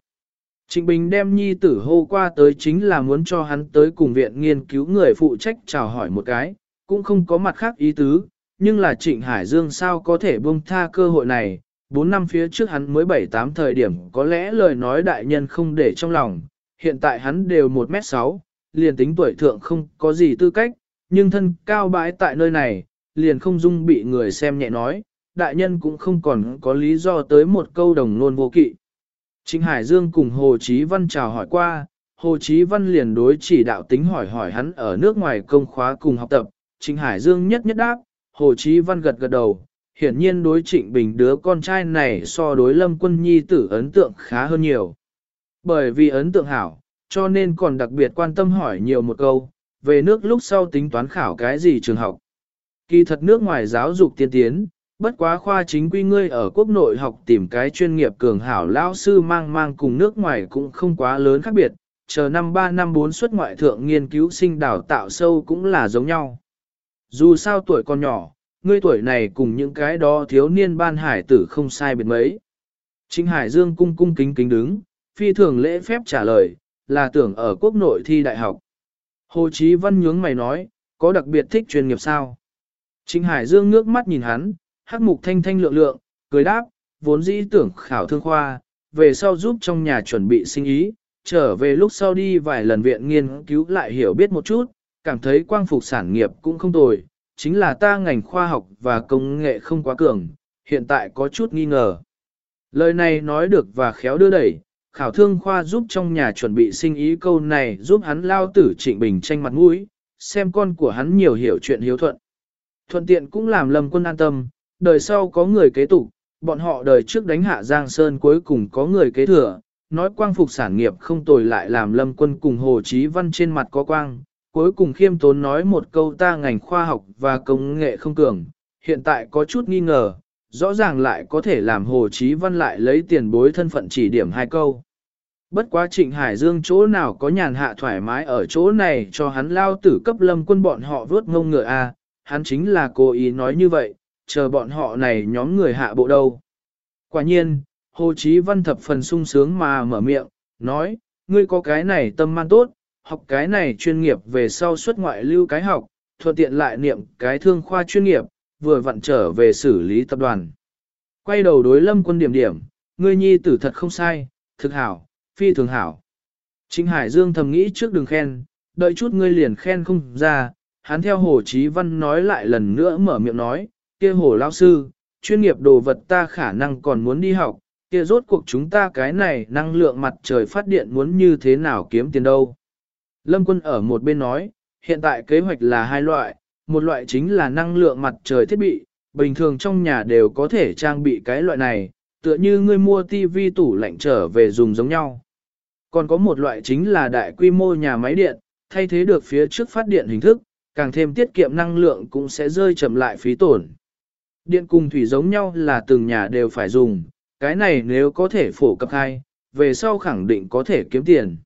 Speaker 1: Trịnh Bình đem nhi tử hô qua tới chính là muốn cho hắn tới cùng viện nghiên cứu người phụ trách chào hỏi một cái, cũng không có mặt khác ý tứ, nhưng là Trịnh Hải Dương sao có thể buông tha cơ hội này, 4 năm phía trước hắn mới 7-8 thời điểm có lẽ lời nói đại nhân không để trong lòng, hiện tại hắn đều 1m6, liền tính tuổi thượng không có gì tư cách, nhưng thân cao bãi tại nơi này, liền không dung bị người xem nhẹ nói, đại nhân cũng không còn có lý do tới một câu đồng nôn vô kỵ. Trịnh Hải Dương cùng Hồ Chí Văn chào hỏi qua, Hồ Chí Văn liền đối chỉ đạo tính hỏi hỏi hắn ở nước ngoài công khóa cùng học tập, Trịnh Hải Dương nhất nhất đáp, Hồ Chí Văn gật gật đầu, hiển nhiên đối Trịnh Bình đứa con trai này so đối Lâm Quân Nhi tử ấn tượng khá hơn nhiều. Bởi vì ấn tượng hảo, cho nên còn đặc biệt quan tâm hỏi nhiều một câu, về nước lúc sau tính toán khảo cái gì trường học. Kỳ thật nước ngoài giáo dục tiên tiến, Bất quá khoa chính quy ngươi ở quốc nội học tìm cái chuyên nghiệp cường hảo lão sư mang mang cùng nước ngoài cũng không quá lớn khác biệt, chờ năm 3 năm 4 xuất ngoại thượng nghiên cứu sinh đào tạo sâu cũng là giống nhau. Dù sao tuổi còn nhỏ, ngươi tuổi này cùng những cái đó thiếu niên ban hải tử không sai biệt mấy. Trịnh Hải Dương cung cung kính kính đứng, phi thường lễ phép trả lời, là tưởng ở quốc nội thi đại học. Hồ Chí Văn nhướng mày nói, có đặc biệt thích chuyên nghiệp sao? Trịnh Hải Dương ngước mắt nhìn hắn, hắc mục thanh thanh lượng lượng, cười đáp, vốn dĩ tưởng khảo thương khoa, về sau giúp trong nhà chuẩn bị sinh ý, trở về lúc sau đi vài lần viện nghiên cứu lại hiểu biết một chút, cảm thấy quang phục sản nghiệp cũng không tồi, chính là ta ngành khoa học và công nghệ không quá cường, hiện tại có chút nghi ngờ. Lời này nói được và khéo đưa đẩy, khảo thương khoa giúp trong nhà chuẩn bị sinh ý câu này giúp hắn lao tử trịnh bình tranh mặt mũi, xem con của hắn nhiều hiểu chuyện hiếu thuận. Thuận tiện cũng làm lâm quân an tâm, đời sau có người kế tục, bọn họ đời trước đánh hạ Giang Sơn cuối cùng có người kế thừa, nói quang phục sản nghiệp không tồi lại làm lâm quân cùng Hồ Chí Văn trên mặt có quang, cuối cùng khiêm tốn nói một câu ta ngành khoa học và công nghệ không cường, hiện tại có chút nghi ngờ, rõ ràng lại có thể làm Hồ Chí Văn lại lấy tiền bối thân phận chỉ điểm hai câu. Bất quá trịnh Hải Dương chỗ nào có nhàn hạ thoải mái ở chỗ này cho hắn lao tử cấp lâm quân bọn họ vớt ngông ngựa a hắn chính là cố ý nói như vậy, chờ bọn họ này nhóm người hạ bộ đâu. Quả nhiên, Hồ Chí Văn thập phần sung sướng mà mở miệng, nói, ngươi có cái này tâm man tốt, học cái này chuyên nghiệp về sau xuất ngoại lưu cái học, thuận tiện lại niệm cái thương khoa chuyên nghiệp, vừa vặn trở về xử lý tập đoàn. Quay đầu đối lâm quân điểm điểm, ngươi nhi tử thật không sai, thực hảo, phi thường hảo. Trịnh Hải Dương thầm nghĩ trước đừng khen, đợi chút ngươi liền khen không ra, hắn theo Hồ Chí Văn nói lại lần nữa mở miệng nói, kia Hồ Lao Sư, chuyên nghiệp đồ vật ta khả năng còn muốn đi học, kia rốt cuộc chúng ta cái này năng lượng mặt trời phát điện muốn như thế nào kiếm tiền đâu. Lâm quân ở một bên nói, hiện tại kế hoạch là hai loại, một loại chính là năng lượng mặt trời thiết bị, bình thường trong nhà đều có thể trang bị cái loại này, tựa như ngươi mua tivi tủ lạnh trở về dùng giống nhau. Còn có một loại chính là đại quy mô nhà máy điện, thay thế được phía trước phát điện hình thức, càng thêm tiết kiệm năng lượng cũng sẽ rơi chậm lại phí tổn. Điện cùng thủy giống nhau là từng nhà đều phải dùng, cái này nếu có thể phổ cập hai, về sau khẳng định có thể kiếm tiền.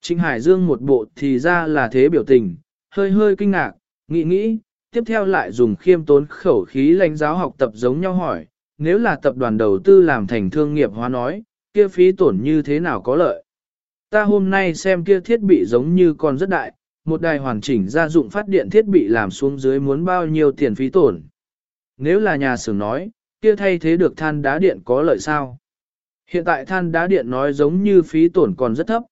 Speaker 1: Trịnh Hải Dương một bộ thì ra là thế biểu tình, hơi hơi kinh ngạc, nghĩ nghĩ, tiếp theo lại dùng khiêm tốn khẩu khí lãnh giáo học tập giống nhau hỏi, nếu là tập đoàn đầu tư làm thành thương nghiệp hóa nói, kia phí tổn như thế nào có lợi. Ta hôm nay xem kia thiết bị giống như còn rất đại, một đài hoàn chỉnh gia dụng phát điện thiết bị làm xuống dưới muốn bao nhiêu tiền phí tổn. Nếu là nhà xưởng nói, kia thay thế được than đá điện có lợi sao? Hiện tại than đá điện nói giống như phí tổn còn rất thấp.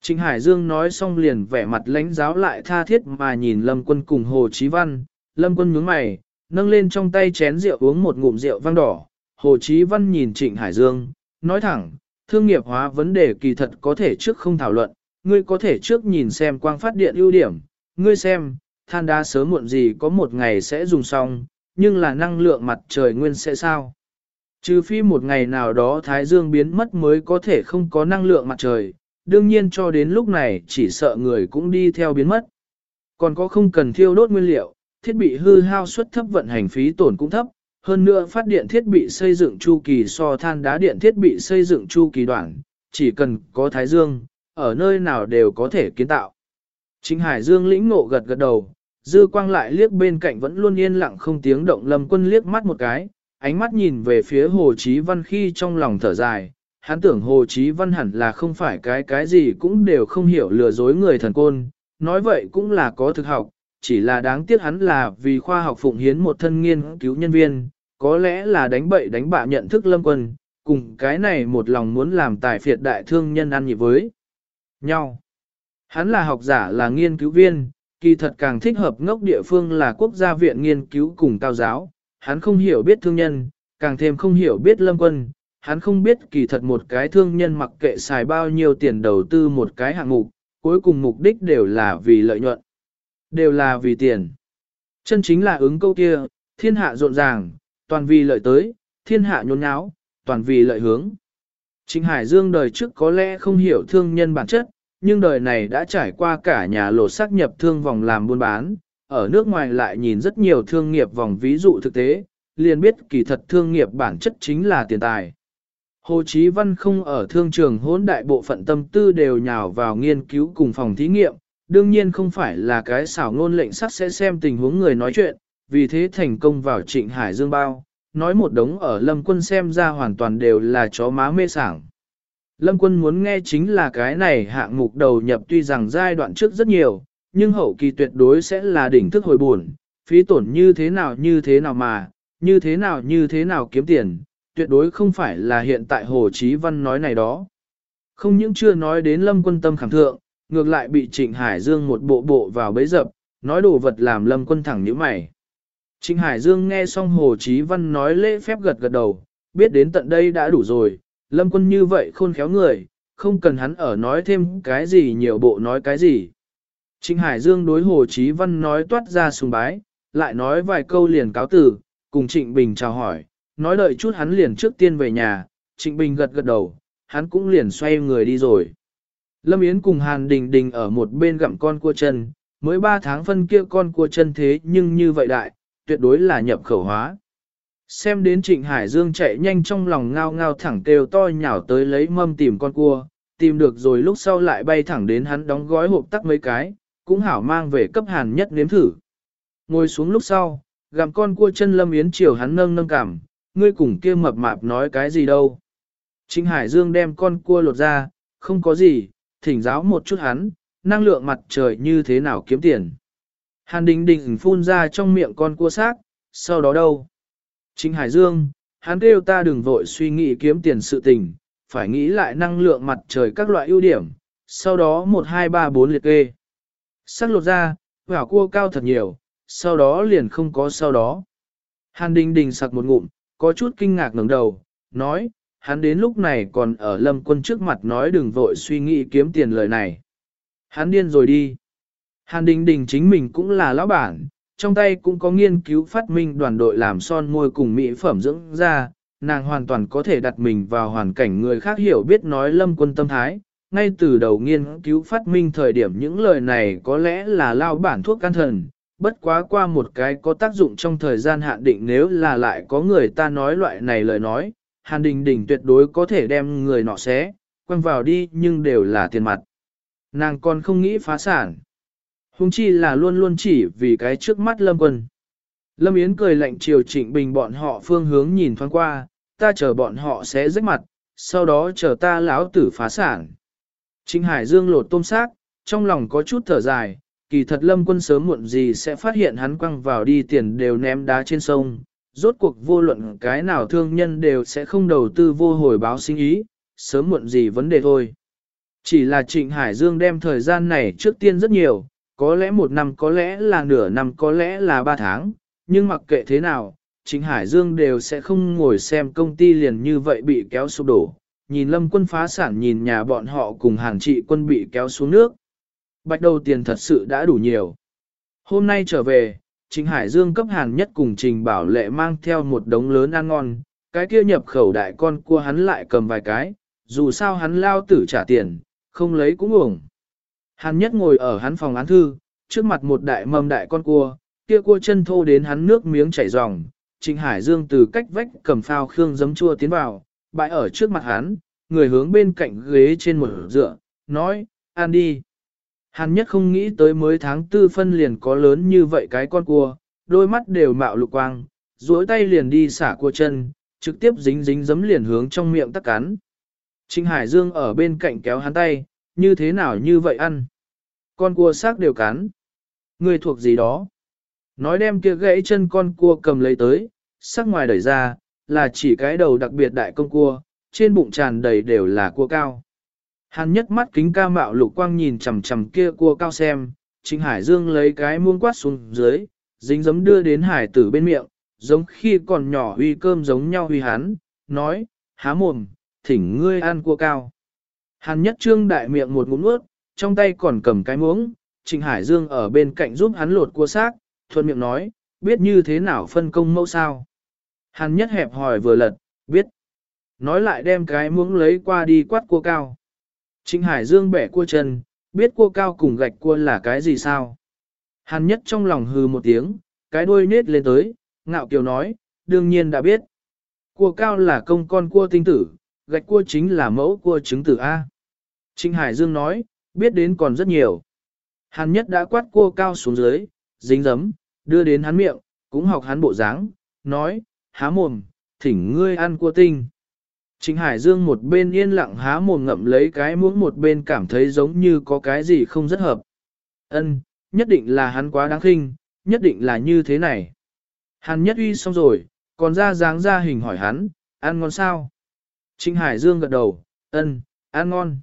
Speaker 1: Trịnh Hải Dương nói xong liền vẻ mặt lãnh giáo lại tha thiết mà nhìn Lâm Quân cùng Hồ Chí Văn. Lâm Quân nhướng mày, nâng lên trong tay chén rượu uống một ngụm rượu vang đỏ. Hồ Chí Văn nhìn Trịnh Hải Dương, nói thẳng, thương nghiệp hóa vấn đề kỳ thật có thể trước không thảo luận, ngươi có thể trước nhìn xem quang phát điện ưu điểm, ngươi xem, than đá sớm muộn gì có một ngày sẽ dùng xong, nhưng là năng lượng mặt trời nguyên sẽ sao? Trừ phi một ngày nào đó Thái Dương biến mất mới có thể không có năng lượng mặt trời, đương nhiên cho đến lúc này chỉ sợ người cũng đi theo biến mất. Còn có không cần thiêu đốt nguyên liệu, thiết bị hư hao suất thấp vận hành phí tổn cũng thấp, hơn nữa phát điện thiết bị xây dựng chu kỳ so than đá điện thiết bị xây dựng chu kỳ đoạn, chỉ cần có Thái Dương, ở nơi nào đều có thể kiến tạo. Chính Hải Dương lĩnh ngộ gật gật đầu, dư quang lại liếc bên cạnh vẫn luôn yên lặng không tiếng động lâm quân liếc mắt một cái, ánh mắt nhìn về phía Hồ Chí Văn khi trong lòng thở dài, hắn tưởng Hồ Chí Văn hẳn là không phải cái cái gì cũng đều không hiểu lừa dối người thần côn, nói vậy cũng là có thực học, chỉ là đáng tiếc hắn là vì khoa học phụng hiến một thân nghiên cứu nhân viên, có lẽ là đánh bậy đánh bạ nhận thức lâm quân, cùng cái này một lòng muốn làm tài phiệt đại thương nhân ăn nhịp với nhau. Hắn là học giả là nghiên cứu viên, kỳ thật càng thích hợp ngốc địa phương là quốc gia viện nghiên cứu cùng cao giáo, hắn không hiểu biết thương nhân, càng thêm không hiểu biết lâm quân, hắn không biết kỳ thật một cái thương nhân mặc kệ xài bao nhiêu tiền đầu tư một cái hạng mục, cuối cùng mục đích đều là vì lợi nhuận, đều là vì tiền. Chân chính là ứng câu kia, thiên hạ rộn ràng, toàn vì lợi tới, thiên hạ nhốn nháo, toàn vì lợi hướng. Trịnh Hải Dương đời trước có lẽ không hiểu thương nhân bản chất, nhưng đời này đã trải qua cả nhà lột xác nhập thương vòng làm buôn bán, ở nước ngoài lại nhìn rất nhiều thương nghiệp vòng ví dụ thực tế, liền biết kỳ thật thương nghiệp bản chất chính là tiền tài. Hồ Chí Văn không ở thương trường hỗn đại bộ phận tâm tư đều nhào vào nghiên cứu cùng phòng thí nghiệm, đương nhiên không phải là cái xảo ngôn lệnh sắc sẽ xem tình huống người nói chuyện, vì thế thành công vào trịnh Hải Dương bao, nói một đống ở lâm quân xem ra hoàn toàn đều là chó má mê sảng. Lâm quân muốn nghe chính là cái này hạng mục đầu nhập tuy rằng giai đoạn trước rất nhiều, nhưng hậu kỳ tuyệt đối sẽ là đỉnh thức hồi buồn, phí tổn như thế nào như thế nào mà, như thế nào như thế nào kiếm tiền, tuyệt đối không phải là hiện tại Hồ Chí Văn nói này đó. Không những chưa nói đến lâm quân tâm khẳng thượng, ngược lại bị Trịnh Hải Dương một bộ bộ vào bấy dập, nói đồ vật làm lâm quân thẳng như mày. Trịnh Hải Dương nghe xong Hồ Chí Văn nói lễ phép gật gật đầu, biết đến tận đây đã đủ rồi, lâm quân như vậy khôn khéo người, không cần hắn ở nói thêm cái gì nhiều bộ nói cái gì. Trịnh Hải Dương đối Hồ Chí Văn nói toát ra sùng bái, lại nói vài câu liền cáo tử, cùng Trịnh Bình chào hỏi, nói đợi chút hắn liền trước tiên về nhà, Trịnh Bình gật gật đầu, hắn cũng liền xoay người đi rồi. Lâm Yến cùng Hàn Đình Đình ở một bên gặm con cua chân, mới 3 tháng phân kia con cua chân thế nhưng như vậy đại, tuyệt đối là nhập khẩu hóa. Xem đến Trịnh Hải Dương chạy nhanh trong lòng ngao ngao thẳng kêu to nhào tới lấy mâm tìm con cua, tìm được rồi lúc sau lại bay thẳng đến hắn đóng gói hộp tắc mấy cái, cũng hảo mang về cấp hàn nhất nếm thử. Ngồi xuống lúc sau, gặm con cua chân Lâm Yến chiều hắn nâng nâng cảm, ngươi cùng kia mập mạp nói cái gì đâu. Trịnh Hải Dương đem con cua lột ra, không có gì, thỉnh giáo một chút hắn, năng lượng mặt trời như thế nào kiếm tiền. Hàn Đình Đình phun ra trong miệng con cua xác, sau đó đâu? Chính Hải Dương, hắn kêu ta đừng vội suy nghĩ kiếm tiền sự tình, phải nghĩ lại năng lượng mặt trời các loại ưu điểm, sau đó 1 2 3 4 liệt kê. Sắc lột ra, hảo cua cao thật nhiều, sau đó liền không có sau đó. Hàn Đình Đình sặc một ngụm, có chút kinh ngạc ngẩng đầu, nói, hắn đến lúc này còn ở lâm quân trước mặt nói đừng vội suy nghĩ kiếm tiền lời này. Hắn điên rồi đi. Hàn Đình Đình chính mình cũng là lão bản, trong tay cũng có nghiên cứu phát minh đoàn đội làm son môi cùng mỹ phẩm dưỡng da, nàng hoàn toàn có thể đặt mình vào hoàn cảnh người khác hiểu biết nói lâm quân tâm thái. Ngay từ đầu nghiên cứu phát minh thời điểm những lời này có lẽ là lao bản thuốc can thần, bất quá qua một cái có tác dụng trong thời gian hạn định nếu là lại có người ta nói loại này lời nói, Hàn Đình Đình tuyệt đối có thể đem người nọ xé, quăng vào đi nhưng đều là tiền mặt. Nàng còn không nghĩ phá sản. Hùng chi là luôn luôn chỉ vì cái trước mắt Lâm Quân. Lâm Yến cười lạnh chiều trịnh bình bọn họ phương hướng nhìn thoáng qua, ta chờ bọn họ sẽ rách mặt, sau đó chờ ta lão tử phá sản. Trịnh Hải Dương lột tôm xác, trong lòng có chút thở dài, kỳ thật lâm quân sớm muộn gì sẽ phát hiện hắn quăng vào đi tiền đều ném đá trên sông. Rốt cuộc vô luận cái nào thương nhân đều sẽ không đầu tư vô hồi báo sinh ý, sớm muộn gì vấn đề thôi. Chỉ là Trịnh Hải Dương đem thời gian này trước tiên rất nhiều, có lẽ một năm có lẽ là nửa năm có lẽ là ba tháng, nhưng mặc kệ thế nào, Trịnh Hải Dương đều sẽ không ngồi xem công ty liền như vậy bị kéo sụp đổ. Nhìn lâm quân phá sản nhìn nhà bọn họ cùng hàng trị quân bị kéo xuống nước, Bạch đầu tiền thật sự đã đủ nhiều. Hôm nay trở về, Trình Hải Dương cấp hàng nhất cùng Trình Bảo Lệ mang theo một đống lớn ăn ngon, cái kia nhập khẩu đại con cua hắn lại cầm vài cái, dù sao hắn lao tử trả tiền, không lấy cũng uổng. Hàn nhất ngồi ở hắn phòng án thư, trước mặt một đại mâm đại con cua, kia cua chân thô đến hắn nước miếng chảy ròng. Trình Hải Dương từ cách vách cầm phao khương giấm chua tiến vào, bãi ở trước mặt hắn, người hướng bên cạnh ghế trên một dựa, nói, ăn đi. Hàn nhất không nghĩ tới mới tháng tư phân liền có lớn như vậy cái con cua, đôi mắt đều mạo lục quang, duỗi tay liền đi xả cua chân, trực tiếp dính dính giấm liền hướng trong miệng tắc cắn. Trịnh Hải Dương ở bên cạnh kéo hắn tay, như thế nào như vậy ăn. Con cua xác đều cắn. Người thuộc gì đó. Nói đem kia gãy chân con cua cầm lấy tới, sắc ngoài đẩy ra, là chỉ cái đầu đặc biệt đại công cua, trên bụng tràn đầy đều là cua cao. Hàn nhất mắt kính ca mạo lục quang nhìn chằm chằm kia cua cao xem, Trịnh Hải Dương lấy cái muông quát xuống dưới, dính giấm đưa đến hải tử bên miệng, giống khi còn nhỏ huy cơm giống nhau huy hắn, nói, há mồm, thỉnh ngươi ăn cua cao. Hàn nhất trương đại miệng một ngụm nuốt, trong tay còn cầm cái muỗng, Trịnh Hải Dương ở bên cạnh giúp hắn lột cua xác, thuận miệng nói, biết như thế nào phân công mẫu sao. Hắn nhất hẹp hỏi vừa lật, biết. Nói lại đem cái muỗng lấy qua đi quát cua cao. Trịnh Hải Dương bẻ cua chân, biết cua cao cùng gạch cua là cái gì sao? Hắn nhất trong lòng hừ một tiếng, cái đuôi nết lên tới, ngạo kiều nói, đương nhiên đã biết. Cua cao là công con cua tinh tử, gạch cua chính là mẫu cua trứng tử A. Trịnh Hải Dương nói, biết đến còn rất nhiều. Hàn nhất đã quát cua cao xuống dưới, dính dấm, đưa đến hắn miệng, cũng học hắn bộ dáng, nói, há mồm, thỉnh ngươi ăn cua tinh. Trịnh Hải Dương một bên yên lặng há mồm ngậm lấy cái muỗng một bên cảm thấy giống như có cái gì không rất hợp. Ân, nhất định là hắn quá đáng khinh, nhất định là như thế này. Hàn nhất uy xong rồi, còn ra dáng ra hình hỏi hắn, ăn ngon sao? Trịnh Hải Dương gật đầu, ân, ăn ngon.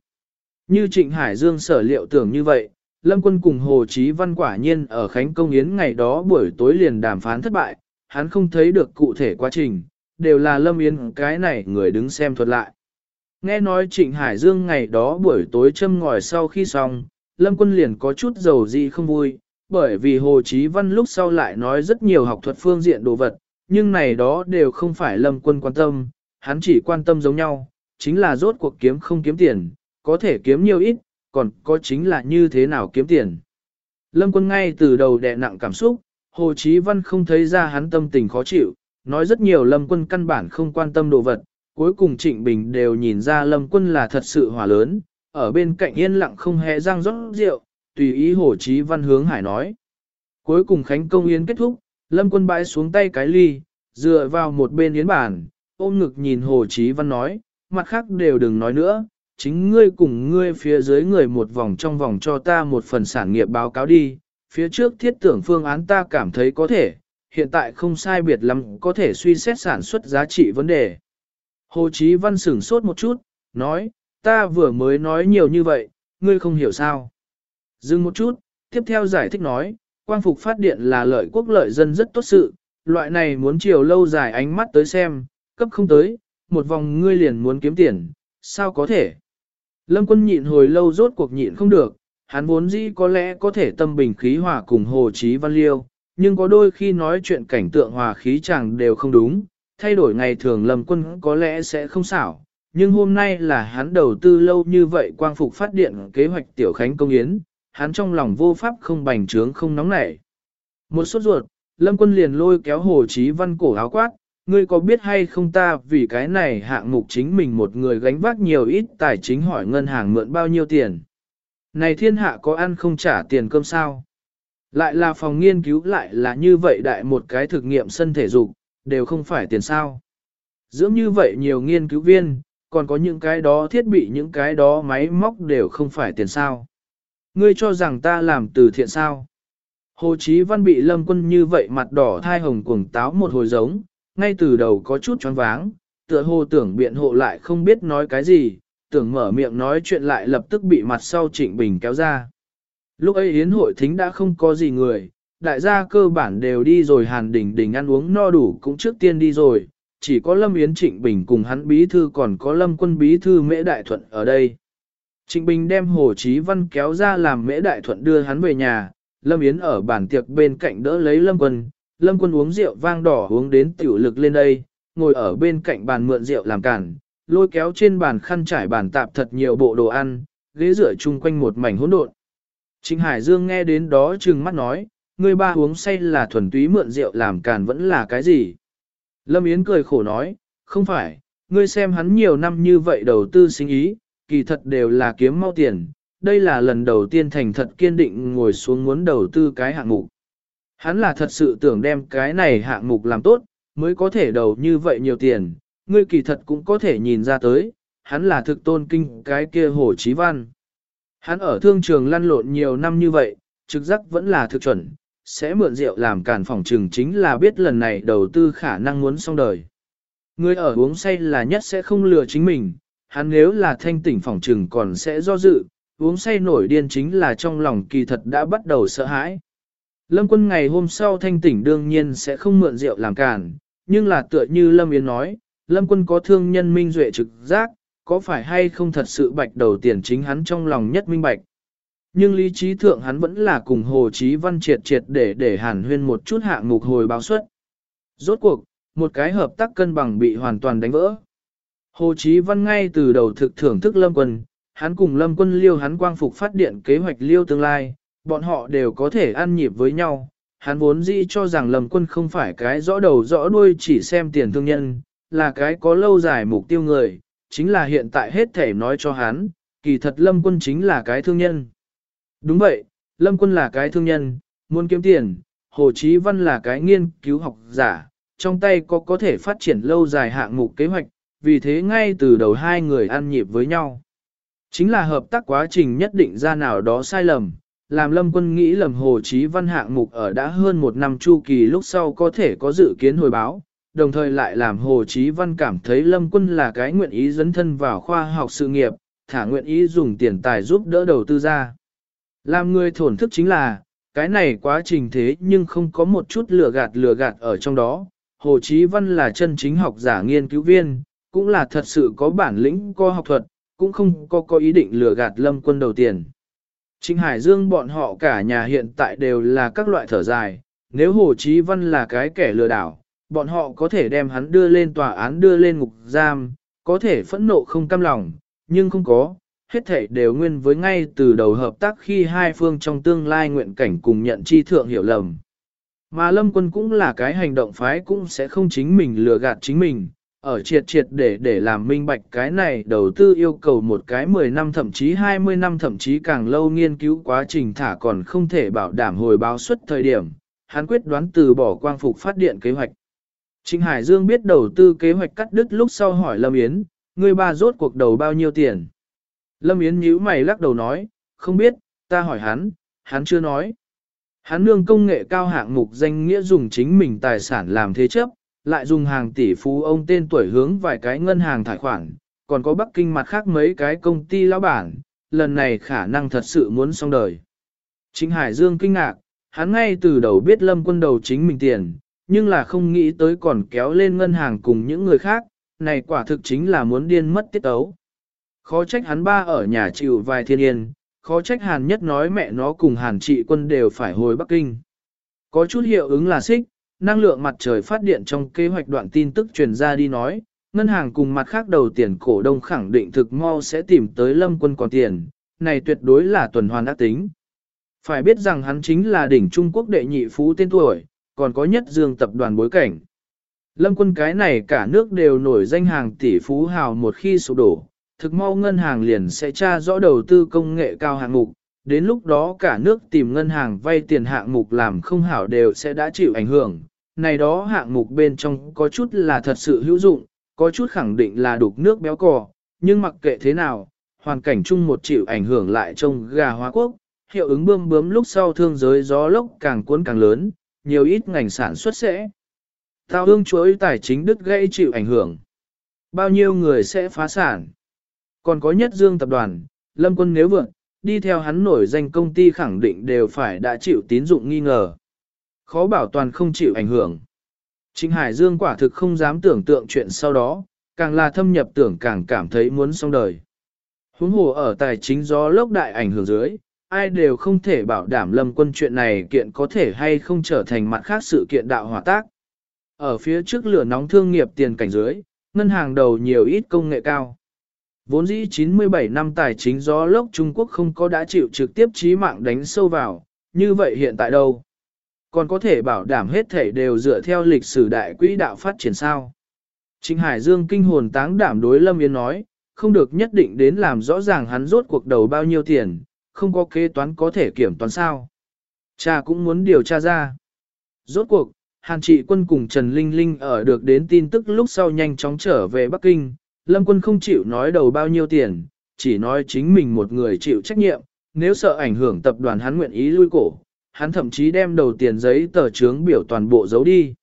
Speaker 1: Như Trịnh Hải Dương sở liệu tưởng như vậy, Lâm Quân cùng Hồ Chí Văn quả nhiên ở Khánh Công Yến ngày đó buổi tối liền đàm phán thất bại, hắn không thấy được cụ thể quá trình, đều là Lâm Yến cái này người đứng xem thuật lại. Nghe nói Trịnh Hải Dương ngày đó buổi tối châm ngòi sau khi xong, Lâm Quân liền có chút dầu gì không vui, bởi vì Hồ Chí Văn lúc sau lại nói rất nhiều học thuật phương diện đồ vật, nhưng này đó đều không phải Lâm Quân quan tâm, hắn chỉ quan tâm giống nhau, chính là rốt cuộc kiếm không kiếm tiền, có thể kiếm nhiều ít, còn có chính là như thế nào kiếm tiền. Lâm Quân ngay từ đầu đè nặng cảm xúc, Hồ Chí Văn không thấy ra hắn tâm tình khó chịu, nói rất nhiều Lâm Quân căn bản không quan tâm đồ vật, cuối cùng Trịnh Bình đều nhìn ra Lâm Quân là thật sự hòa lớn, ở bên cạnh yên lặng không hề răng rót rượu, tùy ý Hồ Chí Văn hướng hải nói. Cuối cùng Khánh Công Yến kết thúc, Lâm Quân bãi xuống tay cái ly, dựa vào một bên yến bàn, ôm ngực nhìn Hồ Chí Văn nói, mặt khác đều đừng nói nữa, chính ngươi cùng ngươi phía dưới người một vòng trong vòng cho ta một phần sản nghiệp báo cáo đi, phía trước thiết tưởng phương án ta cảm thấy có thể, hiện tại không sai biệt lắm có thể suy xét sản xuất giá trị vấn đề. Hồ Chí Văn sửng sốt một chút, nói, ta vừa mới nói nhiều như vậy, ngươi không hiểu sao. Dừng một chút, tiếp theo giải thích nói, quang phục phát điện là lợi quốc lợi dân rất tốt sự, loại này muốn chiều lâu dài ánh mắt tới xem, cấp không tới, một vòng ngươi liền muốn kiếm tiền, sao có thể. Lâm quân nhịn hồi lâu rốt cuộc nhịn không được, hắn vốn dĩ có lẽ có thể tâm bình khí hòa cùng Hồ Chí Văn Liêu, nhưng có đôi khi nói chuyện cảnh tượng hòa khí chẳng đều không đúng, thay đổi ngày thường Lâm quân có lẽ sẽ không xảo, nhưng hôm nay là hắn đầu tư lâu như vậy quang phục phát điện kế hoạch tiểu khánh công yến, hắn trong lòng vô pháp không bành trướng không nóng nảy. Một sốt ruột, Lâm quân liền lôi kéo Hồ Chí Văn cổ áo quát, ngươi có biết hay không ta vì cái này hạng mục chính mình một người gánh vác nhiều ít tài chính hỏi ngân hàng mượn bao nhiêu tiền. Này thiên hạ có ăn không trả tiền cơm sao? Lại là phòng nghiên cứu lại là như vậy đại một cái thực nghiệm sân thể dục, đều không phải tiền sao. Dưỡng như vậy nhiều nghiên cứu viên, còn có những cái đó thiết bị những cái đó máy móc đều không phải tiền sao. Ngươi cho rằng ta làm từ thiện sao? Hồ Chí Văn bị lâm quân như vậy mặt đỏ thai hồng cuồng táo một hồi giống, ngay từ đầu có chút choáng váng, tựa hồ tưởng biện hộ lại không biết nói cái gì, tưởng mở miệng nói chuyện lại lập tức bị mặt sau Trịnh Bình kéo ra. Lúc ấy yến hội thính đã không có gì người, đại gia cơ bản đều đi rồi Hàn đỉnh đỉnh ăn uống no đủ cũng trước tiên đi rồi, chỉ có Lâm Yến Trịnh Bình cùng hắn bí thư còn có Lâm quân bí thư Mễ Đại Thuận ở đây. Trịnh Bình đem Hồ Chí Văn kéo ra làm Mễ Đại Thuận đưa hắn về nhà, Lâm Yến ở bàn tiệc bên cạnh đỡ lấy Lâm quân, Lâm quân uống rượu vang đỏ uống đến tiểu lực lên đây, ngồi ở bên cạnh bàn mượn rượu làm cản, lôi kéo trên bàn khăn trải bàn tạp thật nhiều bộ đồ ăn, ghế rửa chung quanh một mảnh hỗn độn. Trịnh Hải Dương nghe đến đó trừng mắt nói, người ba uống say là thuần túy mượn rượu làm càn vẫn là cái gì? Lâm Yến cười khổ nói, không phải, ngươi xem hắn nhiều năm như vậy đầu tư sinh ý, kỳ thật đều là kiếm mau tiền, đây là lần đầu tiên thành thật kiên định ngồi xuống muốn đầu tư cái hạng mục. Hắn là thật sự tưởng đem cái này hạng mục làm tốt, mới có thể đầu như vậy nhiều tiền, ngươi kỳ thật cũng có thể nhìn ra tới, hắn là thực tôn kinh cái kia Hồ Chí Văn. Hắn ở thương trường lăn lộn nhiều năm như vậy, trực giác vẫn là thực chuẩn, sẽ mượn rượu làm cản phòng trường chính là biết lần này đầu tư khả năng muốn xong đời. Người ở uống say là nhất sẽ không lừa chính mình, hắn nếu là thanh tỉnh phòng trường còn sẽ do dự, uống say nổi điên chính là trong lòng kỳ thật đã bắt đầu sợ hãi. Lâm quân ngày hôm sau thanh tỉnh đương nhiên sẽ không mượn rượu làm cản, nhưng là tựa như Lâm Yến nói, Lâm quân có thương nhân minh duệ trực giác, có phải hay không thật sự bạch đầu tiền chính hắn trong lòng nhất minh bạch. Nhưng lý trí thượng hắn vẫn là cùng Hồ Chí Văn triệt triệt để để hàn huyên một chút hạng mục hồi báo suất. Rốt cuộc, một cái hợp tác cân bằng bị hoàn toàn đánh vỡ. Hồ Chí Văn ngay từ đầu thực thưởng thức Lâm Quân, hắn cùng Lâm Quân liêu hắn quang phục phát điện kế hoạch liêu tương lai, bọn họ đều có thể ăn nhịp với nhau, hắn vốn dĩ cho rằng Lâm Quân không phải cái rõ đầu rõ đuôi chỉ xem tiền thương nhân, là cái có lâu dài mục tiêu người, chính là hiện tại hết thể nói cho hắn, kỳ thật Lâm Quân chính là cái thương nhân. Đúng vậy, Lâm Quân là cái thương nhân, muốn kiếm tiền, Hồ Chí Văn là cái nghiên cứu học giả, trong tay có có thể phát triển lâu dài hạng mục kế hoạch, vì thế ngay từ đầu hai người ăn nhịp với nhau. Chính là hợp tác quá trình nhất định ra nào đó sai lầm, làm Lâm Quân nghĩ lầm Hồ Chí Văn hạng mục ở đã hơn một năm chu kỳ lúc sau có thể có dự kiến hồi báo, đồng thời lại làm Hồ Chí Văn cảm thấy Lâm Quân là cái nguyện ý dấn thân vào khoa học sự nghiệp, thả nguyện ý dùng tiền tài giúp đỡ đầu tư ra. Làm người thổn thức chính là, cái này quá trình thế nhưng không có một chút lừa gạt lừa gạt ở trong đó. Hồ Chí Văn là chân chính học giả nghiên cứu viên, cũng là thật sự có bản lĩnh có học thuật, cũng không có có ý định lừa gạt lâm quân đầu tiền. Trịnh Hải Dương bọn họ cả nhà hiện tại đều là các loại thở dài, nếu Hồ Chí Văn là cái kẻ lừa đảo, bọn họ có thể đem hắn đưa lên tòa án đưa lên ngục giam, có thể phẫn nộ không cam lòng, nhưng không có, hết thảy đều nguyên với ngay từ đầu hợp tác khi hai phương trong tương lai nguyện cảnh cùng nhận chi thượng hiểu lầm. Mà Lâm Quân cũng là cái hành động phái cũng sẽ không chính mình lừa gạt chính mình, ở triệt triệt để để làm minh bạch cái này đầu tư yêu cầu một cái 10 năm thậm chí 20 năm thậm chí càng lâu nghiên cứu quá trình thả còn không thể bảo đảm hồi báo suất thời điểm, hắn quyết đoán từ bỏ quang phục phát điện kế hoạch. Trịnh Hải Dương biết đầu tư kế hoạch cắt đứt lúc sau hỏi Lâm Yến, người ba rốt cuộc đầu bao nhiêu tiền? Lâm Yến nhíu mày lắc đầu nói, không biết, ta hỏi hắn, hắn chưa nói. Hắn nương công nghệ cao hạng mục danh nghĩa dùng chính mình tài sản làm thế chấp, lại dùng hàng tỷ phú ông tên tuổi hướng vài cái ngân hàng thải khoản, còn có Bắc Kinh mặt khác mấy cái công ty lão bản, lần này khả năng thật sự muốn xong đời. Chính Hải Dương kinh ngạc, hắn ngay từ đầu biết lâm quân đầu chính mình tiền, nhưng là không nghĩ tới còn kéo lên ngân hàng cùng những người khác, này quả thực chính là muốn điên mất tiết tấu. Khó trách hắn ba ở nhà chịu vài thiên yên, khó trách hàn nhất nói mẹ nó cùng hàn trị quân đều phải hồi Bắc Kinh. Có chút hiệu ứng là xích, năng lượng mặt trời phát điện trong kế hoạch đoạn tin tức truyền ra đi nói, ngân hàng cùng mặt khác đầu tiền cổ đông khẳng định thực mau sẽ tìm tới lâm quân còn tiền, này tuyệt đối là tuần hoàn đã tính. Phải biết rằng hắn chính là đỉnh Trung Quốc đệ nhị phú tên tuổi, còn có nhất dương tập đoàn bối cảnh. Lâm quân cái này cả nước đều nổi danh hàng tỷ phú hào một khi sụp đổ, thực mau ngân hàng liền sẽ tra rõ đầu tư công nghệ cao hạng mục, đến lúc đó cả nước tìm ngân hàng vay tiền hạng mục làm không hảo đều sẽ đã chịu ảnh hưởng. Này đó hạng mục bên trong có chút là thật sự hữu dụng, có chút khẳng định là đục nước béo cò, nhưng mặc kệ thế nào, hoàn cảnh chung một chịu ảnh hưởng lại trong gà hóa quốc, hiệu ứng bơm bướm lúc sau thương giới gió lốc càng cuốn càng lớn, nhiều ít ngành sản xuất sẽ. Tao ương chuỗi tài chính đứt gãy chịu ảnh hưởng. Bao nhiêu người sẽ phá sản. Còn có nhất dương tập đoàn, lâm quân nếu vượng, đi theo hắn nổi danh công ty khẳng định đều phải đã chịu tín dụng nghi ngờ. Khó bảo toàn không chịu ảnh hưởng. Trịnh Hải Dương quả thực không dám tưởng tượng chuyện sau đó, càng là thâm nhập tưởng càng cảm thấy muốn xong đời. Huống hồ ở tài chính do lốc đại ảnh hưởng dưới, ai đều không thể bảo đảm lâm quân chuyện này kiện có thể hay không trở thành mặt khác sự kiện đạo hòa tác. Ở phía trước lửa nóng thương nghiệp tiền cảnh dưới, ngân hàng đầu nhiều ít công nghệ cao. Vốn dĩ 97 năm tài chính gió lốc Trung Quốc không có đã chịu trực tiếp chí mạng đánh sâu vào, như vậy hiện tại đâu? Còn có thể bảo đảm hết thể đều dựa theo lịch sử đại quỹ đạo phát triển sao? Trịnh Hải Dương kinh hồn táng đảm đối Lâm Yến nói, không được nhất định đến làm rõ ràng hắn rốt cuộc đầu bao nhiêu tiền, không có kế toán có thể kiểm toán sao. Cha cũng muốn điều tra ra. Rốt cuộc, Hàn Trị Quân cùng Trần Linh Linh ở được đến tin tức lúc sau nhanh chóng trở về Bắc Kinh, Lâm quân không chịu nói đầu bao nhiêu tiền, chỉ nói chính mình một người chịu trách nhiệm, nếu sợ ảnh hưởng tập đoàn hắn nguyện ý lui cổ, hắn thậm chí đem đầu tiền giấy tờ chứng biểu toàn bộ giấu đi.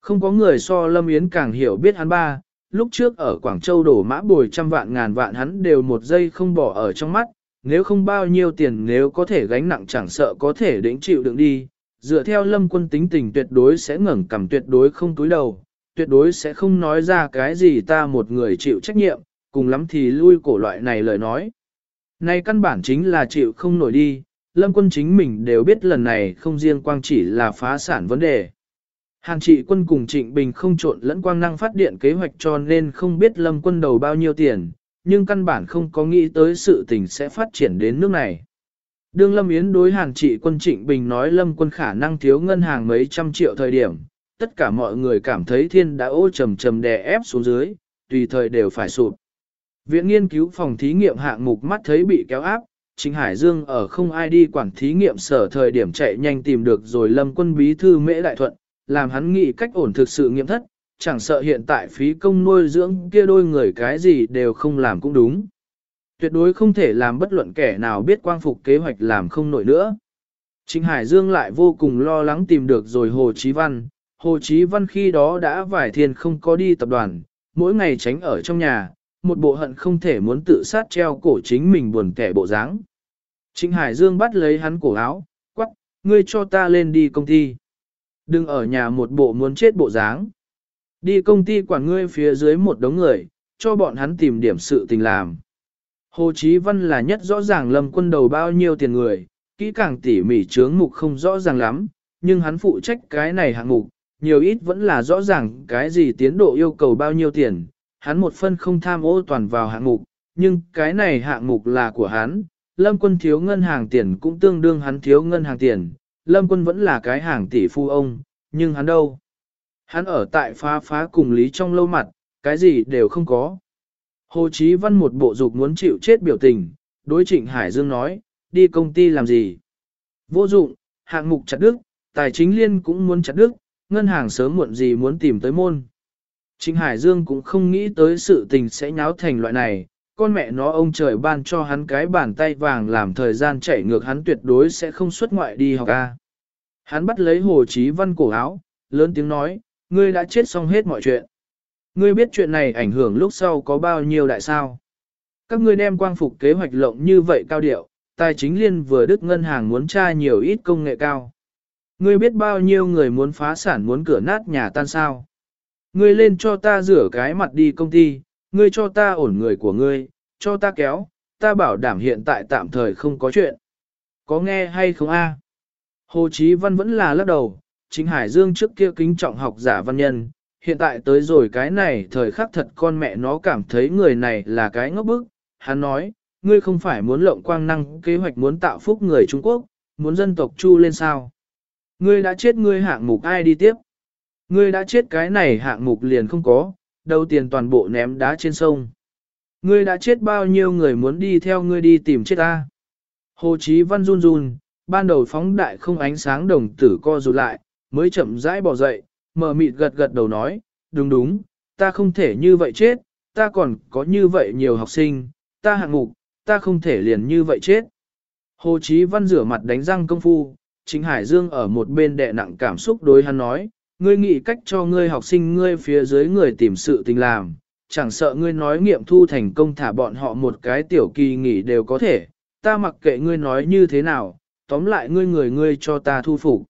Speaker 1: Không có người so Lâm Yến càng hiểu biết hắn ba, lúc trước ở Quảng Châu đổ mã bồi trăm vạn ngàn vạn hắn đều một giây không bỏ ở trong mắt, nếu không bao nhiêu tiền nếu có thể gánh nặng chẳng sợ có thể đỉnh chịu đựng đi, dựa theo Lâm quân tính tình tuyệt đối sẽ ngẩng cầm tuyệt đối không túi đầu, tuyệt đối sẽ không nói ra cái gì ta một người chịu trách nhiệm, cùng lắm thì lui cổ loại này lời nói. Này căn bản chính là chịu không nổi đi, lâm quân chính mình đều biết lần này không riêng quang chỉ là phá sản vấn đề. Hàng trị quân cùng trịnh bình không trộn lẫn quang năng phát điện kế hoạch cho nên không biết lâm quân đầu bao nhiêu tiền, nhưng căn bản không có nghĩ tới sự tình sẽ phát triển đến nước này. Đương Lâm Yến đối hàng trị quân Trịnh Bình nói Lâm quân khả năng thiếu ngân hàng mấy trăm triệu thời điểm, tất cả mọi người cảm thấy thiên đã ô trầm trầm đè ép xuống dưới, tùy thời đều phải sụp. Viện nghiên cứu phòng thí nghiệm hạng mục mắt thấy bị kéo áp, Trịnh Hải Dương ở không ai đi quản thí nghiệm sở thời điểm chạy nhanh tìm được rồi Lâm quân bí thư mễ đại thuận, làm hắn nghĩ cách ổn thực sự nghiệm thất, chẳng sợ hiện tại phí công nuôi dưỡng kia đôi người cái gì đều không làm cũng đúng. Tuyệt đối không thể làm bất luận kẻ nào biết quang phục kế hoạch làm không nổi nữa. Trịnh Hải Dương lại vô cùng lo lắng tìm được rồi Hồ Chí Văn. Hồ Chí Văn khi đó đã vài thiên không có đi tập đoàn, mỗi ngày tránh ở trong nhà, một bộ hận không thể muốn tự sát treo cổ chính mình buồn kẻ bộ dáng. Trịnh Hải Dương bắt lấy hắn cổ áo, quắc, ngươi cho ta lên đi công ty. Đừng ở nhà một bộ muốn chết bộ dáng. Đi công ty quản ngươi phía dưới một đống người, cho bọn hắn tìm điểm sự tình làm. Hồ Chí Văn là nhất rõ ràng lâm quân đầu bao nhiêu tiền người, kỹ càng tỉ mỉ chướng mục không rõ ràng lắm, nhưng hắn phụ trách cái này hạng mục, nhiều ít vẫn là rõ ràng cái gì tiến độ yêu cầu bao nhiêu tiền, hắn một phân không tham ô toàn vào hạng mục, nhưng cái này hạng mục là của hắn, lâm quân thiếu ngân hàng tiền cũng tương đương hắn thiếu ngân hàng tiền, lâm quân vẫn là cái hàng tỷ phu ông, nhưng hắn đâu? Hắn ở tại phá phá cùng lý trong lâu mặt, cái gì đều không có. Hồ Chí Văn một bộ dục muốn chịu chết biểu tình, đối trịnh Hải Dương nói, đi công ty làm gì? Vô dụng, hạng mục chặt đức, tài chính liên cũng muốn chặt đức, ngân hàng sớm muộn gì muốn tìm tới môn. Trịnh Hải Dương cũng không nghĩ tới sự tình sẽ nháo thành loại này, con mẹ nó ông trời ban cho hắn cái bàn tay vàng làm thời gian chạy ngược hắn tuyệt đối sẽ không xuất ngoại đi học ca. Hắn bắt lấy Hồ Chí Văn cổ áo, lớn tiếng nói, ngươi đã chết xong hết mọi chuyện. Ngươi biết chuyện này ảnh hưởng lúc sau có bao nhiêu đại sao? Các ngươi đem quang phục kế hoạch lộng như vậy cao điệu, tài chính liên vừa đức ngân hàng muốn tra nhiều ít công nghệ cao. Ngươi biết bao nhiêu người muốn phá sản muốn cửa nát nhà tan sao? Ngươi lên cho ta rửa cái mặt đi công ty, ngươi cho ta ổn người của ngươi, cho ta kéo, ta bảo đảm hiện tại tạm thời không có chuyện. Có nghe hay không a? Hồ Chí Văn vẫn là lắc đầu, chính Hải Dương trước kia kính trọng học giả văn nhân, hiện tại tới rồi cái này thời khắc thật con mẹ nó cảm thấy người này là cái ngốc bức. Hắn nói, ngươi không phải muốn lộng quang năng kế hoạch muốn tạo phúc người Trung Quốc, muốn dân tộc chu lên sao. Ngươi đã chết ngươi hạng mục ai đi tiếp. Ngươi đã chết cái này hạng mục liền không có, đầu tiền toàn bộ ném đá trên sông. Ngươi đã chết bao nhiêu người muốn đi theo ngươi đi tìm chết ta. Hồ Chí Văn run run, ban đầu phóng đại không ánh sáng đồng tử co rụt lại, mới chậm rãi bỏ dậy, mở mịt gật gật đầu nói, đúng đúng, ta không thể như vậy chết, ta còn có như vậy nhiều học sinh, ta hạng mục, ta không thể liền như vậy chết. Hồ Chí Văn rửa mặt đánh răng công phu, Trịnh Hải Dương ở một bên đè nặng cảm xúc đối hắn nói, ngươi nghĩ cách cho ngươi học sinh ngươi phía dưới người tìm sự tình làm, chẳng sợ ngươi nói nghiệm thu thành công thả bọn họ một cái tiểu kỳ nghỉ đều có thể, ta mặc kệ ngươi nói như thế nào, tóm lại ngươi người ngươi cho ta thu phục.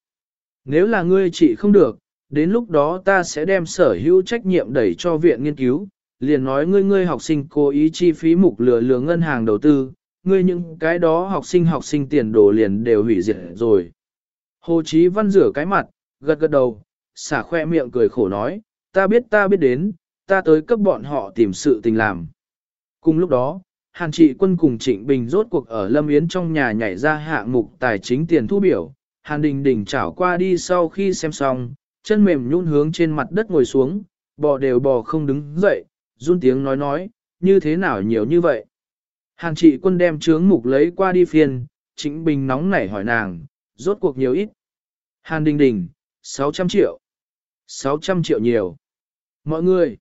Speaker 1: Nếu là ngươi trị không được, đến lúc đó ta sẽ đem sở hữu trách nhiệm đẩy cho viện nghiên cứu, liền nói ngươi ngươi học sinh cố ý chi phí mục lừa lừa ngân hàng đầu tư, ngươi những cái đó học sinh học sinh tiền đồ liền đều hủy diệt rồi. Hồ Chí Văn rửa cái mặt, gật gật đầu, xả khoe miệng cười khổ nói, ta biết ta biết đến, ta tới cấp bọn họ tìm sự tình làm. Cùng lúc đó, Hàn Trị Quân cùng Trịnh Bình rốt cuộc ở Lâm Yến trong nhà nhảy ra hạng mục tài chính tiền thu biểu, Hàn Đình Đình chảo qua đi sau khi xem xong, chân mềm nhún hướng trên mặt đất ngồi xuống, bò đều bò không đứng dậy, run tiếng nói nói, như thế nào nhiều như vậy. Hàn trị quân đem trướng mục lấy qua đi phiên, Trịnh Bình nóng nảy hỏi nàng, rốt cuộc nhiều ít. Hàn Đình Đình, 600 triệu. 600 triệu nhiều. Mọi người.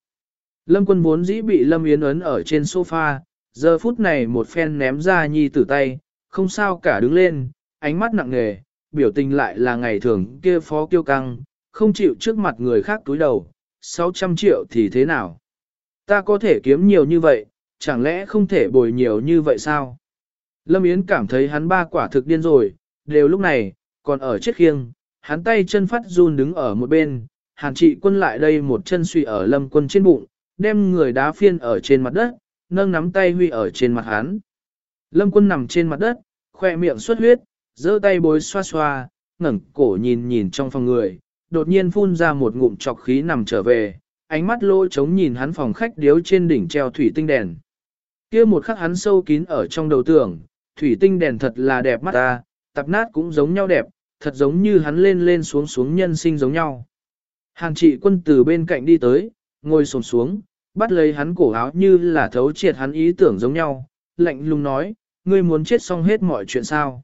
Speaker 1: Lâm quân vốn dĩ bị Lâm Yến ấn ở trên sofa, giờ phút này một phen ném ra nhi tử tay, không sao cả đứng lên, ánh mắt nặng nề, biểu tình lại là ngày thường kia phó kiêu căng, không chịu trước mặt người khác túi đầu, 600 triệu thì thế nào? Ta có thể kiếm nhiều như vậy, chẳng lẽ không thể bồi nhiều như vậy sao? Lâm Yến cảm thấy hắn ba quả thực điên rồi, đều lúc này, còn ở chiếc khiêng, hắn tay chân phát run đứng ở một bên, hàn trị quân lại đây một chân suy ở lâm quân trên bụng, đem người đá phiên ở trên mặt đất, nâng nắm tay huy ở trên mặt hắn. Lâm quân nằm trên mặt đất, khoe miệng xuất huyết, giơ tay bối xoa xoa, ngẩng cổ nhìn nhìn trong phòng người, đột nhiên phun ra một ngụm chọc khí nằm trở về, ánh mắt lỗ trống nhìn hắn phòng khách điếu trên đỉnh treo thủy tinh đèn. kia một khắc hắn sâu kín ở trong đầu tưởng, thủy tinh đèn thật là đẹp mắt ta, tập nát cũng giống nhau đẹp, thật giống như hắn lên lên xuống xuống nhân sinh giống nhau. Hàn trị quân từ bên cạnh đi tới, ngồi sồn xuống, bắt lấy hắn cổ áo như là thấu triệt hắn ý tưởng giống nhau, lạnh lùng nói, ngươi muốn chết xong hết mọi chuyện sao.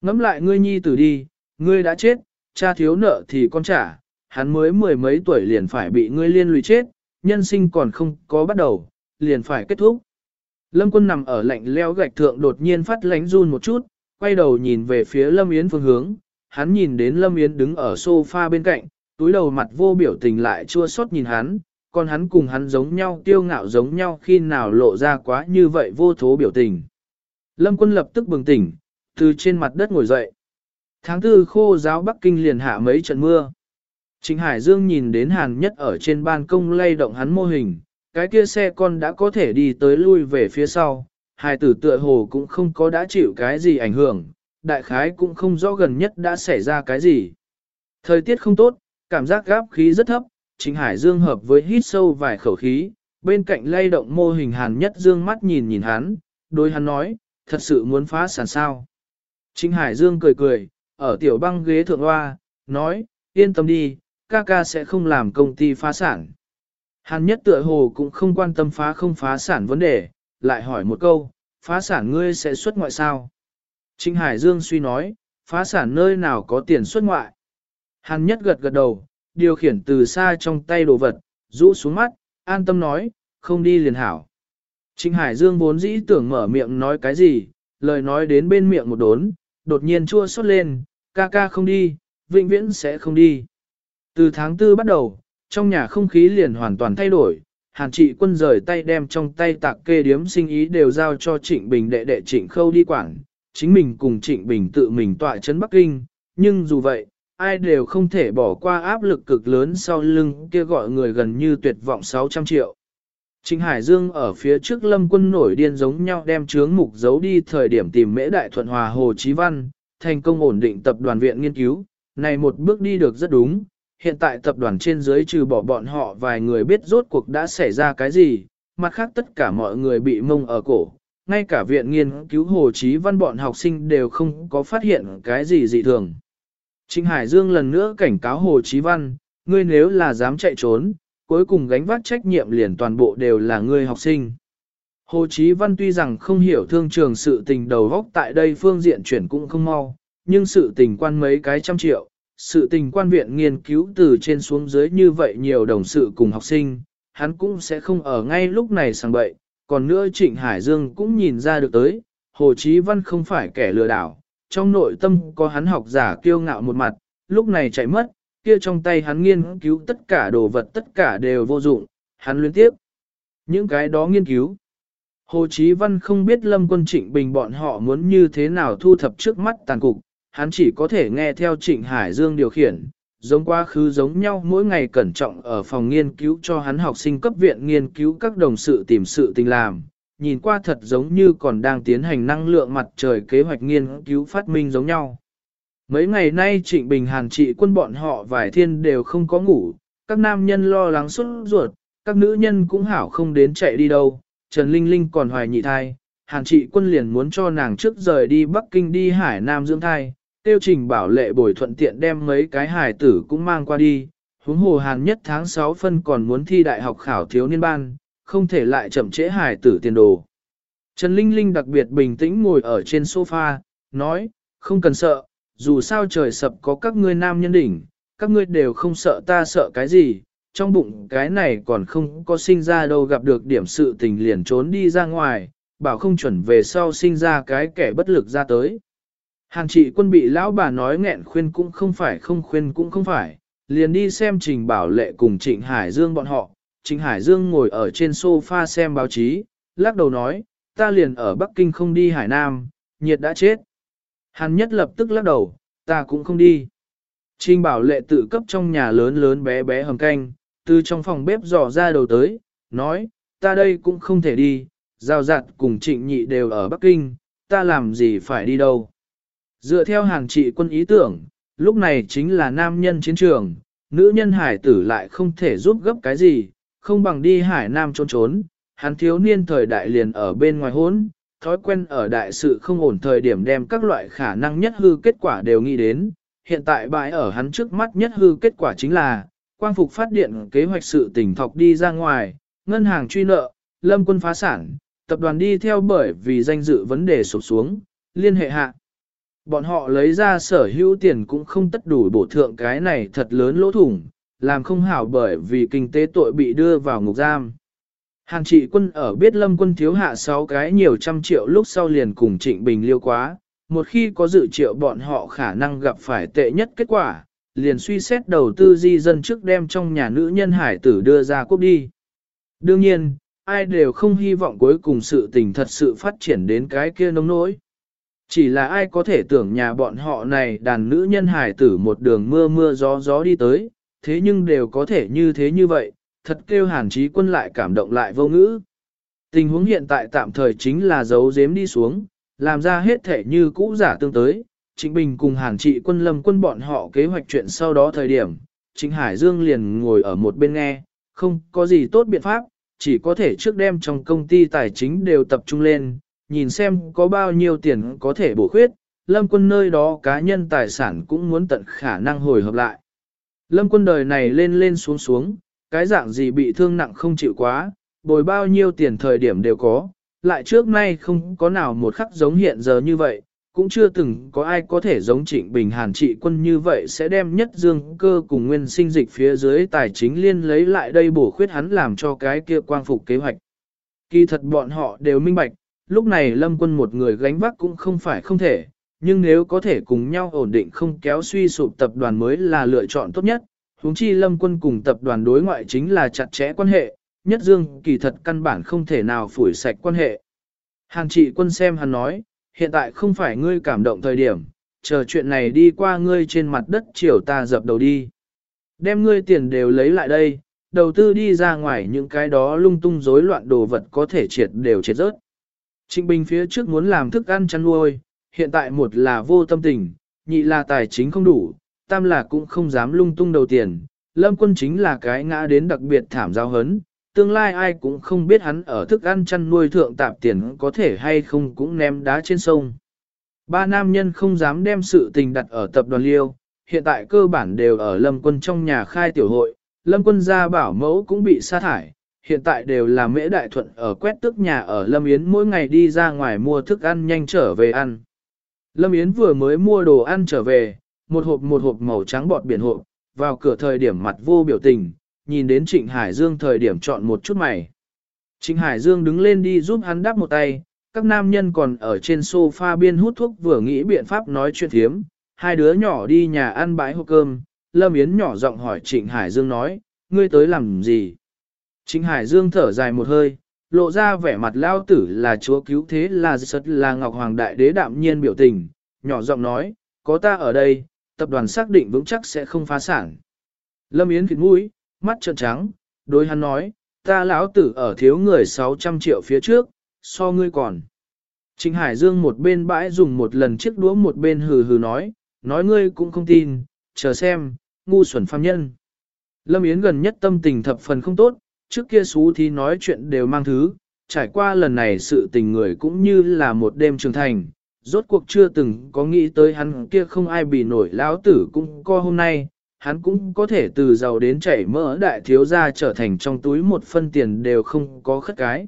Speaker 1: Ngắm lại ngươi nhi tử đi, ngươi đã chết, cha thiếu nợ thì con trả, hắn mới mười mấy tuổi liền phải bị ngươi liên lụy chết, nhân sinh còn không có bắt đầu, liền phải kết thúc. Lâm quân nằm ở lạnh leo gạch thượng đột nhiên phát lánh run một chút, quay đầu nhìn về phía Lâm Yến phương hướng, hắn nhìn đến Lâm Yến đứng ở sofa bên cạnh, túi đầu mặt vô biểu tình lại chua xót nhìn hắn, còn hắn cùng hắn giống nhau tiêu ngạo giống nhau khi nào lộ ra quá như vậy vô thố biểu tình. Lâm quân lập tức bừng tỉnh, từ trên mặt đất ngồi dậy. Tháng tư khô giáo Bắc Kinh liền hạ mấy trận mưa. Trịnh Hải Dương nhìn đến Hàn Nhất ở trên ban công lay động hắn mô hình, cái kia xe con đã có thể đi tới lui về phía sau, hai tử tựa hồ cũng không có đã chịu cái gì ảnh hưởng, đại khái cũng không rõ gần nhất đã xảy ra cái gì. Thời tiết không tốt, cảm giác gáp khí rất thấp, Trịnh Hải Dương hợp với hít sâu vài khẩu khí, bên cạnh lay động mô hình Hàn Nhất Dương mắt nhìn nhìn hắn, đối hắn nói, thật sự muốn phá sản sao. Trịnh Hải Dương cười cười, ở tiểu băng ghế thượng hoa, nói, yên tâm đi, ca ca sẽ không làm công ty phá sản. Hàn nhất tựa hồ cũng không quan tâm phá không phá sản vấn đề, lại hỏi một câu, phá sản ngươi sẽ xuất ngoại sao? Trịnh Hải Dương suy nói, phá sản nơi nào có tiền xuất ngoại? Hàn nhất gật gật đầu, điều khiển từ xa trong tay đồ vật, rũ xuống mắt, an tâm nói, không đi liền hảo. Trịnh Hải Dương vốn dĩ tưởng mở miệng nói cái gì, lời nói đến bên miệng một đốn, đột nhiên chua xót lên, ca ca không đi, vĩnh viễn sẽ không đi. Từ tháng tư bắt đầu, trong nhà không khí liền hoàn toàn thay đổi, hàn trị quân rời tay đem trong tay tạc kê điếm sinh ý đều giao cho trịnh bình đệ đệ trịnh khâu đi quản, chính mình cùng trịnh bình tự mình tọa chấn Bắc Kinh, nhưng dù vậy, ai đều không thể bỏ qua áp lực cực lớn sau lưng kia gọi người gần như tuyệt vọng 600 triệu. Trịnh Hải Dương ở phía trước lâm quân nổi điên giống nhau đem chướng mục giấu đi thời điểm tìm mễ đại thuận hòa Hồ Chí Văn, thành công ổn định tập đoàn viện nghiên cứu, này một bước đi được rất đúng. Hiện tại tập đoàn trên dưới trừ bỏ bọn họ vài người biết rốt cuộc đã xảy ra cái gì, mặt khác tất cả mọi người bị mông ở cổ. Ngay cả viện nghiên cứu Hồ Chí Văn bọn học sinh đều không có phát hiện cái gì dị thường. Trịnh Hải Dương lần nữa cảnh cáo Hồ Chí Văn, ngươi nếu là dám chạy trốn, cuối cùng gánh vác trách nhiệm liền toàn bộ đều là ngươi học sinh. Hồ Chí Văn tuy rằng không hiểu thương trường sự tình đầu góc tại đây phương diện chuyển cũng không mau, nhưng sự tình quan mấy cái trăm triệu, sự tình quan viện nghiên cứu từ trên xuống dưới như vậy nhiều đồng sự cùng học sinh, hắn cũng sẽ không ở ngay lúc này sang bậy. Còn nữa Trịnh Hải Dương cũng nhìn ra được tới, Hồ Chí Văn không phải kẻ lừa đảo, trong nội tâm có hắn học giả kiêu ngạo một mặt, lúc này chạy mất, kia trong tay hắn nghiên cứu tất cả đồ vật tất cả đều vô dụng, hắn liên tiếp. Những cái đó nghiên cứu. Hồ Chí Văn không biết Lâm Quân Trịnh Bình bọn họ muốn như thế nào thu thập trước mắt tàn cục, hắn chỉ có thể nghe theo Trịnh Hải Dương điều khiển, giống quá khứ giống nhau mỗi ngày cẩn trọng ở phòng nghiên cứu cho hắn học sinh cấp viện nghiên cứu các đồng sự tìm sự tình làm, nhìn qua thật giống như còn đang tiến hành năng lượng mặt trời kế hoạch nghiên cứu phát minh giống nhau. Mấy ngày nay Trịnh Bình Hàn trị quân bọn họ vài thiên đều không có ngủ, các nam nhân lo lắng xuất ruột, các nữ nhân cũng hảo không đến chạy đi đâu, Trần Linh Linh còn hoài nhị thai, Hàn trị quân liền muốn cho nàng trước rời đi Bắc Kinh đi Hải Nam dưỡng thai, tiêu trình bảo lệ bồi thuận tiện đem mấy cái hải tử cũng mang qua đi, huống hồ Hàn nhất tháng 6 phân còn muốn thi đại học khảo thiếu niên ban, không thể lại chậm trễ hải tử tiền đồ. Trần Linh Linh đặc biệt bình tĩnh ngồi ở trên sofa, nói, không cần sợ, dù sao trời sập có các ngươi nam nhân đỉnh, các ngươi đều không sợ ta sợ cái gì, trong bụng cái này còn không có sinh ra đâu gặp được điểm sự tình liền trốn đi ra ngoài, bảo không chuẩn về sau sinh ra cái kẻ bất lực ra tới. hàng trị quân bị lão bà nói nghẹn khuyên cũng không phải không khuyên cũng không phải, liền đi xem trình bảo lệ cùng trịnh Hải Dương bọn họ. Trịnh Hải Dương ngồi ở trên sofa xem báo chí, lắc đầu nói, ta liền ở Bắc Kinh không đi Hải Nam, nhiệt đã chết. Hàn nhất lập tức lắc đầu, ta cũng không đi. Trình bảo lệ tự cấp trong nhà lớn lớn bé bé hầm canh, từ trong phòng bếp dò ra đầu tới, nói, ta đây cũng không thể đi, giao giặt cùng trịnh nhị đều ở Bắc Kinh, ta làm gì phải đi đâu. Dựa theo hàng trị quân ý tưởng, lúc này chính là nam nhân chiến trường, nữ nhân hải tử lại không thể giúp gấp cái gì, không bằng đi hải nam trốn trốn, hắn thiếu niên thời đại liền ở bên ngoài hốn, thói quen ở đại sự không ổn thời điểm đem các loại khả năng nhất hư kết quả đều nghĩ đến, hiện tại bãi ở hắn trước mắt nhất hư kết quả chính là, quang phục phát điện kế hoạch sự tỉnh thọc đi ra ngoài, ngân hàng truy nợ, lâm quân phá sản, tập đoàn đi theo bởi vì danh dự vấn đề sụp xuống, liên hệ hạ. Bọn họ lấy ra sở hữu tiền cũng không tất đủ bổ thượng cái này thật lớn lỗ thủng, làm không hảo bởi vì kinh tế tội bị đưa vào ngục giam. Hàn trị quân ở biết lâm quân thiếu hạ 6 cái nhiều trăm triệu lúc sau liền cùng trịnh bình liêu quá, một khi có dự triệu bọn họ khả năng gặp phải tệ nhất kết quả, liền suy xét đầu tư di dân trước đem trong nhà nữ nhân hải tử đưa ra quốc đi. Đương nhiên, ai đều không hy vọng cuối cùng sự tình thật sự phát triển đến cái kia nông nỗi. Chỉ là ai có thể tưởng nhà bọn họ này đàn nữ nhân hải tử một đường mưa mưa gió gió đi tới, thế nhưng đều có thể như thế như vậy, thật kêu hàn trí quân lại cảm động lại vô ngữ. Tình huống hiện tại tạm thời chính là giấu giếm đi xuống, làm ra hết thể như cũ giả tương tới. Trịnh Bình cùng hàn trị quân lâm quân bọn họ kế hoạch chuyện sau đó thời điểm, Trịnh Hải Dương liền ngồi ở một bên nghe, không có gì tốt biện pháp, chỉ có thể trước đem trong công ty tài chính đều tập trung lên, nhìn xem có bao nhiêu tiền có thể bổ khuyết, lâm quân nơi đó cá nhân tài sản cũng muốn tận khả năng hồi hợp lại. Lâm quân đời này lên lên xuống xuống, cái dạng gì bị thương nặng không chịu quá, bồi bao nhiêu tiền thời điểm đều có, lại trước nay không có nào một khắc giống hiện giờ như vậy, cũng chưa từng có ai có thể giống trịnh bình hàn trị quân như vậy sẽ đem nhất dương cơ cùng nguyên sinh dịch phía dưới tài chính liên lấy lại đây bổ khuyết hắn làm cho cái kia quang phục kế hoạch. Kỳ thật bọn họ đều minh bạch, lúc này lâm quân một người gánh vác cũng không phải không thể, nhưng nếu có thể cùng nhau ổn định không kéo suy sụp tập đoàn mới là lựa chọn tốt nhất, huống chi lâm quân cùng tập đoàn đối ngoại chính là chặt chẽ quan hệ, nhất dương kỳ thật căn bản không thể nào phủi sạch quan hệ. Hàn trị quân xem hắn nói, hiện tại không phải ngươi cảm động thời điểm, chờ chuyện này đi qua ngươi trên mặt đất chiều ta dập đầu đi. Đem ngươi tiền đều lấy lại đây, đầu tư đi ra ngoài những cái đó lung tung rối loạn đồ vật có thể triệt đều triệt rớt. Trịnh Bình phía trước muốn làm thức ăn chăn nuôi, hiện tại một là vô tâm tình, nhị là tài chính không đủ, tam là cũng không dám lung tung đầu tiền. Lâm quân chính là cái ngã đến đặc biệt thảm giao hấn, tương lai ai cũng không biết hắn ở thức ăn chăn nuôi thượng tạp tiền có thể hay không cũng ném đá trên sông. Ba nam nhân không dám đem sự tình đặt ở tập đoàn liêu, hiện tại cơ bản đều ở lâm quân trong nhà khai tiểu hội, lâm quân gia bảo mẫu cũng bị sa thải, hiện tại đều là mễ đại thuận ở quét tước nhà ở lâm yến mỗi ngày đi ra ngoài mua thức ăn nhanh trở về ăn. Lâm Yến vừa mới mua đồ ăn trở về, một hộp một hộp màu trắng bọt biển hộp, vào cửa thời điểm mặt vô biểu tình, nhìn đến Trịnh Hải Dương thời điểm chọn một chút mày. Trịnh Hải Dương đứng lên đi giúp hắn đắp một tay, các nam nhân còn ở trên sofa biên hút thuốc vừa nghĩ biện pháp nói chuyện thiếm, hai đứa nhỏ đi nhà ăn bãi hộp cơm, Lâm Yến nhỏ giọng hỏi Trịnh Hải Dương nói, ngươi tới làm gì? Trịnh Hải Dương thở dài một hơi, lộ ra vẻ mặt lao tử là chúa cứu thế là sật là Ngọc Hoàng Đại Đế đạm nhiên biểu tình, nhỏ giọng nói, có ta ở đây, tập đoàn xác định vững chắc sẽ không phá sản. Lâm Yến khịt mũi, mắt trợn trắng, đối hắn nói, ta lão tử ở thiếu người 600 triệu phía trước, so ngươi còn. Trịnh Hải Dương một bên bãi dùng một lần chiếc đũa một bên hừ hừ nói, nói ngươi cũng không tin, chờ xem, ngu xuẩn phàm nhân. Lâm Yến gần nhất tâm tình thập phần không tốt, trước kia xú thì nói chuyện đều mang thứ, trải qua lần này sự tình người cũng như là một đêm trưởng thành, rốt cuộc chưa từng có nghĩ tới hắn kia không ai bị nổi lão tử cũng co hôm nay, hắn cũng có thể từ giàu đến chảy mỡ đại thiếu gia trở thành trong túi một phân tiền đều không có khất cái.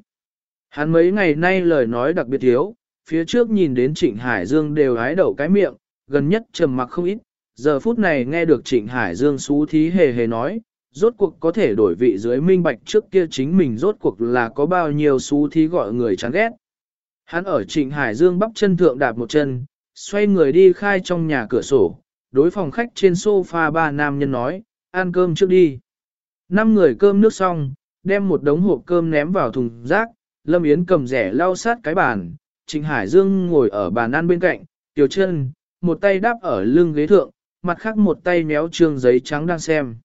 Speaker 1: Hắn mấy ngày nay lời nói đặc biệt thiếu, phía trước nhìn đến Trịnh Hải Dương đều hái đậu cái miệng, gần nhất trầm mặc không ít, giờ phút này nghe được Trịnh Hải Dương xú thí hề hề nói, rốt cuộc có thể đổi vị dưới minh bạch trước kia chính mình rốt cuộc là có bao nhiêu xú thí gọi người chán ghét. Hắn ở Trịnh Hải Dương bắp chân thượng đạp một chân, xoay người đi khai trong nhà cửa sổ, đối phòng khách trên sofa ba nam nhân nói, ăn cơm trước đi. Năm người cơm nước xong, đem một đống hộp cơm ném vào thùng rác, Lâm Yến cầm rẻ lau sát cái bàn, Trịnh Hải Dương ngồi ở bàn ăn bên cạnh, tiểu chân, một tay đáp ở lưng ghế thượng, mặt khác một tay méo trương giấy trắng đang xem.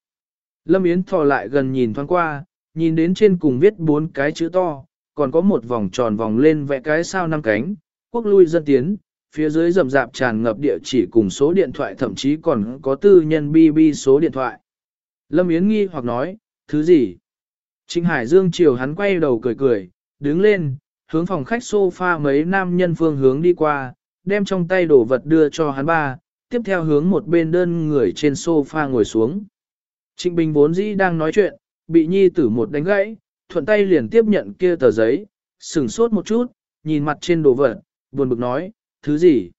Speaker 1: Lâm Yến thò lại gần nhìn thoáng qua, nhìn đến trên cùng viết bốn cái chữ to, còn có một vòng tròn vòng lên vẽ cái sao năm cánh, quốc lui dân tiến, phía dưới rầm rạp tràn ngập địa chỉ cùng số điện thoại thậm chí còn có tư nhân BB số điện thoại. Lâm Yến nghi hoặc nói, thứ gì? Trịnh Hải Dương chiều hắn quay đầu cười cười, đứng lên, hướng phòng khách sofa mấy nam nhân phương hướng đi qua, đem trong tay đồ vật đưa cho hắn ba, tiếp theo hướng một bên đơn người trên sofa ngồi xuống. Trịnh Bình vốn dĩ đang nói chuyện, bị nhi tử một đánh gãy, thuận tay liền tiếp nhận kia tờ giấy, sửng sốt một chút, nhìn mặt trên đồ vật, buồn bực nói, thứ gì?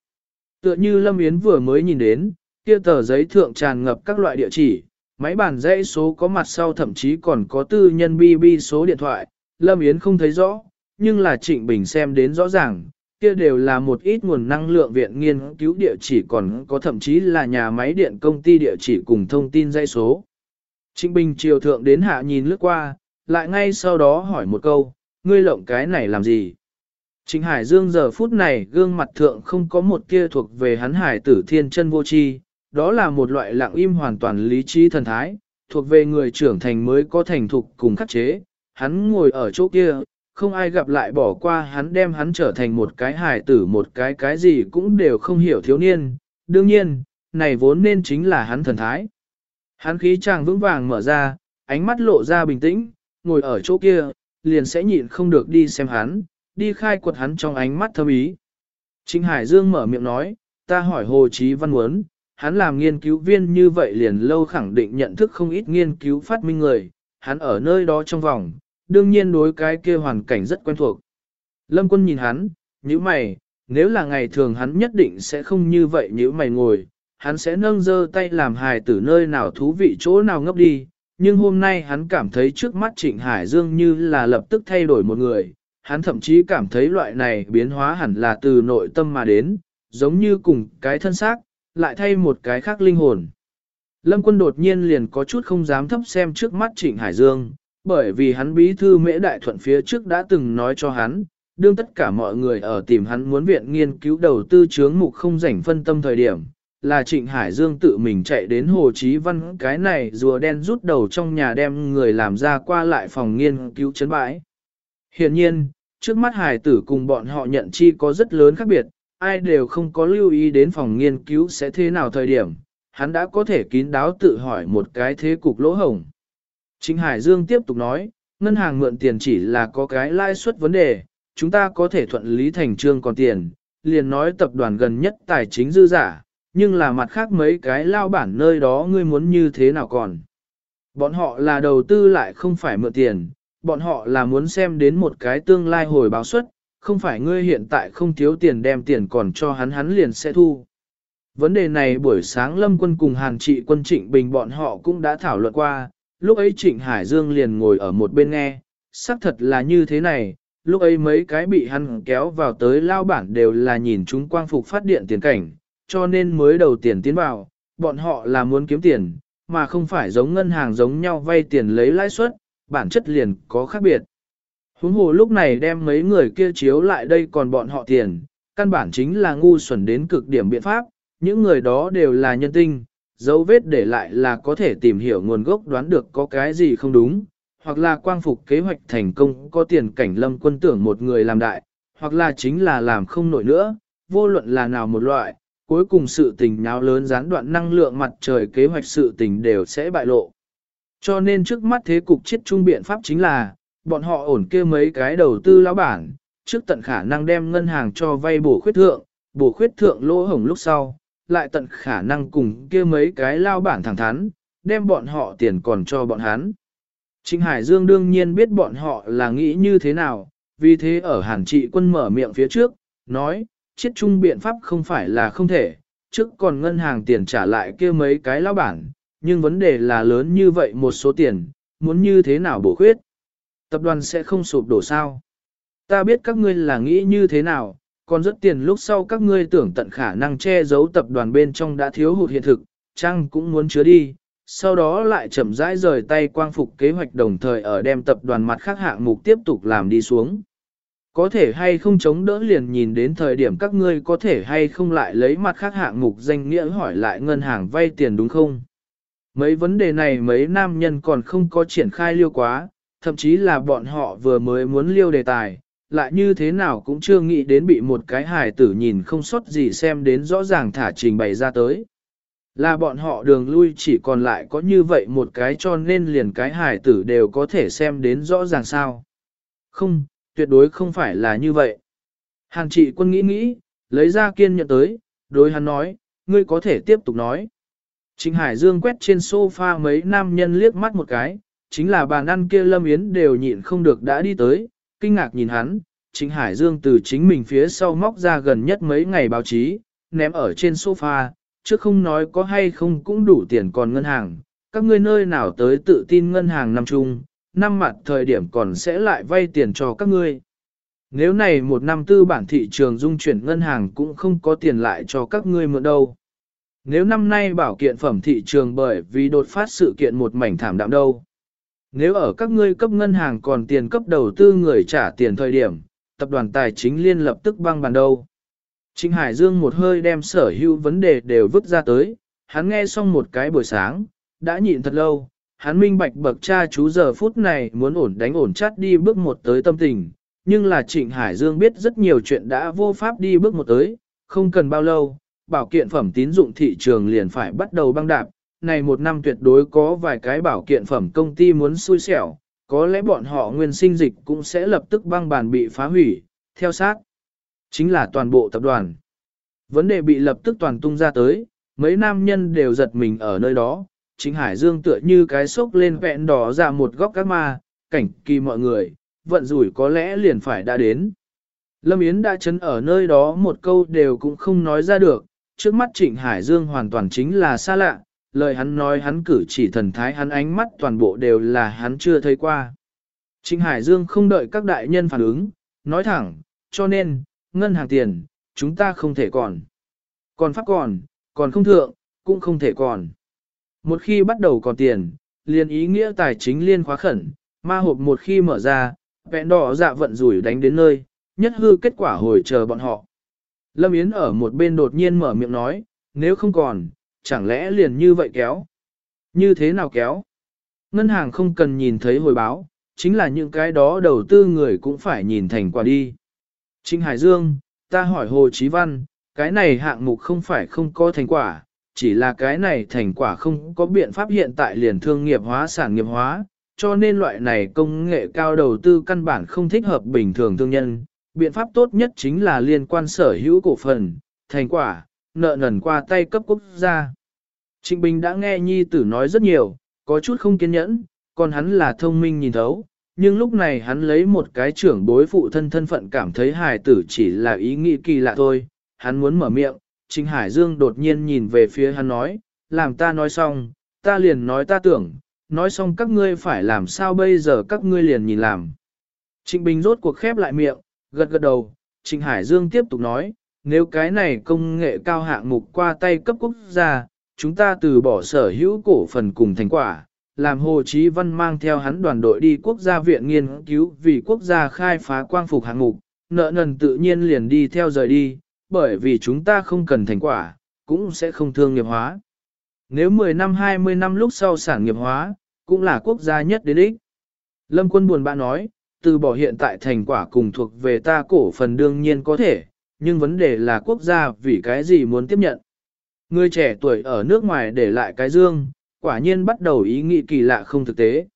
Speaker 1: Tựa như Lâm Yến vừa mới nhìn đến, kia tờ giấy thượng tràn ngập các loại địa chỉ, máy bản dãy số có mặt sau thậm chí còn có tư nhân BB số điện thoại, Lâm Yến không thấy rõ, nhưng là Trịnh Bình xem đến rõ ràng, kia đều là một ít nguồn năng lượng viện nghiên cứu địa chỉ còn có thậm chí là nhà máy điện công ty địa chỉ cùng thông tin dãy số. Trịnh Bình chiều thượng đến hạ nhìn lướt qua, lại ngay sau đó hỏi một câu, ngươi lộng cái này làm gì? Trịnh Hải Dương giờ phút này gương mặt thượng không có một kia thuộc về hắn hải tử thiên chân vô chi, đó là một loại lặng im hoàn toàn lý trí thần thái, thuộc về người trưởng thành mới có thành thục cùng khắc chế. Hắn ngồi ở chỗ kia, không ai gặp lại bỏ qua hắn đem hắn trở thành một cái hài tử một cái cái gì cũng đều không hiểu thiếu niên. Đương nhiên, này vốn nên chính là hắn thần thái. Hắn khí chàng vững vàng mở ra, ánh mắt lộ ra bình tĩnh, ngồi ở chỗ kia, liền sẽ nhịn không được đi xem hắn, đi khai quật hắn trong ánh mắt thâm ý. Trịnh Hải Dương mở miệng nói, ta hỏi Hồ Chí Văn muốn, hắn làm nghiên cứu viên như vậy liền lâu khẳng định nhận thức không ít nghiên cứu phát minh người, hắn ở nơi đó trong vòng, đương nhiên đối cái kia hoàn cảnh rất quen thuộc. Lâm quân nhìn hắn, như mày, nếu là ngày thường hắn nhất định sẽ không như vậy như mày ngồi, hắn sẽ nâng dơ tay làm hài tử nơi nào thú vị chỗ nào ngấp đi, nhưng hôm nay hắn cảm thấy trước mắt Trịnh Hải Dương như là lập tức thay đổi một người, hắn thậm chí cảm thấy loại này biến hóa hẳn là từ nội tâm mà đến, giống như cùng cái thân xác, lại thay một cái khác linh hồn. Lâm quân đột nhiên liền có chút không dám thấp xem trước mắt Trịnh Hải Dương, bởi vì hắn bí thư mễ đại thuận phía trước đã từng nói cho hắn, đương tất cả mọi người ở tìm hắn muốn viện nghiên cứu đầu tư chướng mục không rảnh phân tâm thời điểm, là Trịnh Hải Dương tự mình chạy đến Hồ Chí Văn cái này rùa đen rút đầu trong nhà đem người làm ra qua lại phòng nghiên cứu chấn bãi. Hiện nhiên, trước mắt hải tử cùng bọn họ nhận chi có rất lớn khác biệt, ai đều không có lưu ý đến phòng nghiên cứu sẽ thế nào thời điểm, hắn đã có thể kín đáo tự hỏi một cái thế cục lỗ hổng. Trịnh Hải Dương tiếp tục nói, ngân hàng mượn tiền chỉ là có cái lãi suất vấn đề, chúng ta có thể thuận lý thành trương còn tiền, liền nói tập đoàn gần nhất tài chính dư giả, nhưng là mặt khác mấy cái lao bản nơi đó ngươi muốn như thế nào còn. Bọn họ là đầu tư lại không phải mượn tiền, bọn họ là muốn xem đến một cái tương lai hồi báo suất, không phải ngươi hiện tại không thiếu tiền đem tiền còn cho hắn hắn liền sẽ thu. Vấn đề này buổi sáng Lâm quân cùng Hàn trị quân Trịnh Bình bọn họ cũng đã thảo luận qua, lúc ấy Trịnh Hải Dương liền ngồi ở một bên nghe, xác thật là như thế này, lúc ấy mấy cái bị hắn kéo vào tới lao bản đều là nhìn chúng quang phục phát điện tiền cảnh, cho nên mới đầu tiền tiến vào, bọn họ là muốn kiếm tiền, mà không phải giống ngân hàng giống nhau vay tiền lấy lãi suất, bản chất liền có khác biệt. Huống hồ lúc này đem mấy người kia chiếu lại đây còn bọn họ tiền, căn bản chính là ngu xuẩn đến cực điểm biện pháp, những người đó đều là nhân tinh, dấu vết để lại là có thể tìm hiểu nguồn gốc đoán được có cái gì không đúng, hoặc là quang phục kế hoạch thành công có tiền cảnh lâm quân tưởng một người làm đại, hoặc là chính là làm không nổi nữa, vô luận là nào một loại, cuối cùng sự tình nháo lớn gián đoạn năng lượng mặt trời kế hoạch sự tình đều sẽ bại lộ. Cho nên trước mắt thế cục chết trung biện pháp chính là, bọn họ ổn kia mấy cái đầu tư lão bản, trước tận khả năng đem ngân hàng cho vay bổ khuyết thượng, bổ khuyết thượng lỗ hổng lúc sau, lại tận khả năng cùng kia mấy cái lao bản thẳng thắn, đem bọn họ tiền còn cho bọn hắn. Trịnh Hải Dương đương nhiên biết bọn họ là nghĩ như thế nào, vì thế ở hàn trị quân mở miệng phía trước, nói, chiết chung biện pháp không phải là không thể, trước còn ngân hàng tiền trả lại kia mấy cái lao bản, nhưng vấn đề là lớn như vậy một số tiền, muốn như thế nào bổ khuyết. Tập đoàn sẽ không sụp đổ sao. Ta biết các ngươi là nghĩ như thế nào, còn rất tiền lúc sau các ngươi tưởng tận khả năng che giấu tập đoàn bên trong đã thiếu hụt hiện thực, chăng cũng muốn chứa đi, sau đó lại chậm rãi rời tay quang phục kế hoạch đồng thời ở đem tập đoàn mặt khác hạng mục tiếp tục làm đi xuống. Có thể hay không chống đỡ liền nhìn đến thời điểm các ngươi có thể hay không lại lấy mặt khác hạng mục danh nghĩa hỏi lại ngân hàng vay tiền đúng không? Mấy vấn đề này mấy nam nhân còn không có triển khai liêu quá, thậm chí là bọn họ vừa mới muốn liêu đề tài, lại như thế nào cũng chưa nghĩ đến bị một cái hài tử nhìn không sót gì xem đến rõ ràng thả trình bày ra tới. Là bọn họ đường lui chỉ còn lại có như vậy một cái cho nên liền cái hài tử đều có thể xem đến rõ ràng sao. Không, tuyệt đối không phải là như vậy. Hàn trị quân nghĩ nghĩ, lấy ra kiên nhận tới, đối hắn nói, ngươi có thể tiếp tục nói. Trịnh Hải Dương quét trên sofa mấy nam nhân liếc mắt một cái, chính là bàn ăn kia Lâm Yến đều nhịn không được đã đi tới, kinh ngạc nhìn hắn, Trịnh Hải Dương từ chính mình phía sau móc ra gần nhất mấy ngày báo chí, ném ở trên sofa, chứ không nói có hay không cũng đủ tiền còn ngân hàng, các ngươi nơi nào tới tự tin ngân hàng năm chung, năm mặt thời điểm còn sẽ lại vay tiền cho các ngươi. Nếu này một năm tư bản thị trường dung chuyển ngân hàng cũng không có tiền lại cho các ngươi mượn đâu. Nếu năm nay bảo kiện phẩm thị trường bởi vì đột phát sự kiện một mảnh thảm đạm đâu. Nếu ở các ngươi cấp ngân hàng còn tiền cấp đầu tư người trả tiền thời điểm, tập đoàn tài chính liên lập tức băng bàn đâu. Trịnh Hải Dương một hơi đem sở hữu vấn đề đều vứt ra tới, hắn nghe xong một cái buổi sáng, đã nhịn thật lâu, hắn minh bạch bậc cha chú giờ phút này muốn ổn đánh ổn chắt đi bước một tới tâm tình, nhưng là Trịnh Hải Dương biết rất nhiều chuyện đã vô pháp đi bước một tới, không cần bao lâu, bảo kiện phẩm tín dụng thị trường liền phải bắt đầu băng đạp, này một năm tuyệt đối có vài cái bảo kiện phẩm công ty muốn xui xẻo, có lẽ bọn họ nguyên sinh dịch cũng sẽ lập tức băng bàn bị phá hủy, theo sát. Chính là toàn bộ tập đoàn. Vấn đề bị lập tức toàn tung ra tới, mấy nam nhân đều giật mình ở nơi đó, Trịnh Hải Dương tựa như cái sốc lên vẹn đỏ ra một góc các ma, cảnh kỳ mọi người, vận rủi có lẽ liền phải đã đến. Lâm Yến đã chấn ở nơi đó một câu đều cũng không nói ra được, trước mắt Trịnh Hải Dương hoàn toàn chính là xa lạ, lời hắn nói hắn cử chỉ thần thái hắn ánh mắt toàn bộ đều là hắn chưa thấy qua. Trịnh Hải Dương không đợi các đại nhân phản ứng, nói thẳng, cho nên, ngân hàng tiền, chúng ta không thể còn. Còn pháp còn, còn không thượng, cũng không thể còn. Một khi bắt đầu còn tiền, liền ý nghĩa tài chính liên khóa khẩn, ma hộp một khi mở ra, vẹn đỏ dạ vận rủi đánh đến nơi, nhất hư kết quả hồi chờ bọn họ. Lâm Yến ở một bên đột nhiên mở miệng nói, nếu không còn, chẳng lẽ liền như vậy kéo? Như thế nào kéo? Ngân hàng không cần nhìn thấy hồi báo, chính là những cái đó đầu tư người cũng phải nhìn thành quả đi. Trinh Hải Dương, ta hỏi Hồ Chí Văn, cái này hạng mục không phải không có thành quả, chỉ là cái này thành quả không có biện pháp hiện tại liền thương nghiệp hóa sản nghiệp hóa, cho nên loại này công nghệ cao đầu tư căn bản không thích hợp bình thường thương nhân. Biện pháp tốt nhất chính là liên quan sở hữu cổ phần, thành quả, nợ nần qua tay cấp quốc gia. Trịnh Bình đã nghe Nhi tử nói rất nhiều, có chút không kiên nhẫn, còn hắn là thông minh nhìn thấu, nhưng lúc này hắn lấy một cái trưởng bối phụ thân thân phận cảm thấy hài tử chỉ là ý nghĩ kỳ lạ thôi, hắn muốn mở miệng, Trình Hải Dương đột nhiên nhìn về phía hắn nói, làm ta nói xong, ta liền nói ta tưởng, nói xong các ngươi phải làm sao bây giờ các ngươi liền nhìn làm. Trịnh Bình rốt cuộc khép lại miệng, gật gật đầu, Trịnh Hải Dương tiếp tục nói, nếu cái này công nghệ cao hạng mục qua tay cấp quốc gia, chúng ta từ bỏ sở hữu cổ phần cùng thành quả, làm Hồ Chí Văn mang theo hắn đoàn đội đi quốc gia viện nghiên cứu vì quốc gia khai phá quang phục hạng mục, nợ nần tự nhiên liền đi theo rời đi, bởi vì chúng ta không cần thành quả, cũng sẽ không thương nghiệp hóa. Nếu 10 năm 20 năm lúc sau sản nghiệp hóa, cũng là quốc gia nhất đến ích. Lâm quân buồn bã nói, từ bỏ hiện tại thành quả cùng thuộc về ta cổ phần đương nhiên có thể, nhưng vấn đề là quốc gia vì cái gì muốn tiếp nhận. Người trẻ tuổi ở nước ngoài để lại cái dương, quả nhiên bắt đầu ý nghĩ kỳ lạ không thực tế.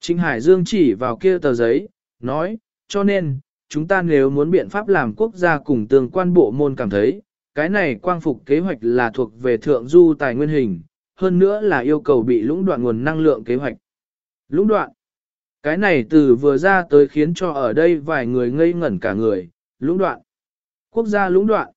Speaker 1: Trịnh Hải Dương chỉ vào kia tờ giấy, nói, cho nên, chúng ta nếu muốn biện pháp làm quốc gia cùng tương quan bộ môn cảm thấy, cái này quang phục kế hoạch là thuộc về thượng du tài nguyên hình, hơn nữa là yêu cầu bị lũng đoạn nguồn năng lượng kế hoạch. Lũng đoạn. Cái này từ vừa ra tới khiến cho ở đây vài người ngây ngẩn cả người, lũng đoạn. Quốc gia lũng đoạn.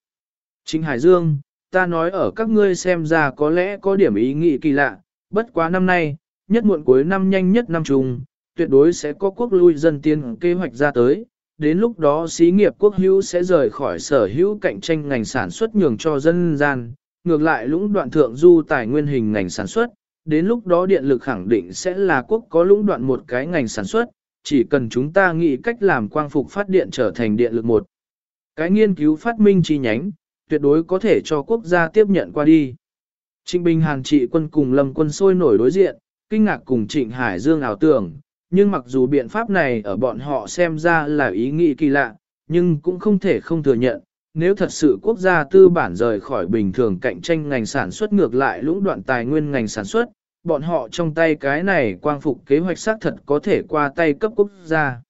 Speaker 1: chính Hải Dương, ta nói ở các ngươi xem ra có lẽ có điểm ý nghĩ kỳ lạ, bất quá năm nay, nhất muộn cuối năm nhanh nhất năm trùng, tuyệt đối sẽ có quốc lui dân tiên kế hoạch ra tới, đến lúc đó xí nghiệp quốc hữu sẽ rời khỏi sở hữu cạnh tranh ngành sản xuất nhường cho dân gian, ngược lại lũng đoạn thượng du tài nguyên hình ngành sản xuất, đến lúc đó điện lực khẳng định sẽ là quốc có lũng đoạn một cái ngành sản xuất, chỉ cần chúng ta nghĩ cách làm quang phục phát điện trở thành điện lực một. Cái nghiên cứu phát minh chi nhánh, tuyệt đối có thể cho quốc gia tiếp nhận qua đi. Trịnh Bình Hàn trị quân cùng lâm quân sôi nổi đối diện, kinh ngạc cùng Trịnh Hải Dương ảo tưởng, nhưng mặc dù biện pháp này ở bọn họ xem ra là ý nghĩ kỳ lạ, nhưng cũng không thể không thừa nhận, nếu thật sự quốc gia tư bản rời khỏi bình thường cạnh tranh ngành sản xuất ngược lại lũng đoạn tài nguyên ngành sản xuất, bọn họ trong tay cái này quang phục kế hoạch xác thật có thể qua tay cấp quốc gia.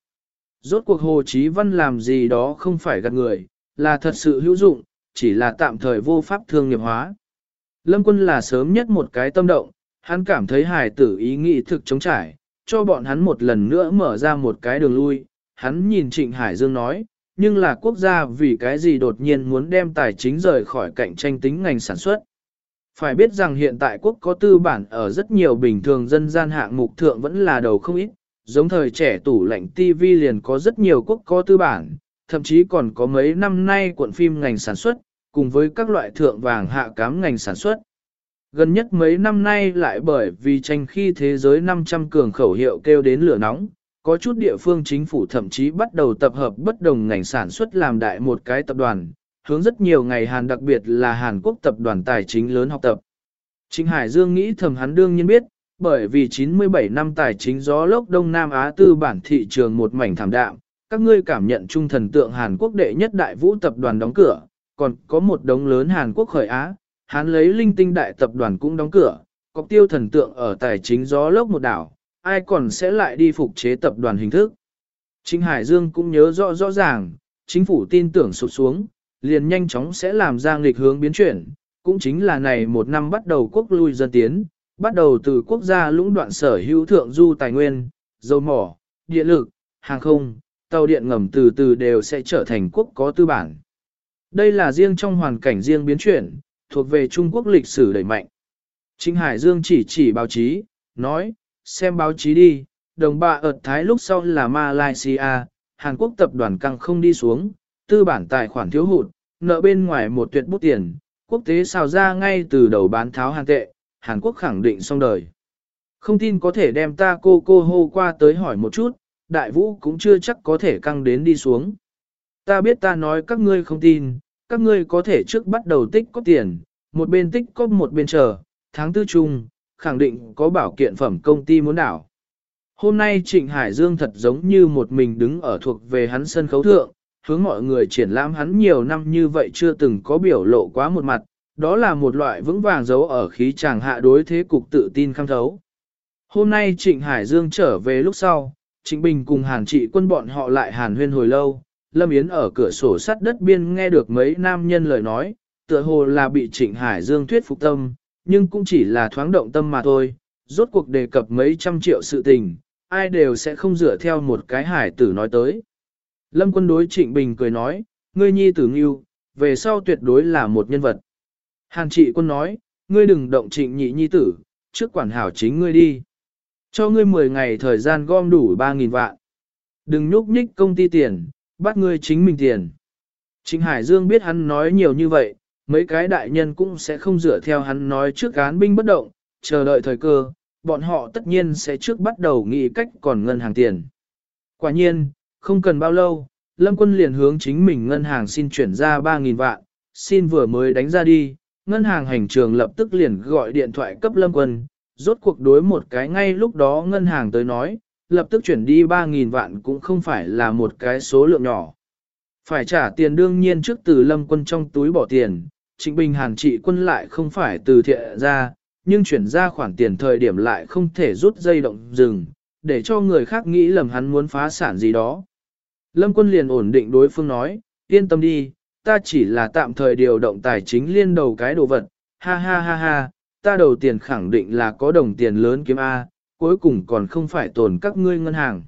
Speaker 1: Rốt cuộc Hồ Chí Văn làm gì đó không phải gạt người, là thật sự hữu dụng, chỉ là tạm thời vô pháp thương nghiệp hóa. Lâm quân là sớm nhất một cái tâm động, hắn cảm thấy hài tử ý nghĩ thực chống trải, cho bọn hắn một lần nữa mở ra một cái đường lui. Hắn nhìn Trịnh Hải Dương nói, nhưng là quốc gia vì cái gì đột nhiên muốn đem tài chính rời khỏi cạnh tranh tính ngành sản xuất. Phải biết rằng hiện tại quốc có tư bản ở rất nhiều bình thường dân gian hạng mục thượng vẫn là đầu không ít, giống thời trẻ tủ lạnh TV liền có rất nhiều quốc có tư bản, thậm chí còn có mấy năm nay cuộn phim ngành sản xuất, cùng với các loại thượng vàng hạ cám ngành sản xuất. Gần nhất mấy năm nay lại bởi vì tranh khi thế giới 500 cường khẩu hiệu kêu đến lửa nóng, có chút địa phương chính phủ thậm chí bắt đầu tập hợp bất đồng ngành sản xuất làm đại một cái tập đoàn, hướng rất nhiều ngày Hàn đặc biệt là Hàn Quốc tập đoàn tài chính lớn học tập. Chính Hải Dương nghĩ thầm hắn đương nhiên biết, bởi vì 97 năm tài chính gió lốc Đông Nam Á tư bản thị trường một mảnh thảm đạm, các ngươi cảm nhận trung thần tượng Hàn Quốc đệ nhất đại vũ tập đoàn đóng cửa, còn có một đống lớn Hàn Quốc khởi Á, hắn lấy linh tinh đại tập đoàn cũng đóng cửa, cọc tiêu thần tượng ở tài chính gió lốc một đảo, ai còn sẽ lại đi phục chế tập đoàn hình thức. Trịnh Hải Dương cũng nhớ rõ rõ ràng, chính phủ tin tưởng sụt xuống, liền nhanh chóng sẽ làm ra nghịch hướng biến chuyển, cũng chính là này một năm bắt đầu quốc lui dân tiến, bắt đầu từ quốc gia lũng đoạn sở hữu thượng du tài nguyên, dầu mỏ, điện lực, hàng không, tàu điện ngầm từ từ đều sẽ trở thành quốc có tư bản. Đây là riêng trong hoàn cảnh riêng biến chuyển, thuộc về Trung Quốc lịch sử đẩy mạnh. Trinh Hải Dương chỉ chỉ báo chí, nói, xem báo chí đi, đồng bạ ở Thái lúc sau là Malaysia, Hàn Quốc tập đoàn căng không đi xuống, tư bản tài khoản thiếu hụt, nợ bên ngoài một tuyệt bút tiền, quốc tế xào ra ngay từ đầu bán tháo hàng tệ, Hàn Quốc khẳng định xong đời. Không tin có thể đem ta cô cô hô qua tới hỏi một chút, đại vũ cũng chưa chắc có thể căng đến đi xuống. Ta biết ta nói các ngươi không tin, các ngươi có thể trước bắt đầu tích có tiền, một bên tích có một bên chờ, tháng tư chung, khẳng định có bảo kiện phẩm công ty muốn đảo. Hôm nay Trịnh Hải Dương thật giống như một mình đứng ở thuộc về hắn sân khấu thượng, hướng mọi người triển lãm hắn nhiều năm như vậy chưa từng có biểu lộ quá một mặt, đó là một loại vững vàng giấu ở khí chàng hạ đối thế cục tự tin khăng thấu. Hôm nay Trịnh Hải Dương trở về lúc sau, Trịnh Bình cùng Hàn trị quân bọn họ lại hàn huyên hồi lâu, Lâm Yến ở cửa sổ sắt đất biên nghe được mấy nam nhân lời nói, tựa hồ là bị Trịnh Hải Dương thuyết phục tâm, nhưng cũng chỉ là thoáng động tâm mà thôi, rốt cuộc đề cập mấy trăm triệu sự tình, ai đều sẽ không dựa theo một cái hải tử nói tới. Lâm quân đối Trịnh Bình cười nói, ngươi nhi tử nghiêu, về sau tuyệt đối là một nhân vật. Hàn trị quân nói, ngươi đừng động trịnh nhị nhi tử, trước quản hảo chính ngươi đi. Cho ngươi 10 ngày thời gian gom đủ 3.000 vạn. Đừng nhúc nhích công ty tiền, bắt ngươi chính mình tiền. Trịnh Hải Dương biết hắn nói nhiều như vậy, mấy cái đại nhân cũng sẽ không dựa theo hắn nói trước cán binh bất động, chờ đợi thời cơ, bọn họ tất nhiên sẽ trước bắt đầu nghĩ cách còn ngân hàng tiền. Quả nhiên, không cần bao lâu, Lâm Quân liền hướng chính mình ngân hàng xin chuyển ra 3.000 vạn, xin vừa mới đánh ra đi, ngân hàng hành trường lập tức liền gọi điện thoại cấp Lâm Quân, rốt cuộc đối một cái ngay lúc đó ngân hàng tới nói, lập tức chuyển đi 3.000 vạn cũng không phải là một cái số lượng nhỏ. Phải trả tiền đương nhiên trước từ Lâm Quân trong túi bỏ tiền, Trịnh Bình Hàn trị quân lại không phải từ thiện ra, nhưng chuyển ra khoản tiền thời điểm lại không thể rút dây động dừng, để cho người khác nghĩ lầm hắn muốn phá sản gì đó. Lâm quân liền ổn định đối phương nói, yên tâm đi, ta chỉ là tạm thời điều động tài chính liên đầu cái đồ vật, ha ha ha ha, ta đầu tiền khẳng định là có đồng tiền lớn kiếm A, cuối cùng còn không phải tồn các ngươi ngân hàng.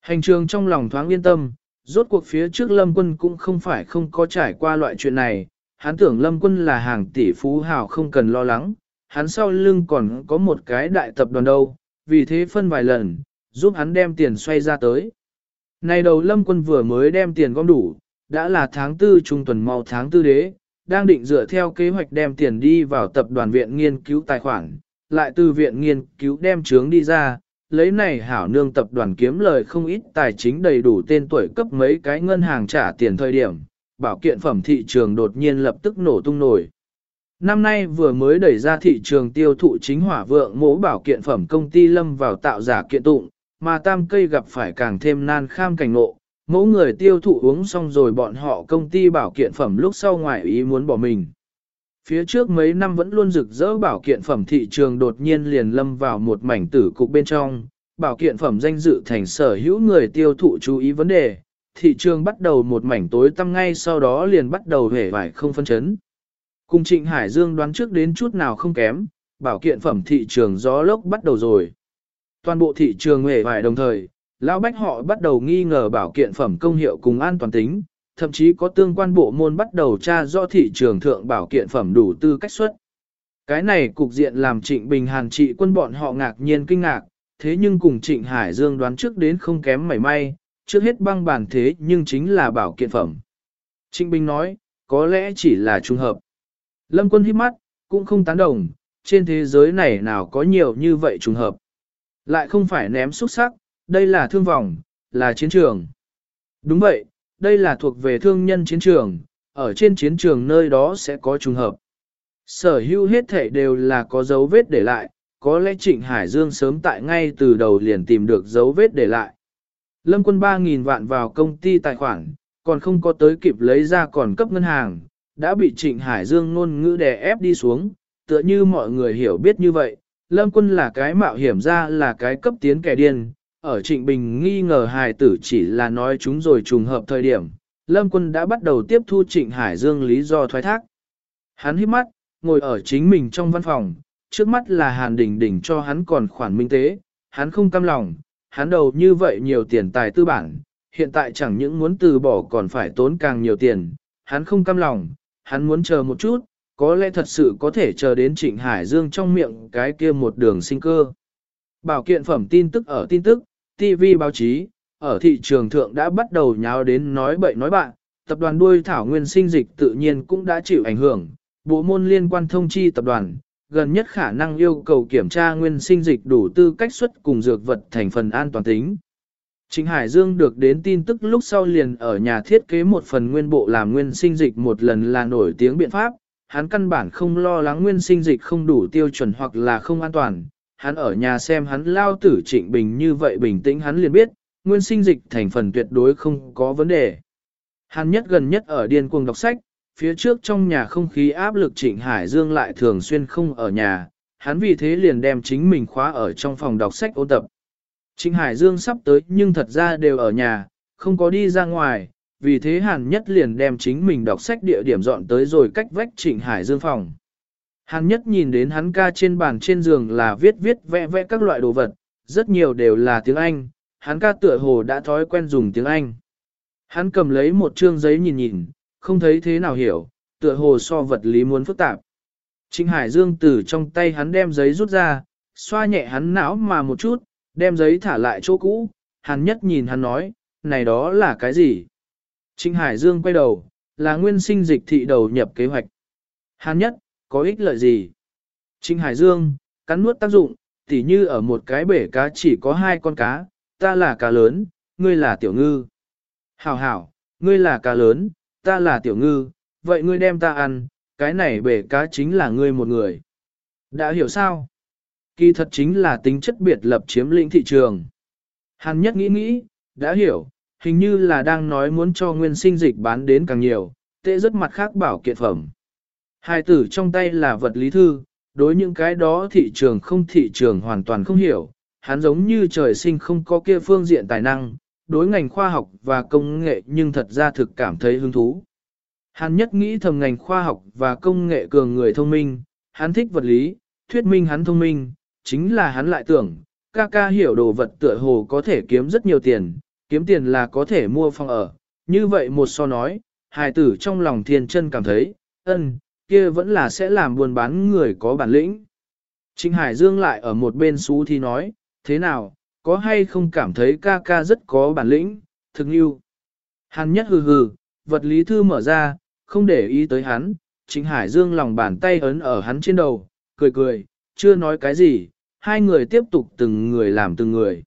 Speaker 1: Hành trường trong lòng thoáng yên tâm, rốt cuộc phía trước Lâm quân cũng không phải không có trải qua loại chuyện này, hắn tưởng Lâm quân là hàng tỷ phú hào không cần lo lắng, hắn sau lưng còn có một cái đại tập đoàn đâu, vì thế phân vài lần, giúp hắn đem tiền xoay ra tới. Này đầu lâm quân vừa mới đem tiền gom đủ, đã là tháng tư trung tuần mau tháng tư đế, đang định dựa theo kế hoạch đem tiền đi vào tập đoàn viện nghiên cứu tài khoản, lại từ viện nghiên cứu đem trướng đi ra, lấy này hảo nương tập đoàn kiếm lời không ít tài chính đầy đủ tên tuổi cấp mấy cái ngân hàng trả tiền thời điểm, bảo kiện phẩm thị trường đột nhiên lập tức nổ tung nổi. Năm nay vừa mới đẩy ra thị trường tiêu thụ chính hỏa vượng mố bảo kiện phẩm công ty lâm vào tạo giả kiện tụng, mà tam cây gặp phải càng thêm nan kham cảnh ngộ. Mỗi người tiêu thụ uống xong rồi bọn họ công ty bảo kiện phẩm lúc sau ngoại ý muốn bỏ mình. Phía trước mấy năm vẫn luôn rực rỡ bảo kiện phẩm thị trường đột nhiên liền lâm vào một mảnh tử cục bên trong, bảo kiện phẩm danh dự thành sở hữu người tiêu thụ chú ý vấn đề, thị trường bắt đầu một mảnh tối tăm ngay sau đó liền bắt đầu hể vải không phân chấn. Cùng Trịnh Hải Dương đoán trước đến chút nào không kém, bảo kiện phẩm thị trường gió lốc bắt đầu rồi. Toàn bộ thị trường hể vải đồng thời, lão bách họ bắt đầu nghi ngờ bảo kiện phẩm công hiệu cùng an toàn tính, thậm chí có tương quan bộ môn bắt đầu tra do thị trường thượng bảo kiện phẩm đủ tư cách xuất. Cái này cục diện làm Trịnh Bình Hàn trị quân bọn họ ngạc nhiên kinh ngạc, thế nhưng cùng Trịnh Hải Dương đoán trước đến không kém mảy may, trước hết băng bản thế nhưng chính là bảo kiện phẩm. Trịnh Bình nói, có lẽ chỉ là trùng hợp. Lâm quân hít mắt, cũng không tán đồng, trên thế giới này nào có nhiều như vậy trùng hợp. Lại không phải ném xúc sắc, đây là thương vong là chiến trường. Đúng vậy, đây là thuộc về thương nhân chiến trường, ở trên chiến trường nơi đó sẽ có trùng hợp. Sở hữu hết thể đều là có dấu vết để lại, có lẽ Trịnh Hải Dương sớm tại ngay từ đầu liền tìm được dấu vết để lại. Lâm quân 3.000 vạn vào công ty tài khoản, còn không có tới kịp lấy ra còn cấp ngân hàng, đã bị Trịnh Hải Dương ngôn ngữ đè ép đi xuống, tựa như mọi người hiểu biết như vậy, Lâm quân là cái mạo hiểm ra là cái cấp tiến kẻ điên, ở Trịnh Bình nghi ngờ hài tử chỉ là nói chúng rồi trùng hợp thời điểm, Lâm quân đã bắt đầu tiếp thu Trịnh Hải Dương lý do thoái thác. Hắn hít mắt, ngồi ở chính mình trong văn phòng, trước mắt là Hàn Đình Đình cho hắn còn khoản minh tế, hắn không cam lòng, hắn đầu như vậy nhiều tiền tài tư bản, hiện tại chẳng những muốn từ bỏ còn phải tốn càng nhiều tiền, hắn không cam lòng, hắn muốn chờ một chút, có lẽ thật sự có thể chờ đến Trịnh Hải Dương trong miệng cái kia một đường sinh cơ. Bảo kiện phẩm tin tức ở tin tức, TV báo chí, ở thị trường thượng đã bắt đầu nháo đến nói bậy nói bạn, tập đoàn đuôi thảo nguyên sinh dịch tự nhiên cũng đã chịu ảnh hưởng, bộ môn liên quan thông chi tập đoàn, gần nhất khả năng yêu cầu kiểm tra nguyên sinh dịch đủ tư cách xuất cùng dược vật thành phần an toàn tính. Trịnh Hải Dương được đến tin tức lúc sau liền ở nhà thiết kế một phần nguyên bộ làm nguyên sinh dịch một lần là nổi tiếng biện pháp, hắn căn bản không lo lắng nguyên sinh dịch không đủ tiêu chuẩn hoặc là không an toàn. Hắn ở nhà xem hắn lao tử trịnh bình như vậy bình tĩnh hắn liền biết, nguyên sinh dịch thành phần tuyệt đối không có vấn đề. Hắn nhất gần nhất ở điên cuồng đọc sách, phía trước trong nhà không khí áp lực Trịnh Hải Dương lại thường xuyên không ở nhà, hắn vì thế liền đem chính mình khóa ở trong phòng đọc sách ôn tập. Trịnh Hải Dương sắp tới nhưng thật ra đều ở nhà, không có đi ra ngoài, vì thế Hàn Nhất liền đem chính mình đọc sách địa điểm dọn tới rồi cách vách Trịnh Hải Dương phòng. Hàn Nhất nhìn đến hắn ca trên bàn trên giường là viết viết vẽ vẽ các loại đồ vật, rất nhiều đều là tiếng Anh, hắn ca tựa hồ đã thói quen dùng tiếng Anh. Hắn cầm lấy một trương giấy nhìn nhìn, không thấy thế nào hiểu, tựa hồ so vật lý muốn phức tạp. Trịnh Hải Dương từ trong tay hắn đem giấy rút ra, xoa nhẹ hắn não mà một chút, đem giấy thả lại chỗ cũ, hắn nhất nhìn hắn nói, này đó là cái gì? Trịnh Hải Dương quay đầu, là nguyên sinh dịch thị đầu nhập kế hoạch. Hắn nhất, có ích lợi gì? Trịnh Hải Dương, cắn nuốt tác dụng, tỉ như ở một cái bể cá chỉ có hai con cá, ta là cá lớn, ngươi là tiểu ngư. Hảo hảo, ngươi là cá lớn, ta là tiểu ngư, vậy ngươi đem ta ăn, cái này bể cá chính là ngươi một người. Đã hiểu sao? Kỳ thật chính là tính chất biệt lập chiếm lĩnh thị trường. Hàn nhất nghĩ nghĩ, đã hiểu, hình như là đang nói muốn cho nguyên sinh dịch bán đến càng nhiều, tệ rất mặt khác bảo kiện phẩm. Hai tử trong tay là vật lý thư, đối những cái đó thị trường không thị trường hoàn toàn không hiểu, hắn giống như trời sinh không có kia phương diện tài năng, đối ngành khoa học và công nghệ nhưng thật ra thực cảm thấy hứng thú. Hắn nhất nghĩ thầm ngành khoa học và công nghệ cường người thông minh, hắn thích vật lý, thuyết minh hắn thông minh, chính là hắn lại tưởng, ca ca hiểu đồ vật tựa hồ có thể kiếm rất nhiều tiền, kiếm tiền là có thể mua phòng ở. Như vậy một so nói, hài tử trong lòng thiên chân cảm thấy, ân, kia vẫn là sẽ làm buôn bán người có bản lĩnh. Trịnh Hải Dương lại ở một bên xú thì nói, thế nào, có hay không cảm thấy ca ca rất có bản lĩnh, thực yêu. Hắn nhất hừ hừ, vật lý thư mở ra, không để ý tới hắn, Trịnh Hải Dương lòng bàn tay ấn ở hắn trên đầu, cười cười, chưa nói cái gì, hai người tiếp tục từng người làm từng người.